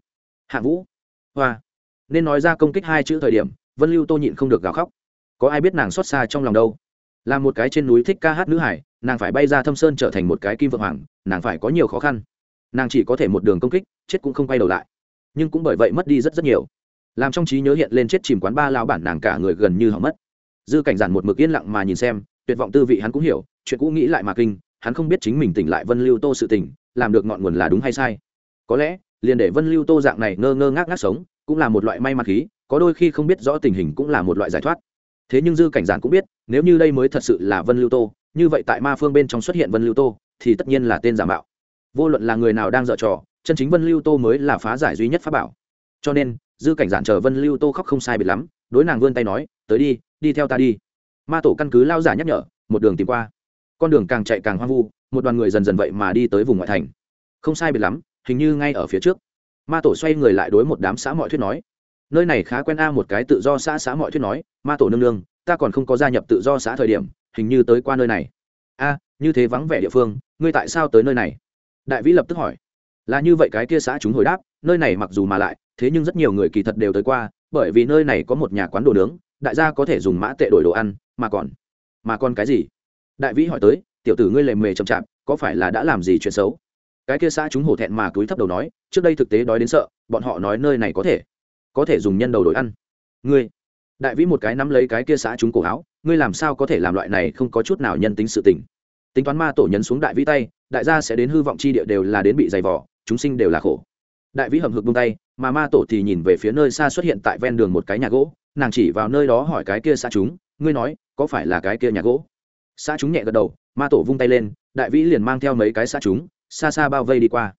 Hạ vũ hoa. Nên nói ra công kích hai chữ thời điểm, vân lưu tô nhịn không được gào khóc. Có ai biết nàng xót xa trong lòng đâu? Là một cái trên núi thích ca hát nữ hải, nàng phải bay ra thâm sơn trở thành một cái kim vượng hoàng, nàng phải có nhiều khó khăn. Nàng chỉ có thể một đường công kích, chết cũng không quay đầu lại. Nhưng cũng bởi vậy mất đi rất rất nhiều. Làm trong trí nhớ hiện lên chết chìm quán ba lao bản nàng cả người gần như hỏng mất. Dư cảnh giản một mực yên lặng mà nhìn xem, tuyệt vọng tư vị hắn cũng hiểu, chuyện cũ nghĩ lại mà kinh, hắn không biết chính mình tỉnh lại vân lưu tô sự tỉnh làm được ngọn nguồn là đúng hay sai. Có lẽ liền để vân lưu tô dạng này ngơ ngơ ngác ngác sống, cũng là một loại may mắn khí, có đôi khi không biết rõ tình hình cũng là một loại giải thoát. Thế nhưng dư cảnh giản cũng biết, nếu như đây mới thật sự là vân lưu tô, như vậy tại ma phương bên trong xuất hiện vân lưu tô, thì tất nhiên là tên giả mạo. Vô luận là người nào đang dở trò, chân chính vân lưu tô mới là phá giải duy nhất pháp bảo. Cho nên, dư cảnh giản chờ vân lưu tô khóc không sai biệt lắm, đối nàng vươn tay nói, tới đi đi theo ta đi. Ma tổ căn cứ lao giả nhắc nhở, một đường tìm qua. Con đường càng chạy càng hoang vu, một đoàn người dần dần vậy mà đi tới vùng ngoại thành. Không sai biệt lắm hình như ngay ở phía trước. Ma tổ xoay người lại đối một đám xã mọi thuyết nói. Nơi này khá quen a một cái tự do xã xã mọi thuyết nói, ma tổ nương nương, ta còn không có gia nhập tự do xã thời điểm, hình như tới qua nơi này. A, như thế vắng vẻ địa phương, ngươi tại sao tới nơi này? Đại vĩ lập tức hỏi. Là như vậy cái kia xã chúng hồi đáp, nơi này mặc dù mà lại, thế nhưng rất nhiều người kỳ thật đều tới qua, bởi vì nơi này có một nhà quán đồ nướng, đại gia có thể dùng mã tệ đổi đồ ăn, mà còn mà còn cái gì? Đại vĩ hỏi tới, tiểu tử ngươi lề mề chậm chạp, có phải là đã làm gì chuyện xấu? Cái kia xã chúng hổ thẹn mà cúi thấp đầu nói, trước đây thực tế đói đến sợ, bọn họ nói nơi này có thể có thể dùng nhân đầu đổi ăn. Ngươi, đại vĩ một cái nắm lấy cái kia xã chúng cổ áo, ngươi làm sao có thể làm loại này không có chút nào nhân tính sự tình? Tính toán ma tổ nhấn xuống đại vĩ tay, đại gia sẽ đến hư vọng chi địa đều là đến bị dày vỏ chúng sinh đều là khổ. Đại vĩ hầm hực buông tay, mà ma tổ thì nhìn về phía nơi xa xuất hiện tại ven đường một cái nhà gỗ, nàng chỉ vào nơi đó hỏi cái kia xã chúng, ngươi nói, có phải là cái kia nhà gỗ? Xã chúng nhẹ gật đầu, ma tổ vung tay lên, đại vĩ liền mang theo mấy cái xã chúng xa xa bao vây đi qua.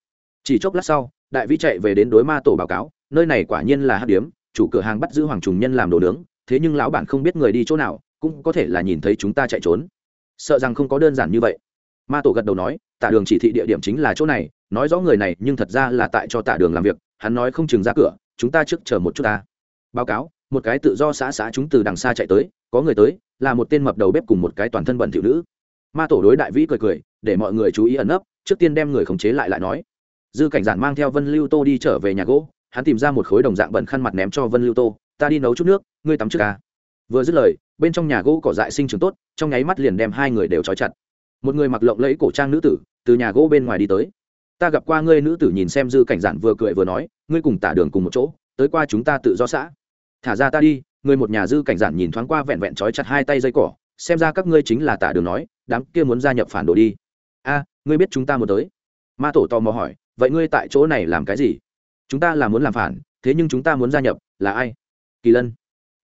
Chỉ chốc lát sau, đại vĩ chạy về đến đối ma tổ báo cáo, nơi này quả nhiên là hát điếm, chủ cửa hàng bắt giữ hoàng trùng nhân làm đồ nướng, thế nhưng lão bản không biết người đi chỗ nào, cũng có thể là nhìn thấy chúng ta chạy trốn. Sợ rằng không có đơn giản như vậy. Ma tổ gật đầu nói tạ đường chỉ thị địa điểm chính là chỗ này, nói rõ người này nhưng thật ra là tại cho tạ đường làm việc, hắn nói không chừng ra cửa, chúng ta trước chờ một chút ta. Báo cáo, một cái tự do xã xã chúng từ đằng xa chạy tới, có người tới, là một tên mập đầu bếp cùng một cái toàn thân bẩn thiểu nữ. Ma tổ đối đại vĩ cười cười để mọi người chú ý ẩn nấp, trước tiên đem người khống chế lại lại nói. Dư cảnh giản mang theo vân lưu tô đi trở về nhà gỗ, hắn tìm ra một khối đồng dạng bẩn khăn mặt ném cho vân lưu tô, ta đi nấu chút nước, ngươi tắm trước ca vừa dứt lời, bên trong nhà gỗ cỏ dại sinh trưởng tốt, trong nháy mắt liền đem hai người đều trói chặt. Một người mặc lộng lẫy cổ trang nữ tử, từ nhà gỗ bên ngoài đi tới. Ta gặp qua ngươi nữ tử nhìn xem dư cảnh giản vừa cười vừa nói, ngươi cùng tả đường cùng một chỗ, tới qua chúng ta tự do xã. Thả ra ta đi. Người một nhà dư cảnh giản nhìn thoáng qua vẹn vẹn trói chặt hai tay dây cỏ, xem ra các ngươi chính là tả đường nói, đám kia muốn gia nhập phản đồ đi ngươi biết chúng ta muốn tới. Ma tổ tò mò hỏi, vậy ngươi tại chỗ này làm cái gì? Chúng ta là muốn làm phản, thế nhưng chúng ta muốn gia nhập, là ai? Kỳ lân.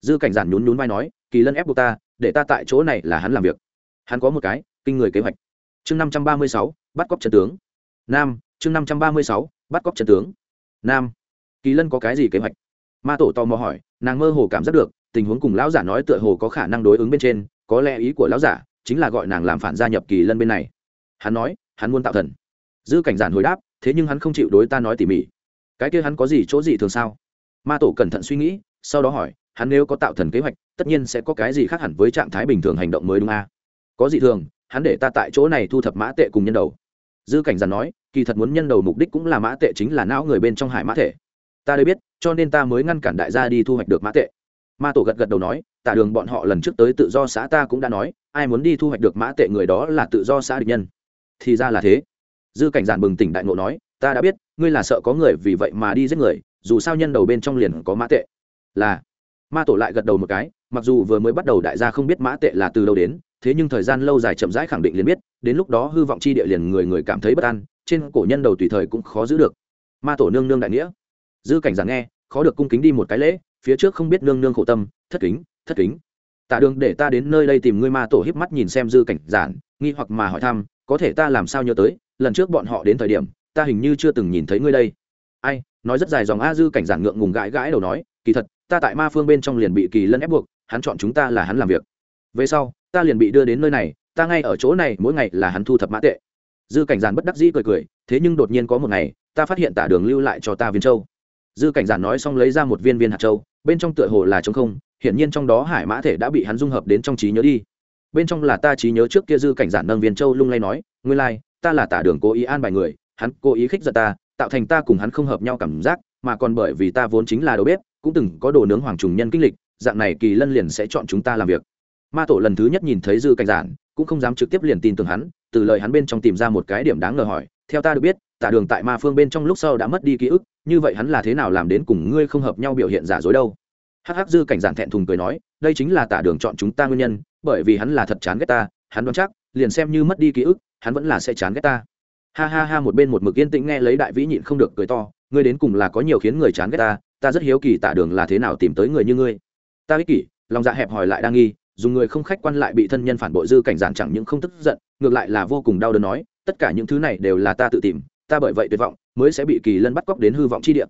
Dư cảnh giản nhún nhún vai nói, kỳ lân ép buộc ta, để ta tại chỗ này là hắn làm việc. Hắn có một cái, kinh người kế hoạch. Chương năm trăm ba mươi sáu, bắt cóc trần tướng. Nam, chương năm trăm ba mươi sáu, bắt cóc trần tướng. Nam. Kỳ lân có cái gì kế hoạch? Ma tổ tò mò hỏi, nàng mơ hồ cảm giác được, tình huống cùng lão giả nói tựa hồ có khả năng đối ứng bên trên, có lẽ ý của lão giả chính là gọi nàng làm phản gia nhập kỳ lân bên này. Hắn nói hắn muốn tạo thần. Dư cảnh giản hồi đáp, thế nhưng hắn không chịu đối ta nói tỉ mỉ. Cái kia hắn có gì chỗ gì thường sao? Ma tổ cẩn thận suy nghĩ, sau đó hỏi, hắn nếu có tạo thần kế hoạch, tất nhiên sẽ có cái gì khác hẳn với trạng thái bình thường hành động mới đúng a? À? có gì thường, hắn để ta tại chỗ này thu thập mã tệ cùng nhân đầu. Dư cảnh giản nói, kỳ thật muốn nhân đầu mục đích cũng là mã tệ chính là não người bên trong hải mã thể. Ta đây biết, cho nên ta mới ngăn cản đại gia đi thu hoạch được mã tệ. Ma tổ gật gật đầu nói, tả đường bọn họ lần trước tới tự do xã ta cũng đã nói, ai muốn đi thu hoạch được mã tệ người đó là tự do xã địch nhân thì ra là thế. Dư cảnh giản bừng tỉnh đại ngộ nói, ta đã biết, ngươi là sợ có người vì vậy mà đi giết người, dù sao nhân đầu bên trong liền có mã tệ. Là, ma tổ lại gật đầu một cái, mặc dù vừa mới bắt đầu đại gia không biết mã tệ là từ đâu đến, thế nhưng thời gian lâu dài chậm rãi khẳng định liền biết, đến lúc đó hư vọng chi địa liền người người cảm thấy bất an, trên cổ nhân đầu tùy thời cũng khó giữ được. Ma tổ nương nương đại nghĩa. Dư cảnh giản nghe, khó được cung kính đi một cái lễ, phía trước không biết nương nương khổ tâm, thất kính thất kính. Tạ đường để ta đến nơi đây tìm ngươi ma tổ híp mắt nhìn xem dư cảnh giản, nghi hoặc mà hỏi thăm có thể ta làm sao nhớ tới, lần trước bọn họ đến thời điểm, ta hình như chưa từng nhìn thấy ngươi đây. Ai, nói rất dài dòng a dư cảnh giản ngượng ngùng gãi gãi đầu nói, kỳ thật, ta tại ma phương bên trong liền bị kỳ lân ép buộc, hắn chọn chúng ta là hắn làm việc. Về sau, ta liền bị đưa đến nơi này, ta ngay ở chỗ này, mỗi ngày là hắn thu thập mã tệ. Dư cảnh giản bất đắc dĩ cười cười, thế nhưng đột nhiên có một ngày, ta phát hiện tả đường lưu lại cho ta viên châu. Dư cảnh giản nói xong lấy ra một viên viên hạt châu, bên trong tựa hồ là trống không, hiển nhiên trong đó hải mã thể đã bị hắn dung hợp đến trong trí nhớ đi bên trong là ta trí nhớ trước kia dư cảnh giản nâng viên châu lung lay nói ngươi lai、like, ta là tả đường cố ý an bài người hắn cố ý khích giật ta tạo thành ta cùng hắn không hợp nhau cảm giác mà còn bởi vì ta vốn chính là đầu bếp cũng từng có đồ nướng hoàng trùng nhân kinh lịch dạng này kỳ lân liền sẽ chọn chúng ta làm việc. Ma tổ lần thứ nhất nhìn thấy dư cảnh giản cũng không dám trực tiếp liền tin tưởng hắn từ lời hắn bên trong tìm ra một cái điểm đáng ngờ hỏi theo ta được biết tả đường tại ma phương bên trong lúc sau đã mất đi ký ức như vậy hắn là thế nào làm đến cùng ngươi không hợp nhau biểu hiện giả dối đâu? Hắc hắc dư cảnh giản thẹn thùng cười nói đây chính là tả đường chọn chúng ta nguyên nhân, bởi vì hắn là thật chán ghét ta, hắn đoán chắc, liền xem như mất đi ký ức, hắn vẫn là sẽ chán ghét ta. Ha ha ha, một bên một mực yên tĩnh nghe lấy đại vĩ nhịn không được cười to, ngươi đến cùng là có nhiều khiến người chán ghét ta ta rất hiếu kỳ tả đường là thế nào tìm tới người như ngươi. Ta ích kỷ, lòng dạ hẹp hòi lại đang nghi, dùng người không khách quan lại bị thân nhân phản bội dư cảnh giản chẳng những không tức giận, ngược lại là vô cùng đau đớn nói, tất cả những thứ này đều là ta tự tìm, ta bởi vậy tuyệt vọng, mới sẽ bị kỳ lân bắt cóc đến hư vọng chi địa.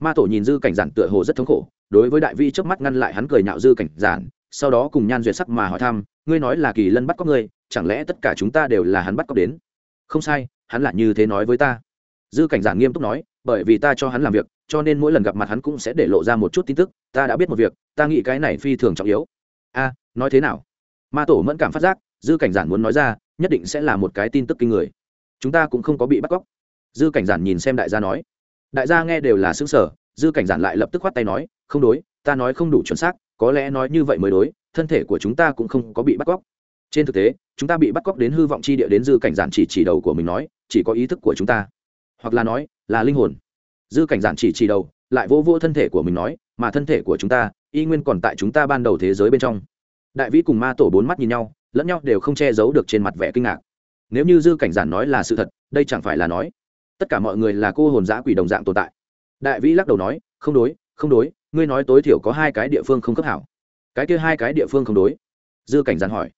Ma tổ nhìn dư cảnh giản tựa hồ rất thống khổ đối với đại vi trước mắt ngăn lại hắn cười nhạo dư cảnh giản, sau đó cùng nhan duyệt sắc mà hỏi thăm, ngươi nói là kỳ lân bắt cóc ngươi, chẳng lẽ tất cả chúng ta đều là hắn bắt cóc đến? Không sai, hắn là như thế nói với ta. Dư cảnh giản nghiêm túc nói, bởi vì ta cho hắn làm việc, cho nên mỗi lần gặp mặt hắn cũng sẽ để lộ ra một chút tin tức, ta đã biết một việc, ta nghĩ cái này phi thường trọng yếu. A, nói thế nào? Ma tổ mẫn cảm phát giác, dư cảnh giản muốn nói ra, nhất định sẽ là một cái tin tức kinh người. Chúng ta cũng không có bị bắt cóc. Dư cảnh giản nhìn xem đại gia nói. Đại gia nghe đều là xứng sở dư cảnh giản lại lập tức khoát tay nói, không đối, ta nói không đủ chuẩn xác, có lẽ nói như vậy mới đối, thân thể của chúng ta cũng không có bị bắt cóc. Trên thực tế, chúng ta bị bắt cóc đến hư vọng chi địa đến dư cảnh giản chỉ chỉ đầu của mình nói, chỉ có ý thức của chúng ta. Hoặc là nói, là linh hồn. Dư cảnh giản chỉ chỉ đầu, lại vô vô thân thể của mình nói, mà thân thể của chúng ta, y nguyên còn tại chúng ta ban đầu thế giới bên trong. Đại vĩ cùng ma tổ bốn mắt nhìn nhau, lẫn nhau đều không che giấu được trên mặt vẻ kinh ngạc. Nếu như dư cảnh giản nói là sự thật, đây chẳng phải là nói, tất cả mọi người là cô hồn giã quỷ đồng dạng tồn tại đại vĩ lắc đầu nói, không đối không đối, ngươi nói tối thiểu có hai cái địa phương không cấp hảo. Cái kia hai cái địa phương không đối? Dư cảnh giản hỏi.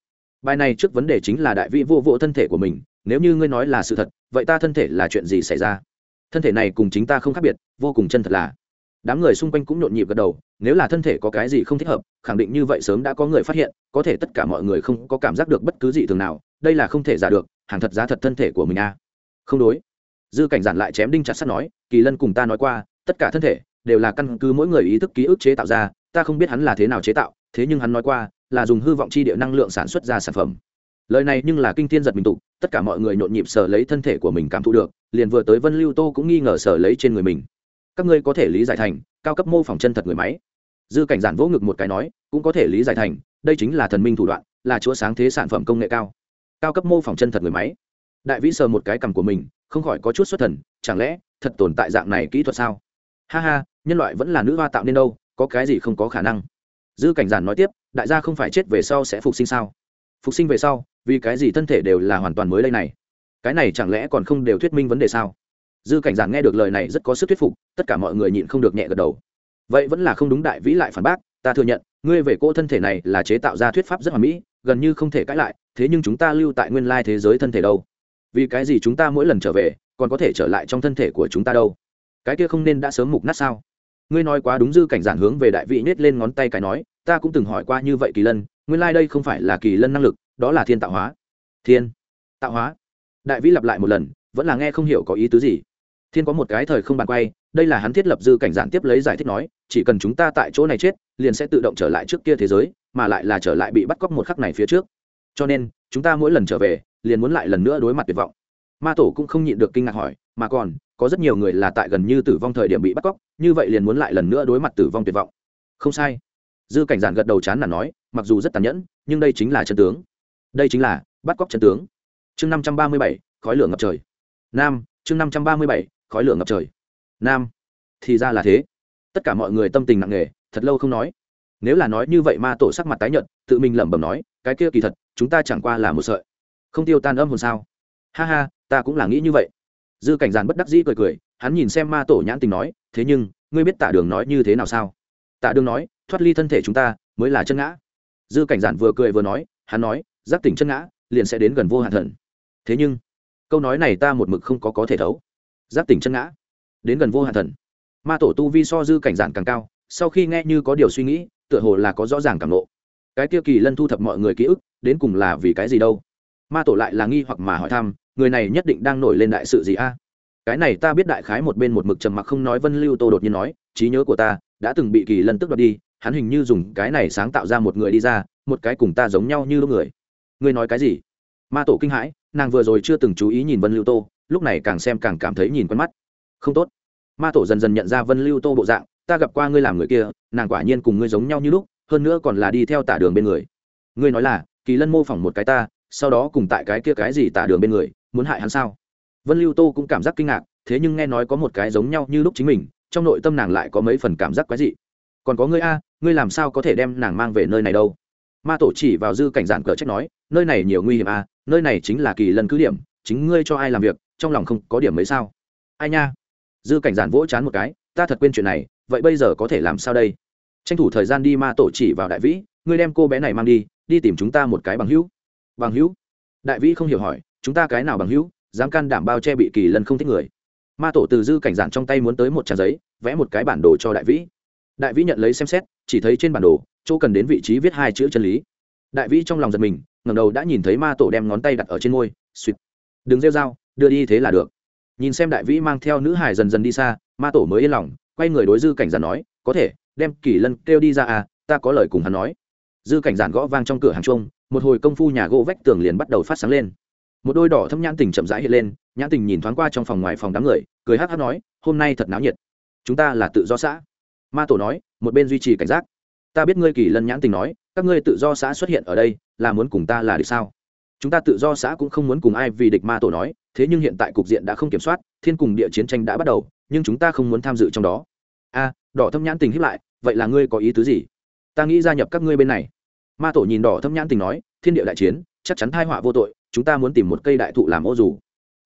Bài này trước vấn đề chính là đại vĩ vô vô thân thể của mình, nếu như ngươi nói là sự thật, vậy ta thân thể là chuyện gì xảy ra? Thân thể này cùng chính ta không khác biệt, vô cùng chân thật là. Đám người xung quanh cũng nhộn nhịp gật đầu, nếu là thân thể có cái gì không thích hợp, khẳng định như vậy sớm đã có người phát hiện, có thể tất cả mọi người không có cảm giác được bất cứ gì thường nào, đây là không thể giả được, hàng thật giá thật thân thể của mình a. Không đối. Dư cảnh giản lại chém đinh chặt sắt nói, kỳ lân cùng ta nói qua tất cả thân thể đều là căn cứ mỗi người ý thức ký ức chế tạo ra, ta không biết hắn là thế nào chế tạo, thế nhưng hắn nói qua là dùng hư vọng chi địa năng lượng sản xuất ra sản phẩm. Lời này nhưng là kinh thiên giật mình tục tất cả mọi người nhộn nhịp sở lấy thân thể của mình cảm thụ được, liền vừa tới vân lưu tô cũng nghi ngờ sở lấy trên người mình. Các ngươi có thể lý giải thành, cao cấp mô phỏng chân thật người máy. Dư cảnh giản vỗ ngực một cái nói, cũng có thể lý giải thành, đây chính là thần minh thủ đoạn, là chúa sáng thế sản phẩm công nghệ cao. Cao cấp mô phỏng chân thật người máy. Đại vĩ sờ một cái cằm của mình, không khỏi có chút xuất thần, chẳng lẽ thật tồn tại dạng này kỹ thuật sao? Ha ha, nhân loại vẫn là nữ hoa tạo nên đâu, có cái gì không có khả năng. Dư cảnh giản nói tiếp, đại gia không phải chết về sau sẽ phục sinh sao? Phục sinh về sau, vì cái gì thân thể đều là hoàn toàn mới đây này? Cái này chẳng lẽ còn không đều thuyết minh vấn đề sao? Dư cảnh giản nghe được lời này rất có sức thuyết phục, tất cả mọi người nhịn không được nhẹ gật đầu. Vậy vẫn là không đúng đại vĩ lại phản bác, ta thừa nhận, ngươi về cô thân thể này là chế tạo ra thuyết pháp rất hoàn mỹ, gần như không thể cãi lại, thế nhưng chúng ta lưu tại nguyên lai thế giới thân thể đâu? Vì cái gì chúng ta mỗi lần trở về, còn có thể trở lại trong thân thể của chúng ta đâu? Cái kia không nên đã sớm mục nát sao? Ngươi nói quá đúng dư cảnh giản hướng về đại vị nết lên ngón tay cái nói, ta cũng từng hỏi qua như vậy kỳ lân, nguyên lai、like、đây không phải là kỳ lân năng lực, đó là thiên tạo hóa. Thiên tạo hóa. Đại vĩ lặp lại một lần, vẫn là nghe không hiểu có ý tứ gì. Thiên có một cái thời không bàn quay, đây là hắn thiết lập dư cảnh giản tiếp lấy giải thích nói, chỉ cần chúng ta tại chỗ này chết, liền sẽ tự động trở lại trước kia thế giới, mà lại là trở lại bị bắt cóc một khắc này phía trước. Cho nên, chúng ta mỗi lần trở về, liền muốn lại lần nữa đối mặt tuyệt vọng. Ma tổ cũng không nhịn được kinh ngạc hỏi, mà còn có rất nhiều người là tại gần như tử vong thời điểm bị bắt cóc, như vậy liền muốn lại lần nữa đối mặt tử vong tuyệt vọng. Không sai. Dư cảnh giản gật đầu chán là nói, mặc dù rất tàn nhẫn, nhưng đây chính là chân tướng. Đây chính là bắt cóc chân tướng. Chương năm trăm ba mươi bảy, khói lửa ngập trời. Nam, chương năm trăm ba mươi bảy, khói lửa ngập trời. Nam, thì ra là thế. Tất cả mọi người tâm tình nặng nề, thật lâu không nói. Nếu là nói như vậy ma tổ sắc mặt tái nhợt, tự mình lẩm bẩm nói, cái kia kỳ thật, chúng ta chẳng qua là một sợi. Không tiêu tan âm hồn sao? Ha ha, ta cũng là nghĩ như vậy dư cảnh giàn bất đắc dĩ cười cười, hắn nhìn xem ma tổ nhãn tình nói, thế nhưng, ngươi biết tả đường nói như thế nào sao? Tả đường nói, thoát ly thân thể chúng ta, mới là chân ngã. Dư cảnh giản vừa cười vừa nói, hắn nói, giác tỉnh chân ngã, liền sẽ đến gần vô hạn thần. Thế nhưng, câu nói này ta một mực không có có thể thấu. Giáp tỉnh chân ngã, đến gần vô hạn thần. Ma tổ tu vi so dư cảnh giản càng cao, sau khi nghe như có điều suy nghĩ, tựa hồ là có rõ ràng cảm lộ cái tiêu kỳ lân thu thập mọi người ký ức, đến cùng là vì cái gì đâu? Ma tổ lại là nghi hoặc mà hỏi thăm người này nhất định đang nổi lên đại sự gì a? Cái này ta biết đại khái một bên một mực trầm mặc không nói vân lưu tô đột nhiên nói, trí nhớ của ta đã từng bị kỳ lân tức đoạt đi, hắn hình như dùng cái này sáng tạo ra một người đi ra, một cái cùng ta giống nhau như lúc người. Ngươi nói cái gì? Ma tổ kinh hãi, nàng vừa rồi chưa từng chú ý nhìn vân lưu tô, lúc này càng xem càng cảm thấy nhìn quen mắt. Không tốt. Ma tổ dần dần nhận ra vân lưu tô bộ dạng, ta gặp qua ngươi làm người kia, nàng quả nhiên cùng ngươi giống nhau như lúc, hơn nữa còn là đi theo tả đường bên người. Ngươi nói là, kỳ lân mô phỏng một cái ta, sau đó cùng tại cái kia cái gì tả đường bên người muốn hại hắn sao? Vân lưu tô cũng cảm giác kinh ngạc, thế nhưng nghe nói có một cái giống nhau như lúc chính mình, trong nội tâm nàng lại có mấy phần cảm giác quái dị. Còn có ngươi a, ngươi làm sao có thể đem nàng mang về nơi này đâu? Ma tổ chỉ vào dư cảnh giản cờ trách nói, nơi này nhiều nguy hiểm a, nơi này chính là kỳ lân cứ điểm, chính ngươi cho ai làm việc, trong lòng không có điểm mấy sao? Ai nha? Dư cảnh giản vỗ chán một cái, ta thật quên chuyện này, vậy bây giờ có thể làm sao đây? Tranh thủ thời gian đi ma tổ chỉ vào đại vĩ, ngươi đem cô bé này mang đi đi tìm chúng ta một cái bằng hữu. Bằng hữu? Đại vĩ không hiểu hỏi chúng ta cái nào bằng hữu, dám can đảm bao che bị kỳ lân không thích người. Ma tổ từ dư cảnh giản trong tay muốn tới một trang giấy, vẽ một cái bản đồ cho đại vĩ. Đại vĩ nhận lấy xem xét, chỉ thấy trên bản đồ, chỗ cần đến vị trí viết hai chữ chân lý. Đại vĩ trong lòng giật mình ngầm đầu đã nhìn thấy ma tổ đem ngón tay đặt ở trên môi, suýt. Đừng rêu dao đưa đi thế là được. Nhìn xem đại vĩ mang theo nữ hải dần dần đi xa, ma tổ mới yên lòng, quay người đối dư cảnh giản nói, có thể, đem kỳ lân kêu đi ra à ta có lời cùng hắn nói. Dư cảnh giản gõ vang trong cửa hàng chung một hồi công phu nhà gỗ vách tường liền bắt đầu phát sáng lên một đôi đỏ thâm nhãn tình chậm rãi hiện lên, nhãn tình nhìn thoáng qua trong phòng ngoài phòng đám người, cười hát hát nói, hôm nay thật náo nhiệt. Chúng ta là tự do xã. Ma tổ nói, một bên duy trì cảnh giác. Ta biết ngươi kỳ lân nhãn tình nói, các ngươi tự do xã xuất hiện ở đây, là muốn cùng ta là địch sao? Chúng ta tự do xã cũng không muốn cùng ai vì địch ma tổ nói, thế nhưng hiện tại cục diện đã không kiểm soát, thiên cùng địa chiến tranh đã bắt đầu, nhưng chúng ta không muốn tham dự trong đó. A, đỏ thâm nhãn tình hiếp lại, vậy là ngươi có ý tứ gì? Ta nghĩ gia nhập các ngươi bên này. Ma tổ nhìn đỏ thâm nhãn tình nói, thiên địa đại chiến chắc chắn thai họa vô tội, chúng ta muốn tìm một cây đại thụ làm ô dù.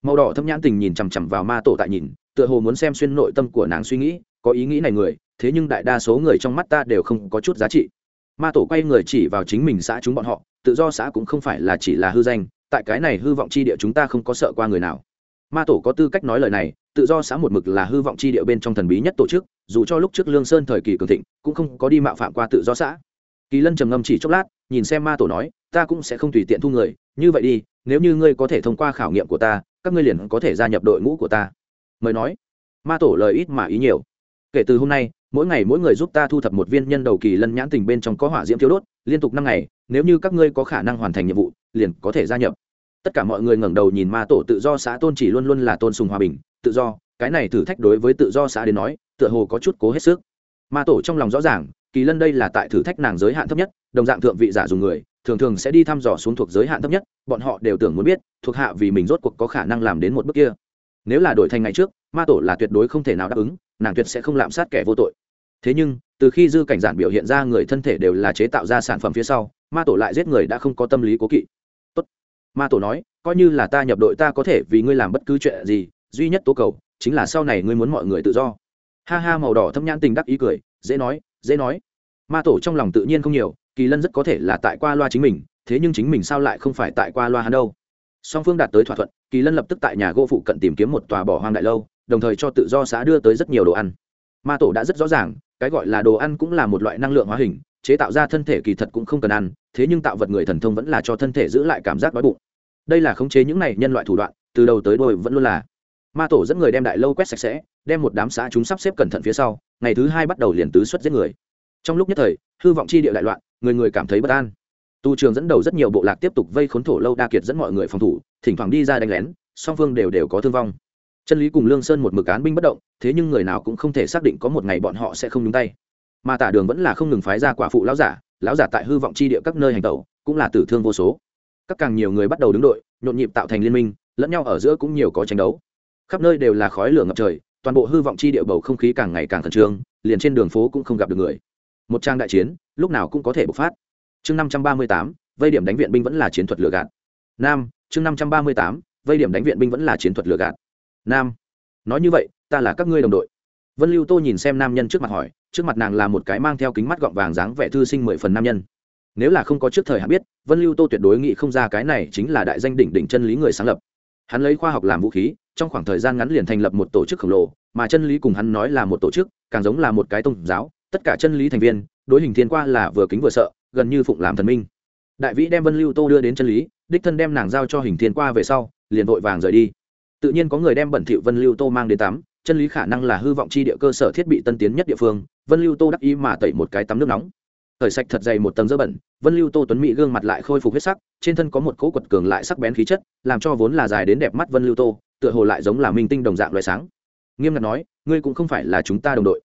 Màu đỏ thâm nhãn tình nhìn chằm chằm vào ma tổ tại nhìn, tựa hồ muốn xem xuyên nội tâm của nàng suy nghĩ, có ý nghĩ này người, thế nhưng đại đa số người trong mắt ta đều không có chút giá trị. Ma tổ quay người chỉ vào chính mình xã chúng bọn họ, tự do xã cũng không phải là chỉ là hư danh, tại cái này hư vọng chi địa chúng ta không có sợ qua người nào. Ma tổ có tư cách nói lời này, tự do xã một mực là hư vọng chi địa bên trong thần bí nhất tổ chức, dù cho lúc trước lương sơn thời kỳ cường thịnh, cũng không có đi mạo phạm qua tự do xã. Kỳ lân trầm ngâm chỉ chốc lát, nhìn xem ma tổ nói ta cũng sẽ không tùy tiện thu người, như vậy đi, nếu như ngươi có thể thông qua khảo nghiệm của ta, các ngươi liền có thể gia nhập đội ngũ của ta. Mời nói. Ma tổ lời ít mà ý nhiều. Kể từ hôm nay, mỗi ngày mỗi người giúp ta thu thập một viên nhân đầu kỳ lân nhãn tình bên trong có hỏa diễm thiếu đốt, liên tục năm ngày, nếu như các ngươi có khả năng hoàn thành nhiệm vụ, liền có thể gia nhập. Tất cả mọi người ngẩng đầu nhìn ma tổ tự do xã tôn chỉ luôn luôn là tôn sùng hòa bình, tự do, cái này thử thách đối với tự do xã đến nói, tựa hồ có chút cố hết sức. Ma tổ trong lòng rõ ràng, kỳ lân đây là tại thử thách nàng giới hạn thấp nhất, đồng dạng thượng vị giả dùng người thường thường sẽ đi thăm dò xuống thuộc giới hạn thấp nhất, bọn họ đều tưởng muốn biết, thuộc hạ vì mình rốt cuộc có khả năng làm đến một bước kia. Nếu là đổi thành ngày trước, ma tổ là tuyệt đối không thể nào đáp ứng, nàng tuyệt sẽ không lạm sát kẻ vô tội. Thế nhưng, từ khi dư cảnh giản biểu hiện ra người thân thể đều là chế tạo ra sản phẩm phía sau, ma tổ lại giết người đã không có tâm lý cố kỵ. Tốt. ma tổ nói, coi như là ta nhập đội ta có thể vì ngươi làm bất cứ chuyện gì, duy nhất tố cầu chính là sau này ngươi muốn mọi người tự do. Ha ha màu đỏ thâm nhãn tình đắc ý cười, dễ nói dễ nói. Ma tổ trong lòng tự nhiên không nhiều kỳ lân rất có thể là tại qua loa chính mình, thế nhưng chính mình sao lại không phải tại qua loa hắn đâu? Song phương đạt tới thỏa thuận, kỳ lân lập tức tại nhà gỗ phụ cận tìm kiếm một tòa bỏ hoang đại lâu, đồng thời cho tự do xã đưa tới rất nhiều đồ ăn. Ma tổ đã rất rõ ràng, cái gọi là đồ ăn cũng là một loại năng lượng hóa hình, chế tạo ra thân thể kỳ thật cũng không cần ăn, thế nhưng tạo vật người thần thông vẫn là cho thân thể giữ lại cảm giác đói bụng. Đây là khống chế những này nhân loại thủ đoạn, từ đầu tới đôi vẫn luôn là. Ma tổ dẫn người đem đại lâu quét sạch sẽ, đem một đám xã chúng sắp xếp cẩn thận phía sau, ngày thứ hai bắt đầu liền tứ xuất giết người trong lúc nhất thời, hư vọng chi địa đại loạn, người người cảm thấy bất an. Tu trường dẫn đầu rất nhiều bộ lạc tiếp tục vây khốn thổ lâu đa kiệt dẫn mọi người phòng thủ, thỉnh thoảng đi ra đánh lén, song phương đều đều có thương vong. Chân lý cùng lương sơn một mực án binh bất động, thế nhưng người nào cũng không thể xác định có một ngày bọn họ sẽ không nhúng tay. Mà tả đường vẫn là không ngừng phái ra quả phụ lão giả lão giả tại hư vọng chi địa các nơi hành tẩu, cũng là tử thương vô số. Các càng nhiều người bắt đầu đứng đội, nhộn nhịp tạo thành liên minh, lẫn nhau ở giữa cũng nhiều có tranh đấu. Khắp nơi đều là khói lửa ngập trời, toàn bộ hư vọng chi địa bầu không khí càng ngày càng khẩn trương, liền trên đường phố cũng không gặp được người một trang đại chiến, lúc nào cũng có thể bộc phát. Chương năm trăm ba mươi tám, vây điểm đánh viện binh vẫn là chiến thuật lừa gạt. Nam, chương năm trăm ba mươi tám, vây điểm đánh viện binh vẫn là chiến thuật lừa gạt. Nam, nói như vậy, ta là các ngươi đồng đội. Vân lưu tô nhìn xem nam nhân trước mặt hỏi, trước mặt nàng là một cái mang theo kính mắt gọng vàng dáng vẻ thư sinh mười phần nam nhân. Nếu là không có trước thời hạn biết, vân lưu tô tuyệt đối nghĩ không ra cái này chính là đại danh đỉnh đỉnh chân lý người sáng lập. Hắn lấy khoa học làm vũ khí, trong khoảng thời gian ngắn liền thành lập một tổ chức khổng lồ, mà chân lý cùng hắn nói là một tổ chức, càng giống là một cái tôn giáo tất cả chân lý thành viên, đối hình thiên qua là vừa kính vừa sợ, gần như phụng làm thần minh. Đại vĩ đem vân lưu tô đưa đến chân lý, đích thân đem nàng giao cho hình thiên qua về sau, liền vội vàng rời đi. Tự nhiên có người đem bẩn thỉu vân lưu tô mang đến tắm, chân lý khả năng là hư vọng chi địa cơ sở thiết bị tân tiến nhất địa phương, vân lưu tô đắc ý mà tẩy một cái tắm nước nóng. Thời sạch thật dày một tầng dơ bẩn, vân lưu tô tuấn mỹ gương mặt lại khôi phục huyết sắc, trên thân có một cỗ quật cường lại sắc bén khí chất, làm cho vốn là dài đến đẹp mắt vân lưu tô, tựa hồ lại giống là minh tinh đồng dạng loại sáng. Nghiêm ngặt nói, ngươi cũng không phải là chúng ta đồng đội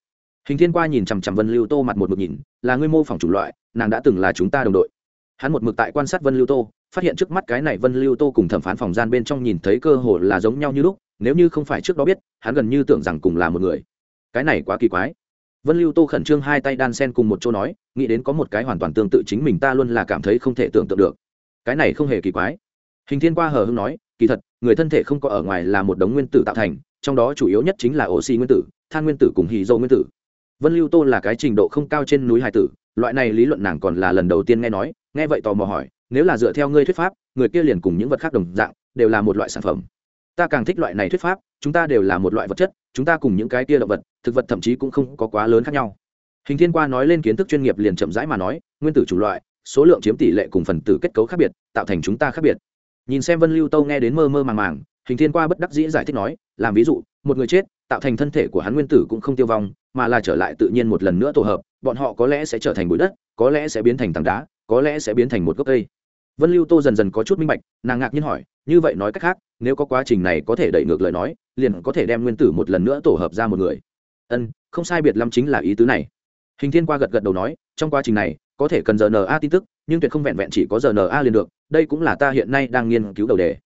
hình thiên qua nhìn chằm chằm vân lưu tô mặt một mực nhìn, là ngươi mô phỏng chủng loại, nàng đã từng là chúng ta đồng đội. Hắn một mực tại quan sát vân lưu tô, phát hiện trước mắt cái này vân lưu tô cùng thẩm phán phòng gian bên trong nhìn thấy cơ hồ là giống nhau như lúc, nếu như không phải trước đó biết, hắn gần như tưởng rằng cùng là một người. Cái này quá kỳ quái. Vân lưu tô khẩn trương hai tay đan sen cùng một chỗ nói, nghĩ đến có một cái hoàn toàn tương tự chính mình ta luôn là cảm thấy không thể tưởng tượng được. Cái này không hề kỳ quái. Hình thiên qua hờ hưng nói, kỳ thật, người thân thể không có ở ngoài là một đống nguyên tử tạo thành, trong đó chủ yếu nhất chính là oxy nguyên tử, than nguyên tử cùng hì dâu nguyên tử vân lưu tô là cái trình độ không cao trên núi hải tử, loại này lý luận nàng còn là lần đầu tiên nghe nói, nghe vậy tò mò hỏi, nếu là dựa theo ngươi thuyết pháp, người kia liền cùng những vật khác đồng dạng, đều là một loại sản phẩm. Ta càng thích loại này thuyết pháp, chúng ta đều là một loại vật chất, chúng ta cùng những cái kia động vật, thực vật thậm chí cũng không có quá lớn khác nhau. Hình thiên qua nói lên kiến thức chuyên nghiệp liền chậm rãi mà nói, nguyên tử chủng loại, số lượng chiếm tỷ lệ cùng phần tử kết cấu khác biệt, tạo thành chúng ta khác biệt. Nhìn xem vân lưu tâu nghe đến mơ mơ màng màng, hình thiên qua bất đắc dĩ giải thích nói, làm ví dụ, một người chết tạo thành thân thể của hắn nguyên tử cũng không tiêu vong, mà là trở lại tự nhiên một lần nữa tổ hợp, bọn họ có lẽ sẽ trở thành bụi đất, có lẽ sẽ biến thành tảng đá, có lẽ sẽ biến thành một gốc cây. Vân lưu tô dần dần có chút minh bạch, nàng ngạc nhiên hỏi, như vậy nói cách khác, nếu có quá trình này có thể đẩy ngược lời nói, liền có thể đem nguyên tử một lần nữa tổ hợp ra một người. Ân, không sai biệt lắm chính là ý tứ này. Hình thiên qua gật gật đầu nói, trong quá trình này, có thể cần rna tin tức, nhưng tuyệt không vẹn vẹn chỉ có rna liền được, đây cũng là ta hiện nay đang nghiên cứu đầu đề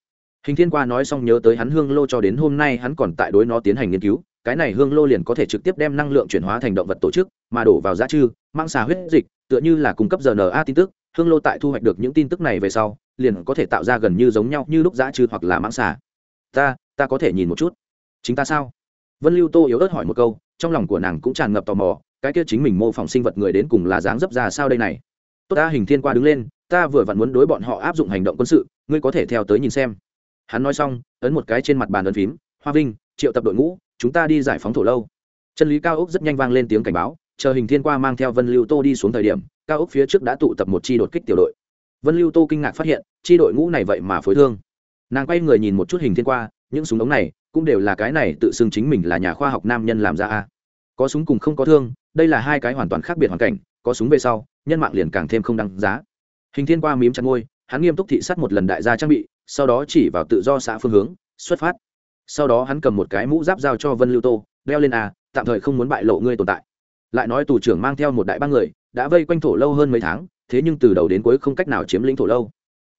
hình thiên qua nói xong nhớ tới hắn hương lô cho đến hôm nay hắn còn tại đối nó tiến hành nghiên cứu, cái này hương lô liền có thể trực tiếp đem năng lượng chuyển hóa thành động vật tổ chức, mà đổ vào giá chư mang xà huyết dịch, tựa như là cung cấp rna tin tức, hương lô tại thu hoạch được những tin tức này về sau, liền có thể tạo ra gần như giống nhau như lúc giá chư hoặc là mãng xà. Ta ta có thể nhìn một chút. Chính ta sao? Vân lưu tô yếu ớt hỏi một câu, trong lòng của nàng cũng tràn ngập tò mò, cái kia chính mình mô phỏng sinh vật người đến cùng là dáng dấp ra sao đây này? Tốt ta, hình thiên qua đứng lên, ta vừa vặn muốn đối bọn họ áp dụng hành động quân sự, ngươi có thể theo tới nhìn xem hắn nói xong, ấn một cái trên mặt bàn ấn phím, hoa vinh, triệu tập đội ngũ, chúng ta đi giải phóng thổ lâu. Chân lý cao ốc rất nhanh vang lên tiếng cảnh báo, chờ hình thiên qua mang theo vân lưu tô đi xuống thời điểm, cao ốc phía trước đã tụ tập một chi đột kích tiểu đội. Vân lưu tô kinh ngạc phát hiện, chi đội ngũ này vậy mà phối thương. Nàng quay người nhìn một chút hình thiên qua, những súng ống này cũng đều là cái này tự xưng chính mình là nhà khoa học nam nhân làm ra a. Có súng cùng không có thương, đây là hai cái hoàn toàn khác biệt hoàn cảnh, có súng về sau, nhân mạng liền càng thêm không đăng giá. Hình thiên qua mím chặt ngôi hắn nghiêm túc thị sát một lần đại gia trang bị sau đó chỉ vào tự do xã phương hướng, xuất phát. Sau đó hắn cầm một cái mũ giáp giao cho vân lưu tô, đeo lên a, tạm thời không muốn bại lộ ngươi tồn tại. Lại nói tù trưởng mang theo một đại ba người, đã vây quanh thổ lâu hơn mấy tháng, thế nhưng từ đầu đến cuối không cách nào chiếm lĩnh thổ lâu.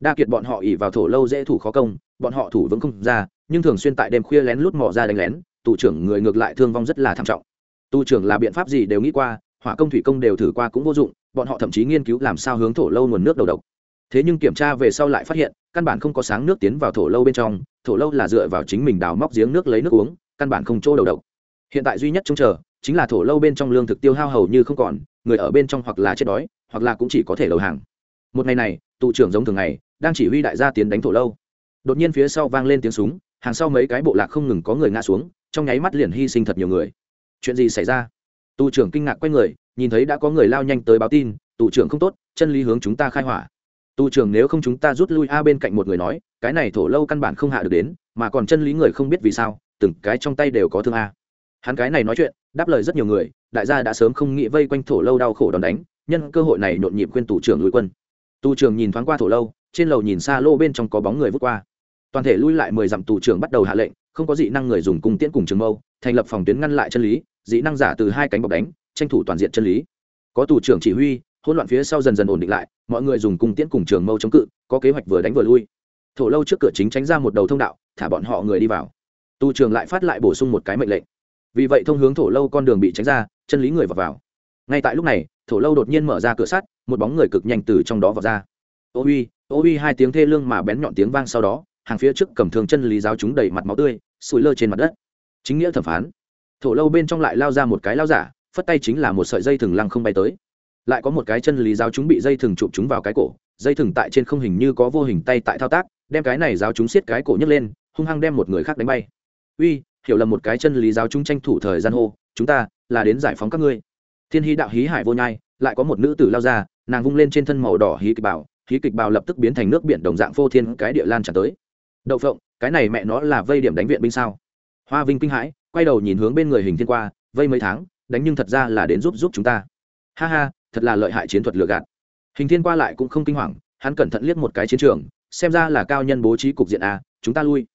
Đa kiệt bọn họ ỉ vào thổ lâu dễ thủ khó công, bọn họ thủ vững không ra, nhưng thường xuyên tại đêm khuya lén lút mò ra đánh lén, tù trưởng người ngược lại thương vong rất là thảm trọng. Tù trưởng là biện pháp gì đều nghĩ qua, hỏa công thủy công đều thử qua cũng vô dụng, bọn họ thậm chí nghiên cứu làm sao hướng thổ lâu nguồn nước đầu độc thế nhưng kiểm tra về sau lại phát hiện, căn bản không có sáng nước tiến vào thổ lâu bên trong, thổ lâu là dựa vào chính mình đào móc giếng nước lấy nước uống, căn bản không chỗ đầu độc. Hiện tại duy nhất trông chờ, chính là thổ lâu bên trong lương thực tiêu hao hầu như không còn, người ở bên trong hoặc là chết đói, hoặc là cũng chỉ có thể đầu hàng. Một ngày này tụ trưởng giống thường ngày, đang chỉ huy đại gia tiến đánh thổ lâu. Đột nhiên phía sau vang lên tiếng súng, hàng sau mấy cái bộ lạc không ngừng có người ngã xuống, trong nháy mắt liền hy sinh thật nhiều người. Chuyện gì xảy ra? Tù trưởng kinh ngạc quay người, nhìn thấy đã có người lao nhanh tới báo tin, tù trưởng không tốt, chân lý hướng chúng ta khai hỏa. Tu Trường nếu không chúng ta rút lui a bên cạnh một người nói, cái này thổ lâu căn bản không hạ được đến, mà còn chân lý người không biết vì sao, từng cái trong tay đều có thương a. Hắn cái này nói chuyện, đáp lời rất nhiều người, đại gia đã sớm không nghĩ vây quanh thổ lâu đau khổ đòn đánh, nhân cơ hội này nhộn nhịp khuyên tù trưởng lui quân. Tù trưởng nhìn thoáng qua thổ lâu, trên lầu nhìn xa lô bên trong có bóng người vút qua. Toàn thể lui lại mười dặm tù trưởng bắt đầu hạ lệnh, không có dị năng người dùng cung tiễn cùng trường mâu, thành lập phòng tuyến ngăn lại chân lý, dị năng giả từ hai cánh bọc đánh, tranh thủ toàn diện chân lý. Có tù trưởng chỉ huy hỗn loạn phía sau dần dần ổn định lại mọi người dùng cung tiễn cùng trường mâu chống cự có kế hoạch vừa đánh vừa lui. Thổ lâu trước cửa chính tránh ra một đầu thông đạo thả bọn họ người đi vào. Tu trường lại phát lại bổ sung một cái mệnh lệnh. Vì vậy thông hướng thổ lâu con đường bị tránh ra chân lý người vào, vào. ngay tại lúc này thổ lâu đột nhiên mở ra cửa sắt một bóng người cực nhanh từ trong đó vào ra. Ô uy ô uy hai tiếng thê lương mà bén nhọn tiếng vang sau đó hàng phía trước cầm thường chân lý giáo chúng đầy mặt máu tươi sủi lơ trên mặt đất. Chính nghĩa thẩm phán. Thổ lâu bên trong lại lao ra một cái lao giả phất tay chính là một sợi dây thừng lăng không bay tới lại có một cái chân lý giáo chúng bị dây thừng chụp chúng vào cái cổ, dây thừng tại trên không hình như có vô hình tay tại thao tác, đem cái này giáo chúng siết cái cổ nhấc lên, hung hăng đem một người khác đánh bay. Uy, hiểu lầm một cái chân lý giáo chúng tranh thủ thời gian hô, chúng ta là đến giải phóng các ngươi. Thiên hí đạo hí hải vô nhai, lại có một nữ tử lao ra, nàng vung lên trên thân màu đỏ hí kịch bảo hí kịch bào lập tức biến thành nước biển đồng dạng phô thiên cái địa lan tràn tới. Đậu phộng, cái này mẹ nó là vây điểm đánh viện binh sao? Hoa vinh kinh hãi, quay đầu nhìn hướng bên người hình thiên qua, vây mấy tháng, đánh nhưng thật ra là đến giúp giúp chúng ta. Ha ha thật là lợi hại chiến thuật lừa gạt. Hình thiên qua lại cũng không kinh hoàng, hắn cẩn thận liếc một cái chiến trường, xem ra là cao nhân bố trí cục diện a, chúng ta lui.